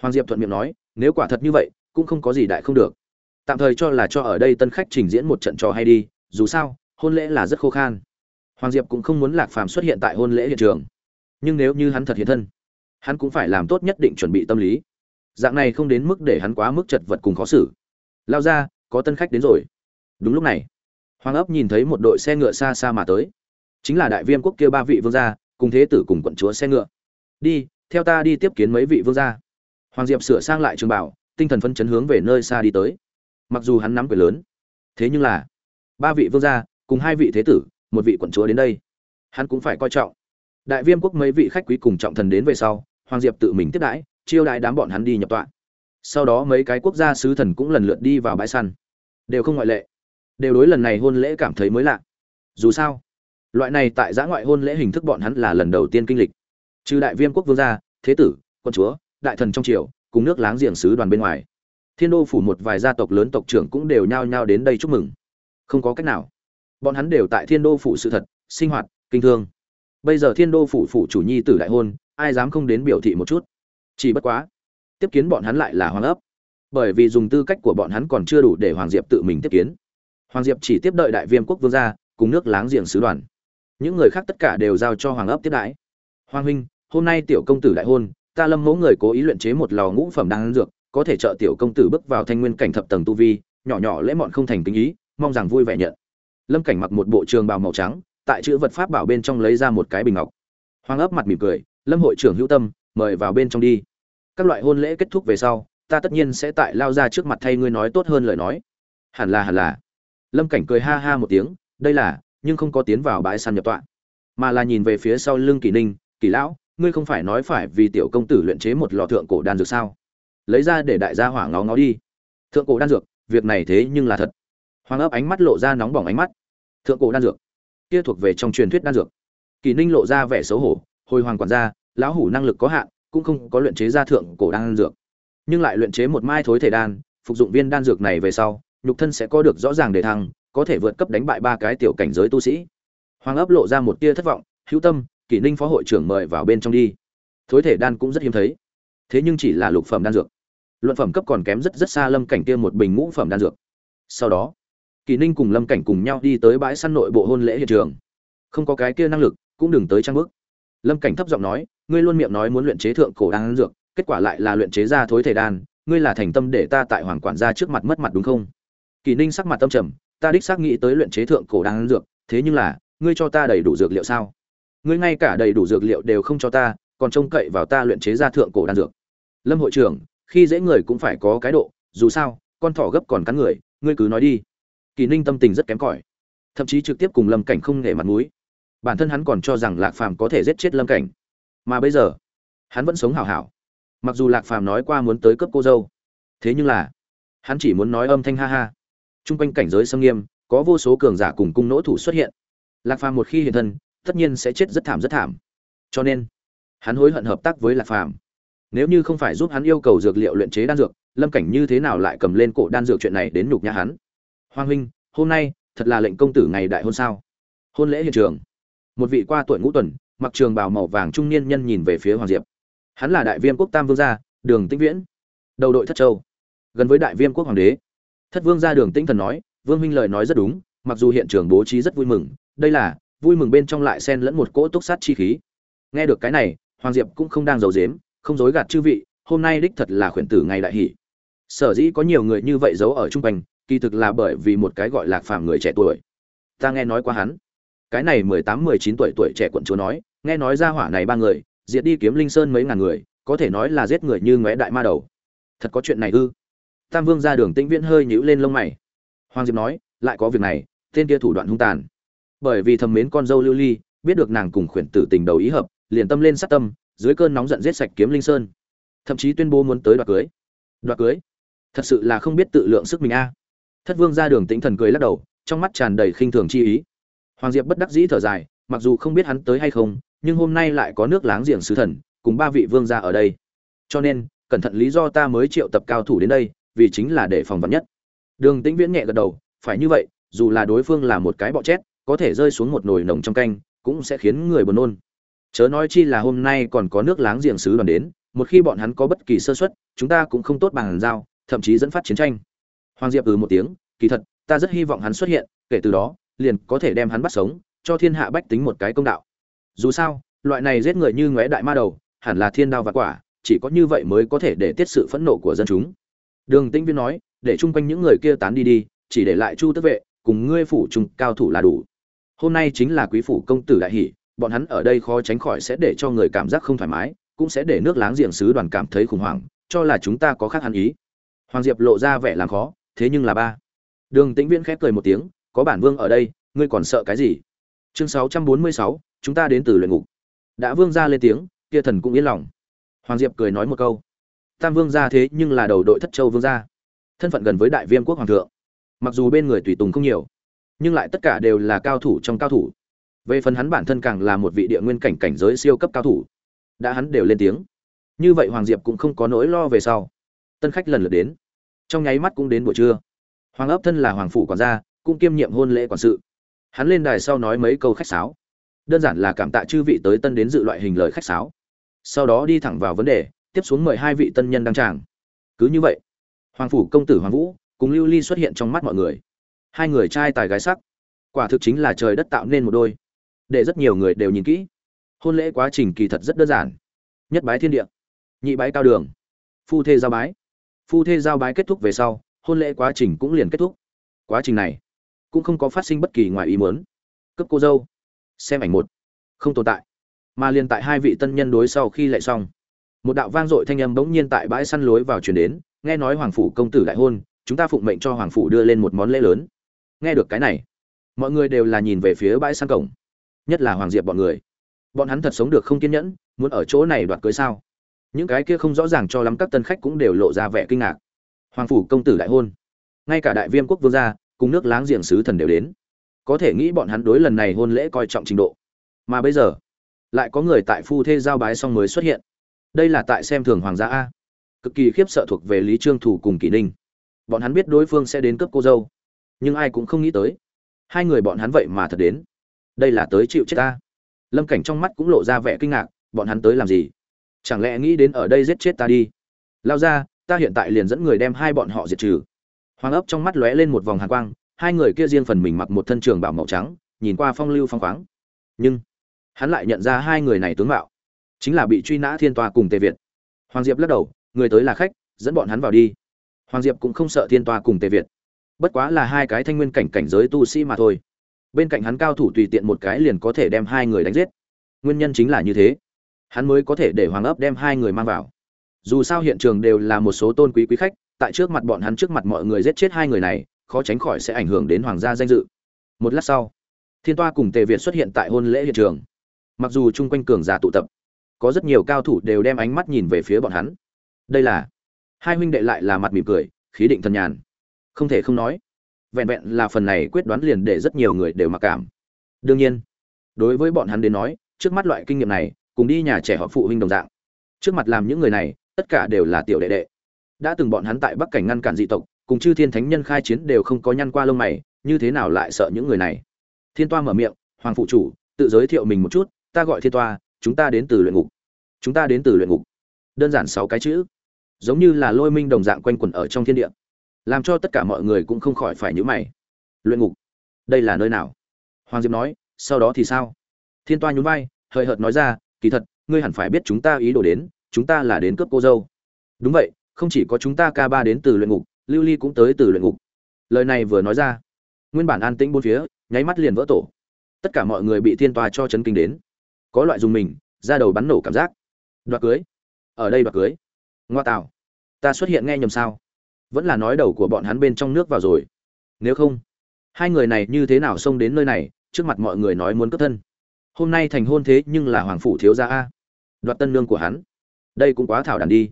Hoàng diệp thuận miệng nói, nếu quả thật như vậy, cũng không có gì đại không được tạm thời cho là cho ở đây tân khách trình diễn một trận trò hay đi, dù sao, hôn lễ là rất khô khan. Hoàng diệp cũng không muốn lạc phàm xuất hiện tại hôn lễ hiện trường. Nhưng nếu như hắn thật hiện thân, hắn cũng phải làm tốt nhất định chuẩn bị tâm lý. Dạng này không đến mức để hắn quá mức chật vật cùng khó xử. Lao ra, có tân khách đến rồi. Đúng lúc này, hoàng ấp nhìn thấy một đội xe ngựa xa xa mà tới. Chính là đại viêm quốc kia ba vị vương gia, cùng thế tử cùng quận chúa xe ngựa. Đi, theo ta đi tiếp kiến mấy vị vương gia. Hoàng diệp sửa sang lại trường bảo, tinh thần phân chấn hướng về nơi xa đi tới mặc dù hắn nắm quyền lớn, thế nhưng là, ba vị vương gia cùng hai vị thế tử, một vị quận chúa đến đây, hắn cũng phải coi trọng. Đại viêm quốc mấy vị khách quý cùng trọng thần đến về sau, hoàng diệp tự mình tiếp đãi, chiêu đãi đám bọn hắn đi nhập tọa. Sau đó mấy cái quốc gia sứ thần cũng lần lượt đi vào bãi săn. Đều không ngoại lệ. Đều đối lần này hôn lễ cảm thấy mới lạ. Dù sao, loại này tại giã ngoại hôn lễ hình thức bọn hắn là lần đầu tiên kinh lịch. Trừ đại viêm quốc vương gia, thế tử quân chúa, đại thần trong triều, cùng nước láng giềng sứ đoàn bên ngoài thiên đô phủ một vài gia tộc lớn tộc trưởng cũng đều nhao nhao đến đây chúc mừng. Không có cách nào. Bọn hắn đều tại thiên đô phủ sự thật, sinh hoạt, kinh thương. Bây giờ thiên đô phủ phủ chủ nhi tử đại hôn, ai dám không đến biểu thị một chút? Chỉ bất quá, tiếp kiến bọn hắn lại là hoàng ấp. Bởi vì dùng tư cách của bọn hắn còn chưa đủ để hoàng diệp tự mình tiếp kiến. Hoàng diệp chỉ tiếp đợi đại viêm quốc vương gia, cùng nước láng giềng sứ đoàn. Những người khác tất cả đều giao cho hoàng ấp tiếp đãi. Hoàng huynh, hôm nay tiểu công tử đại hôn, ta lâm mẫu người cố ý luyện chế một lò ngũ phẩm đan dược có thể trợ tiểu công tử bước vào thanh nguyên cảnh thập tầng tu vi, nhỏ nhỏ lễ mọn không thành kính ý, mong rằng vui vẻ nhận. Lâm cảnh mặc một bộ trường bào màu trắng, tại chữ vật pháp bảo bên trong lấy ra một cái bình ngọc. Hoàng ấp mặt mỉm cười, lâm hội trưởng hữu tâm, mời vào bên trong đi. Các loại hôn lễ kết thúc về sau, ta tất nhiên sẽ tại lao ra trước mặt thay ngươi nói tốt hơn lời nói. Hẳn là hẳn là. Lâm cảnh cười ha ha một tiếng, đây là, nhưng không có tiến vào bãi săn nhập tọa, mà là nhìn về phía sau lưng kỳ ninh kỳ lão, ngươi không phải nói phải vì tiểu công tử luyện chế một lò thượng cổ đan dược sao? Lấy ra để đại gia hỏa ngó ngó đi. Thượng cổ đan dược, việc này thế nhưng là thật. Hoàng ấp ánh mắt lộ ra nóng bỏng ánh mắt. Thượng cổ đan dược, kia thuộc về trong truyền thuyết đan dược. Kỳ ninh lộ ra vẻ xấu hổ, hồi hoàng quản gia, lão hủ năng lực có hạn, cũng không có luyện chế ra thượng cổ đan dược. Nhưng lại luyện chế một mai thối thể đan, phục dụng viên đan dược này về sau, nhục thân sẽ có được rõ ràng để thăng, có thể vượt cấp đánh bại ba cái tiểu cảnh giới tu sĩ. Hoàng ấp lộ ra một tia thất vọng, hữu tâm kỷ ninh phó hội trưởng mời vào bên trong đi. Thối thể đan cũng rất hiếm thấy. Thế nhưng chỉ là lục phẩm đan dược luận phẩm cấp còn kém rất rất xa lâm cảnh kia một bình ngũ phẩm đan dược. Sau đó, kỳ ninh cùng lâm cảnh cùng nhau đi tới bãi săn nội bộ hôn lễ hiện trường. Không có cái kia năng lực, cũng đừng tới trang bước lâm cảnh thấp giọng nói, ngươi luôn miệng nói muốn luyện chế thượng cổ đan dược, kết quả lại là luyện chế ra thối thể đan, ngươi là thành tâm để ta tại hoàng quản gia trước mặt mất mặt đúng không? Kỳ ninh sắc mặt tâm trầm, ta đích xác nghĩ tới luyện chế thượng cổ đan dược, thế nhưng là, ngươi cho ta đầy đủ dược liệu sao? Ngươi ngay cả đầy đủ dược liệu đều không cho ta, còn trông cậy vào ta luyện chế ra thượng cổ đan dược. Lâm hội trưởng khi dễ người cũng phải có cái độ, dù sao, con thỏ gấp còn cắn người, ngươi cứ nói đi. Kỳ ninh tâm tình rất kém cỏi, thậm chí trực tiếp cùng lâm cảnh không nể mặt mũi. Bản thân hắn còn cho rằng lạc phàm có thể giết chết lâm cảnh. Mà bây giờ, hắn vẫn sống hảo hảo. Mặc dù lạc phàm nói qua muốn tới cướp cô dâu, thế nhưng là, hắn chỉ muốn nói âm thanh ha ha. T r u n g quanh cảnh giới sâm nghiêm, có vô số cường giả cùng cung nỗ thủ xuất hiện. Lạc phàm một khi hiện thân, tất nhiên sẽ chết rất thảm rất thảm. Cho nên, hắn hối hận hợp tác với lạc phàm nếu như không phải giúp hắn yêu cầu dược liệu luyện chế đan dược, lâm cảnh như thế nào lại cầm lên cổ đan dược chuyện này đến nhục nhã hắn? Hoàng huynh, hôm nay, thật là lệnh công tử ngày đại hôn sao? Hôn lễ hiện trường. Một vị qua tuổi ngũ tuần, mặc trường bào màu vàng trung niên nhân nhìn về phía hoàng diệp. Hắn là đại viêm quốc tam vương gia, đường tĩnh viễn. Đầu đội thất châu. Gần với đại viêm quốc hoàng đế. Thất vương gia đường tĩnh thần nói, vương minh lời nói rất đúng, mặc dù hiện trường bố trí rất vui mừng, đây là, vui mừng bên trong lại xen lẫn một cỗ túc sát chi khí. Nghe được cái này, hoàng diệp cũng không đang giấu dếm không dối gạt chư vị, hôm nay đích thật là khuyển tử ngày đại hỷ. Sở dĩ có nhiều người như vậy giấu ở trung quanh, kỳ thực là bởi vì một cái gọi lạc phàm người trẻ tuổi. Ta nghe nói qua hắn. Cái này mười tám, mười chín tuổi tuổi trẻ quận chúa nói, nghe nói ra hỏa này ba người, diệt đi kiếm linh sơn mấy ngàn người, có thể nói là giết người như ngóe đại ma đầu. Thật có chuyện này ư? Tam vương ra đường tĩnh viễn hơi nhíu lên lông mày. Hoàng diệp nói, lại có việc này, tên kia thủ đoạn hung tàn. Bởi vì thầm mến con dâu lưu ly, biết được nàng cùng khuyển tử tình đầu ý hợp, liền tâm lên sát tâm dưới cơn nóng giận giết sạch kiếm linh sơn. Thậm chí tuyên bố muốn tới đoạt cưới. Đoạt cưới? Thật sự là không biết tự lượng sức mình a. Thất vương ra đường tĩnh thần cười lắc đầu, trong mắt tràn đầy khinh thường chi ý. Hoàng diệp bất đắc dĩ thở dài, mặc dù không biết hắn tới hay không, nhưng hôm nay lại có nước láng giềng sứ thần, cùng ba vị vương gia ở đây. Cho nên, cẩn thận lý do ta mới triệu tập cao thủ đến đây, vì chính là để phòng vật nhất. Đường tĩnh viễn nhẹ gật đầu, phải như vậy, dù là đối phương là một cái bọ chét, có thể rơi xuống một nồi nồng trong canh, cũng sẽ khiến người buồn nôn chớ nói chi là hôm nay còn có nước láng giềng sứ đoàn đến, một khi bọn hắn có bất kỳ sơ suất, chúng ta cũng không tốt bằng giao, thậm chí dẫn phát chiến tranh. Hoàng diệp ừ một tiếng, kỳ thật, ta rất hy vọng hắn xuất hiện, kể từ đó, liền có thể đem hắn bắt sống, cho thiên hạ bách tính một cái công đạo. Dù sao, loại này giết người như ngóe đại ma đầu, hẳn là thiên đao và quả, chỉ có như vậy mới có thể để tiết sự phẫn nộ của dân chúng. Đường tĩnh viên nói, để chung quanh những người kia tán đi đi, chỉ để lại chu tức vệ, cùng ngươi phủ trung cao thủ là đủ. Hôm nay chính là quý phủ công tử đại hỷ bọn hắn ở đây khó tránh khỏi sẽ để cho người cảm giác không thoải mái, cũng sẽ để nước láng giềng sứ đoàn cảm thấy khủng hoảng, cho là chúng ta có khác hẳn ý. Hoàng diệp lộ ra vẻ làm khó, thế nhưng là ba. Đường tĩnh viễn khép cười một tiếng, có bản vương ở đây, ngươi còn sợ cái gì? Chương sáu trăm bốn mươi sáu, chúng ta đến từ luyện ngục. Đã vương ra lên tiếng, kia thần cũng yên lòng. Hoàng diệp cười nói một câu, tam vương ra thế nhưng là đầu đội thất châu vương gia, thân phận gần với đại viêm quốc hoàng thượng. Mặc dù bên người tùy tùng không nhiều, nhưng lại tất cả đều là cao thủ trong cao thủ về phần hắn bản thân càng là một vị địa nguyên cảnh cảnh giới siêu cấp cao thủ. Đã hắn đều lên tiếng. Như vậy hoàng diệp cũng không có nỗi lo về sau. Tân khách lần lượt đến. Trong nháy mắt cũng đến buổi trưa. Hoàng ấp thân là hoàng phủ quản gia, cũng kiêm nhiệm hôn lễ quản sự. Hắn lên đài sau nói mấy câu khách sáo. Đơn giản là cảm tạ chư vị tới tân đến dự loại hình lời khách sáo. Sau đó đi thẳng vào vấn đề, tiếp xuống mời hai vị tân nhân đăng tràng. Cứ như vậy, hoàng phủ công tử hoàng vũ cùng lưu ly xuất hiện trong mắt mọi người. Hai người trai tài gái sắc. Quả thực chính là trời đất tạo nên một đôi để rất nhiều người đều nhìn kỹ. Hôn lễ quá trình kỳ thật rất đơn giản. Nhất bái thiên địa, nhị bái cao đường, phu thê giao bái. Phu thê giao bái kết thúc về sau, hôn lễ quá trình cũng liền kết thúc. Quá trình này cũng không có phát sinh bất kỳ ngoài ý muốn. Cấp cô dâu, xem ảnh một, không tồn tại. Mà liền tại hai vị tân nhân đối sau khi lại xong, một đạo vang dội thanh âm bỗng nhiên tại bãi săn lối vào chuyển đến, nghe nói hoàng phủ công tử đại hôn, chúng ta phụng mệnh cho hoàng phủ đưa lên một món lễ lớn. Nghe được cái này, mọi người đều là nhìn về phía bãi săn cổng nhất là hoàng diệp bọn người. Bọn hắn thật sống được không kiên nhẫn, muốn ở chỗ này đoạt cưới sao? Những cái kia không rõ ràng cho lắm các tân khách cũng đều lộ ra vẻ kinh ngạc. Hoàng phủ công tử đại hôn. Ngay cả đại viêm quốc vương gia, cùng nước láng giềng sứ thần đều đến. Có thể nghĩ bọn hắn đối lần này hôn lễ coi trọng trình độ. Mà bây giờ, lại có người tại phu thê giao bái xong mới xuất hiện. Đây là tại xem thường hoàng gia a. Cực kỳ khiếp sợ thuộc về lý trương thủ cùng kỷ ninh. Bọn hắn biết đối phương sẽ đến cướp cô dâu. Nhưng ai cũng không nghĩ tới. Hai người bọn hắn vậy mà thật đến đây là tới chịu chết ta. Lâm cảnh trong mắt cũng lộ ra vẻ kinh ngạc, bọn hắn tới làm gì? Chẳng lẽ nghĩ đến ở đây giết chết ta đi? Lao ra, ta hiện tại liền dẫn người đem hai bọn họ diệt trừ. Hoàng ấp trong mắt lóe lên một vòng hàn quang, hai người kia riêng phần mình mặc một thân trường bảo màu trắng, nhìn qua phong lưu phong khoáng. Nhưng, hắn lại nhận ra hai người này tướng mạo. Chính là bị truy nã thiên toa cùng tề việt. Hoàng diệp lắc đầu, người tới là khách, dẫn bọn hắn vào đi. Hoàng diệp cũng không sợ thiên toa cùng tề việt. Bất quá là hai cái thanh nguyên cảnh cảnh giới tu sĩ mà thôi bên cạnh hắn cao thủ tùy tiện một cái liền có thể đem hai người đánh giết. Nguyên nhân chính là như thế. Hắn mới có thể để hoàng ấp đem hai người mang vào. Dù sao hiện trường đều là một số tôn quý quý khách, tại trước mặt bọn hắn trước mặt mọi người giết chết hai người này, khó tránh khỏi sẽ ảnh hưởng đến hoàng gia danh dự. Một lát sau, thiên toa cùng tề việt xuất hiện tại hôn lễ hiện trường. Mặc dù chung quanh cường giả tụ tập, có rất nhiều cao thủ đều đem ánh mắt nhìn về phía bọn hắn. Đây là, hai huynh đệ lại là mặt mỉm cười, khí định thần nhàn. Không thể không nói vẹn vẹn là phần này quyết đoán liền để rất nhiều người đều mặc cảm. Đương nhiên, đối với bọn hắn đến nói, trước mắt loại kinh nghiệm này, cùng đi nhà trẻ họ phụ huynh đồng dạng. Trước mặt làm những người này, tất cả đều là tiểu đệ đệ. Đã từng bọn hắn tại bắc cảnh ngăn cản dị tộc, cùng chư thiên thánh nhân khai chiến đều không có nhăn qua lông mày, như thế nào lại sợ những người này? Thiên toa mở miệng, hoàng phụ chủ, tự giới thiệu mình một chút, ta gọi thiên toa, chúng ta đến từ luyện ngục. Chúng ta đến từ luyện ngục. Đơn giản sáu cái chữ. Giống như là lôi minh đồng dạng quanh quẩn ở trong thiên địa làm cho tất cả mọi người cũng không khỏi phải nhíu mày. Luyện ngục? Đây là nơi nào? Hoàng diệp nói, sau đó thì sao? Thiên toa nhún vai, hời hợt nói ra, kỳ thật, ngươi hẳn phải biết chúng ta ý đồ đến, chúng ta là đến cướp cô dâu. Đúng vậy, không chỉ có chúng ta ca ba đến từ luyện ngục, lưu ly cũng tới từ luyện ngục. Lời này vừa nói ra, nguyên bản an tĩnh bốn phía, nháy mắt liền vỡ tổ. Tất cả mọi người bị thiên toa cho chấn kinh đến. Có loại dùng mình ra đầu bắn nổ cảm giác. Đoạt cưới? Ở đây đoạt cưới. Ngoa tạo ta xuất hiện nghe nhầm sao? Vẫn là nói đầu của bọn hắn bên trong nước vào rồi. Nếu không, hai người này như thế nào xông đến nơi này, trước mặt mọi người nói muốn cướp thân. Hôm nay thành hôn thế nhưng là hoàng phủ thiếu gia a. Đoạt tân nương của hắn. Đây cũng quá thảo đàn đi.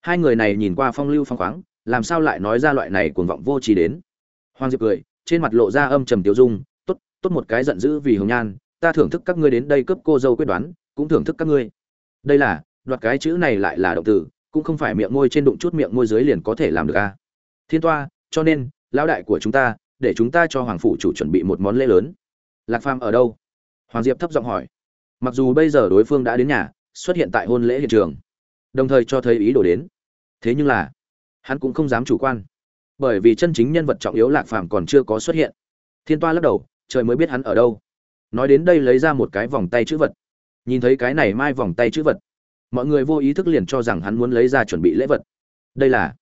Hai người này nhìn qua phong lưu phong khoáng, làm sao lại nói ra loại này cuồng vọng vô trí đến. Hoàng diệp cười, trên mặt lộ ra âm trầm tiêu dung, tốt tốt một cái giận dữ vì hồng nhan, ta thưởng thức các ngươi đến đây cướp cô dâu quyết đoán, cũng thưởng thức các ngươi. Đây là, đoạt cái chữ này lại là động từ cũng không phải miệng môi trên đụng chút miệng môi dưới liền có thể làm được a thiên toa, cho nên, lão đại của chúng ta, để chúng ta cho hoàng phủ chủ chuẩn bị một món lễ lớn. Lạc phàm ở đâu? Hoàng diệp thấp giọng hỏi. Mặc dù bây giờ đối phương đã đến nhà, xuất hiện tại hôn lễ hiện trường, đồng thời cho thấy ý đồ đến. Thế nhưng là, hắn cũng không dám chủ quan. Bởi vì chân chính nhân vật trọng yếu lạc phàm còn chưa có xuất hiện. Thiên toa lắc đầu, trời mới biết hắn ở đâu. Nói đến đây lấy ra một cái vòng tay chữ vật. Nhìn thấy cái này mai vòng tay chữ vật mọi người vô ý thức liền cho rằng hắn muốn lấy ra chuẩn bị lễ vật. Đây là,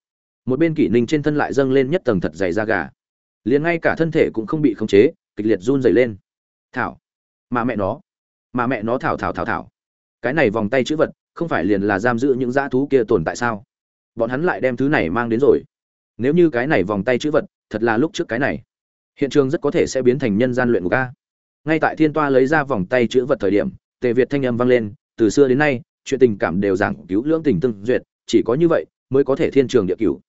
một bên kỷ ninh trên thân lại dâng lên nhất tầng thật dày da gà. Liền ngay cả thân thể cũng không bị khống chế, kịch liệt run dày lên. Thảo, mà mẹ nó, mà mẹ nó thảo thảo thảo thảo. Cái này vòng tay chữ vật, không phải liền là giam giữ những dã thú kia tồn tại sao? Bọn hắn lại đem thứ này mang đến rồi. Nếu như cái này vòng tay chữ vật, thật là lúc trước cái này. Hiện trường rất có thể sẽ biến thành nhân gian luyện ngục a. Ngay tại thiên toa lấy ra vòng tay chữ vật thời điểm, tề việt thanh âm vang lên, từ xưa đến nay chuyện tình cảm đều giảng cứu lưỡng tình tương duyệt, chỉ có như vậy mới có thể thiên trường địa cửu.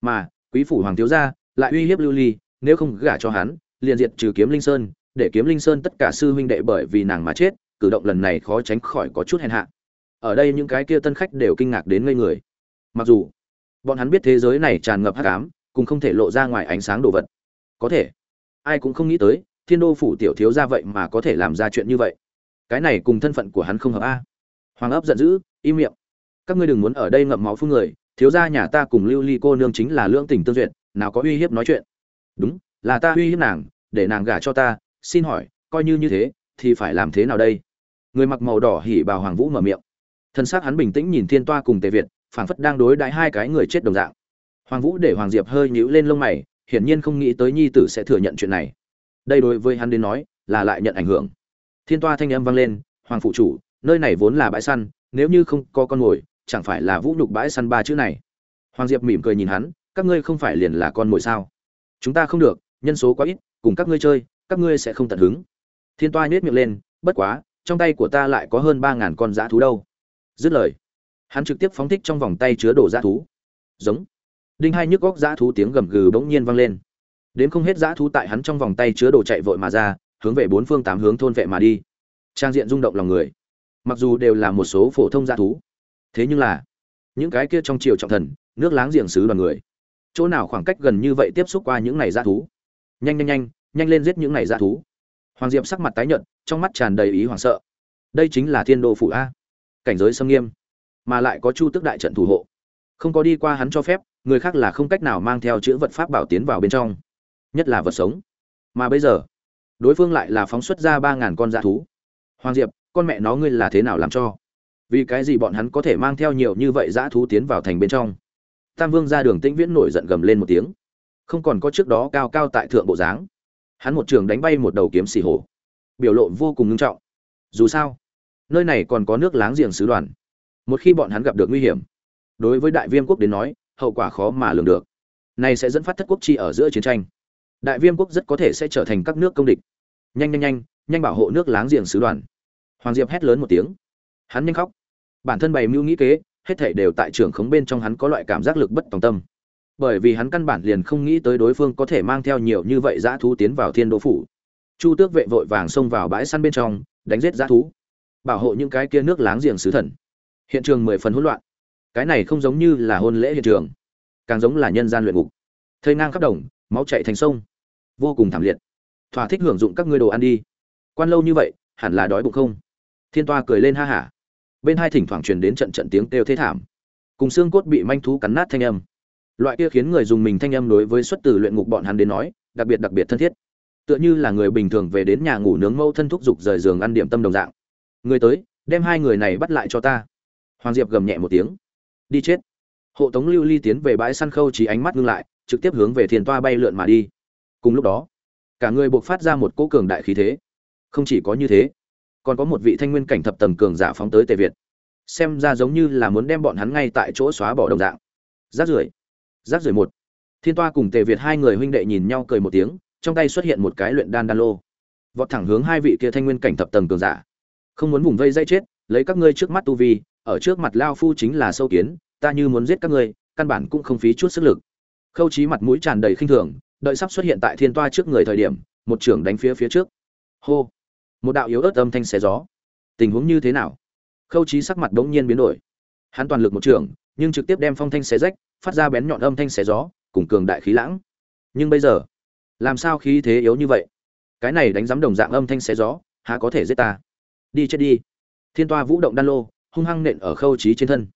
Mà, quý phủ hoàng thiếu gia lại uy hiếp lưu ly, nếu không gả cho hắn, liền diệt trừ kiếm linh sơn, để kiếm linh sơn tất cả sư huynh đệ bởi vì nàng mà chết, cử động lần này khó tránh khỏi có chút hèn hạ. Ở đây những cái kia tân khách đều kinh ngạc đến ngây người. Mặc dù, bọn hắn biết thế giới này tràn ngập hắc ám cùng không thể lộ ra ngoài ánh sáng đồ vật. Có thể, ai cũng không nghĩ tới, thiên đô phủ tiểu thiếu ra vậy mà có thể làm ra chuyện như vậy. Cái này cùng thân phận của hắn không hợp a hoàng ấp giận dữ, im miệng. Các ngươi đừng muốn ở đây ngậm máu phương người, thiếu gia nhà ta cùng lưu ly cô nương chính là lưỡng tình tương duyệt, nào có uy hiếp nói chuyện. Đúng, là ta uy hiếp nàng, để nàng gả cho ta, xin hỏi, coi như như thế, thì phải làm thế nào đây? Người mặc màu đỏ hỉ bào hoàng vũ mở miệng. Thân xác hắn bình tĩnh nhìn thiên toa cùng tề việt, phảng phất đang đối đãi hai cái người chết đồng dạng. Hoàng vũ để hoàng diệp hơi nhíu lên lông mày, hiển nhiên không nghĩ tới nhi tử sẽ thừa nhận chuyện này. Đây đối với hắn đến nói, là lại nhận ảnh hưởng. Thiên toa thanh âm vang lên, hoàng phụ chủ nơi này vốn là bãi săn, nếu như không có con mồi, chẳng phải là vũ nhục bãi săn ba chữ này. Hoàng diệp mỉm cười nhìn hắn, các ngươi không phải liền là con mồi sao? Chúng ta không được, nhân số quá ít, cùng các ngươi chơi, các ngươi sẽ không tận hứng. Thiên toa nhếch miệng lên, bất quá, trong tay của ta lại có hơn ba ngàn con dã thú đâu. Dứt lời, hắn trực tiếp phóng thích trong vòng tay chứa đồ dã thú. Giống. Đinh hai nhức góc dã thú tiếng gầm gừ bỗng nhiên vang lên. Đến không hết dã thú tại hắn trong vòng tay chứa đồ chạy vội mà ra, hướng về bốn phương tám hướng thôn vệ mà đi. Trang diện rung động lòng người mặc dù đều là một số phổ thông gia thú, thế nhưng là, những cái kia trong triều trọng thần, nước láng giềng xứ đoàn người, chỗ nào khoảng cách gần như vậy tiếp xúc qua những này gia thú? Nhanh nhanh nhanh nhanh lên giết những này gia thú. Hoàng diệp sắc mặt tái nhợt, trong mắt tràn đầy ý hoảng sợ. Đây chính là thiên đô phủ a. Cảnh giới xâm nghiêm, mà lại có chu tước đại trận thủ hộ. Không có đi qua hắn cho phép, người khác là không cách nào mang theo chữ vật pháp bảo tiến vào bên trong. Nhất là vật sống. Mà bây giờ, đối phương lại là phóng xuất ra ba ngàn con dã thú. Hoàng diệp con mẹ nó ngươi là thế nào làm cho? Vì cái gì bọn hắn có thể mang theo nhiều như vậy dã thú tiến vào thành bên trong? Tam vương ra đường tĩnh viễn nổi giận gầm lên một tiếng. Không còn có trước đó cao cao tại thượng bộ dáng. Hắn một trường đánh bay một đầu kiếm xì hổ. Biểu lộ vô cùng nghiêm trọng. Dù sao, nơi này còn có nước láng giềng sứ đoàn. Một khi bọn hắn gặp được nguy hiểm, đối với đại viêm quốc đến nói, hậu quả khó mà lường được. Này sẽ dẫn phát thất quốc chi ở giữa chiến tranh. Đại viêm quốc rất có thể sẽ trở thành các nước công địch. Nhanh nhanh nhanh nhanh bảo hộ nước láng giềng sứ đoàn hoàng diệp hét lớn một tiếng. Hắn nhanh khóc. Bản thân bày mưu nghĩ kế, hết thảy đều tại trưởng khống bên trong hắn có loại cảm giác lực bất tòng tâm. Bởi vì hắn căn bản liền không nghĩ tới đối phương có thể mang theo nhiều như vậy dã thú tiến vào thiên đô phủ. Chu tước vệ vội vàng xông vào bãi săn bên trong, đánh giết dã thú, bảo hộ những cái kia nước láng giềng sứ thần. Hiện trường mười phần hỗn loạn. Cái này không giống như là hôn lễ hiện trường, càng giống là nhân gian luyện ngục. Thây ngang khắp đồng, máu chạy thành sông. Vô cùng thảm liệt. Thỏa thích hưởng dụng các ngươi đồ ăn đi. Quan lâu như vậy, hẳn là đói bụng không? Thiên toa cười lên ha hả. Bên hai thỉnh thoảng truyền đến trận trận tiếng kêu thế thảm. Cùng xương cốt bị manh thú cắn nát thanh âm. Loại kia khiến người dùng mình thanh âm đối với xuất từ luyện ngục bọn hắn đến nói, đặc biệt đặc biệt thân thiết. Tựa như là người bình thường về đến nhà ngủ nướng mâu thân thúc giục rời giường ăn điểm tâm đồng dạng. Người tới, đem hai người này bắt lại cho ta. Hoàng diệp gầm nhẹ một tiếng. Đi chết. Hộ tống lưu ly tiến về bãi săn khâu chỉ ánh mắt ngưng lại, trực tiếp hướng về thiền toa bay lượn mà đi. Cùng lúc đó, cả người buộc phát ra một cỗ cường đại khí thế. Không chỉ có như thế còn có một vị thanh nguyên cảnh thập tầng cường giả phóng tới tề việt. Xem ra giống như là muốn đem bọn hắn ngay tại chỗ xóa bỏ đồng dạng. Rác rưởi rác rưởi một. Thiên toa cùng tề việt hai người huynh đệ nhìn nhau cười một tiếng, trong tay xuất hiện một cái luyện đan đan lô. Vọt thẳng hướng hai vị kia thanh nguyên cảnh thập tầng cường giả. Không muốn vùng vây dây chết, lấy các ngươi trước mắt tu vi, ở trước mặt lao phu chính là sâu kiến, ta như muốn giết các ngươi, căn bản cũng không phí chút sức lực. Khâu trí mặt mũi tràn đầy khinh thường, đợi sắp xuất hiện tại thiên toa trước người thời điểm, một trưởng đánh phía phía trước. Hô một đạo yếu ớt âm thanh xé gió. Tình huống như thế nào? Khâu trí sắc mặt bỗng nhiên biến đổi. Hắn toàn lực một trưởng nhưng trực tiếp đem phong thanh xé rách, phát ra bén nhọn âm thanh xé gió, cùng cường đại khí lãng. Nhưng bây giờ, làm sao khí thế yếu như vậy? Cái này đánh giám đồng dạng âm thanh xé gió, há có thể giết ta? Đi chết đi. Thiên toa vũ động đan lô, hung hăng nện ở khâu trí trên thân.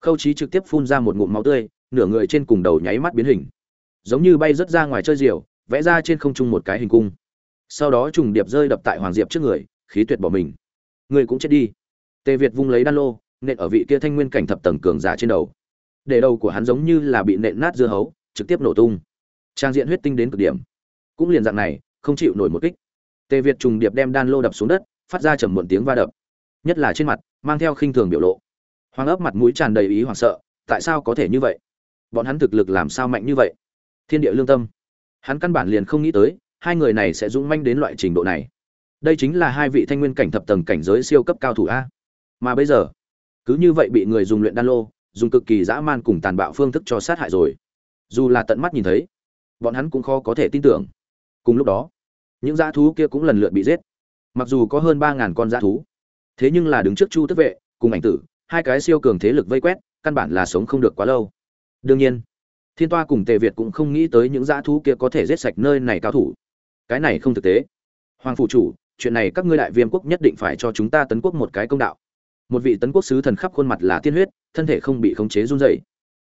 Khâu trí trực tiếp phun ra một ngụm máu tươi, nửa người trên cùng đầu nháy mắt biến hình. Giống như bay rớt ra ngoài chơi diều, vẽ ra trên không trung một cái hình cung sau đó trùng điệp rơi đập tại hoàng diệp trước người, khí tuyệt bỏ mình. Người cũng chết đi. Tề việt vung lấy đan lô, nện ở vị kia thanh nguyên cảnh thập tầng cường giả trên đầu. Để đầu của hắn giống như là bị nện nát dưa hấu, trực tiếp nổ tung. Trang diện huyết tinh đến cực điểm. Cũng liền dạng này, không chịu nổi một kích. Tề việt trùng điệp đem đan lô đập xuống đất, phát ra trầm muộn tiếng va đập. Nhất là trên mặt, mang theo khinh thường biểu lộ. Hoàng ấp mặt mũi tràn đầy ý hoảng sợ, tại sao có thể như vậy? Bọn hắn thực lực làm sao mạnh như vậy? Thiên địa lương tâm. Hắn căn bản liền không nghĩ tới hai người này sẽ dũng manh đến loại trình độ này. Đây chính là hai vị thanh nguyên cảnh thập tầng cảnh giới siêu cấp cao thủ a. Mà bây giờ, cứ như vậy bị người dùng luyện đan lô, dùng cực kỳ dã man cùng tàn bạo phương thức cho sát hại rồi. Dù là tận mắt nhìn thấy, bọn hắn cũng khó có thể tin tưởng. Cùng lúc đó, những dã thú kia cũng lần lượt bị giết. Mặc dù có hơn ba ngàn con dã thú, thế nhưng là đứng trước chu tức vệ cùng ảnh tử, hai cái siêu cường thế lực vây quét, căn bản là sống không được quá lâu. Đương nhiên, thiên toa cùng tề việt cũng không nghĩ tới những dã thú kia có thể giết sạch nơi này cao thủ cái này không thực tế. Hoàng phụ chủ, chuyện này các ngươi đại viêm quốc nhất định phải cho chúng ta tấn quốc một cái công đạo. Một vị tấn quốc sứ thần khắp khuôn mặt là tiên huyết, thân thể không bị khống chế run rẩy.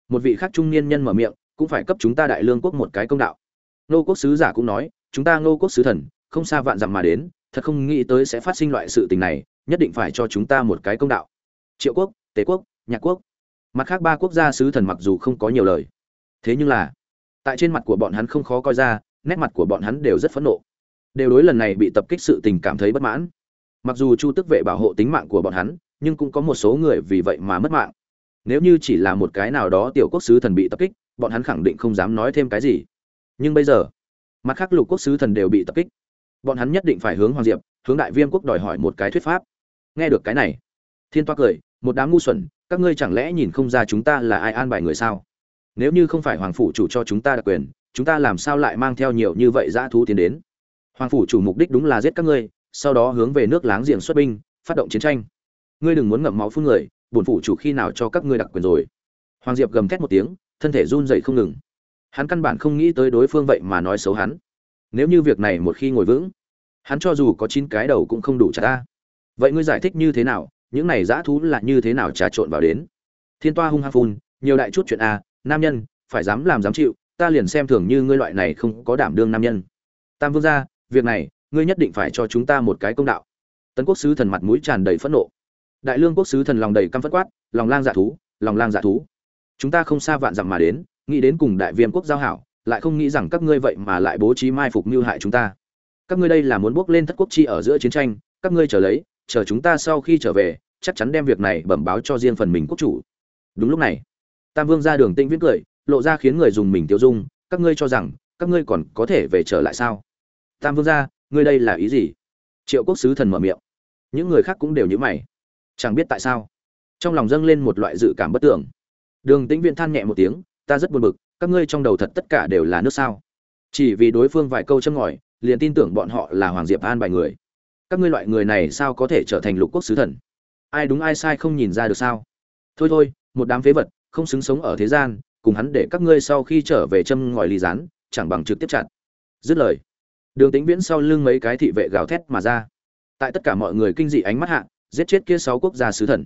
Một vị khác trung niên nhân mở miệng, cũng phải cấp chúng ta đại lương quốc một cái công đạo. Nô quốc sứ giả cũng nói, chúng ta nô quốc sứ thần, không xa vạn dặm mà đến, thật không nghĩ tới sẽ phát sinh loại sự tình này, nhất định phải cho chúng ta một cái công đạo. Triệu quốc tế quốc, nhạc quốc. Mặt khác ba quốc gia sứ thần mặc dù không có nhiều lời. Thế nhưng là, tại trên mặt của bọn hắn không khó coi ra nét mặt của bọn hắn đều rất phẫn nộ. Đều đối lần này bị tập kích sự tình cảm thấy bất mãn. Mặc dù chu tức vệ bảo hộ tính mạng của bọn hắn, nhưng cũng có một số người vì vậy mà mất mạng. Nếu như chỉ là một cái nào đó tiểu quốc sứ thần bị tập kích, bọn hắn khẳng định không dám nói thêm cái gì. Nhưng bây giờ, mặt khác lục quốc sứ thần đều bị tập kích. Bọn hắn nhất định phải hướng hoàng diệp, hướng đại viêm quốc đòi hỏi một cái thuyết pháp. Nghe được cái này, thiên toa cười, một đám ngu xuẩn, các ngươi chẳng lẽ nhìn không ra chúng ta là ai an bài người sao? Nếu như không phải hoàng phủ chủ cho chúng ta đặc quyền chúng ta làm sao lại mang theo nhiều như vậy dã thú tiến đến? Hoàng phủ chủ mục đích đúng là giết các ngươi, sau đó hướng về nước láng giềng xuất binh, phát động chiến tranh. Ngươi đừng muốn ngậm máu phun người, bổn phủ chủ khi nào cho các ngươi đặc quyền rồi? Hoàng diệp gầm thét một tiếng, thân thể run dậy không ngừng. Hắn căn bản không nghĩ tới đối phương vậy mà nói xấu hắn. Nếu như việc này một khi ngồi vững, hắn cho dù có chín cái đầu cũng không đủ trả ta. Vậy ngươi giải thích như thế nào? Những này dã thú là như thế nào trà trộn vào đến? Thiên toa hung hăng phun, nhiều đại chút chuyện a nam nhân, phải dám làm dám chịu ta liền xem thường như ngươi loại này không có đảm đương nam nhân. Tam vương gia, việc này, ngươi nhất định phải cho chúng ta một cái công đạo. Tấn quốc sứ thần mặt mũi tràn đầy phẫn nộ. Đại lương quốc sứ thần lòng đầy căm phất quát, lòng lang dạ thú, lòng lang dạ thú. Chúng ta không xa vạn dặm mà đến, nghĩ đến cùng đại viêm quốc giao hảo, lại không nghĩ rằng các ngươi vậy mà lại bố trí mai phục mưu hại chúng ta. Các ngươi đây là muốn bước lên thất quốc chi ở giữa chiến tranh, các ngươi chờ lấy, chờ chúng ta sau khi trở về, chắc chắn đem việc này bẩm báo cho riêng phần mình quốc chủ. Đúng lúc này, tam vương ra đường Tinh viễn cười lộ ra khiến người dùng mình tiêu dung các ngươi cho rằng các ngươi còn có thể về trở lại sao? Tam vương gia, ngươi đây là ý gì? Triệu quốc sứ thần mở miệng. Những người khác cũng đều như mày. Chẳng biết tại sao. Trong lòng dâng lên một loại dự cảm bất tưởng. Đường tĩnh viện than nhẹ một tiếng ta rất buồn bực các ngươi trong đầu thật tất cả đều là nước sao? Chỉ vì đối phương vài câu châm ngòi liền tin tưởng bọn họ là hoàng diệp an bài người. Các ngươi loại người này sao có thể trở thành lục quốc sứ thần? Ai đúng ai sai không nhìn ra được sao? Thôi thôi một đám phế vật không xứng sống ở thế gian cùng hắn để các ngươi sau khi trở về châm ngòi ly rán, chẳng bằng trực tiếp chặn. Dứt lời, đường tĩnh viễn sau lưng mấy cái thị vệ gào thét mà ra. Tại tất cả mọi người kinh dị ánh mắt hạ, giết chết kia sáu quốc gia sứ thần.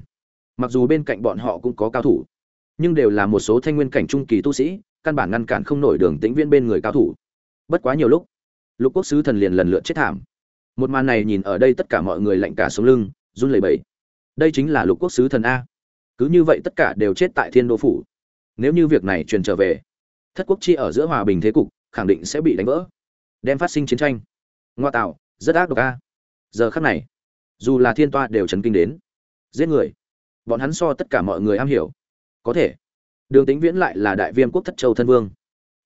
Mặc dù bên cạnh bọn họ cũng có cao thủ, nhưng đều là một số thanh nguyên cảnh trung kỳ tu sĩ, căn bản ngăn cản không nổi đường tĩnh viễn bên người cao thủ. Bất quá nhiều lúc, lục quốc sứ thần liền lần lượt chết thảm. Một màn này nhìn ở đây tất cả mọi người lạnh cả sống lưng, run lẩy bẩy. Đây chính là lục quốc sứ thần a. Cứ như vậy tất cả đều chết tại thiên đô phủ nếu như việc này truyền trở về, thất quốc chi ở giữa hòa bình thế cục khẳng định sẽ bị đánh vỡ, đem phát sinh chiến tranh. Ngoa tạo, rất ác độc a. Giờ khắc này, dù là thiên toa đều chấn kinh đến, giết người, bọn hắn so tất cả mọi người am hiểu. Có thể, đường tính viễn lại là đại viêm quốc thất châu thân vương.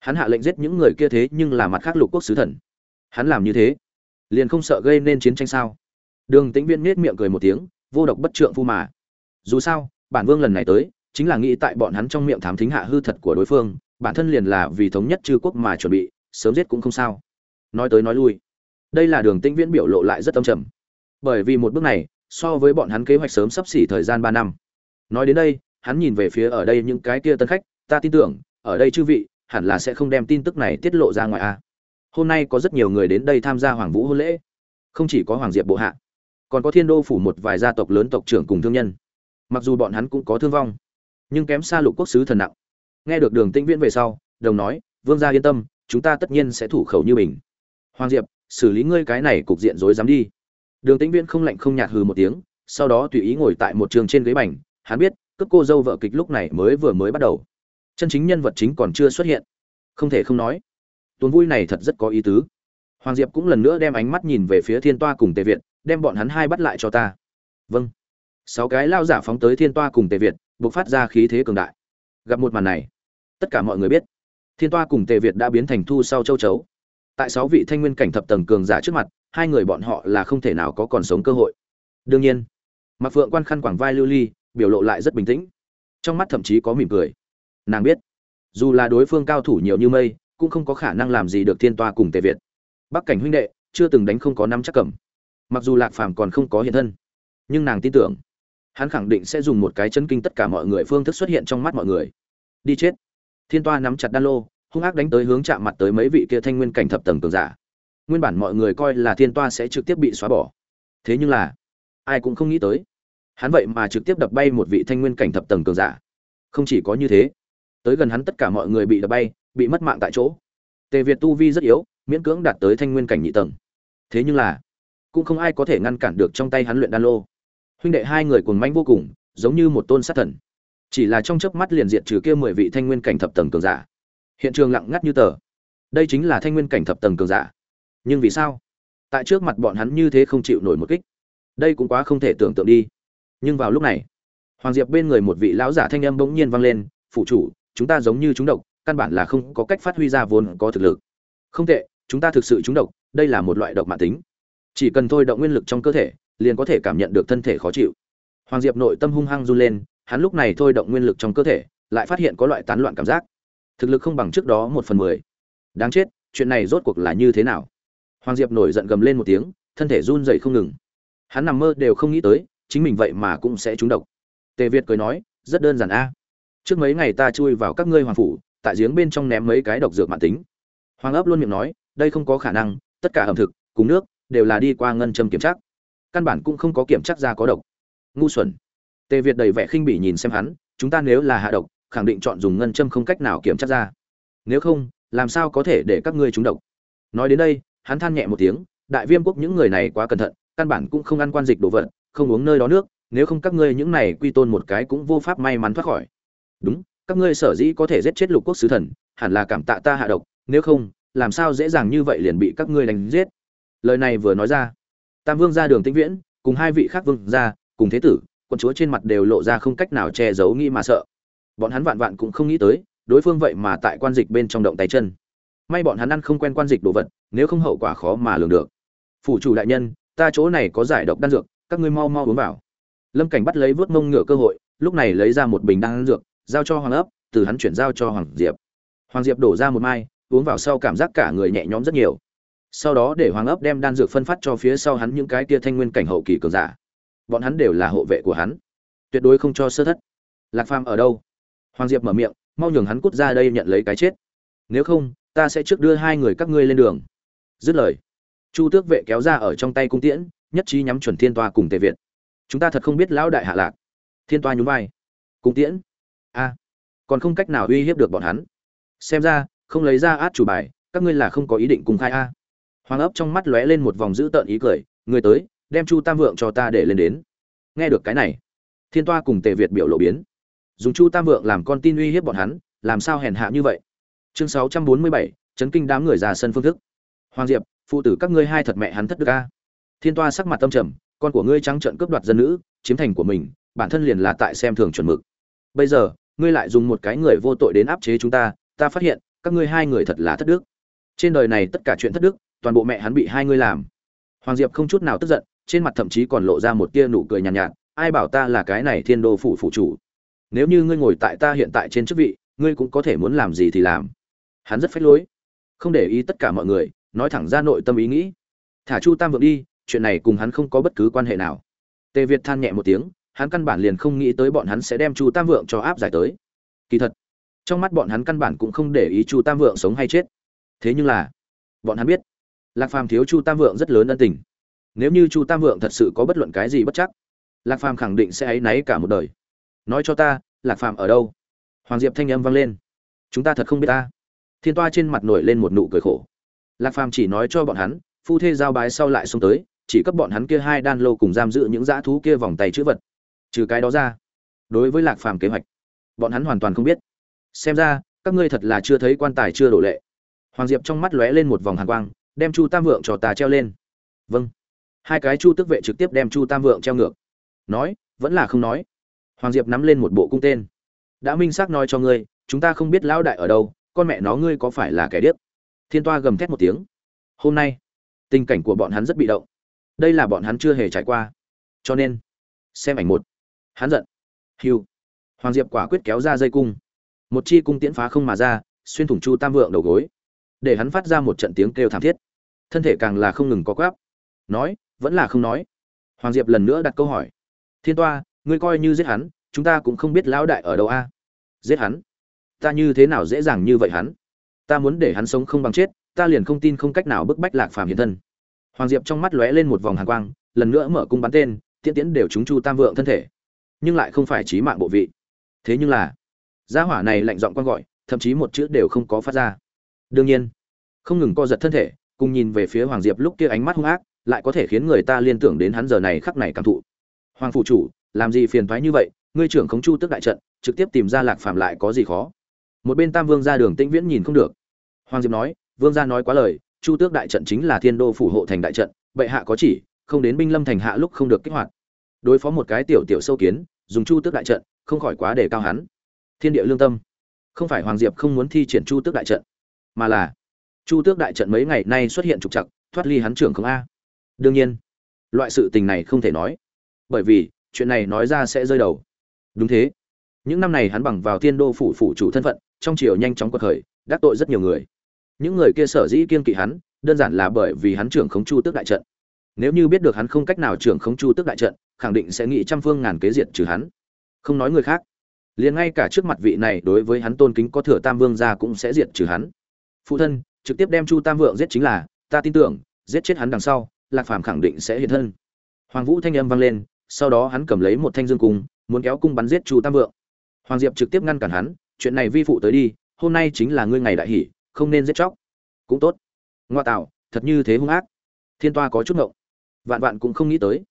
Hắn hạ lệnh giết những người kia thế nhưng là mặt khác lục quốc sứ thần. Hắn làm như thế, liền không sợ gây nên chiến tranh sao? Đường tĩnh viễn nết miệng cười một tiếng, vô độc bất trượng phu mà. Dù sao, bản vương lần này tới chính là nghĩ tại bọn hắn trong miệng thám thính hạ hư thật của đối phương, bản thân liền là vì thống nhất chư quốc mà chuẩn bị, sớm giết cũng không sao. Nói tới nói lui, đây là đường tĩnh viễn biểu lộ lại rất âm trầm. Bởi vì một bước này, so với bọn hắn kế hoạch sớm sắp xỉ thời gian ba năm. Nói đến đây, hắn nhìn về phía ở đây những cái kia tân khách, ta tin tưởng, ở đây chư vị, hẳn là sẽ không đem tin tức này tiết lộ ra ngoài a. Hôm nay có rất nhiều người đến đây tham gia hoàng vũ hôn lễ, không chỉ có hoàng diệp bộ hạ, còn có thiên đô phủ một vài gia tộc lớn tộc trưởng cùng thương nhân. Mặc dù bọn hắn cũng có thương vong nhưng kém xa lục quốc sứ thần nặng. Nghe được đường tĩnh viễn về sau, đồng nói, vương gia yên tâm, chúng ta tất nhiên sẽ thủ khẩu như mình hoàng diệp, xử lý ngươi cái này cục diện rối dám đi. Đường tĩnh viễn không lạnh không nhạt hừ một tiếng, sau đó tùy ý ngồi tại một trường trên ghế bành, hắn biết, cướp cô dâu vợ kịch lúc này mới vừa mới bắt đầu. Chân chính nhân vật chính còn chưa xuất hiện. Không thể không nói, tuần vui này thật rất có ý tứ. Hoàng diệp cũng lần nữa đem ánh mắt nhìn về phía thiên toa cùng tề việt, đem bọn hắn hai bắt lại cho ta. Vâng. Sáu cái lao giả phóng tới thiên toa cùng tề việt buộc phát ra khí thế cường đại. Gặp một màn này, tất cả mọi người biết, thiên toa cùng tề việt đã biến thành thu sau châu chấu. Tại sáu vị thanh nguyên cảnh thập tầng cường giả trước mặt, hai người bọn họ là không thể nào có còn sống cơ hội. Đương nhiên mặc phượng quan khăn quảng vai lưu ly, biểu lộ lại rất bình tĩnh. Trong mắt thậm chí có mỉm cười. Nàng biết, dù là đối phương cao thủ nhiều như mây, cũng không có khả năng làm gì được thiên toa cùng tề việt. Bắc cảnh huynh đệ, chưa từng đánh không có năm chắc cầm. Mặc dù lạc phàm còn không có hiện thân, nhưng nàng tin tưởng hắn khẳng định sẽ dùng một cái chân kinh tất cả mọi người phương thức xuất hiện trong mắt mọi người. Đi chết. Thiên toa nắm chặt đan lô, hung ác đánh tới hướng chạm mặt tới mấy vị kia thanh nguyên cảnh thập tầng cường giả. Nguyên bản mọi người coi là thiên toa sẽ trực tiếp bị xóa bỏ. Thế nhưng là, ai cũng không nghĩ tới. Hắn vậy mà trực tiếp đập bay một vị thanh nguyên cảnh thập tầng cường giả. Không chỉ có như thế, tới gần hắn tất cả mọi người bị đập bay, bị mất mạng tại chỗ. Tề việt tu vi rất yếu, miễn cưỡng đạt tới thanh nguyên cảnh nhị tầng. Thế nhưng là, cũng không ai có thể ngăn cản được trong tay hắn luyện đan lô huynh đệ hai người cuồng manh vô cùng, giống như một tôn sát thần. Chỉ là trong chớp mắt liền diệt trừ kia mười vị thanh nguyên cảnh thập tầng cường giả. Hiện trường lặng ngắt như tờ. Đây chính là thanh nguyên cảnh thập tầng cường giả. Nhưng vì sao? Tại trước mặt bọn hắn như thế không chịu nổi một kích. Đây cũng quá không thể tưởng tượng đi. Nhưng vào lúc này, hoàng diệp bên người một vị lão giả thanh âm bỗng nhiên vang lên phụ chủ, chúng ta giống như chúng độc, căn bản là không có cách phát huy ra vốn có thực lực. Không tệ, chúng ta thực sự chúng độc, đây là một loại độc mạng tính. Chỉ cần thôi động nguyên lực trong cơ thể liền có thể cảm nhận được thân thể khó chịu. Hoàng diệp nội tâm hung hăng run lên, hắn lúc này thôi động nguyên lực trong cơ thể, lại phát hiện có loại tán loạn cảm giác. Thực lực không bằng trước đó một phần mười. Đáng chết, chuyện này rốt cuộc là như thế nào? Hoàng diệp nổi giận gầm lên một tiếng, thân thể run dậy không ngừng. Hắn nằm mơ đều không nghĩ tới, chính mình vậy mà cũng sẽ trúng độc. Tề việt cười nói, rất đơn giản a. Trước mấy ngày ta chui vào các ngươi hoàng phủ, tại giếng bên trong ném mấy cái độc dược mạng tính. Hoàng ấp luôn miệng nói, đây không có khả năng, tất cả ẩm thực, cùng nước, đều là đi qua ngân châm kiểm tra căn bản cũng không có kiểm chắc ra có độc. Ngu xuẩn. Tề việt đầy vẻ khinh bỉ nhìn xem hắn, chúng ta nếu là hạ độc, khẳng định chọn dùng ngân châm không cách nào kiểm chắc ra. Nếu không, làm sao có thể để các ngươi trúng độc? Nói đến đây, hắn than nhẹ một tiếng, đại viêm quốc những người này quá cẩn thận, căn bản cũng không ăn quan dịch đồ vật, không uống nơi đó nước, nếu không các ngươi những này quy tôn một cái cũng vô pháp may mắn thoát khỏi. Đúng, các ngươi sở dĩ có thể giết chết lục quốc sứ thần, hẳn là cảm tạ ta hạ độc, nếu không, làm sao dễ dàng như vậy liền bị các ngươi đánh giết? Lời này vừa nói ra tam vương ra đường tĩnh viễn, cùng hai vị khác vương ra cùng thế tử quân chúa trên mặt đều lộ ra không cách nào che giấu nghĩ mà sợ. Bọn hắn vạn vạn cũng không nghĩ tới, đối phương vậy mà tại quan dịch bên trong động tay chân. May bọn hắn ăn không quen quan dịch đồ vật, nếu không hậu quả khó mà lường được. Phủ chủ đại nhân, ta chỗ này có giải độc đan dược, các ngươi mau mau uống vào. Lâm cảnh bắt lấy vớt mông ngựa cơ hội, lúc này lấy ra một bình đan dược, giao cho hoàng ấp, từ hắn chuyển giao cho hoàng diệp. Hoàng diệp đổ ra một mai, uống vào sau cảm giác cả người nhẹ nhõm rất nhiều sau đó để hoàng ấp đem đan dược phân phát cho phía sau hắn những cái tia thanh nguyên cảnh hậu kỳ cường giả. Bọn hắn đều là hộ vệ của hắn. Tuyệt đối không cho sơ thất. Lạc phàm ở đâu? Hoàng diệp mở miệng, mau nhường hắn cút ra đây nhận lấy cái chết. Nếu không, ta sẽ trước đưa hai người các ngươi lên đường. Dứt lời, chu tước vệ kéo ra ở trong tay cung tiễn, nhất trí nhắm chuẩn thiên toa cùng tề việt. Chúng ta thật không biết lão đại hạ lạc. Thiên toa nhún vai. Cung tiễn? A. Còn không cách nào uy hiếp được bọn hắn. Xem ra, không lấy ra át chủ bài, các ngươi là không có ý định cùng khai a hoàng ấp trong mắt lóe lên một vòng dữ tợn ý cười, người tới, đem chu tam vượng cho ta để lên đến. Nghe được cái này, thiên toa cùng tề việt biểu lộ biến. Dùng chu tam vượng làm con tin uy hiếp bọn hắn, làm sao hèn hạ như vậy? Chương sáu trăm bốn mươi bảy, chấn kinh đám người già sân phương thức. Hoàng diệp, phụ tử các ngươi hai thật mẹ hắn thất đức a. Thiên toa sắc mặt tâm trầm, con của ngươi trắng trợn cướp đoạt dân nữ, chiếm thành của mình, bản thân liền là tại xem thường chuẩn mực. Bây giờ, ngươi lại dùng một cái người vô tội đến áp chế chúng ta ta phát hiện, các ngươi hai người thật là thất đức. Trên đời này tất cả chuyện thất đức toàn bộ mẹ hắn bị hai ngươi làm. Hoàng diệp không chút nào tức giận trên mặt thậm chí còn lộ ra một tia nụ cười nhàn nhạt, nhạt ai bảo ta là cái này thiên đô phủ phủ chủ? Nếu như ngươi ngồi tại ta hiện tại trên chức vị ngươi cũng có thể muốn làm gì thì làm. Hắn rất phách lối không để ý tất cả mọi người nói thẳng ra nội tâm ý nghĩ. Thả chu tam vượng đi chuyện này cùng hắn không có bất cứ quan hệ nào. Tề việt than nhẹ một tiếng hắn căn bản liền không nghĩ tới bọn hắn sẽ đem chu tam vượng cho áp giải tới. Kỳ thật trong mắt bọn hắn căn bản cũng không để ý chu tam vượng sống hay chết. Thế nhưng là bọn hắn biết lạc phàm thiếu chu tam vượng rất lớn ân tình. Nếu như chu tam vượng thật sự có bất luận cái gì bất chắc, lạc phàm khẳng định sẽ áy náy cả một đời. Nói cho ta, lạc phàm ở đâu? Hoàng diệp thanh âm vang lên. Chúng ta thật không biết ta. Thiên toa trên mặt nổi lên một nụ cười khổ. Lạc phàm chỉ nói cho bọn hắn, phu thê giao bái sau lại xông tới, chỉ cấp bọn hắn kia hai đan lô cùng giam giữ những dã thú kia vòng tay chữ vật. Trừ cái đó ra, đối với lạc phàm kế hoạch, bọn hắn hoàn toàn không biết. Xem ra, các ngươi thật là chưa thấy quan tài chưa đổ lệ. Hoàng diệp trong mắt lóe lên một vòng hàn quang đem chu tam vượng cho ta treo lên. Vâng. Hai cái chu tức vệ trực tiếp đem chu tam vượng treo ngược. Nói, vẫn là không nói. Hoàng diệp nắm lên một bộ cung tên. Đã minh xác nói cho ngươi, chúng ta không biết lão đại ở đâu, con mẹ nó ngươi có phải là kẻ điếc? Thiên toa gầm thét một tiếng. Hôm nay, tình cảnh của bọn hắn rất bị động. Đây là bọn hắn chưa hề trải qua. Cho nên, xem ảnh một. Hắn giận. Hiu hoàng diệp quả quyết kéo ra dây cung. Một chi cung tiễn phá không mà ra, xuyên thủng chu tam vượng đầu gối. Để hắn phát ra một trận tiếng kêu thảm thiết thân thể càng là không ngừng có quáp nói, vẫn là không nói. Hoàng diệp lần nữa đặt câu hỏi. Thiên toa, ngươi coi như giết hắn, chúng ta cũng không biết lão đại ở đâu a. Giết hắn? Ta như thế nào dễ dàng như vậy hắn? Ta muốn để hắn sống không bằng chết, ta liền không tin không cách nào bức bách lạc phàm hiện thân. Hoàng diệp trong mắt lóe lên một vòng hàng quang, lần nữa mở cung bắn tên, tiễn tiễn đều trúng chu tam vượng thân thể. Nhưng lại không phải trí mạng bộ vị. Thế nhưng là, gia hỏa này lạnh giọng quan gọi, thậm chí một chữ đều không có phát ra. Đương nhiên, không ngừng co giật thân thể cùng nhìn về phía hoàng diệp lúc kia ánh mắt hung ác, lại có thể khiến người ta liên tưởng đến hắn giờ này khắc này cảm thụ. Hoàng phụ chủ, làm gì phiền thoái như vậy, ngươi trưởng khống chu tức đại trận, trực tiếp tìm ra lạc phàm lại có gì khó? Một bên tam vương ra đường tĩnh viễn nhìn không được. Hoàng diệp nói, vương gia nói quá lời, chu tước đại trận chính là thiên đô phủ hộ thành đại trận, bệ hạ có chỉ, không đến binh lâm thành hạ lúc không được kích hoạt. Đối phó một cái tiểu tiểu sâu kiến, dùng chu tước đại trận, không khỏi quá đề cao hắn. Thiên địa lương tâm. Không phải hoàng diệp không muốn thi triển chu tước đại trận, mà là chu tước đại trận mấy ngày nay xuất hiện trục trặc, thoát ly hắn trưởng không a. Đương nhiên loại sự tình này không thể nói. Bởi vì chuyện này nói ra sẽ rơi đầu. Đúng thế. Những năm này hắn bằng vào thiên đô phủ phủ chủ thân phận trong triều nhanh chóng quật khởi đắc tội rất nhiều người. Những người kia sở dĩ kiên kỵ hắn đơn giản là bởi vì hắn trưởng khống chu tước đại trận. Nếu như biết được hắn không cách nào trưởng khống chu tước đại trận khẳng định sẽ nghĩ trăm phương ngàn kế diệt trừ hắn. Không nói người khác liền ngay cả trước mặt vị này đối với hắn tôn kính có thừa tam vương ra cũng sẽ diệt trừ hắn. Phụ thân trực tiếp đem chu tam vượng giết chính là, ta tin tưởng, giết chết hắn đằng sau, lạc phàm khẳng định sẽ hiện thân. Hoàng vũ thanh âm vang lên, sau đó hắn cầm lấy một thanh dương cung, muốn kéo cung bắn giết chu tam vượng. Hoàng diệp trực tiếp ngăn cản hắn, chuyện này vi phụ tới đi, hôm nay chính là ngươi ngày đại hỷ, không nên giết chóc. Cũng tốt. Ngoa tạo, thật như thế hung ác. Thiên toa có chút ngộng. Vạn vạn cũng không nghĩ tới.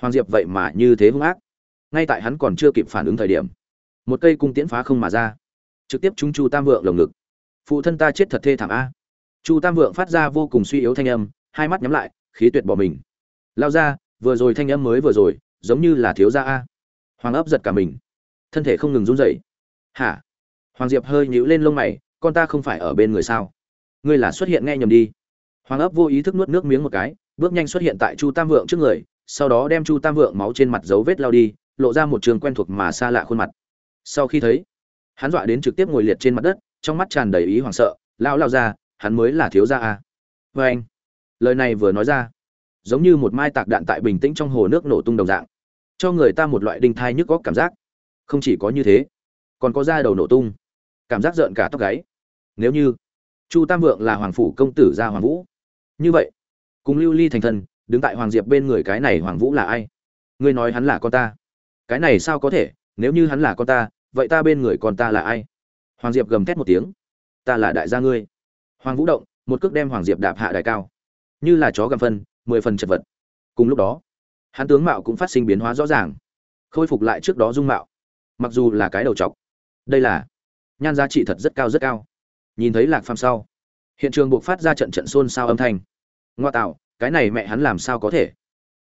Hoàng diệp vậy mà như thế hung ác. Ngay tại hắn còn chưa kịp phản ứng thời điểm, một cây cung tiễn phá không mà ra. Trực tiếp trúng chu tam vượng lồng ngực. Phụ thân ta chết thật thê thảm a chu tam vượng phát ra vô cùng suy yếu thanh âm, hai mắt nhắm lại, khí tuyệt bỏ mình. Lao ra, vừa rồi thanh âm mới vừa rồi, giống như là thiếu gia a. Hoàng ấp giật cả mình. Thân thể không ngừng run rẩy. Hả? Hoàng diệp hơi nhíu lên lông mày, con ta không phải ở bên người sao? Ngươi là xuất hiện nghe nhầm đi. Hoàng ấp vô ý thức nuốt nước miếng một cái, bước nhanh xuất hiện tại chu tam vượng trước người, sau đó đem chu tam vượng máu trên mặt dấu vết lao đi, lộ ra một trường quen thuộc mà xa lạ khuôn mặt. Sau khi thấy, hắn dọa đến trực tiếp ngồi liệt trên mặt đất, trong mắt tràn đầy ý hoảng sợ lao lao ra hắn mới là thiếu gia à. vê vâng anh. Lời này vừa nói ra, giống như một mai tạc đạn tại bình tĩnh trong hồ nước nổ tung đồng dạng, cho người ta một loại đinh thai nhức góc cảm giác. Không chỉ có như thế, còn có da đầu nổ tung, cảm giác rợn cả tóc gáy. Nếu như chu tam vượng là hoàng phủ công tử gia hoàng vũ, như vậy, cùng lưu ly thành thân, đứng tại hoàng diệp bên người cái này hoàng vũ là ai? Ngươi nói hắn là con ta. Cái này sao có thể? Nếu như hắn là con ta, vậy ta bên người con ta là ai? Hoàng diệp gầm thét một tiếng. Ta là đại gia ngươi hoàng vũ động, một cước đem hoàng diệp đạp hạ đài cao. Như là chó gầm phân, mười phần chật vật. Cùng lúc đó, hắn tướng mạo cũng phát sinh biến hóa rõ ràng, khôi phục lại trước đó dung mạo. Mặc dù là cái đầu t đây là nhan giá trị thật rất cao rất cao. Nhìn thấy lạc phàm sau, hiện trường buộc phát ra trận trận xôn xao âm thanh. Ngoa tạo, cái này mẹ hắn làm sao có thể?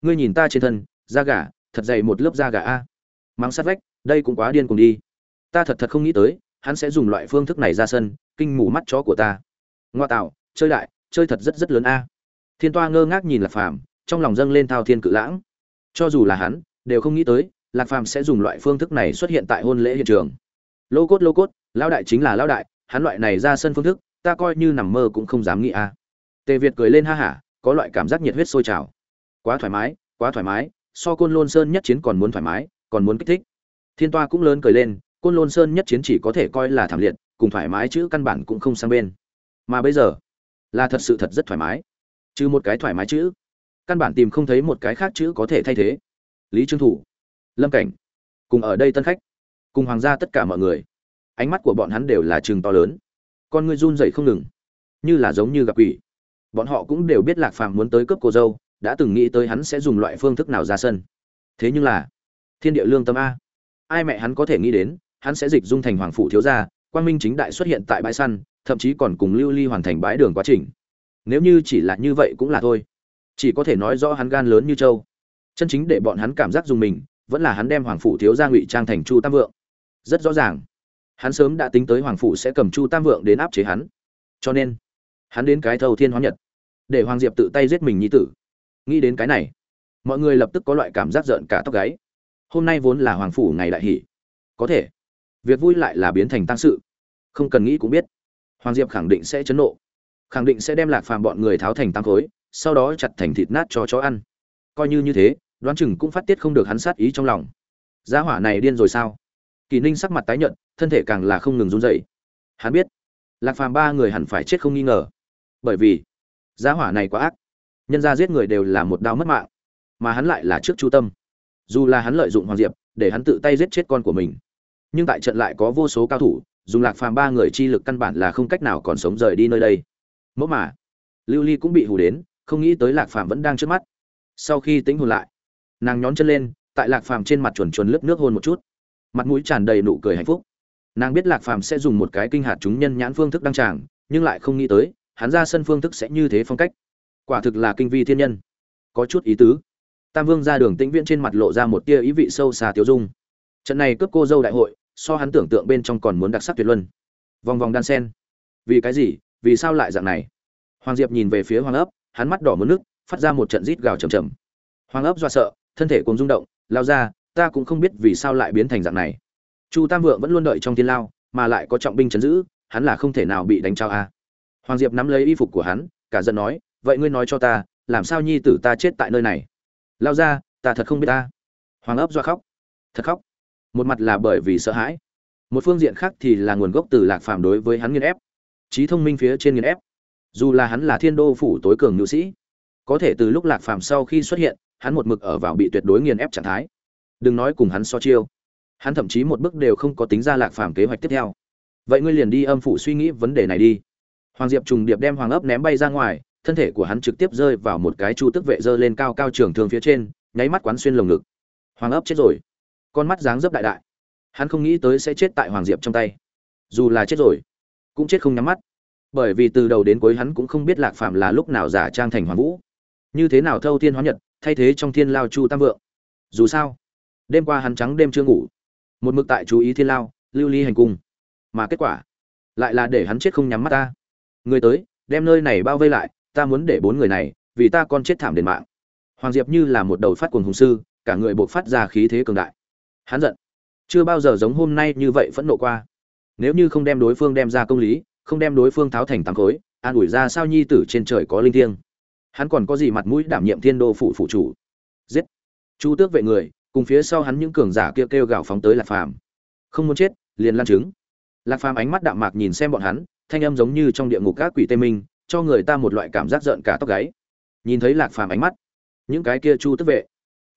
Ngươi nhìn ta trên thân, da gà, thật dày một lớp da gà a. Mắng sát vách, đây cũng quá điên cùng đi. Ta thật thật không nghĩ tới, hắn sẽ dùng loại phương thức này ra sân, kinh mù mắt chó của ta ngoa tạo, chơi đại, chơi thật rất rất lớn a. Thiên toa ngơ ngác nhìn lạc phàm, trong lòng dâng lên thao thiên cự lãng. Cho dù là hắn, đều không nghĩ tới, lạc phàm sẽ dùng loại phương thức này xuất hiện tại hôn lễ hiện trường. Lô cốt lô cốt, lão đại chính là lão đại, hắn loại này ra sân phương thức, ta coi như nằm mơ cũng không dám nghĩ a. Tề việt cười lên ha hả, có loại cảm giác nhiệt huyết sôi trào. Quá thoải mái, quá thoải mái, so côn lôn sơn nhất chiến còn muốn thoải mái, còn muốn kích thích. Thiên toa cũng lớn cười lên, côn lôn sơn nhất chiến chỉ có thể coi là thảm liệt, cùng thoải mái chữ căn bản cũng không sang bên mà bây giờ là thật sự thật rất thoải mái. Chứ một cái thoải mái chữ, căn bản tìm không thấy một cái khác chữ có thể thay thế. Lý trương thủ, lâm cảnh, cùng ở đây tân khách, cùng hoàng gia tất cả mọi người. Ánh mắt của bọn hắn đều là chừng to lớn. Con ngươi run dậy không ngừng, như là giống như gặp quỷ. Bọn họ cũng đều biết lạc phàm muốn tới cướp cô dâu, đã từng nghĩ tới hắn sẽ dùng loại phương thức nào ra sân. Thế nhưng là, thiên địa lương tâm a. Ai mẹ hắn có thể nghĩ đến, hắn sẽ dịch dung thành hoàng phủ thiếu gia, quang minh chính đại xuất hiện tại bãi săn thậm chí còn cùng lưu ly hoàn thành bãi đường quá trình. Nếu như chỉ là như vậy cũng là thôi. Chỉ có thể nói rõ hắn gan lớn như châu chân chính để bọn hắn cảm giác dùng mình, vẫn là hắn đem hoàng phủ thiếu gia ngụy trang thành chu tam vượng. Rất rõ ràng. Hắn sớm đã tính tới hoàng phủ sẽ cầm chu tam vượng đến áp chế hắn. Cho nên, hắn đến cái Thầu thiên hóa nhật, để hoàng diệp tự tay giết mình nhi tử. Nghĩ đến cái này, mọi người lập tức có loại cảm giác giận cả tóc gáy. Hôm nay vốn là hoàng phủ ngày đại hỷ. Có thể, việc vui lại là biến thành tăng sự. Không cần nghĩ cũng biết hoàng diệp khẳng định sẽ chấn nộ. Khẳng định sẽ đem lạc phàm bọn người tháo thành tăng khối, sau đó chặt thành thịt nát cho chó ăn. Coi như như thế, đoán chừng cũng phát tiết không được hắn sát ý trong lòng. Gia hỏa này điên rồi sao? Kỳ ninh sắc mặt tái nhợt, thân thể càng là không ngừng run rẩy. Hắn biết, lạc phàm ba người hẳn phải chết không nghi ngờ. Bởi vì, gia hỏa này quá ác. Nhân ra giết người đều là một đau mất mạng, mà hắn lại là trước chu tâm. Dù là hắn lợi dụng hoàng diệp, để hắn tự tay giết chết con của mình, nhưng tại trận lại có vô số cao thủ dùng lạc phàm ba người chi lực căn bản là không cách nào còn sống rời đi nơi đây. Mẫu mà, lưu ly cũng bị hù đến, không nghĩ tới lạc phàm vẫn đang trước mắt. Sau khi tính hồn lại, nàng nhón chân lên, tại lạc phàm trên mặt chuồn chuồn lớp nước hôn một chút. Mặt mũi tràn đầy nụ cười hạnh phúc. Nàng biết lạc phàm sẽ dùng một cái kinh hạt chúng nhân nhãn phương thức đăng tràng, nhưng lại không nghĩ tới, hắn ra sân phương thức sẽ như thế phong cách. Quả thực là kinh vi thiên nhân. Có chút ý tứ. Tam vương ra đường tĩnh viễn trên mặt lộ ra một tia ý vị sâu xa tiêu dung. Trận này cướp cô dâu đại hội so hắn tưởng tượng bên trong còn muốn đặc sắc tuyệt luân. Vòng vòng đan sen. Vì cái gì? Vì sao lại dạng này? Hoàng diệp nhìn về phía hoàng ấp, hắn mắt đỏ muốn nước, phát ra một trận rít gào chầm chầm hoàng ấp do sợ, thân thể cùng rung động, lao ra, ta cũng không biết vì sao lại biến thành dạng này. Chu tam vượng vẫn luôn đợi trong thiên lao, mà lại có trọng binh chấn giữ, hắn là không thể nào bị đánh trao a. Hoàng diệp nắm lấy y phục của hắn, cả giận nói, vậy ngươi nói cho ta, làm sao nhi tử ta chết tại nơi này? Lao ra, ta thật không biết ta. Hoàng ấp do khóc. Thật khóc một mặt là bởi vì sợ hãi. Một phương diện khác thì là nguồn gốc từ lạc phàm đối với hắn nghiên ép. Trí thông minh phía trên nghiên ép. Dù là hắn là thiên đô phủ tối cường nữ sĩ, có thể từ lúc lạc phàm sau khi xuất hiện, hắn một mực ở vào bị tuyệt đối nghiền ép trạng thái. Đừng nói cùng hắn so chiêu, hắn thậm chí một bước đều không có tính ra lạc phàm kế hoạch tiếp theo. Vậy ngươi liền đi âm phủ suy nghĩ vấn đề này đi. Hoàng diệp trùng điệp đem hoàng ấp ném bay ra ngoài, thân thể của hắn trực tiếp rơi vào một cái chu tức vệ dơ lên cao cao trường thương phía trên, nháy mắt quán xuyên lồng ngực. Hoàng ấp chết rồi con mắt dáng dấp đại đại. Hắn không nghĩ tới sẽ chết tại hoàng diệp trong tay. Dù là chết rồi, cũng chết không nhắm mắt. Bởi vì từ đầu đến cuối hắn cũng không biết lạc phạm là lúc nào giả trang thành hoàng vũ. Như thế nào thâu thiên hóa nhật, thay thế trong thiên lao chu tam vượng? Dù sao, đêm qua hắn trắng đêm chưa ngủ. Một mực tại chú ý thiên lao, lưu ly hành cung. Mà kết quả, lại là để hắn chết không nhắm mắt ta. Người tới, đem nơi này bao vây lại, ta muốn để bốn người này, vì ta con chết thảm đền mạng. Hoàng diệp như là một đầu phát cuồng hùng sư, cả người buộc phát ra khí thế cường đại hắn giận. Chưa bao giờ giống hôm nay như vậy phẫn nộ qua. Nếu như không đem đối phương đem ra công lý không đem đối phương tháo thành tám khối an ủi ra sao nhi tử trên trời có linh thiêng. Hắn còn có gì mặt mũi đảm nhiệm thiên đô phủ phủ chủ? Giết. Chu tước vệ người cùng phía sau hắn những cường giả kia kêu, kêu gào phóng tới lạc phàm. Không muốn chết liền lan trứng. Lạc phàm ánh mắt đạm mạc nhìn xem bọn hắn thanh âm giống như trong địa ngục các quỷ tê minh cho người ta một loại cảm giác giận cả tóc gáy. Nhìn thấy lạc phàm ánh mắt những cái kia chu tước vệ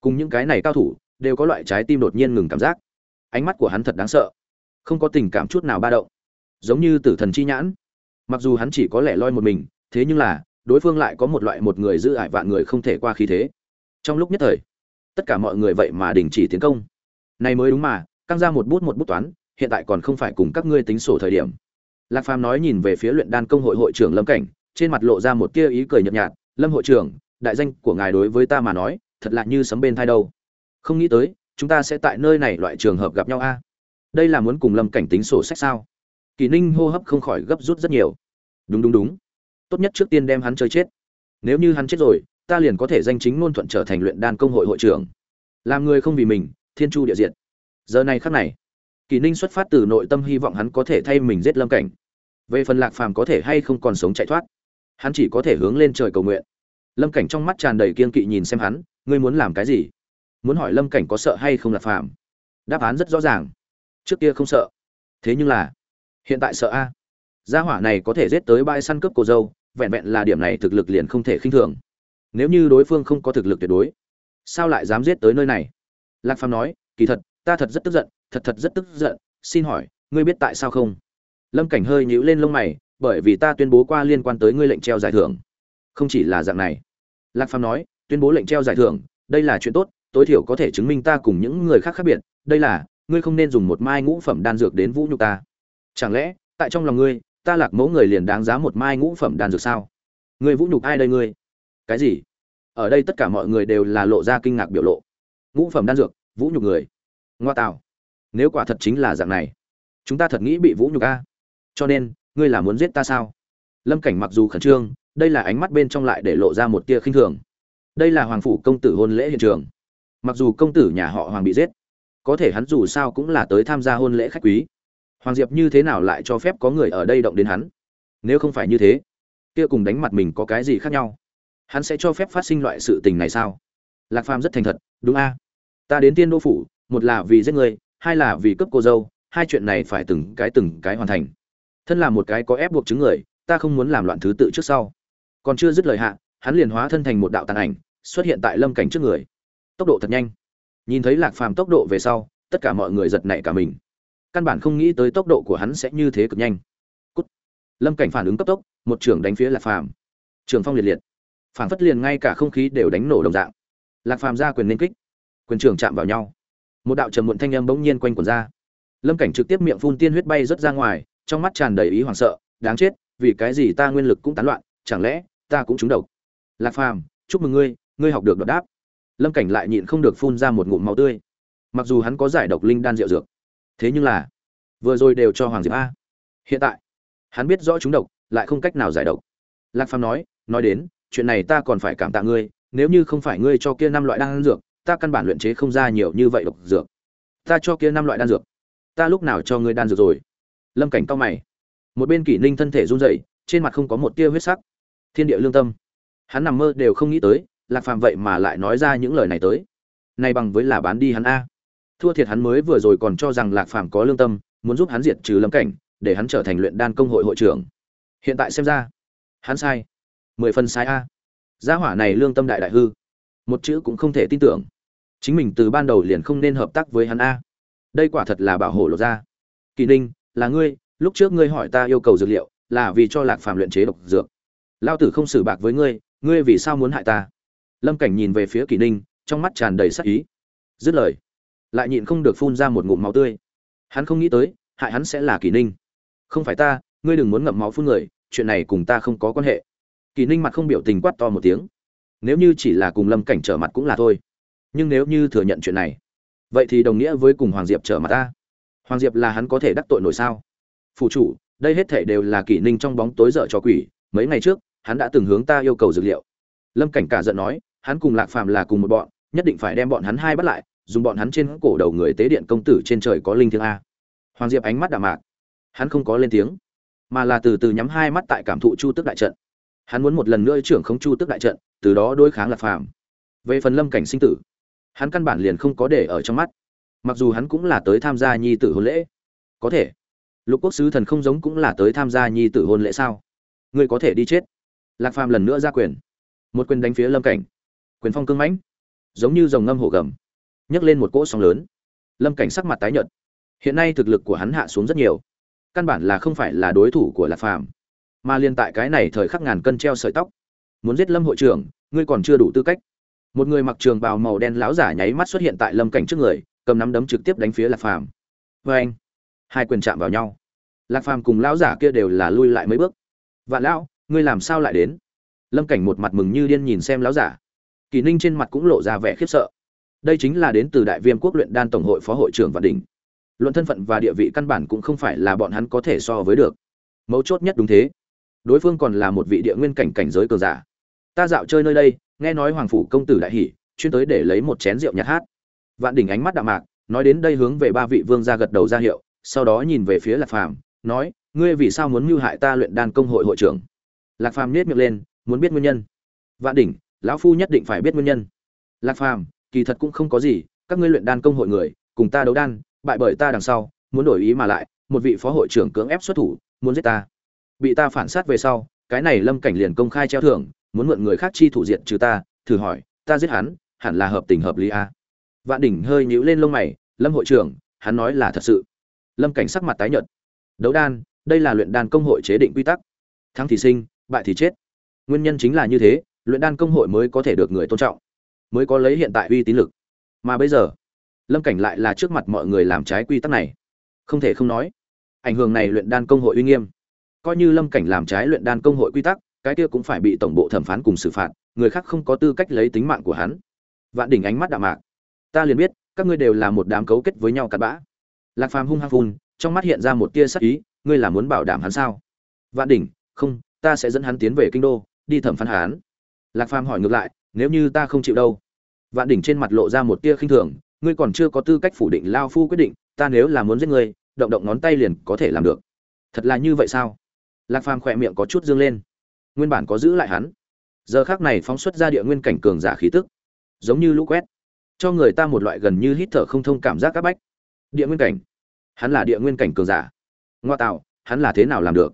cùng những cái này cao thủ đều có loại trái tim đột nhiên ngừng cảm giác. Ánh mắt của hắn thật đáng sợ. Không có tình cảm chút nào ba động. Giống như tử thần chi nhãn. Mặc dù hắn chỉ có lẻ loi một mình, thế nhưng là, đối phương lại có một loại một người giữ ải vạn người không thể qua khí thế. Trong lúc nhất thời, tất cả mọi người vậy mà đình chỉ tiến công. Này mới đúng mà, căng ra một bút một bút toán, hiện tại còn không phải cùng các ngươi tính sổ thời điểm. Lạc phàm nói nhìn về phía luyện đan công hội hội trưởng lâm cảnh, trên mặt lộ ra một tia ý cười nhợt nhạt. Lâm hội trưởng, đại danh của ngài đối với ta mà nói, thật lạ như sấm bên thai đâu không nghĩ tới, chúng ta sẽ tại nơi này loại trường hợp gặp nhau a. Đây là muốn cùng lâm cảnh tính sổ sách sao? Kỳ ninh hô hấp không khỏi gấp rút rất nhiều. Đúng đúng đúng. Tốt nhất trước tiên đem hắn chơi chết. Nếu như hắn chết rồi, ta liền có thể danh chính ngôn thuận trở thành luyện đan công hội hội trưởng. Làm người không vì mình, thiên chu địa diện giờ này khắc này, kỳ ninh xuất phát từ nội tâm hy vọng hắn có thể thay mình giết lâm cảnh. Về phần lạc phàm có thể hay không còn sống chạy thoát, hắn chỉ có thể hướng lên trời cầu nguyện. Lâm cảnh trong mắt tràn đầy kiên kỵ nhìn xem hắn, ngươi muốn làm cái gì? Muốn hỏi lâm cảnh có sợ hay không lạc phàm? Đáp án rất rõ ràng. Trước kia không sợ. Thế nhưng là, hiện tại sợ a. Gia hỏa này có thể giết tới bãi săn cướp cô dâu, vẹn vẹn là điểm này thực lực liền không thể khinh thường. Nếu như đối phương không có thực lực tuyệt đối, sao lại dám giết tới nơi này? Lạc phàm nói, kỳ thật, ta thật rất tức giận, thật thật rất tức giận, xin hỏi, ngươi biết tại sao không? Lâm cảnh hơi nhíu lên lông mày, bởi vì ta tuyên bố qua liên quan tới ngươi lệnh treo giải thưởng. Không chỉ là dạng này. Lạc phàm nói, tuyên bố lệnh treo giải thưởng, đây là chuyện tốt tối thiểu có thể chứng minh ta cùng những người khác khác biệt, đây là, ngươi không nên dùng một mai ngũ phẩm đan dược đến vũ nhục ta. Chẳng lẽ, tại trong lòng ngươi, ta lạc mẫu người liền đáng giá một mai ngũ phẩm đan dược sao? Ngươi vũ nhục ai đây ngươi? Cái gì? Ở đây tất cả mọi người đều là lộ ra kinh ngạc biểu lộ. Ngũ phẩm đan dược, vũ nhục người. Ngoa tạo. Nếu quả thật chính là dạng này, chúng ta thật nghĩ bị vũ nhục a. Cho nên, ngươi là muốn giết ta sao? Lâm cảnh mặc dù khẩn trương, đây là ánh mắt bên trong lại để lộ ra một tia khinh thường. Đây là hoàng phủ công tử hôn lễ hiện trường mặc dù công tử nhà họ hoàng bị giết, có thể hắn dù sao cũng là tới tham gia hôn lễ khách quý. Hoàng diệp như thế nào lại cho phép có người ở đây động đến hắn? Nếu không phải như thế, kia cùng đánh mặt mình có cái gì khác nhau? Hắn sẽ cho phép phát sinh loại sự tình này sao? Lạc phàm rất thành thật, đúng a. Ta đến tiên đô phủ, một là vì giết người, hai là vì cướp cô dâu, hai chuyện này phải từng cái từng cái hoàn thành. Thân là một cái có ép buộc chứng người, ta không muốn làm loạn thứ tự trước sau. Còn chưa dứt lời hạ, hắn liền hóa thân thành một đạo tàn ảnh, xuất hiện tại lâm cảnh trước người tốc độ thật nhanh. Nhìn thấy lạc phàm tốc độ về sau, tất cả mọi người giật nảy cả mình. Căn bản không nghĩ tới tốc độ của hắn sẽ như thế cực nhanh. Cút. lâm cảnh phản ứng cấp tốc, một trưởng đánh phía lạc phàm. Trường phong liệt liệt. Phản phất liền ngay cả không khí đều đánh nổ đồng dạng. Lạc phàm ra quyền nên kích. Quyền trưởng chạm vào nhau. Một đạo trầm muộn thanh âm bỗng nhiên quanh quần ra. Lâm cảnh trực tiếp miệng phun tiên huyết bay rớt ra ngoài, trong mắt tràn đầy ý hoảng sợ, đáng chết, vì cái gì ta nguyên lực cũng tán loạn, chẳng lẽ ta cũng trúng độc? Lạc phàm, chúc mừng ngươi ngươi học được đột đáp lâm cảnh lại nhịn không được phun ra một ngụm máu tươi. Mặc dù hắn có giải độc linh đan rượu dược, thế nhưng là vừa rồi đều cho hoàng diệp a. Hiện tại, hắn biết rõ chúng độc, lại không cách nào giải độc. Lạc phàm nói nói đến, chuyện này ta còn phải cảm tạ ngươi, nếu như không phải ngươi cho kia năm loại đan dược, ta căn bản luyện chế không ra nhiều như vậy độc dược. Ta cho kia năm loại đan dược, ta lúc nào cho ngươi đan dược rồi? Lâm cảnh cao mày. Một bên kỷ ninh thân thể run rẩy, trên mặt không có một tia huyết sắc. Thiên địa lương tâm. Hắn nằm mơ đều không nghĩ tới lạc phàm vậy mà lại nói ra những lời này tới. Nay bằng với là bán đi hắn a. Thua thiệt hắn mới vừa rồi còn cho rằng lạc phàm có lương tâm, muốn giúp hắn diệt trừ lâm cảnh, để hắn trở thành luyện đan công hội hội trưởng. Hiện tại xem ra, hắn sai. Mười phần sai a. Gia hỏa này lương tâm đại đại hư. Một chữ cũng không thể tin tưởng. Chính mình từ ban đầu liền không nên hợp tác với hắn a. Đây quả thật là bảo hộ lột ra kỳ ninh, là ngươi, lúc trước ngươi hỏi ta yêu cầu dược liệu, là vì cho lạc phàm luyện chế độc dược. Lao tử không xử bạc với ngươi ngươi vì sao muốn hại ta? Lâm cảnh nhìn về phía kỷ ninh, trong mắt tràn đầy sắc ý. Dứt lời, lại nhịn không được phun ra một ngụm máu tươi. Hắn không nghĩ tới, hại hắn sẽ là kỷ ninh. Không phải ta, ngươi đừng muốn ngậm máu phun người, chuyện này cùng ta không có quan hệ. Kỷ ninh mặt không biểu tình quát to một tiếng. Nếu như chỉ là cùng lâm cảnh trở mặt cũng là thôi. Nhưng nếu như thừa nhận chuyện này, vậy thì đồng nghĩa với cùng hoàng diệp trở mặt ta. Hoàng diệp là hắn có thể đắc tội nổi sao? Phụ chủ, đây hết thể đều là kỷ ninh trong bóng tối dở cho quỷ. Mấy ngày trước, hắn đã từng hướng ta yêu cầu dược liệu. Lâm cảnh cả giận nói hắn cùng lạc phàm là cùng một bọn, nhất định phải đem bọn hắn hai bắt lại, dùng bọn hắn trên cổ đầu người tế điện công tử trên trời có linh thiêng a. Hoàng diệp ánh mắt đạm mạc. Hắn không có lên tiếng, mà là từ từ nhắm hai mắt tại cảm thụ chu tức đại trận. Hắn muốn một lần nữa trưởng không chu tức đại trận, từ đó đối kháng lạc phàm. Về phần lâm cảnh sinh tử, hắn căn bản liền không có để ở trong mắt. Mặc dù hắn cũng là tới tham gia nhi tử hôn lễ. Có thể, lục quốc sứ thần không giống cũng là tới tham gia nhi tử hôn lễ sao? Ngươi có thể đi chết. Lạc phàm lần nữa ra quyền. Một quyền đánh phía lâm cảnh quyền phong cương mãnh, giống như dòng ngâm hổ gầm, nhấc lên một cỗ sóng lớn. Lâm cảnh sắc mặt tái nhợt. Hiện nay thực lực của hắn hạ xuống rất nhiều, căn bản là không phải là đối thủ của lạc phàm, mà liên tại cái này thời khắc ngàn cân treo sợi tóc, muốn giết lâm hội trưởng, ngươi còn chưa đủ tư cách. Một người mặc trường bào màu đen lão giả nháy mắt xuất hiện tại lâm cảnh trước người, cầm nắm đấm trực tiếp đánh phía lạc phàm. Vê anh, hai quyền chạm vào nhau. Lạc phàm cùng lão giả kia đều là lui lại mấy bước. Vạn lão, ngươi làm sao lại đến? Lâm cảnh một mặt mừng như điên nhìn xem lão giả kỳ ninh trên mặt cũng lộ ra vẻ khiếp sợ. Đây chính là đến từ đại viêm quốc luyện đan tổng hội phó hội trưởng vạn đình luận thân phận và địa vị căn bản cũng không phải là bọn hắn có thể so với được. Mấu chốt nhất đúng thế. Đối phương còn là một vị địa nguyên cảnh cảnh giới cường giả. Ta dạo chơi nơi đây, nghe nói hoàng phủ công tử đại hỉ, chuyên tới để lấy một chén rượu nhạt hát. Vạn đỉnh ánh mắt đạm mạc, nói đến đây hướng về ba vị vương gia gật đầu ra hiệu, sau đó nhìn về phía lạc phàm, nói, ngươi vì sao muốn mưu hại ta luyện đan công hội hội trưởng? Lạc phàm nhếch miệng lên, muốn biết nguyên nhân. Vạn đỉnh lão phu nhất định phải biết nguyên nhân. Lạc phàm, kỳ thật cũng không có gì, các ngươi luyện đan công hội người, cùng ta đấu đan, bại bởi ta đằng sau, muốn đổi ý mà lại, một vị phó hội trưởng cưỡng ép xuất thủ, muốn giết ta. Bị ta phản sát về sau, cái này lâm cảnh liền công khai treo thưởng, muốn mượn người khác chi thủ diện trừ ta, thử hỏi, ta giết hắn, hẳn là hợp tình hợp lý a? À? vạn đỉnh hơi nhíu lên lông mày, lâm hội trưởng, hắn nói là thật sự. Lâm cảnh sắc mặt tái nhợt. Đấu đan, đây là luyện đan công hội chế định quy tắc. Thắng thì sinh, bại thì chết. Nguyên nhân chính là như thế luyện đan công hội mới có thể được người tôn trọng, mới có lấy hiện tại uy tín lực. Mà bây giờ, lâm cảnh lại là trước mặt mọi người làm trái quy tắc này. Không thể không nói, ảnh hưởng này luyện đan công hội uy nghiêm. Coi như lâm cảnh làm trái luyện đan công hội quy tắc, cái kia cũng phải bị tổng bộ thẩm phán cùng xử phạt, người khác không có tư cách lấy tính mạng của hắn. Vạn đỉnh ánh mắt đạm mạc. Ta liền biết, các ngươi đều là một đám cấu kết với nhau cặn bã. Lạc phàm hung hăng phun, trong mắt hiện ra một tia sắc ý, ngươi là muốn bảo đảm hắn sao? Vạn đỉnh, không, ta sẽ dẫn hắn tiến về kinh đô, đi thẩm phán hắn lạc phàm hỏi ngược lại, nếu như ta không chịu đâu? Vạn đỉnh trên mặt lộ ra một tia khinh thường, ngươi còn chưa có tư cách phủ định lao phu quyết định, ta nếu là muốn giết ngươi, động động ngón tay liền có thể làm được. Thật là như vậy sao? Lạc phàm khỏe miệng có chút dương lên. Nguyên bản có giữ lại hắn. Giờ khác này phóng xuất ra địa nguyên cảnh cường giả khí tức, giống như lũ quét, cho người ta một loại gần như hít thở không thông cảm giác áp bách. Địa nguyên cảnh. Hắn là địa nguyên cảnh cường giả. Ngoa tạo, hắn là thế nào làm được?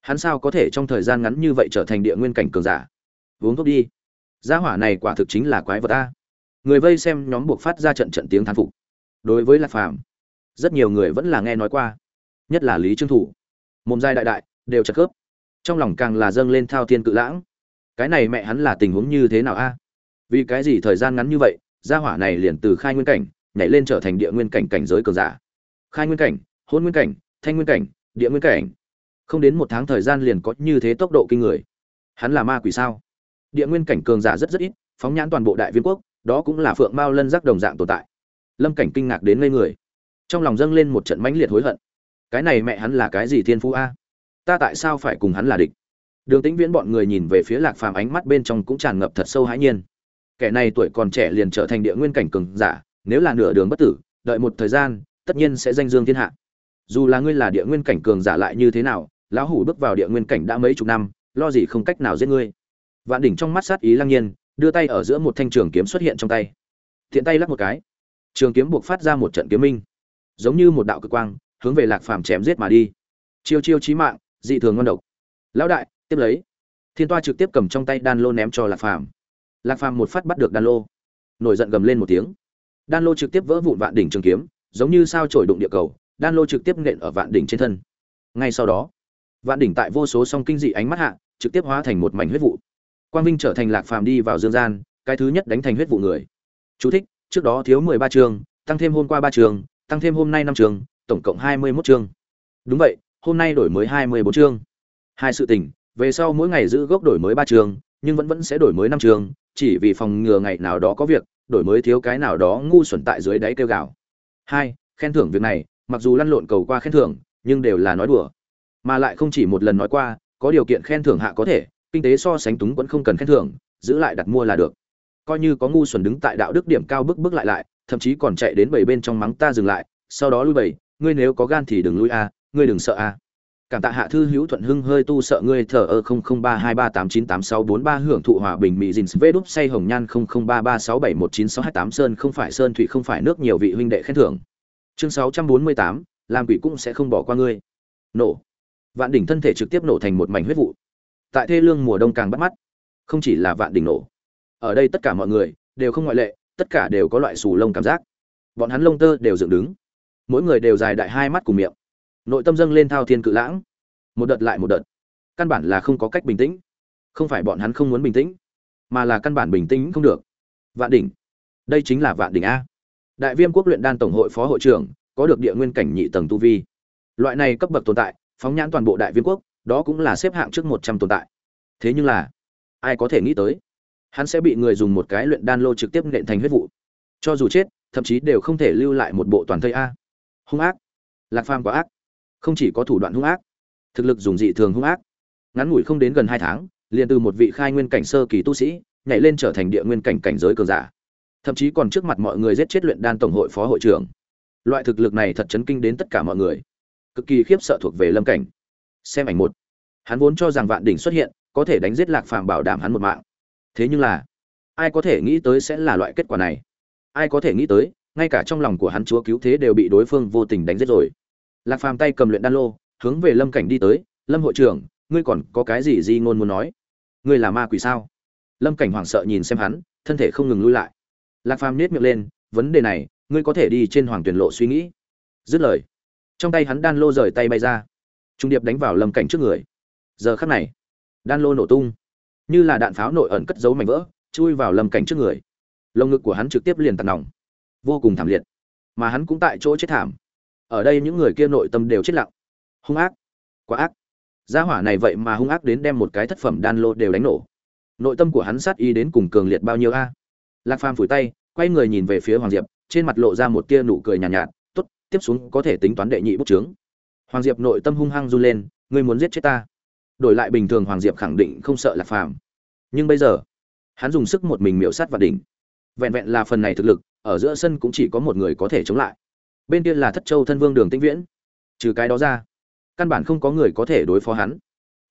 Hắn sao có thể trong thời gian ngắn như vậy trở thành địa nguyên cảnh cường giả? Uống thuốc đi. Gia hỏa này quả thực chính là quái vật ta người vây xem nhóm buộc phát ra trận trận tiếng thán phục. Đối với lạc phàm, rất nhiều người vẫn là nghe nói qua, nhất là lý trương thủ. Mồm giai đại đại, đều chật khớp. Trong lòng càng là dâng lên thao thiên cự lãng. Cái này mẹ hắn là tình huống như thế nào a? Vì cái gì thời gian ngắn như vậy, gia hỏa này liền từ khai nguyên cảnh, nhảy lên trở thành địa nguyên cảnh cảnh giới cường giả? Khai nguyên cảnh, hôn nguyên cảnh, thanh nguyên cảnh, địa nguyên cảnh. Không đến một tháng thời gian liền có như thế tốc độ kinh người. Hắn là ma quỷ sao? Địa nguyên cảnh cường giả rất rất ít, phóng nhãn toàn bộ đại viên quốc, đó cũng là phượng mao lân giác đồng dạng tồn tại. Lâm cảnh kinh ngạc đến ngây người. Trong lòng dâng lên một trận mãnh liệt hối hận. Cái này mẹ hắn là cái gì thiên phú a? Ta tại sao phải cùng hắn là địch? Đường tĩnh viễn bọn người nhìn về phía lạc phàm ánh mắt bên trong cũng tràn ngập thật sâu hãi nhiên. Kẻ này tuổi còn trẻ liền trở thành địa nguyên cảnh cường giả, nếu là nửa đường bất tử, đợi một thời gian, tất nhiên sẽ danh dương thiên hạ. Dù là ngươi là địa nguyên cảnh cường giả lại như thế nào, lão hủ bước vào địa nguyên cảnh đã mấy chục năm, lo gì không cách nào giết ngươi? Vạn đỉnh trong mắt sát ý lăng nhiên, đưa tay ở giữa một thanh trường kiếm xuất hiện trong tay. Thiện tay lắc một cái. Trường kiếm buộc phát ra một trận kiếm minh. Giống như một đạo cực quang, hướng về lạc phàm chém giết mà đi. Chiêu chiêu chí mạng, dị thường ngon độc. Lão đại, tiếp lấy. Thiên toa trực tiếp cầm trong tay đan lô ném cho lạc phàm. Lạc phàm một phát bắt được đan lô. Nổi giận gầm lên một tiếng. Đan lô trực tiếp vỡ vụn vạn đỉnh trường kiếm, giống như sao chổi đụng địa cầu, đan lô trực tiếp nện ở vạn đỉnh trên thân. Ngay sau đó, vạn đỉnh tại vô số song kinh dị ánh mắt hạ, trực tiếp hóa thành một mảnh huyết vụ quang vinh trở thành lạc phàm đi vào dương gian cái thứ nhất đánh thành huyết vụ người. Chú thích, trước đó thiếu mười ba chương tăng thêm hôm qua ba chương tăng thêm hôm nay năm chương tổng cộng hai mươi 21 chương đúng vậy hôm nay đổi mới hai mươi bốn chương hai sự tình về sau mỗi ngày giữ gốc đổi mới ba chương nhưng vẫn vẫn sẽ đổi mới năm chương chỉ vì phòng ngừa ngày nào đó có việc đổi mới thiếu cái nào đó ngu xuẩn tại dưới đáy kêu gào. Hai khen thưởng việc này mặc dù lăn lộn cầu qua khen thưởng nhưng đều là nói đùa. Mà lại không chỉ một lần nói qua có điều kiện khen thưởng hạ có thể kinh tế so sánh túng vẫn không cần khen thưởng, giữ lại đặt mua là được. Coi như có ngu xuẩn đứng tại đạo đức điểm cao bước bước lại lại, thậm chí còn chạy đến bảy bên trong mắng ta dừng lại, sau đó lui bảy ngươi nếu có gan thì đừng lui a, ngươi đừng sợ a. Cảm tạ hạ thư hữu thuận hưng hơi tu sợ ngươi thờ ơ không không ba hai ba tám chín tám sáu bốn ba hưởng thụ hòa bình mỹ dìn vê đúp say hồng nhan không không ba ba sáu bảy một chín sáu hai tám sơn không phải sơn thủy không phải nước nhiều vị huynh đệ khen thưởng. Chương sáu trăm bốn mươi tám, làm quỷ cũng sẽ không bỏ qua ngươi. Nổ. Vạn đỉnh thân thể trực tiếp nổ thành một mảnh huyết vụ tại thê lương mùa đông càng bắt mắt. Không chỉ là vạn đỉnh nổ. Ở đây tất cả mọi người đều không ngoại lệ, tất cả đều có loại sù lông cảm giác. Bọn hắn lông tơ đều dựng đứng. Mỗi người đều dài đại hai mắt cùng miệng. Nội tâm dâng lên thao thiên cự lãng. Một đợt lại một đợt. Căn bản là không có cách bình tĩnh. Không phải bọn hắn không muốn bình tĩnh, mà là căn bản bình tĩnh không được. Vạn đỉnh. Đây chính là vạn đỉnh a. Đại viêm quốc luyện đan tổng hội phó hội trưởng, có được địa nguyên cảnh nhị tầng tu vi. Loại này cấp bậc tồn tại, phóng nhãn toàn bộ đại viêm quốc đó cũng là xếp hạng trước một trăm tồn tại. Thế nhưng là, ai có thể nghĩ tới, hắn sẽ bị người dùng một cái luyện đan lô trực tiếp nện thành huyết vụ. Cho dù chết, thậm chí đều không thể lưu lại một bộ toàn thây a. Hung ác. Lạc phàm quá ác. Không chỉ có thủ đoạn hung ác, thực lực dùng dị thường hung ác. Ngắn ngủi không đến gần hai tháng, liền từ một vị khai nguyên cảnh sơ kỳ tu sĩ, nhảy lên trở thành địa nguyên cảnh cảnh giới cường giả. Thậm chí còn trước mặt mọi người giết chết luyện đan tổng hội phó hội trưởng. Loại thực lực này thật chấn kinh đến tất cả mọi người. Cực kỳ khiếp sợ thuộc về lâm cảnh xem ảnh một. Hắn vốn cho rằng vạn đỉnh xuất hiện có thể đánh giết lạc phàm bảo đảm hắn một mạng. Thế nhưng là, ai có thể nghĩ tới sẽ là loại kết quả này? Ai có thể nghĩ tới, ngay cả trong lòng của hắn chúa cứu thế đều bị đối phương vô tình đánh giết rồi. Lạc phàm tay cầm luyện đan lô, hướng về lâm cảnh đi tới, lâm hội trưởng, ngươi còn có cái gì di ngôn muốn nói? Ngươi là ma quỷ sao? Lâm cảnh hoảng sợ nhìn xem hắn, thân thể không ngừng lui lại. Lạc phàm nết miệng lên, vấn đề này, ngươi có thể đi trên hoàng tuyển lộ suy nghĩ. Dứt lời, trong tay hắn đan lô rời tay bay ra trung điệp đánh vào lâm cảnh trước người. Giờ khắc này đan lô nổ tung. Như là đạn pháo nội ẩn cất giấu mảnh vỡ chui vào lâm cảnh trước người. Lồng ngực của hắn trực tiếp liền tạt nòng. Vô cùng thảm liệt. Mà hắn cũng tại chỗ chết thảm. Ở đây những người kia nội tâm đều chết lặng. Hung ác. Quá ác. Gia hỏa này vậy mà hung ác đến đem một cái thất phẩm đan lô đều đánh nổ. Nội tâm của hắn sát y đến cùng cường liệt bao nhiêu a? Lạc phàm phủi tay quay người nhìn về phía hoàng diệp trên mặt lộ ra một tia nụ cười nhàn nhạt, nhạt tốt tiếp xuống có thể tính toán đệ nhị bút trướng hoàng diệp nội tâm hung hăng run lên, ngươi muốn giết chết ta? Đổi lại bình thường hoàng diệp khẳng định không sợ lạc phàm. Nhưng bây giờ, hắn dùng sức một mình miễu sát và đỉnh. Vẹn vẹn là phần này thực lực, ở giữa sân cũng chỉ có một người có thể chống lại. Bên kia là thất châu thân vương đường tĩnh viễn. Trừ cái đó ra, căn bản không có người có thể đối phó hắn.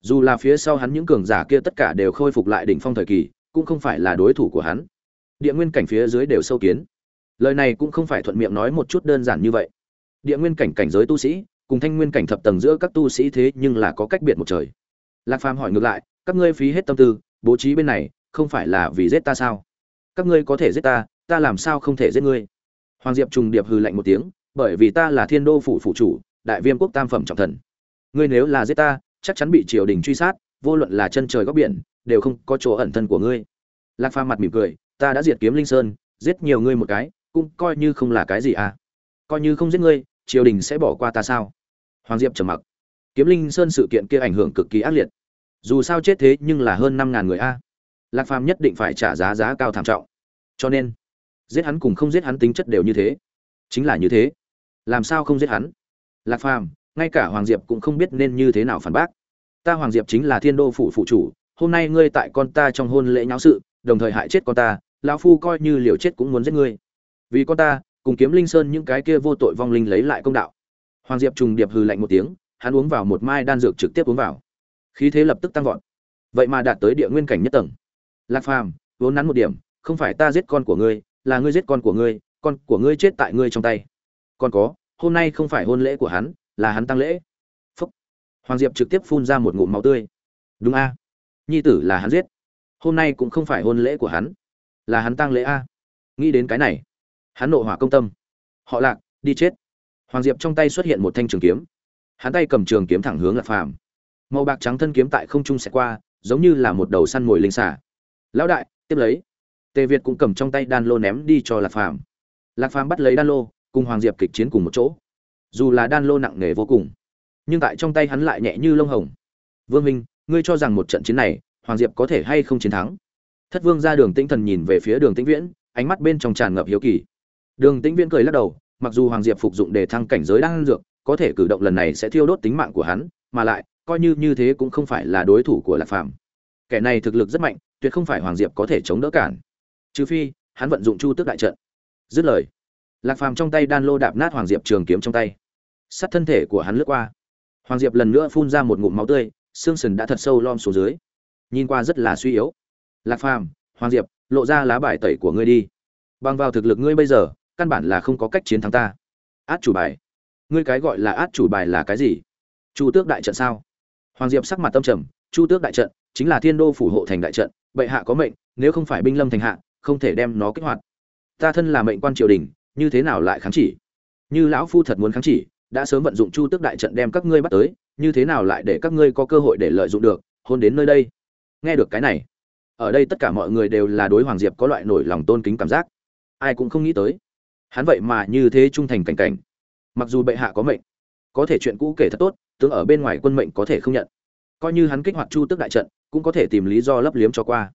Dù là phía sau hắn những cường giả kia tất cả đều khôi phục lại đỉnh phong thời kỳ, cũng không phải là đối thủ của hắn. Địa nguyên cảnh phía dưới đều sâu kiến. Lời này cũng không phải thuận miệng nói một chút đơn giản như vậy. Địa nguyên cảnh cảnh giới tu sĩ cùng thanh nguyên cảnh thập tầng giữa các tu sĩ thế nhưng là có cách biệt một trời. Lạc phàm hỏi ngược lại, các ngươi phí hết tâm tư, bố trí bên này, không phải là vì giết ta sao? Các ngươi có thể giết ta ta làm sao không thể giết ngươi? Hoàng diệp trùng điệp hừ lạnh một tiếng, bởi vì ta là thiên đô phủ phủ chủ, đại viêm quốc tam phẩm trọng thần. Ngươi nếu là giết ta, chắc chắn bị triều đình truy sát, vô luận là chân trời góc biển, đều không có chỗ ẩn thân của ngươi. Lạc phàm mặt mỉm cười, ta đã diệt kiếm linh sơn, giết nhiều ngươi một cái, cũng coi như không là cái gì à? Coi như không giết ngươi, triều đình sẽ bỏ qua ta sao? Hoàng diệp trầm mặc. Kiếm linh sơn sự kiện kia ảnh hưởng cực kỳ ác liệt. Dù sao chết thế nhưng là hơn năm ngàn người a. Lạc phàm nhất định phải trả giá giá cao thảm trọng. Cho nên, giết hắn cùng không giết hắn tính chất đều như thế. Chính là như thế. Làm sao không giết hắn? Lạc phàm, ngay cả hoàng diệp cũng không biết nên như thế nào phản bác. Ta hoàng diệp chính là thiên đô phủ phụ chủ, hôm nay ngươi tại con ta trong hôn lễ nháo sự, đồng thời hại chết con ta, lão phu coi như liều chết cũng muốn giết ngươi. Vì con ta, cùng kiếm linh sơn những cái kia vô tội vong linh lấy lại công đạo hoàng diệp trùng điệp hừ lạnh một tiếng, hắn uống vào một mai đan dược trực tiếp uống vào. Khí thế lập tức tăng vọt. Vậy mà đạt tới địa nguyên cảnh nhất tầng. Lạc phàm vốn nắn một điểm, không phải ta giết con của ngươi, là ngươi giết con của ngươi, con của ngươi chết tại ngươi trong tay. Còn có, hôm nay không phải hôn lễ của hắn, là hắn tăng lễ. Phúc. Hoàng diệp trực tiếp phun ra một ngụm máu tươi. Đúng a. Nhi tử là hắn giết. Hôm nay cũng không phải hôn lễ của hắn, là hắn tăng lễ a. Nghĩ đến cái này, hắn nộ hỏa công tâm. Họ lạc, đi chết hoàng diệp trong tay xuất hiện một thanh trường kiếm. Hắn tay cầm trường kiếm thẳng hướng lạc phàm. Màu bạc trắng thân kiếm tại không trung sẽ qua, giống như là một đầu săn mồi linh xả lão đại, tiếp lấy. Tề việt cũng cầm trong tay đan lô ném đi cho lạc phàm. Lạc phàm bắt lấy đan lô, cùng hoàng diệp kịch chiến cùng một chỗ. Dù là đan lô nặng nề vô cùng, nhưng tại trong tay hắn lại nhẹ như lông hồng. Vương minh, ngươi cho rằng một trận chiến này, hoàng diệp có thể hay không chiến thắng? Thất vương ra đường tĩnh thần nhìn về phía đường tĩnh viễn, ánh mắt bên trong tràn ngập hiếu kỳ. Đường tĩnh viễn cười lắc đầu mặc dù hoàng diệp phục dụng để thăng cảnh giới đang dược, có thể cử động lần này sẽ thiêu đốt tính mạng của hắn, mà lại, coi như như thế cũng không phải là đối thủ của lạc phàm. Kẻ này thực lực rất mạnh, tuyệt không phải hoàng diệp có thể chống đỡ cản. Trừ phi, hắn vận dụng chu tước đại trận. Dứt lời, lạc phàm trong tay đan lô đạp nát hoàng diệp trường kiếm trong tay. Sắt thân thể của hắn lướt qua. Hoàng diệp lần nữa phun ra một ngụm máu tươi, xương sườn đã thật sâu lom xuống dưới. Nhìn qua rất là suy yếu. Lạc phàm, hoàng diệp, lộ ra lá bài tẩy của ngươi đi. Bằng vào thực lực ngươi bây giờ căn bản là không có cách chiến thắng ta. Át chủ bài. Ngươi cái gọi là át chủ bài là cái gì? Chu tước đại trận sao? Hoàng diệp sắc mặt tâm trầm, chu tước đại trận chính là thiên đô phủ hộ thành đại trận, bệ hạ có mệnh, nếu không phải binh lâm thành hạ, không thể đem nó kích hoạt. Ta thân là mệnh quan triều đình, như thế nào lại kháng chỉ? Như lão phu thật muốn kháng chỉ, đã sớm vận dụng chu tước đại trận đem các ngươi bắt tới, như thế nào lại để các ngươi có cơ hội để lợi dụng được? Hôn đến nơi đây. Nghe được cái này, ở đây tất cả mọi người đều là đối hoàng diệp có loại nổi lòng tôn kính cảm giác. Ai cũng không nghĩ tới hắn vậy mà như thế trung thành cảnh cảnh. Mặc dù bệ hạ có mệnh, có thể chuyện cũ kể thật tốt, tướng ở bên ngoài quân mệnh có thể không nhận. Coi như hắn kích hoạt chu tước đại trận, cũng có thể tìm lý do lấp liếm cho qua.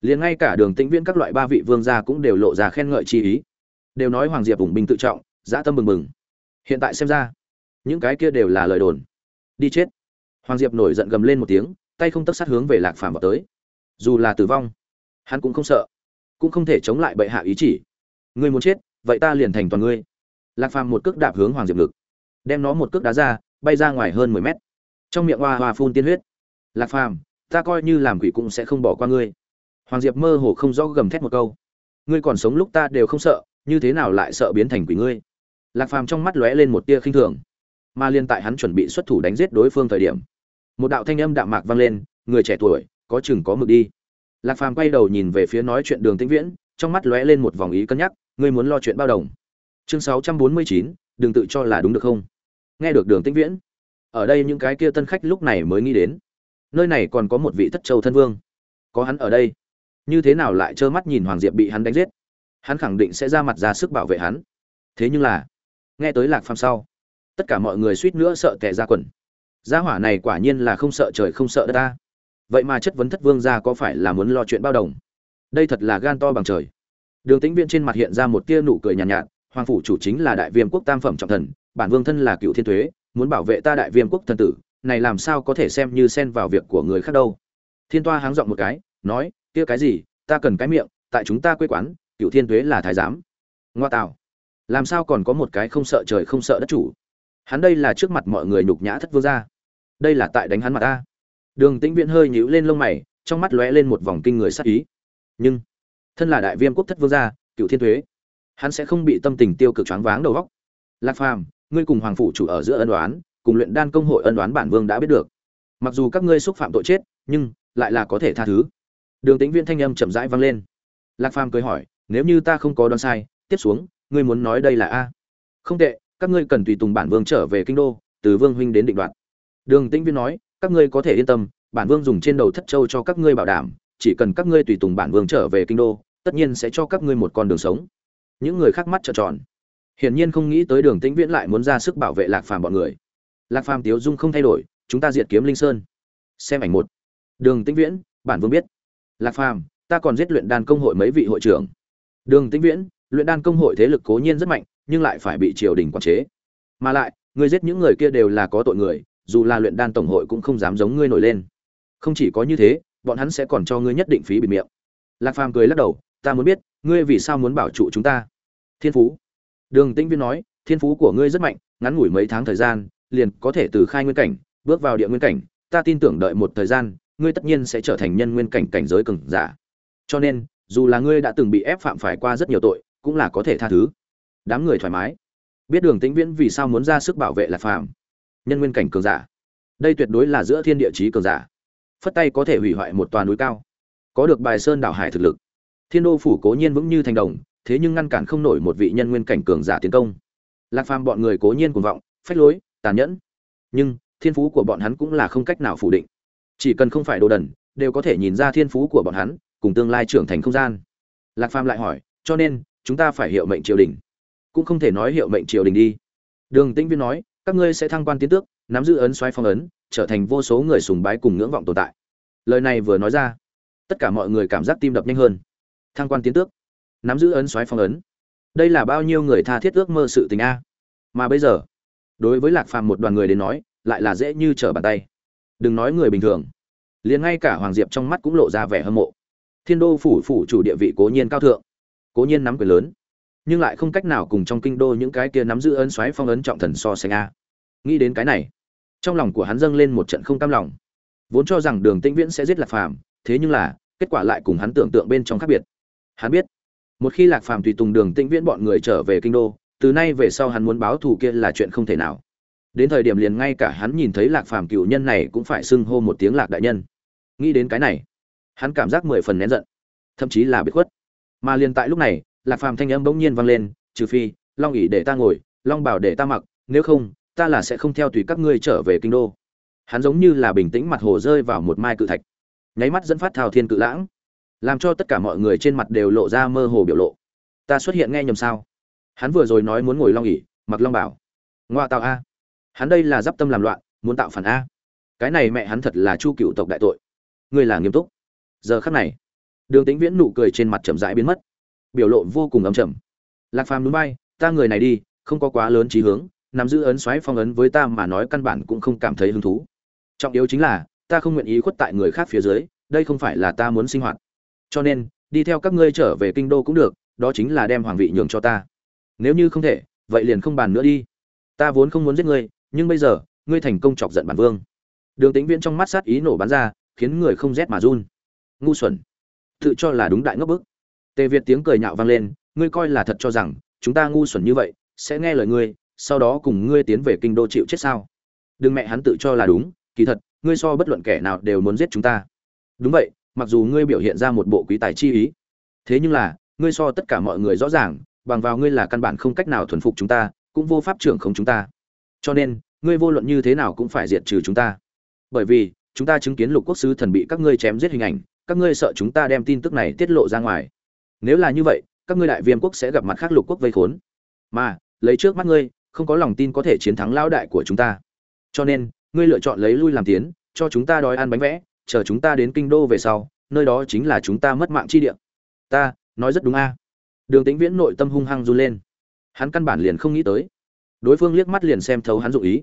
Liền ngay cả đường tĩnh viễn các loại ba vị vương gia cũng đều lộ ra khen ngợi chi ý. Đều nói hoàng diệp ủng binh tự trọng, dã tâm mừng mừng hiện tại xem ra, những cái kia đều là lời đồn. Đi chết. Hoàng diệp nổi giận gầm lên một tiếng, tay không tấc sát hướng về lạc phàm vào tới. Dù là tử vong, hắn cũng không sợ, cũng không thể chống lại bệ hạ ý chỉ. Ngươi muốn chết vậy ta liền thành toàn ngươi. Lạc phàm một cước đạp hướng hoàng diệp ngực, đem nó một cước đá ra, bay ra ngoài hơn mười mét. Trong miệng hoa hoa phun tiên huyết. Lạc phàm, ta coi như làm quỷ cũng sẽ không bỏ qua ngươi. Hoàng diệp mơ hồ không rõ gầm thét một câu. Ngươi còn sống lúc ta đều không sợ, như thế nào lại sợ biến thành quỷ ngươi? Lạc phàm trong mắt lóe lên một tia khinh thường. Mà liên tại hắn chuẩn bị xuất thủ đánh giết đối phương thời điểm, một đạo thanh âm đạm mạc vang lên, người trẻ tuổi, có chừng có mực đi. Lạc phàm quay đầu nhìn về phía nói chuyện đường tĩnh viễn trong mắt lóe lên một vòng ý cân nhắc, ngươi muốn lo chuyện bao đồng? Chương sáu trăm bốn mươi chín, đừng tự cho là đúng được không? Nghe được đường tĩnh viễn, ở đây những cái kia tân khách lúc này mới nghĩ đến, nơi này còn có một vị thất châu thân vương. Có hắn ở đây, như thế nào lại trơ mắt nhìn hoàng diệp bị hắn đánh giết? Hắn khẳng định sẽ ra mặt ra sức bảo vệ hắn. Thế nhưng là, nghe tới lạc phàm sau, tất cả mọi người suýt nữa sợ tệ ra quần. Gia hỏa này quả nhiên là không sợ trời không sợ đất ta. Vậy mà chất vấn thất vương gia có phải là muốn lo chuyện bao đồng? Đây thật là gan to bằng trời. Đường tĩnh Viễn trên mặt hiện ra một tia nụ cười nhàn nhạt, nhạt hoàng phủ chủ chính là đại viêm quốc tam phẩm trọng thần bản vương thân là cựu thiên thuế muốn bảo vệ ta đại viêm quốc thần tử này làm sao có thể xem như xen vào việc của người khác đâu. Thiên toa háng giọng một cái nói kia cái gì ta cần cái miệng tại chúng ta quê quán cựu thiên thuế là thái giám. Ngoa tạo. Làm sao còn có một cái không sợ trời không sợ đất chủ? Hắn đây là trước mặt mọi người nhục nhã thất vương gia. Đây là tại đánh hắn mặt ta. Đường tĩnh viễn hơi nhíu lên lông mày trong mắt lóe lên một vòng kinh người sắc ý nhưng, thân là đại viêm quốc thất vương gia, cựu thiên thuế, hắn sẽ không bị tâm tình tiêu cực choáng váng đầu góc lạc phàm, ngươi cùng hoàng phủ chủ ở giữa ân đoán cùng luyện đan công hội ân đoán bản vương đã biết được. Mặc dù các ngươi xúc phạm tội chết, nhưng lại là có thể tha thứ. Đường tĩnh Viên thanh âm chậm rãi vang lên. Lạc phàm cười hỏi, nếu như ta không có đoán sai, tiếp xuống, ngươi muốn nói đây là a? Không tệ, các ngươi cần tùy tùng bản vương trở về kinh đô, từ vương huynh đến định đoạt. Đường tĩnh Viên nói, các ngươi có thể yên tâm, bản vương dùng trên đầu thất châu cho các ngươi bảo đảm chỉ cần các ngươi tùy tùng bản vương trở về kinh đô, tất nhiên sẽ cho các ngươi một con đường sống. Những người khác mắt trợn tròn. Hiển nhiên không nghĩ tới đường tĩnh viễn lại muốn ra sức bảo vệ lạc phàm bọn người. Lạc phàm tiếu dung không thay đổi, chúng ta diệt kiếm linh sơn. Xem ảnh một. Đường tĩnh viễn, bản vương biết. Lạc phàm, ta còn giết luyện đan công hội mấy vị hội trưởng. Đường tĩnh viễn, luyện đan công hội thế lực cố nhiên rất mạnh, nhưng lại phải bị triều đình quản chế. Mà lại ngươi giết những người kia đều là có tội người, dù là luyện đan tổng hội cũng không dám giống ngươi nổi lên. Không chỉ có như thế bọn hắn sẽ còn cho ngươi nhất định phí bịt miệng. Lạc phàm cười lắc đầu, ta muốn biết, ngươi vì sao muốn bảo trụ chúng ta? Thiên phú. Đường tĩnh viên nói, thiên phú của ngươi rất mạnh, ngắn ngủi mấy tháng thời gian, liền có thể từ khai nguyên cảnh, bước vào địa nguyên cảnh. Ta tin tưởng đợi một thời gian, ngươi tất nhiên sẽ trở thành nhân nguyên cảnh cảnh giới cường giả. Cho nên, dù là ngươi đã từng bị ép phạm phải qua rất nhiều tội, cũng là có thể tha thứ. Đám người thoải mái. Biết đường tĩnh viễn vì sao muốn ra sức bảo vệ lạc phàm, nhân nguyên cảnh cường giả. Đây tuyệt đối là giữa thiên địa chí cường giả phất tay có thể hủy hoại một toàn núi cao. Có được bài sơn đảo hải thực lực. Thiên đô phủ cố nhiên vững như thành đồng, thế nhưng ngăn cản không nổi một vị nhân nguyên cảnh cường giả tiến công. Lạc phàm bọn người cố nhiên cuồng vọng, phách lối, tàn nhẫn. Nhưng, thiên phú của bọn hắn cũng là không cách nào phủ định. Chỉ cần không phải đồ đần, đều có thể nhìn ra thiên phú của bọn hắn, cùng tương lai trưởng thành không gian. Lạc phàm lại hỏi, cho nên, chúng ta phải hiệu mệnh triều đình? Cũng không thể nói hiệu mệnh triều đình đi. Đường tĩnh viên nói, các ngươi sẽ thăng quan tiến tước, nắm giữ ấn xoay phong ấn trở thành vô số người sùng bái cùng ngưỡng vọng tồn tại. Lời này vừa nói ra, tất cả mọi người cảm giác tim đập nhanh hơn. Thăng quan tiến tước, nắm giữ ấn xoáy phong ấn. Đây là bao nhiêu người tha thiết ước mơ sự tình a? Mà bây giờ, đối với lạc phàm một đoàn người đến nói, lại là dễ như trở bàn tay. Đừng nói người bình thường, liền ngay cả hoàng diệp trong mắt cũng lộ ra vẻ hâm mộ. Thiên đô phủ phủ chủ địa vị cố nhiên cao thượng, cố nhiên nắm quyền lớn, nhưng lại không cách nào cùng trong kinh đô những cái kia nắm giữ ấn xoáy phong ấn trọng thần so sánh a. Nghĩ đến cái này trong lòng của hắn dâng lên một trận không cam lòng. Vốn cho rằng đường tĩnh viễn sẽ giết lạc phàm, thế nhưng là, kết quả lại cùng hắn tưởng tượng bên trong khác biệt. Hắn biết, một khi lạc phàm tùy tùng đường tĩnh viễn bọn người trở về kinh đô, từ nay về sau hắn muốn báo thù kia là chuyện không thể nào. Đến thời điểm liền ngay cả hắn nhìn thấy lạc phàm cựu nhân này cũng phải xưng hô một tiếng lạc đại nhân. Nghĩ đến cái này, hắn cảm giác mười phần nén giận, thậm chí là bị khuất. Mà liền tại lúc này, lạc phàm thanh âm bỗng nhiên vang lên, trừ phi, long ỉ để ta ngồi, long bảo để ta mặc, nếu không ta là sẽ không theo tùy các ngươi trở về kinh đô. Hắn giống như là bình tĩnh mặt hồ rơi vào một mai cự thạch. Nháy mắt dẫn phát thao thiên cự lãng, làm cho tất cả mọi người trên mặt đều lộ ra mơ hồ biểu lộ. Ta xuất hiện nghe nhầm sao? Hắn vừa rồi nói muốn ngồi long ỉ mặc long bảo. Ngoa tạo a. Hắn đây là d i p tâm làm loạn, muốn tạo phản a. Cái này mẹ hắn thật là chu cựu tộc đại tội. Ngươi là nghiêm túc. Giờ khắc này, đường tính viễn nụ cười trên mặt chậm rãi biến mất. Biểu lộ vô cùng ấm chầm lạc phàm núi bay, ta người này đi, không có quá lớn trí hướng nắm giữ ấn xoáy phong ấn với ta mà nói căn bản cũng không cảm thấy hứng thú. Trọng yếu chính là, ta không nguyện ý khuất tại người khác phía dưới, đây không phải là ta muốn sinh hoạt. Cho nên, đi theo các ngươi trở về kinh đô cũng được, đó chính là đem hoàng vị nhường cho ta. Nếu như không thể, vậy liền không bàn nữa đi. Ta vốn không muốn giết ngươi, nhưng bây giờ, ngươi thành công chọc giận bản vương. Đường tĩnh viễn trong mắt sát ý nổ bắn ra, khiến người không rét mà run. Ngu xuẩn. Tự cho là đúng đại ngốc bức. Tề việt tiếng cười nhạo vang lên, ngươi coi là thật cho rằng, chúng ta ngu xuẩn như vậy, sẽ nghe lời ngươi sau đó cùng ngươi tiến về kinh đô chịu chết sao? Đừng mẹ hắn tự cho là đúng, kỳ thật, ngươi so bất luận kẻ nào đều muốn giết chúng ta. Đúng vậy, mặc dù ngươi biểu hiện ra một bộ quý tài chi ý, thế nhưng là, ngươi so tất cả mọi người rõ ràng, bằng vào ngươi là căn bản không cách nào thuần phục chúng ta, cũng vô pháp trưởng không chúng ta. Cho nên, ngươi vô luận như thế nào cũng phải diệt trừ chúng ta. Bởi vì, chúng ta chứng kiến lục quốc sứ thần bị các ngươi chém giết hình ảnh, các ngươi sợ chúng ta đem tin tức này tiết lộ ra ngoài. Nếu là như vậy, các ngươi đại viêm quốc sẽ gặp mặt khác lục quốc vây khốn. Mà, lấy trước mắt ngươi không có lòng tin có thể chiến thắng lão đại của chúng ta. Cho nên, ngươi lựa chọn lấy lui làm tiến, cho chúng ta đói ăn bánh vẽ, chờ chúng ta đến kinh đô về sau, nơi đó chính là chúng ta mất mạng chi địa. Ta, nói rất đúng a. Đường tĩnh viễn nội tâm hung hăng run lên. Hắn căn bản liền không nghĩ tới. Đối phương liếc mắt liền xem thấu hắn dụng ý,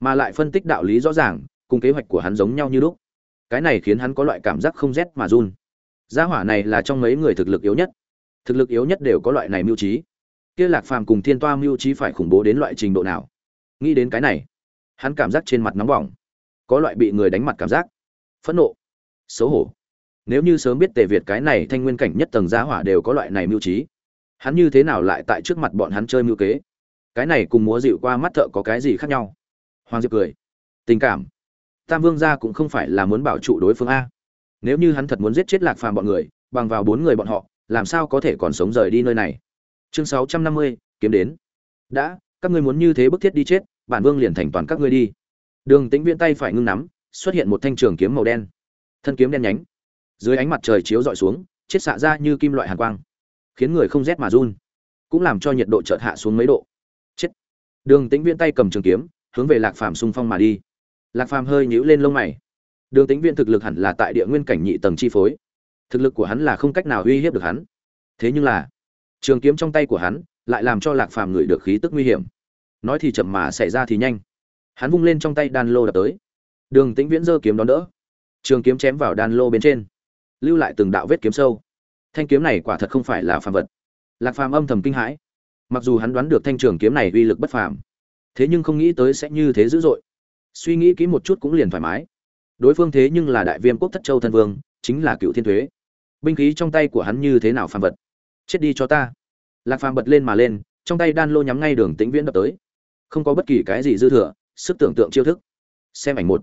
mà lại phân tích đạo lý rõ ràng, cùng kế hoạch của hắn giống nhau như lúc. Cái này khiến hắn có loại cảm giác không rét mà run. Gia hỏa này là trong mấy người thực lực yếu nhất. Thực lực yếu nhất đều có loại này mưu trí kia lạc phàm cùng thiên toa mưu trí phải khủng bố đến loại trình độ nào? Nghĩ đến cái này, hắn cảm giác trên mặt nóng bỏng, có loại bị người đánh mặt cảm giác. Phẫn nộ, xấu hổ. Nếu như sớm biết tề việt cái này thanh nguyên cảnh nhất tầng giá hỏa đều có loại này mưu trí, hắn như thế nào lại tại trước mặt bọn hắn chơi mưu kế? Cái này cùng múa dịu qua mắt thợ có cái gì khác nhau? Hoàng diệp cười. Tình cảm. Tam vương gia cũng không phải là muốn bảo trụ đối phương a. Nếu như hắn thật muốn giết chết lạc phàm bọn người, bằng vào bốn người bọn họ, làm sao có thể còn sống rời đi nơi này? Chương sáu trăm năm mươi, kiếm đến. Đã, các ngươi muốn như thế bức thiết đi chết, bản vương liền thành toàn các ngươi đi. Đường tĩnh viễn tay phải ngưng nắm, xuất hiện một thanh trường kiếm màu đen. Thân kiếm đen nhánh. Dưới ánh mặt trời chiếu dọi xuống, chết xạ ra như kim loại hàn quang, khiến người không rét mà run, cũng làm cho nhiệt độ chợt hạ xuống mấy độ. Chết. Đường tĩnh viễn tay cầm trường kiếm, hướng về lạc phàm xung phong mà đi. Lạc phàm hơi nhíu lên lông mày. Đường tĩnh viễn thực lực hẳn là tại địa nguyên cảnh nhị tầng chi phối. Thực lực của hắn là không cách nào uy hiếp được hắn. Thế nhưng là trường kiếm trong tay của hắn lại làm cho lạc phàm ngửi được khí tức nguy hiểm. Nói thì chậm mà xảy ra thì nhanh. Hắn vung lên trong tay đan lô đập tới. Đường tĩnh viễn giơ kiếm đón đỡ. Trường kiếm chém vào đan lô bên trên, lưu lại từng đạo vết kiếm sâu. Thanh kiếm này quả thật không phải là phàm vật. Lạc phàm âm thầm kinh hãi. Mặc dù hắn đoán được thanh trường kiếm này uy lực bất phàm, thế nhưng không nghĩ tới sẽ như thế dữ dội. Suy nghĩ kỹ một chút cũng liền thoải mái. Đối phương thế nhưng là đại viêm quốc thất châu thân vương, chính là cựu thiên thuế. Binh khí trong tay của hắn như thế nào phàm vật? Chết đi cho ta. Lạc phàm bật lên mà lên, trong tay đan lô nhắm ngay đường tĩnh viễn đập tới. Không có bất kỳ cái gì dư thừa, sức tưởng tượng chiêu thức. Xem ảnh một.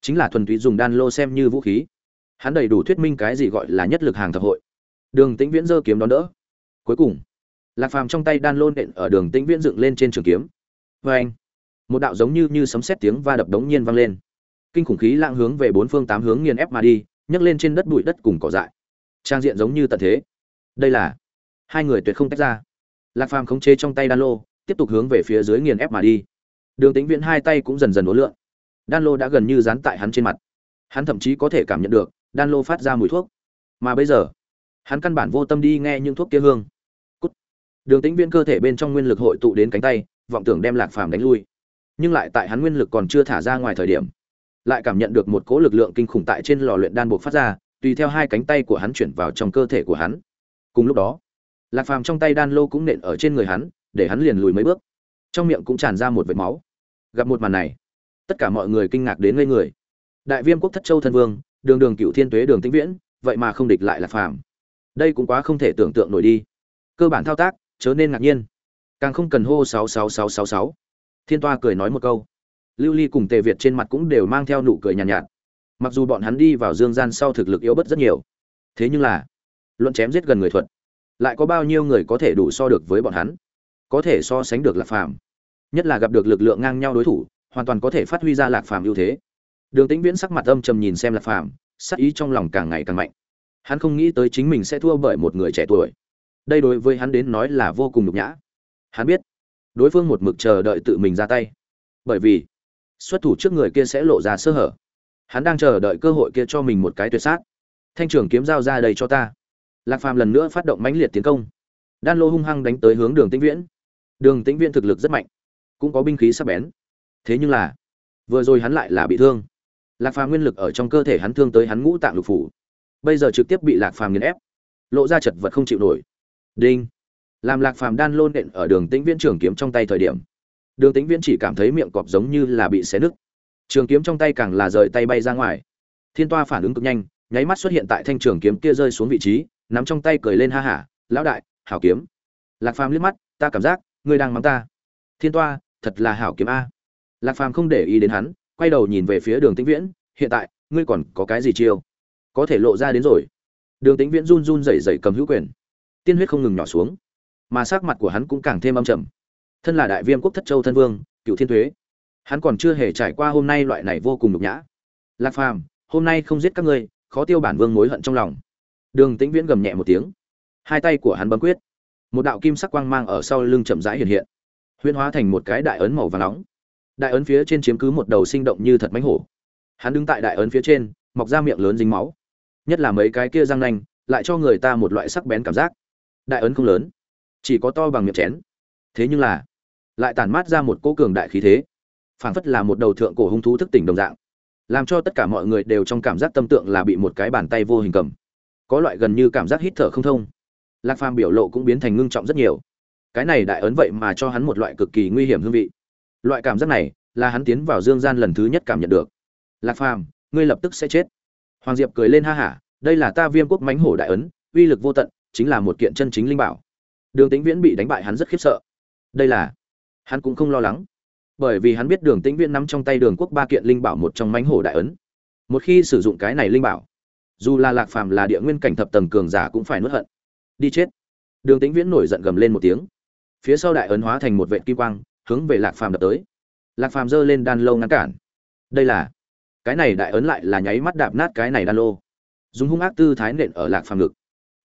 Chính là thuần túy dùng đan lô xem như vũ khí. Hắn đầy đủ thuyết minh cái gì gọi là nhất lực hàng thập hội. Đường tĩnh viễn giơ kiếm đón đỡ. Cuối cùng, lạc phàm trong tay đan lô nện ở đường tĩnh viễn dựng lên trên trường kiếm. Vê anh, một đạo giống như như sấm sét tiếng va đập đống nhiên vang lên. Kinh khủng khí lạng hướng về bốn phương tám hướng nghiền ép mà đi, nhấc lên trên đất bụi đất cùng cỏ dại. Trang diện giống như tận thế. Đây là hai người tuyệt không tách ra. Lạc phàm khống chế trong tay đan lô, tiếp tục hướng về phía dưới nghiền ép mà đi. Đường tĩnh viễn hai tay cũng dần dần ố lượn. Đan lô đã gần như dán tại hắn trên mặt. Hắn thậm chí có thể cảm nhận được, đan lô phát ra mùi thuốc. Mà bây giờ, hắn căn bản vô tâm đi nghe những thuốc kia hương. Cút. đường tĩnh viễn cơ thể bên trong nguyên lực hội tụ đến cánh tay, vọng tưởng đem lạc phàm đánh lui. Nhưng lại tại hắn nguyên lực còn chưa thả ra ngoài thời điểm, lại cảm nhận được một cỗ lực lượng kinh khủng tại trên lò luyện đan buộc phát ra, tùy theo hai cánh tay của hắn chuyển vào trong cơ thể của hắn. Cùng lúc đó lạc phàm trong tay đan lô cũng nện ở trên người hắn để hắn liền lùi mấy bước. Trong miệng cũng tràn ra một vệt máu. Gặp một màn này tất cả mọi người kinh ngạc đến ngây người. Đại viêm quốc thất châu thân vương đường đường cựu thiên tuế đường tĩnh viễn vậy mà không địch lại lạc phàm. Đây cũng quá không thể tưởng tượng nổi đi. Cơ bản thao tác chớ nên ngạc nhiên. Càng không cần hô sáu sáu sáu sáu sáu. Thiên toa cười nói một câu. Lưu ly cùng tề việt trên mặt cũng đều mang theo nụ cười nhàn nhạt, nhạt. Mặc dù bọn hắn đi vào dương gian sau thực lực yếu bất rất nhiều thế nhưng là luận chém giết gần người thuật lại có bao nhiêu người có thể đủ so được với bọn hắn? Có thể so sánh được lạc phàm. Nhất là gặp được lực lượng ngang nhau đối thủ, hoàn toàn có thể phát huy ra lạc phàm ưu thế. Đường tĩnh viễn sắc mặt âm trầm nhìn xem lạc phàm, sắc ý trong lòng càng ngày càng mạnh. Hắn không nghĩ tới chính mình sẽ thua bởi một người trẻ tuổi. Đây đối với hắn đến nói là vô cùng nhục nhã. Hắn biết, đối phương một mực chờ đợi tự mình ra tay. Bởi vì, xuất thủ trước người kia sẽ lộ ra sơ hở. Hắn đang chờ đợi cơ hội kia cho mình một cái tuyệt sát. Thanh trưởng kiếm dao ra đây cho ta lạc phàm lần nữa phát động mãnh liệt tiến công. Đan lô hung hăng đánh tới hướng đường tĩnh viễn. Đường tĩnh viễn thực lực rất mạnh, cũng có binh khí sắc bén. Thế nhưng là, vừa rồi hắn lại là bị thương. Lạc phàm nguyên lực ở trong cơ thể hắn thương tới hắn ngũ tạng lục phủ. Bây giờ trực tiếp bị lạc phàm nghiền ép, lộ ra chật vật không chịu nổi. Đinh. Làm lạc phàm đan lôn nện ở đường tĩnh viễn trường kiếm trong tay thời điểm, đường tĩnh viễn chỉ cảm thấy miệng cọp giống như là bị xé nứt. Trường kiếm trong tay càng là rời tay bay ra ngoài. Thiên toa phản ứng cực nhanh, nháy mắt xuất hiện tại thanh trường kiếm kia rơi xuống vị trí nắm trong tay cười lên ha hả, lão đại, hảo kiếm. Lạc phàm liếc mắt, ta cảm giác, ngươi đang mắng ta. Thiên toa, thật là hảo kiếm a. Lạc phàm không để ý đến hắn, quay đầu nhìn về phía đường tĩnh viễn, hiện tại, ngươi còn có cái gì chiêu? Có thể lộ ra đến rồi. Đường tĩnh viễn run run rẩy rẩy cầm hữu quyền. Tiên huyết không ngừng nhỏ xuống, mà sắc mặt của hắn cũng càng thêm âm trầm. Thân là đại viêm quốc thất châu thân vương, cựu thiên thuế. Hắn còn chưa hề trải qua hôm nay loại này vô cùng nhục nhã. Lạc phàm, hôm nay không giết các ngươi, khó tiêu bản vương mối hận trong lòng đường tĩnh viễn gầm nhẹ một tiếng. Hai tay của hắn bấm quyết. Một đạo kim sắc quang mang ở sau lưng chậm rãi hiện hiện, huyễn hóa thành một cái đại ấn màu vàng nóng. Đại ấn phía trên chiếm cứ một đầu sinh động như thật mánh hổ. Hắn đứng tại đại ấn phía trên, mọc ra miệng lớn dính máu. Nhất là mấy cái kia răng nanh, lại cho người ta một loại sắc bén cảm giác. Đại ấn không lớn, chỉ có to bằng miệng chén. Thế nhưng là, lại tản mát ra một cỗ cường đại khí thế. Phảng phất là một đầu thượng cổ hung thú thức tỉnh đồng dạng. Làm cho tất cả mọi người đều trong cảm giác tâm tượng là bị một cái bàn tay vô hình cầm có loại gần như cảm giác hít thở không thông. Lạc phàm biểu lộ cũng biến thành ngưng trọng rất nhiều. Cái này đại ấn vậy mà cho hắn một loại cực kỳ nguy hiểm hương vị. Loại cảm giác này là hắn tiến vào dương gian lần thứ nhất cảm nhận được. Lạc phàm, ngươi lập tức sẽ chết. Hoàng diệp cười lên ha hả, đây là ta viêm quốc mánh hổ đại ấn, uy lực vô tận, chính là một kiện chân chính linh bảo. Đường tĩnh viễn bị đánh bại hắn rất khiếp sợ. Đây là, hắn cũng không lo lắng. Bởi vì hắn biết đường tĩnh viễn nắm trong tay đường quốc ba kiện linh bảo một trong mánh hổ đại ấn. Một khi sử dụng cái này linh bảo dù là lạc phàm là địa nguyên cảnh thập tầng cường giả cũng phải nuốt hận. Đi chết. Đường tĩnh viễn nổi giận gầm lên một tiếng. Phía sau đại ấn hóa thành một vệ kim quang, hướng về lạc phàm đập tới. Lạc phàm giơ lên đan lâu ngăn cản. Đây là, cái này đại ấn lại là nháy mắt đạp nát cái này đan lô. Dùng hung ác tư thái nện ở lạc phàm ngực.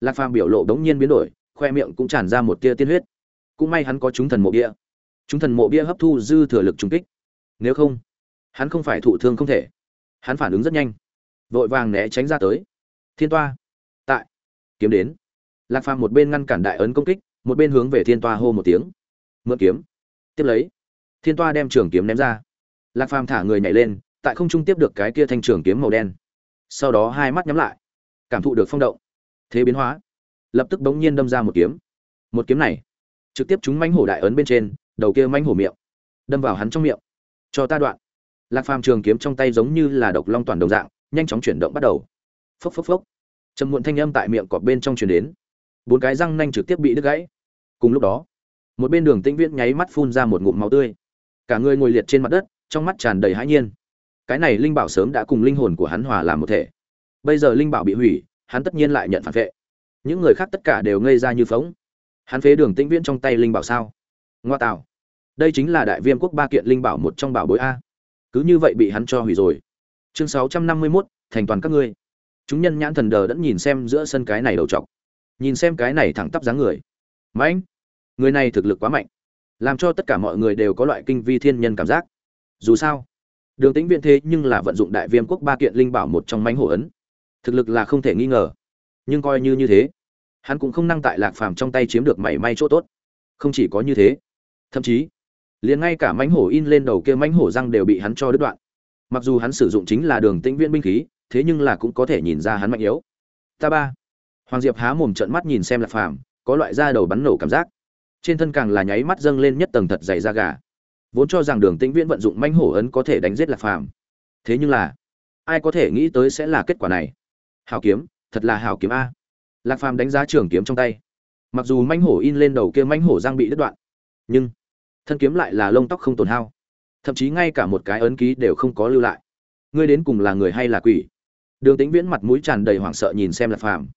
Lạc phàm biểu lộ đống nhiên biến đổi, khoe miệng cũng tràn ra một tia tiên huyết. Cũng may hắn có chúng thần mộ bia. Chúng thần mộ bia hấp thu dư thừa lực trung kích. Nếu không, hắn không phải thụ thương không thể. Hắn phản ứng rất nhanh vội vàng né tránh ra tới. Thiên toa, tại, kiếm đến. Lạc phàm một bên ngăn cản đại ấn công kích, một bên hướng về thiên toa hô một tiếng. Mượn kiếm. Tiếp lấy, thiên toa đem trường kiếm ném ra. Lạc phàm thả người nhảy lên, tại không trung tiếp được cái kia thanh trường kiếm màu đen. Sau đó hai mắt nhắm lại, cảm thụ được phong động. Thế biến hóa. Lập tức bỗng nhiên đâm ra một kiếm. Một kiếm này, trực tiếp trúng manh hổ đại ấn bên trên, đầu kia manh hổ miệng. Đâm vào hắn trong miệng. Cho ta đoạn. Lạc phàm trường kiếm trong tay giống như là độc long toàn đồng dạng nhanh chóng chuyển động bắt đầu. Phốc phốc phốc. Trầm muộn thanh âm tại miệng cọp bên trong truyền đến. Bốn cái răng nanh trực tiếp bị đứt gãy. Cùng lúc đó, một bên đường tĩnh viễn nháy mắt phun ra một ngụm máu tươi. Cả người ngồi liệt trên mặt đất, trong mắt tràn đầy hãi nhiên. Cái này linh bảo sớm đã cùng linh hồn của hắn hòa làm một thể. Bây giờ linh bảo bị hủy, hắn tất nhiên lại nhận phản vệ. Những người khác tất cả đều ngây ra như phóng. Hắn phế đường tĩnh viễn trong tay linh bảo sao? Ngoa tạo. Đây chính là đại viêm quốc ba kiện linh bảo một trong bảo bối a. Cứ như vậy bị hắn cho hủy rồi chương sáu trăm năm mươi 651, thành toàn các ngươi. Chúng nhân nhãn thần đờ đẫn nhìn xem giữa sân cái này đầu trọc. Nhìn xem cái này thẳng tắp dáng người. Mạnh! Người này thực lực quá mạnh. Làm cho tất cả mọi người đều có loại kinh vi thiên nhân cảm giác. Dù sao đường tính viện thế nhưng là vận dụng đại viêm quốc ba kiện linh bảo một trong mánh hổ ấn. Thực lực là không thể nghi ngờ. Nhưng coi như như thế hắn cũng không năng tại lạc phàm trong tay chiếm được mảy may chỗ tốt. Không chỉ có như thế thậm chí liền ngay cả mánh hổ in lên đầu kia mánh hổ răng đều bị hắn cho đứt đoạn mặc dù hắn sử dụng chính là đường tĩnh viễn binh khí, thế nhưng là cũng có thể nhìn ra hắn mạnh yếu. Ta ba. Hoàng diệp há mồm trợn mắt nhìn xem lạc phàm, có loại da đầu bắn nổ cảm giác. Trên thân càng là nháy mắt dâng lên nhất tầng thật dày da gà. Vốn cho rằng đường tĩnh viễn vận dụng manh hổ ấn có thể đánh giết lạc phàm. Thế nhưng là, ai có thể nghĩ tới sẽ là kết quả này? Hào kiếm, thật là hào kiếm a. Lạc phàm đánh giá trường kiếm trong tay. Mặc dù manh hổ in lên đầu kia manh hổ giang bị đứt đoạn, nhưng thân kiếm lại là lông tóc không tổn hao thậm chí ngay cả một cái ấn ký đều không có lưu lại. Ngươi đến cùng là người hay là quỷ? Đường tĩnh viễn mặt mũi tràn đầy hoảng sợ nhìn xem lạc phàm.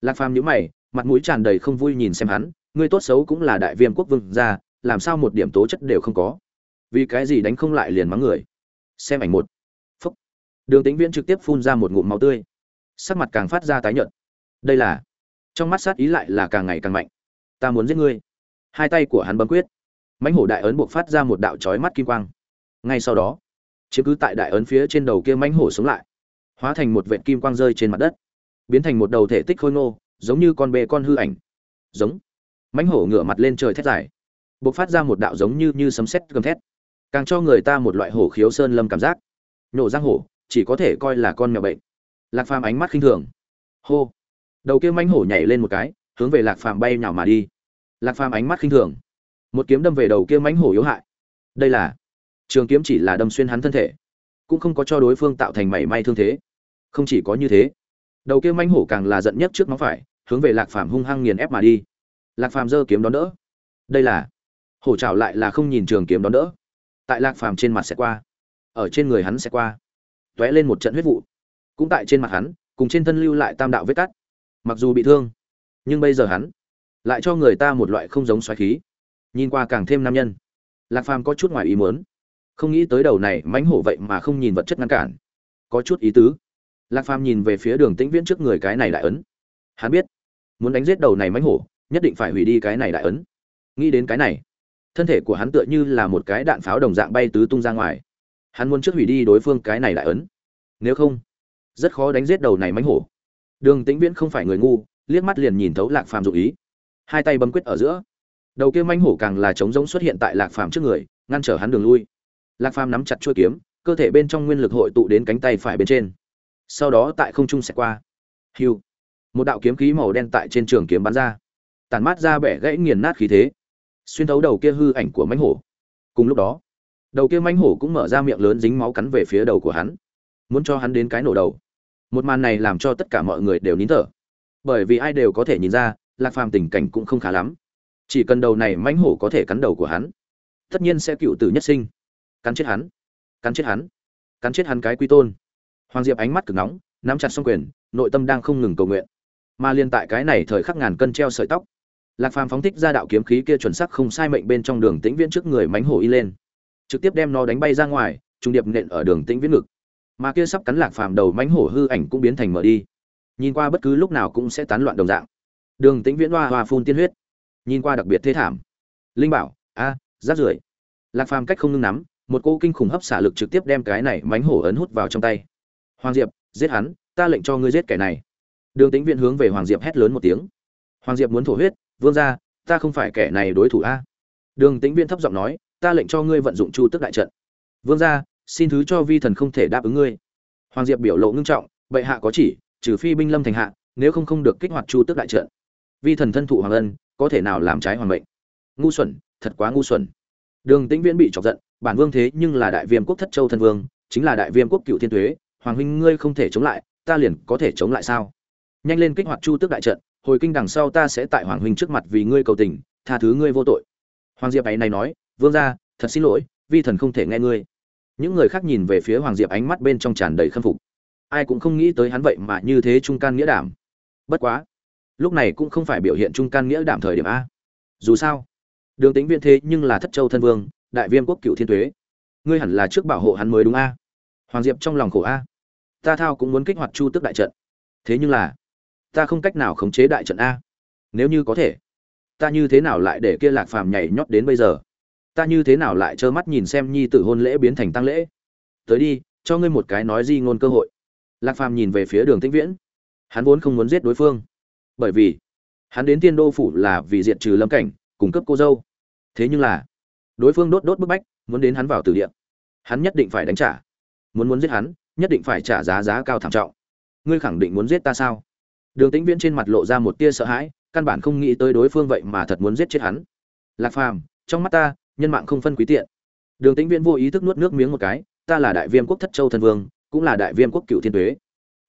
Lạc phàm nhíu mày, mặt mũi tràn đầy không vui nhìn xem hắn, ngươi tốt xấu cũng là đại viêm quốc vương gia, làm sao một điểm tố chất đều không có? Vì cái gì đánh không lại liền mắng người? Xem ảnh một. Phúc. Đường tĩnh viễn trực tiếp phun ra một ngụm máu tươi. Sắc mặt càng phát ra tái nhợt. Đây là, trong mắt sát ý lại là càng ngày càng mạnh. Ta muốn giết ngươi. Hai tay của hắn bấm quyết. Mãnh hổ đại ấn buộc phát ra một đạo chói mắt kim quang ngay sau đó, chiếm cứ tại đại ấn phía trên đầu kia mãnh hổ sống lại, hóa thành một vệt kim quang rơi trên mặt đất, biến thành một đầu thể tích khôi ngô, giống như con bê con hư ảnh. Giống. Mãnh hổ ngửa mặt lên trời thét dài buộc phát ra một đạo giống như như sấm sét gầm thét, càng cho người ta một loại hổ khiếu sơn lâm cảm giác. Nổ giang hổ, chỉ có thể coi là con mèo bệnh. Lạc phàm ánh mắt khinh thường. Hô. Đầu kia manh hổ nhảy lên một cái, hướng về lạc phàm bay nhào mà đi. Lạc phàm ánh mắt khinh thường. Một kiếm đâm về đầu kia mánh hổ yếu hại. Đây là trường kiếm chỉ là đâm xuyên hắn thân thể, cũng không có cho đối phương tạo thành mảy may thương thế. Không chỉ có như thế, đầu kia manh hổ càng là giận nhất trước nó phải, hướng về lạc phàm hung hăng nghiền ép mà đi. Lạc phàm giơ kiếm đón đỡ. Đây là, hổ trảo lại là không nhìn trường kiếm đón đỡ. Tại lạc phàm trên mặt sẽ qua, ở trên người hắn sẽ qua t ó é lên một trận huyết vụ. Cũng tại trên mặt hắn, cùng trên thân lưu lại tam đạo vết cắt. Mặc dù bị thương, nhưng bây giờ hắn lại cho người ta một loại không giống xoáy khí. Nhìn qua càng thêm nam nhân. Lạc phàm có chút ngoài ý muốn không nghĩ tới đầu này mãnh hổ vậy mà không nhìn vật chất ngăn cản. Có chút ý tứ. Lạc phàm nhìn về phía đường tĩnh viễn trước người cái này đại ấn. Hắn biết, muốn đánh giết đầu này mãnh hổ, nhất định phải hủy đi cái này đại ấn. Nghĩ đến cái này, thân thể của hắn tựa như là một cái đạn pháo đồng dạng bay tứ tung ra ngoài. Hắn muốn trước hủy đi đối phương cái này đại ấn. Nếu không, rất khó đánh giết đầu này mãnh hổ. Đường tĩnh viễn không phải người ngu, liếc mắt liền nhìn thấu lạc phàm dụ ý. Hai tay bấm quyết ở giữa. Đầu kia mánh hổ càng là trống rỗng xuất hiện tại lạc phàm trước người, ngăn trở hắn đường lui lạc phàm nắm chặt chuôi kiếm, cơ thể bên trong nguyên lực hội tụ đến cánh tay phải bên trên. Sau đó tại không trung xẹt qua. Hiu. Một đạo kiếm khí màu đen tại trên trường kiếm bắn ra. Tàn mát ra bẻ gãy nghiền nát khí thế. Xuyên thấu đầu kia hư ảnh của mánh hổ. Cùng lúc đó, đầu kia mánh hổ cũng mở ra miệng lớn dính máu cắn về phía đầu của hắn. Muốn cho hắn đến cái nổ đầu. Một màn này làm cho tất cả mọi người đều nín thở. Bởi vì ai đều có thể nhìn ra, lạc phàm tình cảnh cũng không khá lắm. Chỉ cần đầu này mãnh hổ có thể cắn đầu của hắn, tất nhiên sẽ cựu tử nhất sinh cắn chết hắn cắn chết hắn cắn chết hắn cái quy tôn. Hoàng diệp ánh mắt cực nóng nắm chặt xong quyền nội tâm đang không ngừng cầu nguyện. Mà liên tại cái này thời khắc ngàn cân treo sợi tóc lạc phàm phóng thích ra đạo kiếm khí kia chuẩn sắc không sai mệnh bên trong đường tĩnh viễn trước người mánh hổ y lên. Trực tiếp đem nó đánh bay ra ngoài trung điệp nện ở đường tĩnh viễn ngực. Mà kia sắp cắn lạc phàm đầu mánh hổ hư ảnh cũng biến thành mở đi. Nhìn qua bất cứ lúc nào cũng sẽ tán loạn đồng dạng. Đường tĩnh viễn hoa hoa phun tiên huyết. Nhìn qua đặc biệt thế thảm. Linh bảo a à, rát rưởi. Lạc phàm cách không ngưng nắm một cô kinh khủng hấp xả lực trực tiếp đem cái này mánh hổ ấn hút vào trong tay. Hoàng diệp, giết hắn, ta lệnh cho ngươi giết kẻ này. Đường tĩnh viện hướng về hoàng diệp hét lớn một tiếng. Hoàng diệp muốn thổ huyết, vương ra ta không phải kẻ này đối thủ a. Đường tĩnh viện thấp giọng nói, ta lệnh cho ngươi vận dụng chu tức đại trận. Vương ra xin thứ cho vi thần không thể đáp ứng ngươi. Hoàng diệp biểu lộ ngưng trọng, bệ hạ có chỉ, trừ phi binh lâm thành hạ, nếu không không được kích hoạt chu tức đại trận. Vi thần thân thụ hoàng ân, có thể nào làm trái hoàng mệnh? Ngu xuẩn, thật quá ngu xuẩn. Đường tĩnh viễn bị chọc giận bản vương thế nhưng là đại viêm quốc thất châu thân vương, chính là đại viêm quốc cựu thiên thuế hoàng huynh ngươi không thể chống lại, ta liền có thể chống lại sao? Nhanh lên kích hoạt chu tước đại trận, hồi kinh đằng sau ta sẽ tại hoàng huynh trước mặt vì ngươi cầu tình, tha thứ ngươi vô tội. Hoàng diệp ấy này nói, vương ra thật xin lỗi, vi thần không thể nghe ngươi. Những người khác nhìn về phía hoàng diệp ánh mắt bên trong tràn đầy khâm phục. Ai cũng không nghĩ tới hắn vậy mà như thế trung can nghĩa đảm. Bất quá, lúc này cũng không phải biểu hiện trung can nghĩa đảm thời điểm a. Dù sao, đường tính viên thế nhưng là thất châu thân vương đại viêm quốc cựu thiên tuế. Ngươi hẳn là trước bảo hộ hắn mới đúng a. Hoàng diệp trong lòng khổ a. Ta thao cũng muốn kích hoạt chu tức đại trận. Thế nhưng là, ta không cách nào khống chế đại trận a. Nếu như có thể, ta như thế nào lại để kia lạc phàm nhảy nhót đến bây giờ? Ta như thế nào lại trơ mắt nhìn xem nhi tử hôn lễ biến thành tăng lễ? Tới đi, cho ngươi một cái nói di ngôn cơ hội. Lạc phàm nhìn về phía đường tĩnh viễn. Hắn vốn không muốn giết đối phương. Bởi vì, hắn đến tiên đô phủ là vì diện trừ lâm cảnh cung cấp cô dâu. Thế nhưng là đối phương đốt đốt bức bách, muốn đến hắn vào từ địa. Hắn nhất định phải đánh trả. Muốn muốn giết hắn, nhất định phải trả giá giá cao thảm trọng. Ngươi khẳng định muốn giết ta sao? Đường tĩnh viễn trên mặt lộ ra một tia sợ hãi, căn bản không nghĩ tới đối phương vậy mà thật muốn giết chết hắn. Lạc phàm, trong mắt ta, nhân mạng không phân quý tiện. Đường tĩnh viễn vô ý thức nuốt nước miếng một cái, ta là đại viêm quốc thất châu thân vương, cũng là đại viêm quốc cựu thiên tuế.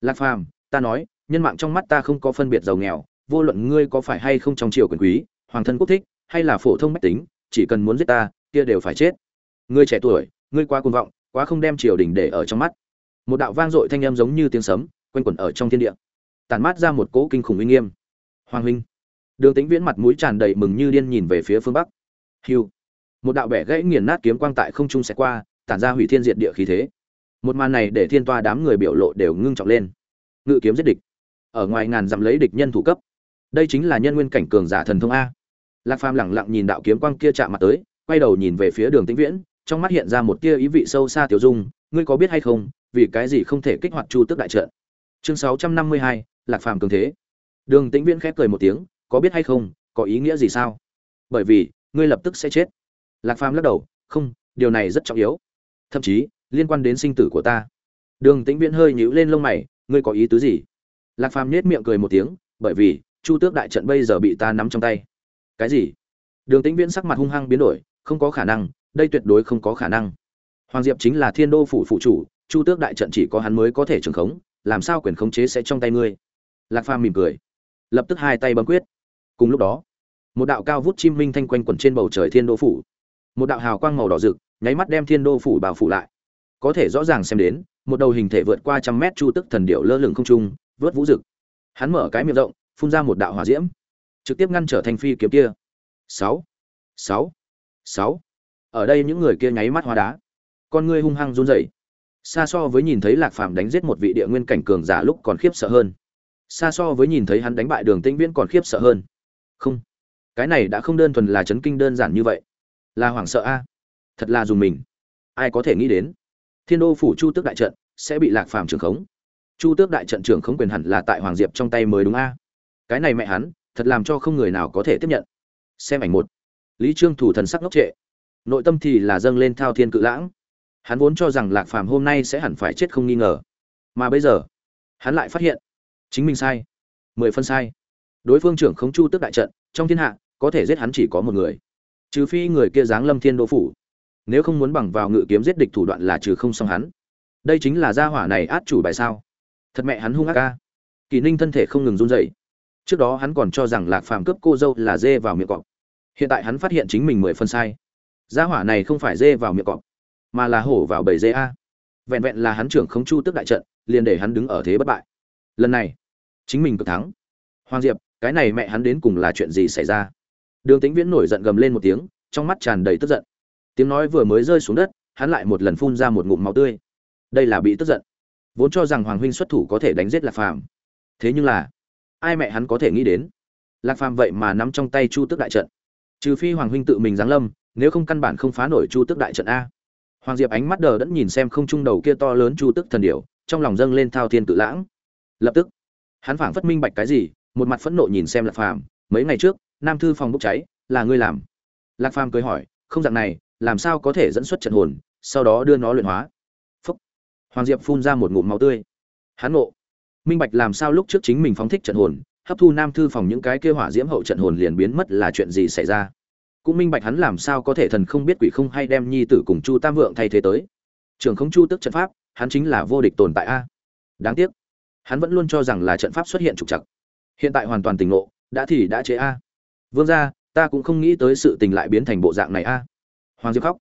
Lạc phàm, ta nói, nhân mạng trong mắt ta không có phân biệt giàu nghèo, vô luận ngươi có phải hay không trong triều quyền quý, hoàng thân quốc thích, hay là phổ thông mách tính, chỉ cần muốn giết ta kia đều phải chết. Ngươi trẻ tuổi, ngươi quá cuồng vọng, quá không đem triều đình để ở trong mắt. Một đạo vang dội thanh âm giống như tiếng sấm, quanh quẩn ở trong thiên địa. Tàn mát ra một cỗ kinh khủng uy nghiêm. Hoàng huynh. Đường tĩnh viễn mặt mũi tràn đầy mừng như điên nhìn về phía phương bắc. Hiu một đạo bẻ gãy nghiền nát kiếm quang tại không trung sẽ qua, tản ra hủy thiên diệt địa khí thế. Một màn này để thiên toa đám người biểu lộ đều ngưng trọng lên. Ngự kiếm giết địch. Ở ngoài ngàn dặm lấy địch nhân thủ cấp. Đây chính là nhân nguyên cảnh cường giả thần thông a. Lạc phàm lẳng lặng nhìn đạo kiếm quang kia chạm mặt tới quay đầu nhìn về phía đường tĩnh viễn, trong mắt hiện ra một tia ý vị sâu xa tiểu dung, ngươi có biết hay không, vì cái gì không thể kích hoạt chu tức đại trận? Chương sáu trăm năm mươi hai, lạc phàm cường thế. Đường tĩnh viễn khép cười một tiếng, có biết hay không, có ý nghĩa gì sao? Bởi vì, ngươi lập tức sẽ chết. Lạc phàm lắc đầu, không, điều này rất trọng yếu. Thậm chí, liên quan đến sinh tử của ta. Đường tĩnh viễn hơi nhíu lên lông mày, ngươi có ý tứ gì? Lạc phàm nhếch miệng cười một tiếng, bởi vì, chu tước đại trận bây giờ bị ta nắm trong tay. Cái gì? Đường tĩnh viễn sắc mặt hung hăng biến đổi không có khả năng, đây tuyệt đối không có khả năng. Hoàng diệp chính là thiên đô phủ phụ chủ, chu tước đại trận chỉ có hắn mới có thể trưởng khống, làm sao quyền khống chế sẽ trong tay ngươi? Lạc phàm mỉm cười, lập tức hai tay bấm quyết. Cùng lúc đó, một đạo cao vút chim minh thanh quanh quẩn trên bầu trời thiên đô phủ. Một đạo hào quang màu đỏ rực, nháy mắt đem thiên đô phủ bào phủ lại. Có thể rõ ràng xem đến, một đầu hình thể vượt qua trăm mét chu tức thần điệu lơ lửng không trung, vớt vũ rực. Hắn mở cái miệng rộng, phun ra một đạo hỏa diễm, trực tiếp ngăn trở thanh phi kiếm kia. Sáu sáu sáu. Ở đây những người kia nháy mắt hóa đá. Con ngươi hung hăng run rẩy. Xa so với nhìn thấy lạc phàm đánh giết một vị địa nguyên cảnh cường giả lúc còn khiếp sợ hơn. Xa so với nhìn thấy hắn đánh bại đường tĩnh viễn còn khiếp sợ hơn. Không. Cái này đã không đơn thuần là chấn kinh đơn giản như vậy. Là hoảng sợ a. Thật là dùng mình. Ai có thể nghĩ đến? Thiên đô phủ chu tước đại trận sẽ bị lạc phàm trưởng khống. Chu tước đại trận trưởng khống quyền hẳn là tại hoàng diệp trong tay mới đúng a. Cái này mẹ hắn, thật làm cho không người nào có thể tiếp nhận. Xem ảnh một lý trương thủ thần sắc ngốc trệ. Nội tâm thì là dâng lên thao thiên cự lãng. Hắn vốn cho rằng lạc phàm hôm nay sẽ hẳn phải chết không nghi ngờ. Mà bây giờ, hắn lại phát hiện, chính mình sai. Mười phân sai. Đối phương trưởng khống chu tước đại trận, trong thiên hạ, có thể giết hắn chỉ có một người. Trừ phi người kia giáng lâm thiên đô phủ. Nếu không muốn bằng vào ngự kiếm giết địch thủ đoạn là trừ không xong hắn. Đây chính là gia hỏa này át chủ bài sao. Thật mẹ hắn hung ác ca. Kỳ ninh thân thể không ngừng run rẩy. Trước đó hắn còn cho rằng lạc phàm cướp cô dâu là dê vào miệng cọp hiện tại hắn phát hiện chính mình mười phân sai. Gia hỏa này không phải dê vào miệng cọp, mà là hổ vào bầy dê a. Vẹn vẹn là hắn trưởng không chu tức đại trận, liền để hắn đứng ở thế bất bại. Lần này, chính mình cực thắng. Hoàng diệp, cái này mẹ hắn đến cùng là chuyện gì xảy ra? Đường tĩnh viễn nổi giận gầm lên một tiếng, trong mắt tràn đầy tức giận. Tiếng nói vừa mới rơi xuống đất, hắn lại một lần phun ra một ngụm máu tươi. Đây là bị tức giận. Vốn cho rằng hoàng huynh xuất thủ có thể đánh giết lạc phàm. Thế nhưng là, ai mẹ hắn có thể nghĩ đến? Lạc phàm vậy mà nắm trong tay chu tước đại trận trừ phi hoàng huynh tự mình giáng lâm, nếu không căn bản không phá nổi chu tước đại trận a. Hoàng diệp ánh mắt đờ đẫn nhìn xem không trung đầu kia to lớn chu tước thần điểu, trong lòng dâng lên thao thiên tự lãng. Lập tức, hắn phảng phất minh bạch cái gì, một mặt phẫn nộ nhìn xem lạc phàm. Mấy ngày trước, nam thư phòng bốc cháy, là ngươi làm? Lạc phàm cười hỏi, không dạng này, làm sao có thể dẫn xuất trận hồn, sau đó đưa nó luyện hóa? Phúc. Hoàng diệp phun ra một ngụm máu tươi. Hắn ngộ. Minh bạch làm sao lúc trước chính mình phóng thích trận hồn hấp thu nam thư phòng những cái kia hỏa diễm hậu trận hồn liền biến mất là chuyện gì xảy ra? Cũng minh bạch hắn làm sao có thể thần không biết quỷ không hay đem nhi tử cùng chu tam vượng thay thế tới. Trường không chu tức trận pháp, hắn chính là vô địch tồn tại a. Đáng tiếc, hắn vẫn luôn cho rằng là trận pháp xuất hiện trục trặc. Hiện tại hoàn toàn tỉnh ngộ, đã thì đã chế a. Vương gia, ta cũng không nghĩ tới sự tình lại biến thành bộ dạng này a. Hoàng diệp khóc.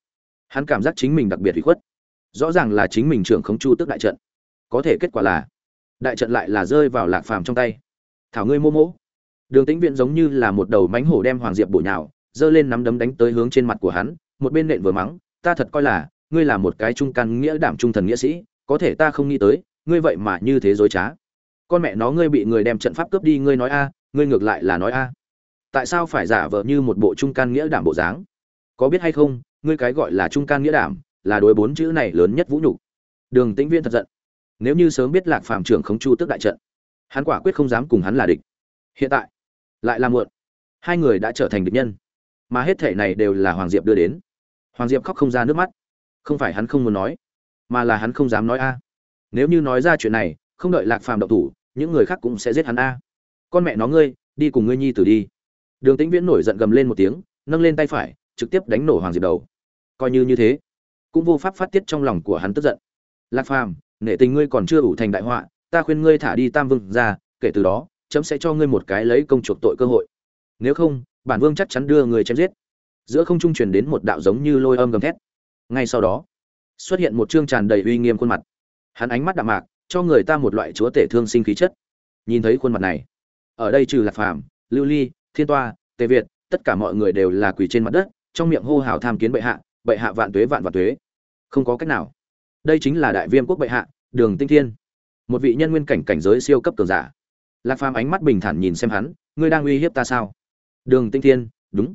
Hắn cảm giác chính mình đặc biệt hủy khuất. Rõ ràng là chính mình trưởng khống chu tức đại trận. Có thể kết quả là, đại trận lại là rơi vào lạc phàm trong tay thảo ngươi mô mỗ. Đường tĩnh viện giống như là một đầu mánh hổ đem hoàng diệp bổ nhào, giơ lên nắm đấm đánh tới hướng trên mặt của hắn, một bên nện vừa mắng, ta thật coi là, ngươi là một cái trung căn nghĩa đảm trung thần nghĩa sĩ, có thể ta không nghĩ tới, ngươi vậy mà như thế dối trá. Con mẹ nó ngươi bị người đem trận pháp cướp đi, ngươi nói a, ngươi ngược lại là nói a. Tại sao phải giả vờ như một bộ trung can nghĩa đảm bộ dáng? Có biết hay không, ngươi cái gọi là trung can nghĩa đảm, là đối bốn chữ này lớn nhất vũ nhục. Đường tĩnh viên thật giận. Nếu như sớm biết lạc phàm trưởng khống chu tức đại trận hắn quả quyết không dám cùng hắn là địch. Hiện tại, lại là muộn. Hai người đã trở thành địch nhân. Mà hết thể này đều là hoàng diệp đưa đến. Hoàng diệp khóc không ra nước mắt. Không phải hắn không muốn nói, mà là hắn không dám nói a. Nếu như nói ra chuyện này, không đợi lạc phàm động thủ, những người khác cũng sẽ giết hắn a. Con mẹ nó ngươi, đi cùng ngươi nhi tử đi. Đường tĩnh viễn nổi giận gầm lên một tiếng, nâng lên tay phải, trực tiếp đánh nổ hoàng diệp đầu. Coi như như thế, cũng vô pháp phát tiết trong lòng của hắn tức giận. Lạc phàm, nể tình ngươi còn chưa ủ thành đại họa ta khuyên ngươi thả đi tam vương ra, kể từ đó, chấm sẽ cho ngươi một cái lấy công chuộc tội cơ hội. Nếu không, bản vương chắc chắn đưa người chém giết. Giữa không trung truyền đến một đạo giống như lôi âm gầm thét. Ngay sau đó, xuất hiện một chương tràn đầy uy nghiêm khuôn mặt. Hắn ánh mắt đạm mạc, cho người ta một loại chúa tể thương sinh khí chất. Nhìn thấy khuôn mặt này, ở đây trừ lạc phàm, lưu ly, thiên toa, tề việt, tất cả mọi người đều là quỳ trên mặt đất, trong miệng hô hào tham kiến bệ hạ bệ hạ vạn tuế vạn vạn tuế. Không có cách nào. Đây chính là đại viêm quốc bệ hạ, đường tinh thiên một vị nhân nguyên cảnh cảnh giới siêu cấp cường giả. Lạc phàm ánh mắt bình thản nhìn xem hắn, ngươi đang uy hiếp ta sao? Đường tinh thiên, đúng.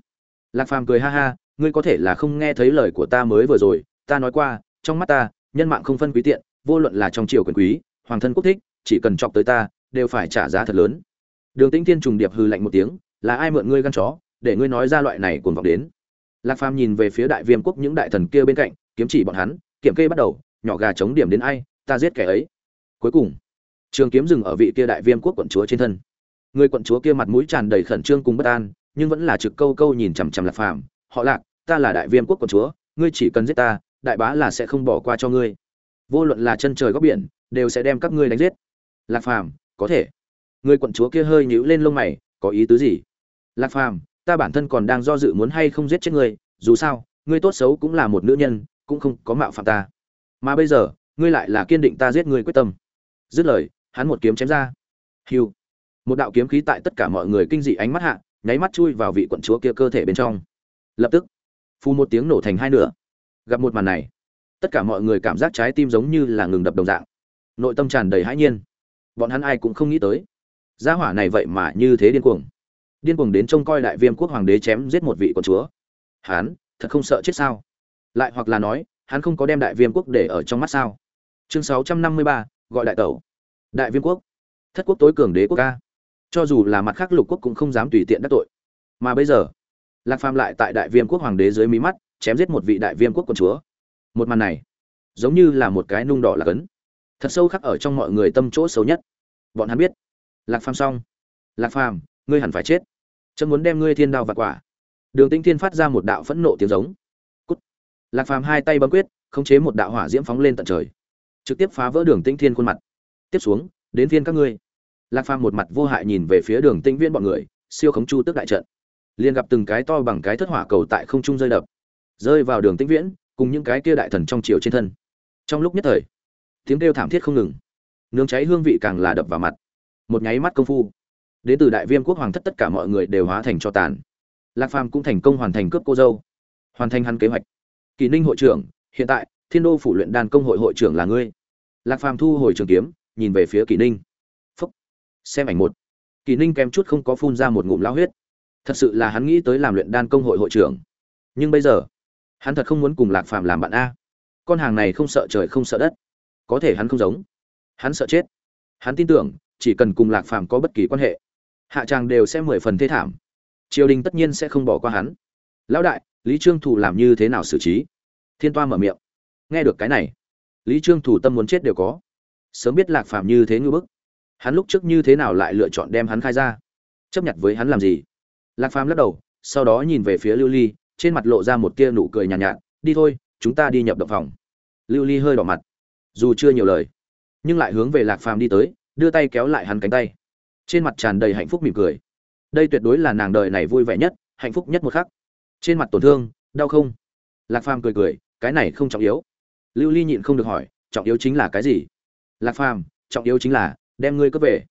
Lạc phàm cười ha ha, ngươi có thể là không nghe thấy lời của ta mới vừa rồi, ta nói qua, trong mắt ta, nhân mạng không phân quý tiện, vô luận là trong triều quyền quý, hoàng thân quốc thích, chỉ cần chọc tới ta, đều phải trả giá thật lớn. Đường Tinh thiên trùng điệp hư lạnh một tiếng, là ai mượn ngươi gan chó, để ngươi nói ra loại này cuồng vọng đến? Lạc phàm nhìn về phía đại viêm quốc những đại thần kia bên cạnh, kiếm chỉ bọn hắn, kiểm kê bắt đầu, nhỏ gà chống điểm đến ai, ta giết kẻ ấy cuối cùng, trường kiếm dừng ở vị kia đại viêm quốc quận chúa trên thân. Người quận chúa kia mặt mũi tràn đầy khẩn trương cùng bất an, nhưng vẫn là trực câu câu nhìn chằm chằm lạc phàm, họ lạc, ta là đại viêm quốc quận chúa, ngươi chỉ cần giết ta, đại bá là sẽ không bỏ qua cho ngươi. Vô luận là chân trời góc biển, đều sẽ đem các ngươi đánh giết. Lạc phàm, có thể. Người quận chúa kia hơi nhíu lên lông mày, có ý tứ gì? Lạc phàm, ta bản thân còn đang do dự muốn hay không giết chết ngươi, dù sao, ngươi tốt xấu cũng là một nữ nhân, cũng không có mạo phạm ta. Mà bây giờ, ngươi lại là kiên định ta giết ngươi quyết tâm dứt lời hắn một kiếm chém ra. Hiu. Một đạo kiếm khí tại tất cả mọi người kinh dị ánh mắt hạ nháy mắt chui vào vị quận chúa kia cơ thể bên trong. Lập tức phù một tiếng nổ thành hai nửa. Gặp một màn này tất cả mọi người cảm giác trái tim giống như là ngừng đập đồng dạng. Nội tâm tràn đầy hãi nhiên. Bọn hắn ai cũng không nghĩ tới. Gia hỏa này vậy mà như thế điên cuồng. Điên cuồng đến trông coi đại viêm quốc hoàng đế chém giết một vị quận chúa. Hắn thật không sợ chết sao? Lại hoặc là nói hắn không có đem đại viêm quốc để ở trong mắt sao? Chương 653, gọi đại tẩu. Đại viêm quốc. Thất quốc tối cường đế quốc ca. Cho dù là mặt khác lục quốc cũng không dám tùy tiện đắc tội. Mà bây giờ, lạc phàm lại tại đại viêm quốc hoàng đế dưới mí mắt, chém giết một vị đại viêm quốc quân chúa. Một màn này, giống như là một cái nung đỏ lạc ấn thật sâu khắc ở trong mọi người tâm chỗ xấu nhất. Bọn hắn biết. Lạc phàm xong. Lạc phàm, ngươi hẳn phải chết. Chấm muốn đem ngươi thiên đao và quả. Đường tinh thiên phát ra một đạo phẫn nộ tiếng giống. Cút. Lạc phàm hai tay bấm quyết, khống chế một đạo hỏa diễm phóng lên tận trời trực tiếp phá vỡ đường tinh thiên khuôn mặt. Tiếp xuống, đến viên các ngươi. Lạc phàm một mặt vô hại nhìn về phía đường tinh viên bọn người, siêu khống chu tức đại trận. Liền gặp từng cái to bằng cái thất hỏa cầu tại không trung rơi đập. Rơi vào đường tinh viễn, cùng những cái kia đại thần trong chiều trên thân. Trong lúc nhất thời, tiếng kêu thảm thiết không ngừng. Nướng cháy hương vị càng là đập vào mặt. Một nháy mắt công phu đến từ đại viêm quốc hoàng thất tất cả mọi người đều hóa thành cho tàn. Lạc phàm cũng thành công hoàn thành cướp cô dâu, hoàn thành hắn kế hoạch. Kỳ ninh hội trưởng, hiện tại thiên đô phủ luyện đan công hội hội trưởng là ngươi. Lạc phàm thu hồi trường kiếm, nhìn về phía kỳ ninh. Phúc. Xem ảnh một. Kỳ ninh kém chút không có phun ra một ngụm lao huyết. Thật sự là hắn nghĩ tới làm luyện đan công hội hội trưởng. Nhưng bây giờ, hắn thật không muốn cùng lạc phàm làm bạn a. Con hàng này không sợ trời không sợ đất. Có thể hắn không giống. Hắn sợ chết. Hắn tin tưởng, chỉ cần cùng lạc phàm có bất kỳ quan hệ, hạ tràng đều sẽ mười phần thế thảm. Triều đình tất nhiên sẽ không bỏ qua hắn. Lão đại, lý trương Thụ làm như thế nào xử trí? Thiên toa mở miệng nghe được cái này lý trương thủ tâm muốn chết đều có. Sớm biết lạc phàm như thế ngư bức hắn lúc trước như thế nào lại lựa chọn đem hắn khai ra? Chấp nhận với hắn làm gì? Lạc phàm lắc đầu sau đó nhìn về phía lưu ly trên mặt lộ ra một tia nụ cười nhàn nhạt, nhạt đi thôi chúng ta đi nhập động phòng. Lưu ly hơi đỏ mặt dù chưa nhiều lời nhưng lại hướng về lạc phàm đi tới đưa tay kéo lại hắn cánh tay. Trên mặt tràn đầy hạnh phúc mỉm cười. Đây tuyệt đối là nàng đời này vui vẻ nhất hạnh phúc nhất một khắc. Trên mặt tổn thương đau không? Lạc phàm cười cười cái này không trọng yếu lưu ly nhịn không được hỏi, trọng yếu chính là cái gì? Lạc phàm, trọng yếu chính là đem ngươi cướp về.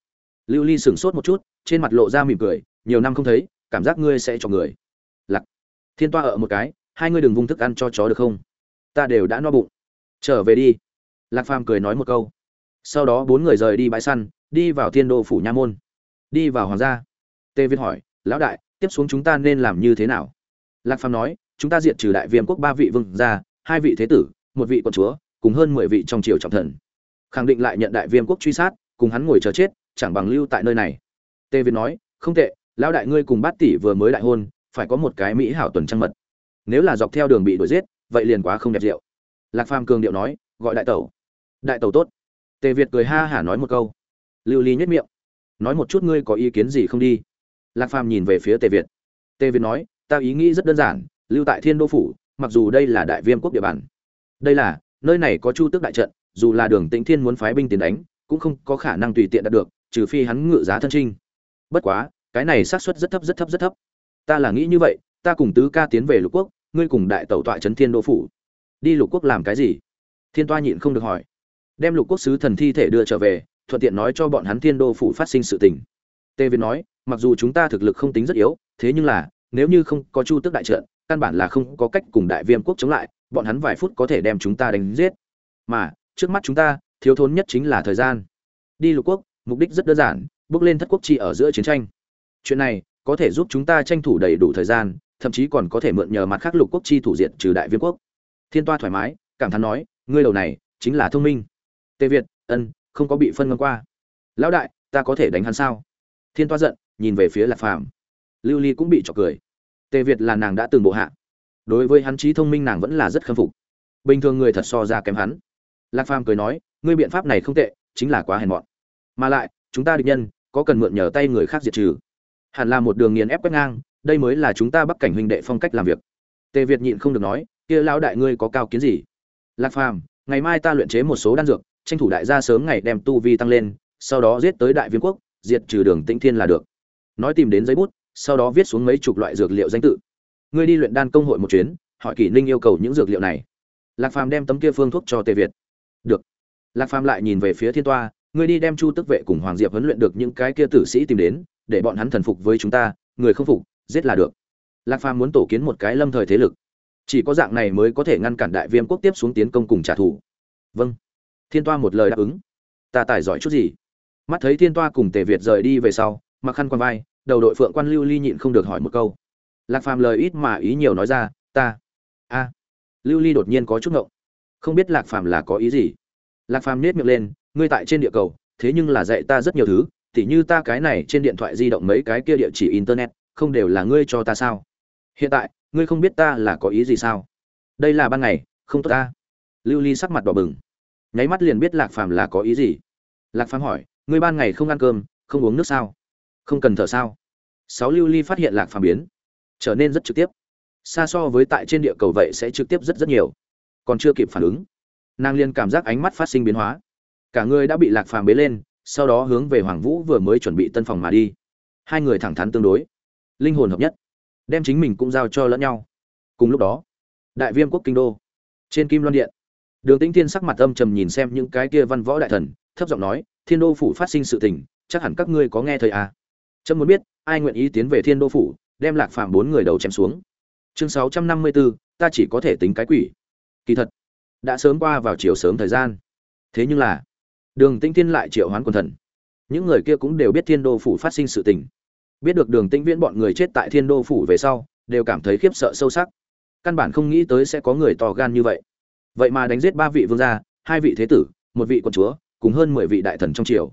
Lưu ly sửng sốt một chút, trên mặt lộ ra mỉm cười, nhiều năm không thấy, cảm giác ngươi sẽ cho người. Lạc, thiên toa ở một cái, hai ngươi đừng vung thức ăn cho chó được không? Ta đều đã no bụng. Trở về đi. Lạc phàm cười nói một câu. Sau đó bốn người rời đi bãi săn, đi vào thiên đô phủ nha môn. Đi vào hoàng gia. Tê viên hỏi, lão đại, tiếp xuống chúng ta nên làm như thế nào? Lạc phàm nói, chúng ta diệt trừ đại viêm quốc ba vị vương gia, hai vị thế tử một vị quận chúa, cùng hơn mười vị trong triều trọng thần. Khẳng định lại nhận đại viêm quốc truy sát, cùng hắn ngồi chờ chết, chẳng bằng lưu tại nơi này. Tê viên nói, không tệ, lão đại ngươi cùng bát tỷ vừa mới đại hôn, phải có một cái mỹ hảo tuần trăng mật. Nếu là dọc theo đường bị đuổi giết, vậy liền quá không đẹp rượu. Lạc phàm cường điệu nói, gọi đại tẩu. Đại tẩu tốt. Tề việt cười ha hả nói một câu. Lưu ly nhất miệng, nói một chút ngươi có ý kiến gì không đi? Lạc phàm nhìn về phía tề việt. Tề việt nói, ta ý nghĩ rất đơn giản, lưu tại thiên đô phủ, mặc dù đây là đại viêm quốc địa bàn đây là, nơi này có chu tước đại trận, dù là đường tĩnh thiên muốn phái binh tiến đánh, cũng không có khả năng tùy tiện đạt được, trừ phi hắn ngự giá thân trinh. Bất quá, cái này xác suất rất thấp rất thấp rất thấp. Ta là nghĩ như vậy, ta cùng tứ ca tiến về lục quốc, ngươi cùng đại tẩu tọa trấn thiên đô phủ. Đi lục quốc làm cái gì? Thiên toa nhịn không được hỏi. Đem lục quốc sứ thần thi thể đưa trở về, thuận tiện nói cho bọn hắn thiên đô phủ phát sinh sự tình. Tê việt nói, mặc dù chúng ta thực lực không tính rất yếu, thế nhưng là, nếu như không có chu tước đại trận căn bản là không có cách cùng đại viêm quốc chống lại, bọn hắn vài phút có thể đem chúng ta đánh giết. Mà, trước mắt chúng ta, thiếu thốn nhất chính là thời gian. Đi lục quốc, mục đích rất đơn giản, bước lên thất quốc chi ở giữa chiến tranh. Chuyện này, có thể giúp chúng ta tranh thủ đầy đủ thời gian, thậm chí còn có thể mượn nhờ mặt khác lục quốc chi thủ diện trừ đại viêm quốc. Thiên toa thoải mái, cảm thán nói, ngươi đầu này, chính là thông minh. Tề việt, ân, không có bị phân ngâm qua. Lão đại, ta có thể đánh hắn sao? Thiên toa giận, nhìn về phía lạc phàm. Lưu ly cũng bị trọc cười tề việt là nàng đã từng bộ hạ. Đối với hắn trí thông minh nàng vẫn là rất khâm phục. Bình thường người thật so ra kém hắn. Lạc phàm cười nói, ngươi biện pháp này không tệ, chính là quá hèn mọn. Mà lại, chúng ta địch nhân, có cần mượn nhờ tay người khác diệt trừ? Hẳn là một đường nghiền ép quét ngang, đây mới là chúng ta bắc cảnh huynh đệ phong cách làm việc. Tề việt nhịn không được nói, kia lão đại ngươi có cao kiến gì? Lạc phàm, ngày mai ta luyện chế một số đan dược, tranh thủ đại gia sớm ngày đem tu vi tăng lên, sau đó giết tới đại Viên quốc, diệt trừ đường tĩnh thiên là được. Nói tìm đến giấy bút sau đó viết xuống mấy chục loại dược liệu danh tự. Ngươi đi luyện đan công hội một chuyến, hỏi kỷ ninh yêu cầu những dược liệu này. Lạc phàm đem tấm kia phương thuốc cho tề việt. Được. Lạc phàm lại nhìn về phía thiên toa, ngươi đi đem chu tức vệ cùng hoàng diệp huấn luyện được những cái kia tử sĩ tìm đến, để bọn hắn thần phục với chúng ta, người không phục, giết là được. Lạc phàm muốn tổ kiến một cái lâm thời thế lực. Chỉ có dạng này mới có thể ngăn cản đại viêm quốc tiếp xuống tiến công cùng trả thù. Vâng. Thiên toa một lời đáp ứng. Ta tài giỏi chút gì? Mắt thấy thiên toa cùng tề việt rời đi về sau mặc khăn quan vai đầu đội phượng quan lưu ly nhịn không được hỏi một câu. Lạc phàm lời ít mà ý nhiều nói ra, ta, a. Lưu ly đột nhiên có chút ngộng. Không biết lạc phàm là có ý gì. Lạc phàm nết miệng lên, ngươi tại trên địa cầu, thế nhưng là dạy ta rất nhiều thứ, tỉ như ta cái này trên điện thoại di động mấy cái kia địa chỉ internet, không đều là ngươi cho ta sao? Hiện tại, ngươi không biết ta là có ý gì sao? Đây là ban ngày, không tốt ta. Lưu ly sắc mặt đỏ bừng. Nháy mắt liền biết lạc phàm là có ý gì. Lạc phàm hỏi, ngươi ban ngày không ăn cơm, không uống nước sao? Không cần thở sao? Sáu lưu ly phát hiện lạc phàm biến, trở nên rất trực tiếp. Xa so với tại trên địa cầu vậy sẽ trực tiếp rất rất nhiều. Còn chưa kịp phản ứng, nàng liên cảm giác ánh mắt phát sinh biến hóa. Cả người đã bị lạc phàm bế lên, sau đó hướng về hoàng vũ vừa mới chuẩn bị tân phòng mà đi. Hai người thẳng thắn tương đối, linh hồn hợp nhất, đem chính mình cũng giao cho lẫn nhau. Cùng lúc đó, đại viêm quốc kinh đô, trên kim loan điện, đường tĩnh thiên sắc mặt âm trầm nhìn xem những cái kia văn võ đại thần, thấp giọng nói, thiên đô phủ phát sinh sự tình, chắc hẳn các ngươi có nghe thời à trâm muốn biết, ai nguyện ý tiến về thiên đô phủ, đem lạc phàm bốn người đầu chém xuống. Chương sáu trăm năm mươi bốn ta chỉ có thể tính cái quỷ. Kỳ thật, đã sớm qua vào chiều sớm thời gian. Thế nhưng là, đường tĩnh thiên lại triệu hoán quần thần. Những người kia cũng đều biết thiên đô phủ phát sinh sự tình. Biết được đường tĩnh viễn bọn người chết tại thiên đô phủ về sau, đều cảm thấy khiếp sợ sâu sắc. Căn bản không nghĩ tới sẽ có người to gan như vậy. Vậy mà đánh giết ba vị vương gia, hai vị thế tử, một vị quân chúa, cùng hơn mười vị đại thần trong triều.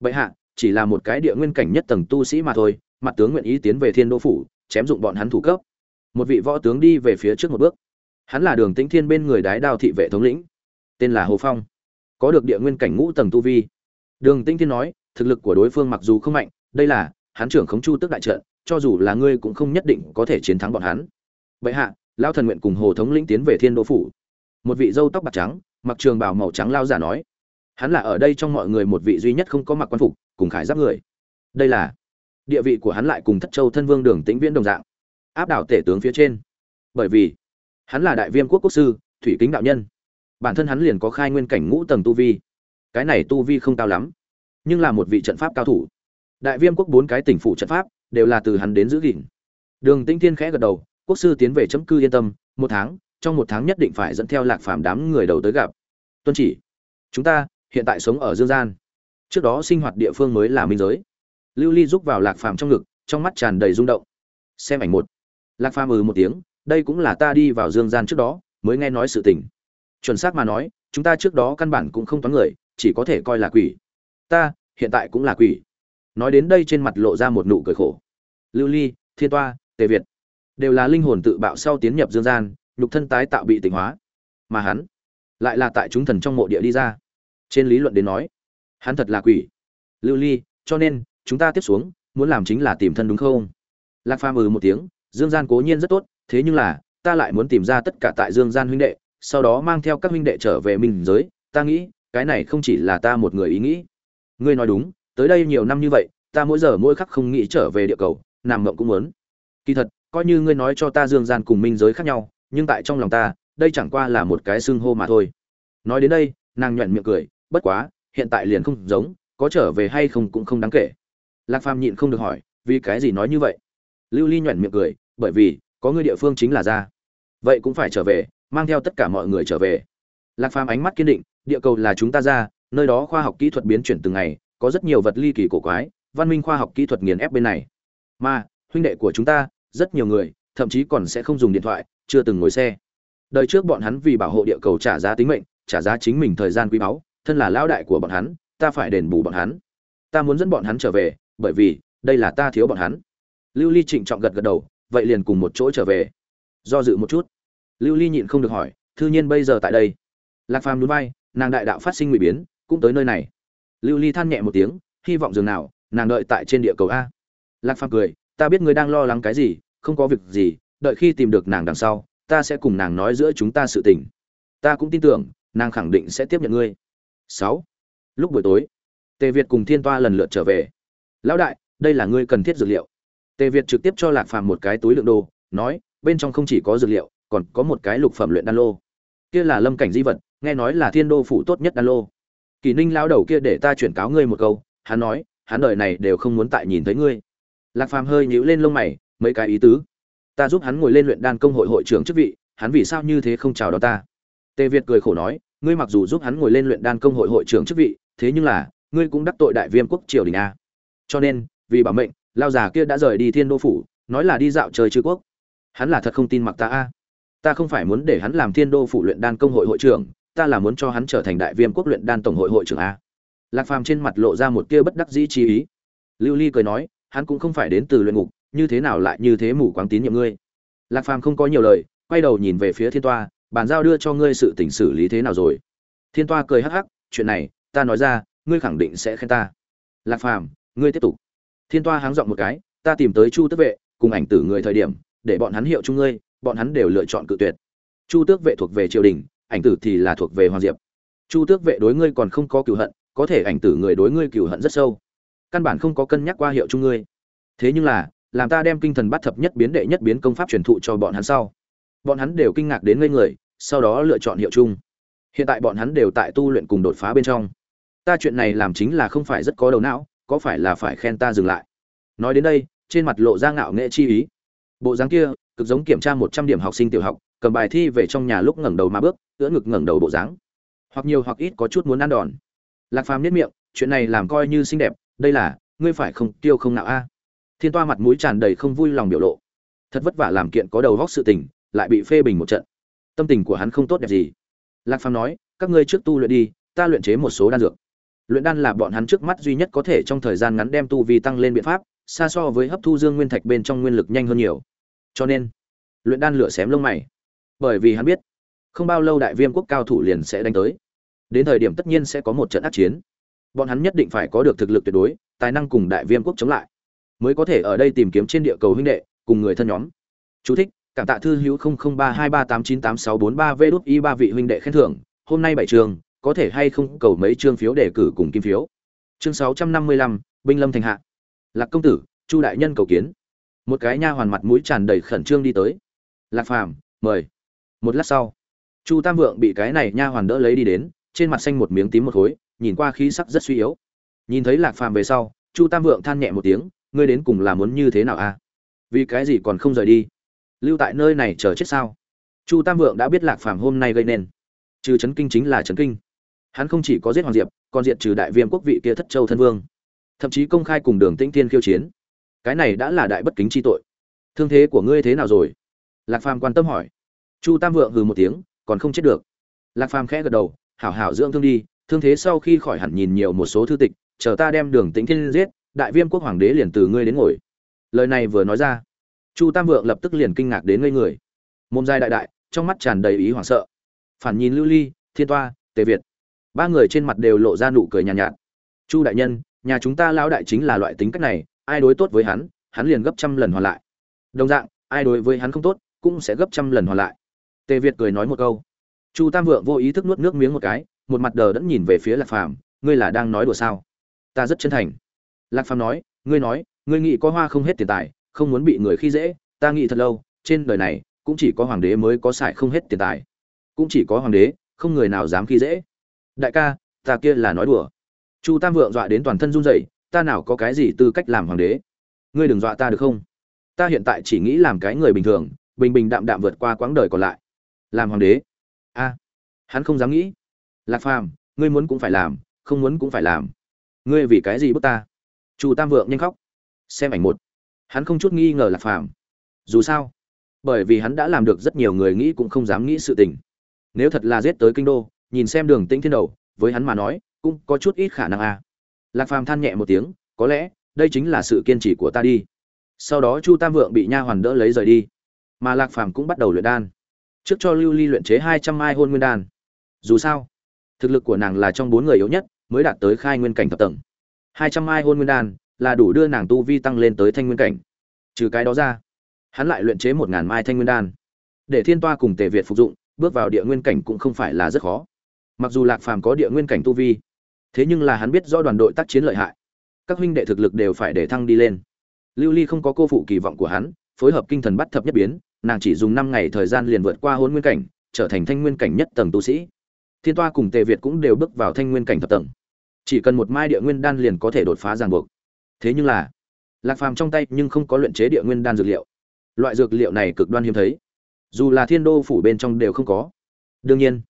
Bệ hạ chỉ là một cái địa nguyên cảnh nhất tầng tu sĩ mà thôi, mặt tướng nguyện ý tiến về thiên đô phủ, chém dụng bọn hắn thủ cấp. Một vị võ tướng đi về phía trước một bước. Hắn là đường tĩnh thiên bên người đái đao thị vệ thống lĩnh. Tên là hồ phong. Có được địa nguyên cảnh ngũ tầng tu vi. Đường tĩnh thiên nói, thực lực của đối phương mặc dù không mạnh, đây là hắn trưởng khống chu tức đại trận, cho dù là ngươi cũng không nhất định có thể chiến thắng bọn hắn. Vậy hạ, lao thần nguyện cùng hồ thống lĩnh tiến về thiên đô phủ. Một vị dâu tóc bạc trắng, mặc trường bào màu trắng lao giả nói hắn là ở đây trong mọi người một vị duy nhất không có mặc quan phục, cùng khải giáp người. Đây là địa vị của hắn lại cùng thất châu thân vương đường tĩnh viễn đồng dạng. Áp đảo tể tướng phía trên. Bởi vì, hắn là đại viêm quốc quốc sư, thủy kính đạo nhân. Bản thân hắn liền có khai nguyên cảnh ngũ tầng tu vi. Cái này tu vi không cao lắm, nhưng là một vị trận pháp cao thủ. Đại viêm quốc bốn cái tỉnh phủ trận pháp đều là từ hắn đến giữ gìn. Đường tĩnh thiên khẽ gật đầu, quốc sư tiến về chấm cư yên tâm, một tháng, trong một tháng nhất định phải dẫn theo lạc phàm đám người đầu tới gặp. Tuân chỉ, chúng ta hiện tại sống ở dương gian. Trước đó sinh hoạt địa phương mới là minh giới. Lưu ly rúc vào lạc phàm trong ngực, trong mắt tràn đầy rung động. Xem ảnh một. Lạc phàm ừ một tiếng, đây cũng là ta đi vào dương gian trước đó, mới nghe nói sự tình. Chuẩn xác mà nói, chúng ta trước đó căn bản cũng không toán người, chỉ có thể coi là quỷ. Ta, hiện tại cũng là quỷ. Nói đến đây trên mặt lộ ra một nụ cười khổ. Lưu ly, thiên toa, tề việt đều là linh hồn tự bạo sau tiến nhập dương gian, nhục thân tái tạo bị tỉnh hóa. Mà hắn lại là tại chúng thần trong mộ địa đi ra trên lý luận đến nói, hắn thật là quỷ. Lưu ly, cho nên, chúng ta tiếp xuống, muốn làm chính là tìm thân đúng không? Lạc phàm ừ một tiếng, dương gian cố nhiên rất tốt, thế nhưng là, ta lại muốn tìm ra tất cả tại dương gian huynh đệ, sau đó mang theo các huynh đệ trở về minh giới. Ta nghĩ, cái này không chỉ là ta một người ý nghĩ. Ngươi nói đúng, tới đây nhiều năm như vậy, ta mỗi giờ mỗi khắc không nghĩ trở về địa cầu, nằm mộng cũng muốn. Kỳ thật, coi như ngươi nói cho ta dương gian cùng minh giới khác nhau, nhưng tại trong lòng ta, đây chẳng qua là một cái xưng hô mà thôi. Nói đến đây, nàng nhuận miệng cười bất quá, hiện tại liền không giống, có trở về hay không cũng không đáng kể. Lạc phàm nhịn không được hỏi, vì cái gì nói như vậy? Lưu ly nhoẻn miệng cười, bởi vì, có người địa phương chính là ra. Vậy cũng phải trở về, mang theo tất cả mọi người trở về. Lạc phàm ánh mắt kiên định, địa cầu là chúng ta ra, nơi đó khoa học kỹ thuật biến chuyển từng ngày, có rất nhiều vật ly kỳ cổ quái, văn minh khoa học kỹ thuật nghiền ép bên này. Mà, huynh đệ của chúng ta, rất nhiều người, thậm chí còn sẽ không dùng điện thoại, chưa từng ngồi xe. Đời trước bọn hắn vì bảo hộ địa cầu trả giá tính mệnh, trả giá chính mình thời gian quý báu thân là lão đại của bọn hắn, ta phải đền bù bọn hắn. Ta muốn dẫn bọn hắn trở về, bởi vì, đây là ta thiếu bọn hắn. Lưu ly trịnh trọng gật gật đầu, vậy liền cùng một chỗ trở về. Do dự một chút. Lưu ly nhịn không được hỏi, thư nhiên bây giờ tại đây? Lạc phàm núi bay nàng đại đạo phát sinh nguy biến, cũng tới nơi này. Lưu ly than nhẹ một tiếng, hy vọng dường nào, nàng đợi tại trên địa cầu a. Lạc phàm cười, ta biết ngươi đang lo lắng cái gì, không có việc gì, đợi khi tìm được nàng đằng sau, ta sẽ cùng nàng nói giữa chúng ta sự tình. Ta cũng tin tưởng, nàng khẳng định sẽ tiếp nhận ngươi sáu. Lúc buổi tối, tề việt cùng thiên toa lần lượt trở về. Lão đại, đây là ngươi cần thiết dược liệu. Tề việt trực tiếp cho lạc phàm một cái túi lượng đồ, nói, bên trong không chỉ có dược liệu, còn có một cái lục phẩm luyện đan lô. Kia là lâm cảnh di vật, nghe nói là thiên đô phủ tốt nhất đan lô. Kỳ ninh lao đầu kia để ta chuyển cáo ngươi một câu. Hắn nói, hắn đời này đều không muốn tại nhìn thấy ngươi. Lạc phàm hơi nhíu lên lông mày, mấy cái ý tứ? Ta giúp hắn ngồi lên luyện đan công hội hội trưởng chức vị, hắn vì sao như thế không chào đón ta? Tề việt cười khổ nói ngươi mặc dù giúp hắn ngồi lên luyện đan công hội hội trưởng chức vị, thế nhưng là, ngươi cũng đắc tội đại viêm quốc triều đình a. Cho nên, vì bảo mệnh, lao già kia đã rời đi thiên đô phủ, nói là đi dạo chơi chư quốc. Hắn là thật không tin mặc ta a. Ta không phải muốn để hắn làm thiên đô phủ luyện đan công hội hội trưởng, ta là muốn cho hắn trở thành đại viêm quốc luyện đan tổng hội hội trưởng a. Lạc phàm trên mặt lộ ra một tia bất đắc dĩ chi ý. Lưu ly cười nói, hắn cũng không phải đến từ luyện ngục, như thế nào lại như thế mù quáng tín nhiệm ngươi? Lạc phàm không có nhiều lời, quay đầu nhìn về phía thiên toa bàn giao đưa cho ngươi sự tình xử lý thế nào rồi? Thiên toa cười hắc hắc, chuyện này, ta nói ra, ngươi khẳng định sẽ khen ta. Lạc phàm, ngươi tiếp tục. Thiên toa háng giọng một cái, ta tìm tới chu tước vệ, cùng ảnh tử người thời điểm, để bọn hắn hiệu chung ngươi, bọn hắn đều lựa chọn cự tuyệt. Chu tước vệ thuộc về triều đình, ảnh tử thì là thuộc về hoàng diệp. Chu tước vệ đối ngươi còn không có cựu hận, có thể ảnh tử người đối ngươi cựu hận rất sâu. Căn bản không có cân nhắc qua hiệu chung ngươi. Thế nhưng là, làm ta đem kinh thần bắt thập nhất biến đệ nhất biến công pháp truyền thụ cho bọn hắn sau bọn hắn đều kinh ngạc đến ngây người, sau đó lựa chọn hiệu chung. Hiện tại bọn hắn đều tại tu luyện cùng đột phá bên trong. Ta chuyện này làm chính là không phải rất có đầu não, có phải là phải khen ta dừng lại? Nói đến đây, trên mặt lộ ra ngạo nghệ chi ý. Bộ dáng kia, cực giống kiểm tra một trăm điểm học sinh tiểu học, cầm bài thi về trong nhà lúc ngẩng đầu mà bước ưỡn ngực ngẩng đầu bộ dáng. Hoặc nhiều hoặc ít có chút muốn ăn đòn. Lạc phàm niết miệng, chuyện này làm coi như xinh đẹp, đây là, ngươi phải không tiêu không nạo a. Thiên toa mặt mũi tràn đầy không vui lòng biểu lộ. Thật vất vả làm kiện có đầu góc sự tình lại bị phê bình một trận. Tâm tình của hắn không tốt đẹp gì. Lạc phàm nói các ngươi trước tu luyện đi ta luyện chế một số đan dược. Luyện đan là bọn hắn trước mắt duy nhất có thể trong thời gian ngắn đem tu vi tăng lên biện pháp xa so với hấp thu dương nguyên thạch bên trong nguyên lực nhanh hơn nhiều. Cho nên luyện đan lửa xém lông mày. Bởi vì hắn biết không bao lâu đại viêm quốc cao thủ liền sẽ đánh tới. Đến thời điểm tất nhiên sẽ có một trận ác chiến. Bọn hắn nhất định phải có được thực lực tuyệt đối tài năng cùng đại viêm quốc chống lại mới có thể ở đây tìm kiếm trên địa cầu huynh đệ cùng người thân nhóm. Chú thích, cảm tạ thư hữu 003238988643 v đút y ba vị huynh đệ khen thưởng. Hôm nay bảy trường có thể hay không cầu mấy chương phiếu để cử cùng kim phiếu? Chương 655, binh lâm thành hạ. Lạc công tử chu đại nhân cầu kiến. Một cái nha hoàn mặt mũi tràn đầy khẩn trương đi tới. Lạc phàm mời. Một lát sau chu tam vượng bị cái này nha hoàn đỡ lấy đi đến trên mặt xanh một miếng tím một khối nhìn qua khí sắc rất suy yếu. Nhìn thấy lạc phàm về sau chu tam vượng than nhẹ một tiếng ngươi đến cùng là muốn như thế nào a vì cái gì còn không rời đi? Lưu tại nơi này chờ chết sao? Chu tam vượng đã biết lạc phàm hôm nay gây nên. Trừ chấn kinh chính là chấn kinh. Hắn không chỉ có giết hoàng diệp, còn diệt trừ đại viêm quốc vị kia thất châu thân vương. Thậm chí công khai cùng đường tĩnh Thiên khiêu chiến. Cái này đã là đại bất kính chi tội. Thương thế của ngươi thế nào rồi? Lạc phàm quan tâm hỏi. Chu tam vượng hừ một tiếng, còn không chết được. Lạc phàm khẽ gật đầu, hảo hảo dưỡng thương đi, thương thế sau khi khỏi hẳn nhìn nhiều một số thư tịch, chờ ta đem đường tĩnh thiên giết, đại viêm quốc hoàng đế liền từ ngươi đến ngồi. Lời này vừa nói ra chu tam vượng lập tức liền kinh ngạc đến ngây người. Môn giai đại đại trong mắt tràn đầy ý hoảng sợ. Phản nhìn lưu ly thiên toa tề việt. Ba người trên mặt đều lộ ra nụ cười nhàn nhạt, nhạt. Chu đại nhân nhà chúng ta lão đại chính là loại tính cách này ai đối tốt với hắn hắn liền gấp trăm lần hoàn lại. Đồng dạng ai đối với hắn không tốt cũng sẽ gấp trăm lần hoàn lại. Tề việt cười nói một câu. Chu tam vượng vô ý thức nuốt nước miếng một cái một mặt đờ đẫn nhìn về phía lạc phàm ngươi là đang nói đùa sao? Ta rất chân thành. Lạc phàm nói ngươi nói ngươi nghĩ có hoa không hết tiền tài không muốn bị người khi dễ, ta nghĩ thật lâu, trên đời này, cũng chỉ có hoàng đế mới có xài không hết tiền tài. Cũng chỉ có hoàng đế, không người nào dám khi dễ. Đại ca, ta kia là nói đùa. Chu tam vượng dọa đến toàn thân run rẩy, ta nào có cái gì tư cách làm hoàng đế? Ngươi đừng dọa ta được không? Ta hiện tại chỉ nghĩ làm cái người bình thường, bình bình đạm đạm vượt qua quãng đời còn lại. Làm hoàng đế? A, hắn không dám nghĩ. Lạc phàm, ngươi muốn cũng phải làm, không muốn cũng phải làm. Ngươi vì cái gì bước ta? Chu tam vượng nhanh khóc. Xem ảnh một hắn không chút nghi ngờ lạc phàm. Dù sao, bởi vì hắn đã làm được rất nhiều người nghĩ cũng không dám nghĩ sự tình. Nếu thật là giết tới kinh đô, nhìn xem đường tĩnh thiên đầu, với hắn mà nói, cũng có chút ít khả năng a. Lạc phàm than nhẹ một tiếng, có lẽ, đây chính là sự kiên trì của ta đi. Sau đó chu tam vượng bị nha hoàn đỡ lấy rời đi. Mà lạc phàm cũng bắt đầu luyện đan. Trước cho lưu ly luyện chế hai trăm mai hôn nguyên đan. Dù sao, thực lực của nàng là trong bốn người yếu nhất, mới đạt tới khai nguyên cảnh thập tầng. hai trăm mai hôn nguyên đan là đủ đưa nàng tu vi tăng lên tới thanh nguyên cảnh. Trừ cái đó ra, hắn lại luyện chế một ngàn mai thanh nguyên đan. Để thiên toa cùng tề việt phục dụng, bước vào địa nguyên cảnh cũng không phải là rất khó. Mặc dù lạc phàm có địa nguyên cảnh tu vi, thế nhưng là hắn biết do đoàn đội tác chiến lợi hại. Các huynh đệ thực lực đều phải để thăng đi lên. Lưu ly không có cô phụ kỳ vọng của hắn, phối hợp kinh thần bắt thập nhất biến, nàng chỉ dùng năm ngày thời gian liền vượt qua hôn nguyên cảnh, trở thành thanh nguyên cảnh nhất tầng tu sĩ. Thiên toa cùng tề việt cũng đều bước vào thanh nguyên cảnh thập tầng. Chỉ cần một mai địa nguyên đan liền có thể đột phá ràng buộc thế nhưng là, lạc phàm trong tay nhưng không có luyện chế địa nguyên đan dược liệu. Loại dược liệu này cực đoan hiếm thấy. Dù là thiên đô phủ bên trong đều không có. Đương nhiên,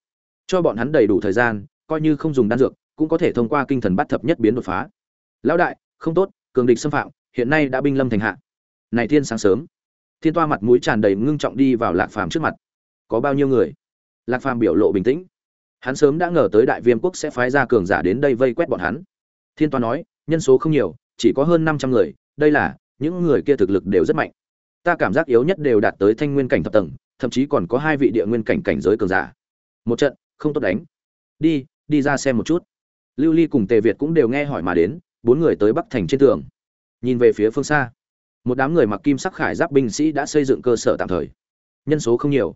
cho bọn hắn đầy đủ thời gian, coi như không dùng đan dược, cũng có thể thông qua kinh thần bắt thập nhất biến đột phá. Lão đại, không tốt, cường địch xâm phạm, hiện nay đã binh lâm thành hạ. Này thiên sáng sớm. Thiên toa mặt mũi tràn đầy ngưng trọng đi vào lạc phàm trước mặt. Có bao nhiêu người? Lạc phàm biểu lộ bình tĩnh. Hắn sớm đã ngờ tới đại viêm quốc sẽ phái ra cường giả đến đây vây quét bọn hắn. Thiên toa nói, nhân số không nhiều chỉ có hơn năm trăm người, đây là, những người kia thực lực đều rất mạnh. Ta cảm giác yếu nhất đều đạt tới thanh nguyên cảnh thập tầng, thậm chí còn có hai vị địa nguyên cảnh cảnh giới cường giả. Một trận, không tốt đánh. Đi đi ra xem một chút. Lưu ly cùng tề việt cũng đều nghe hỏi mà đến, bốn người tới bắc thành trên tường. Nhìn về phía phương xa, một đám người mặc kim sắc khải giáp binh sĩ đã xây dựng cơ sở tạm thời. Nhân số không nhiều.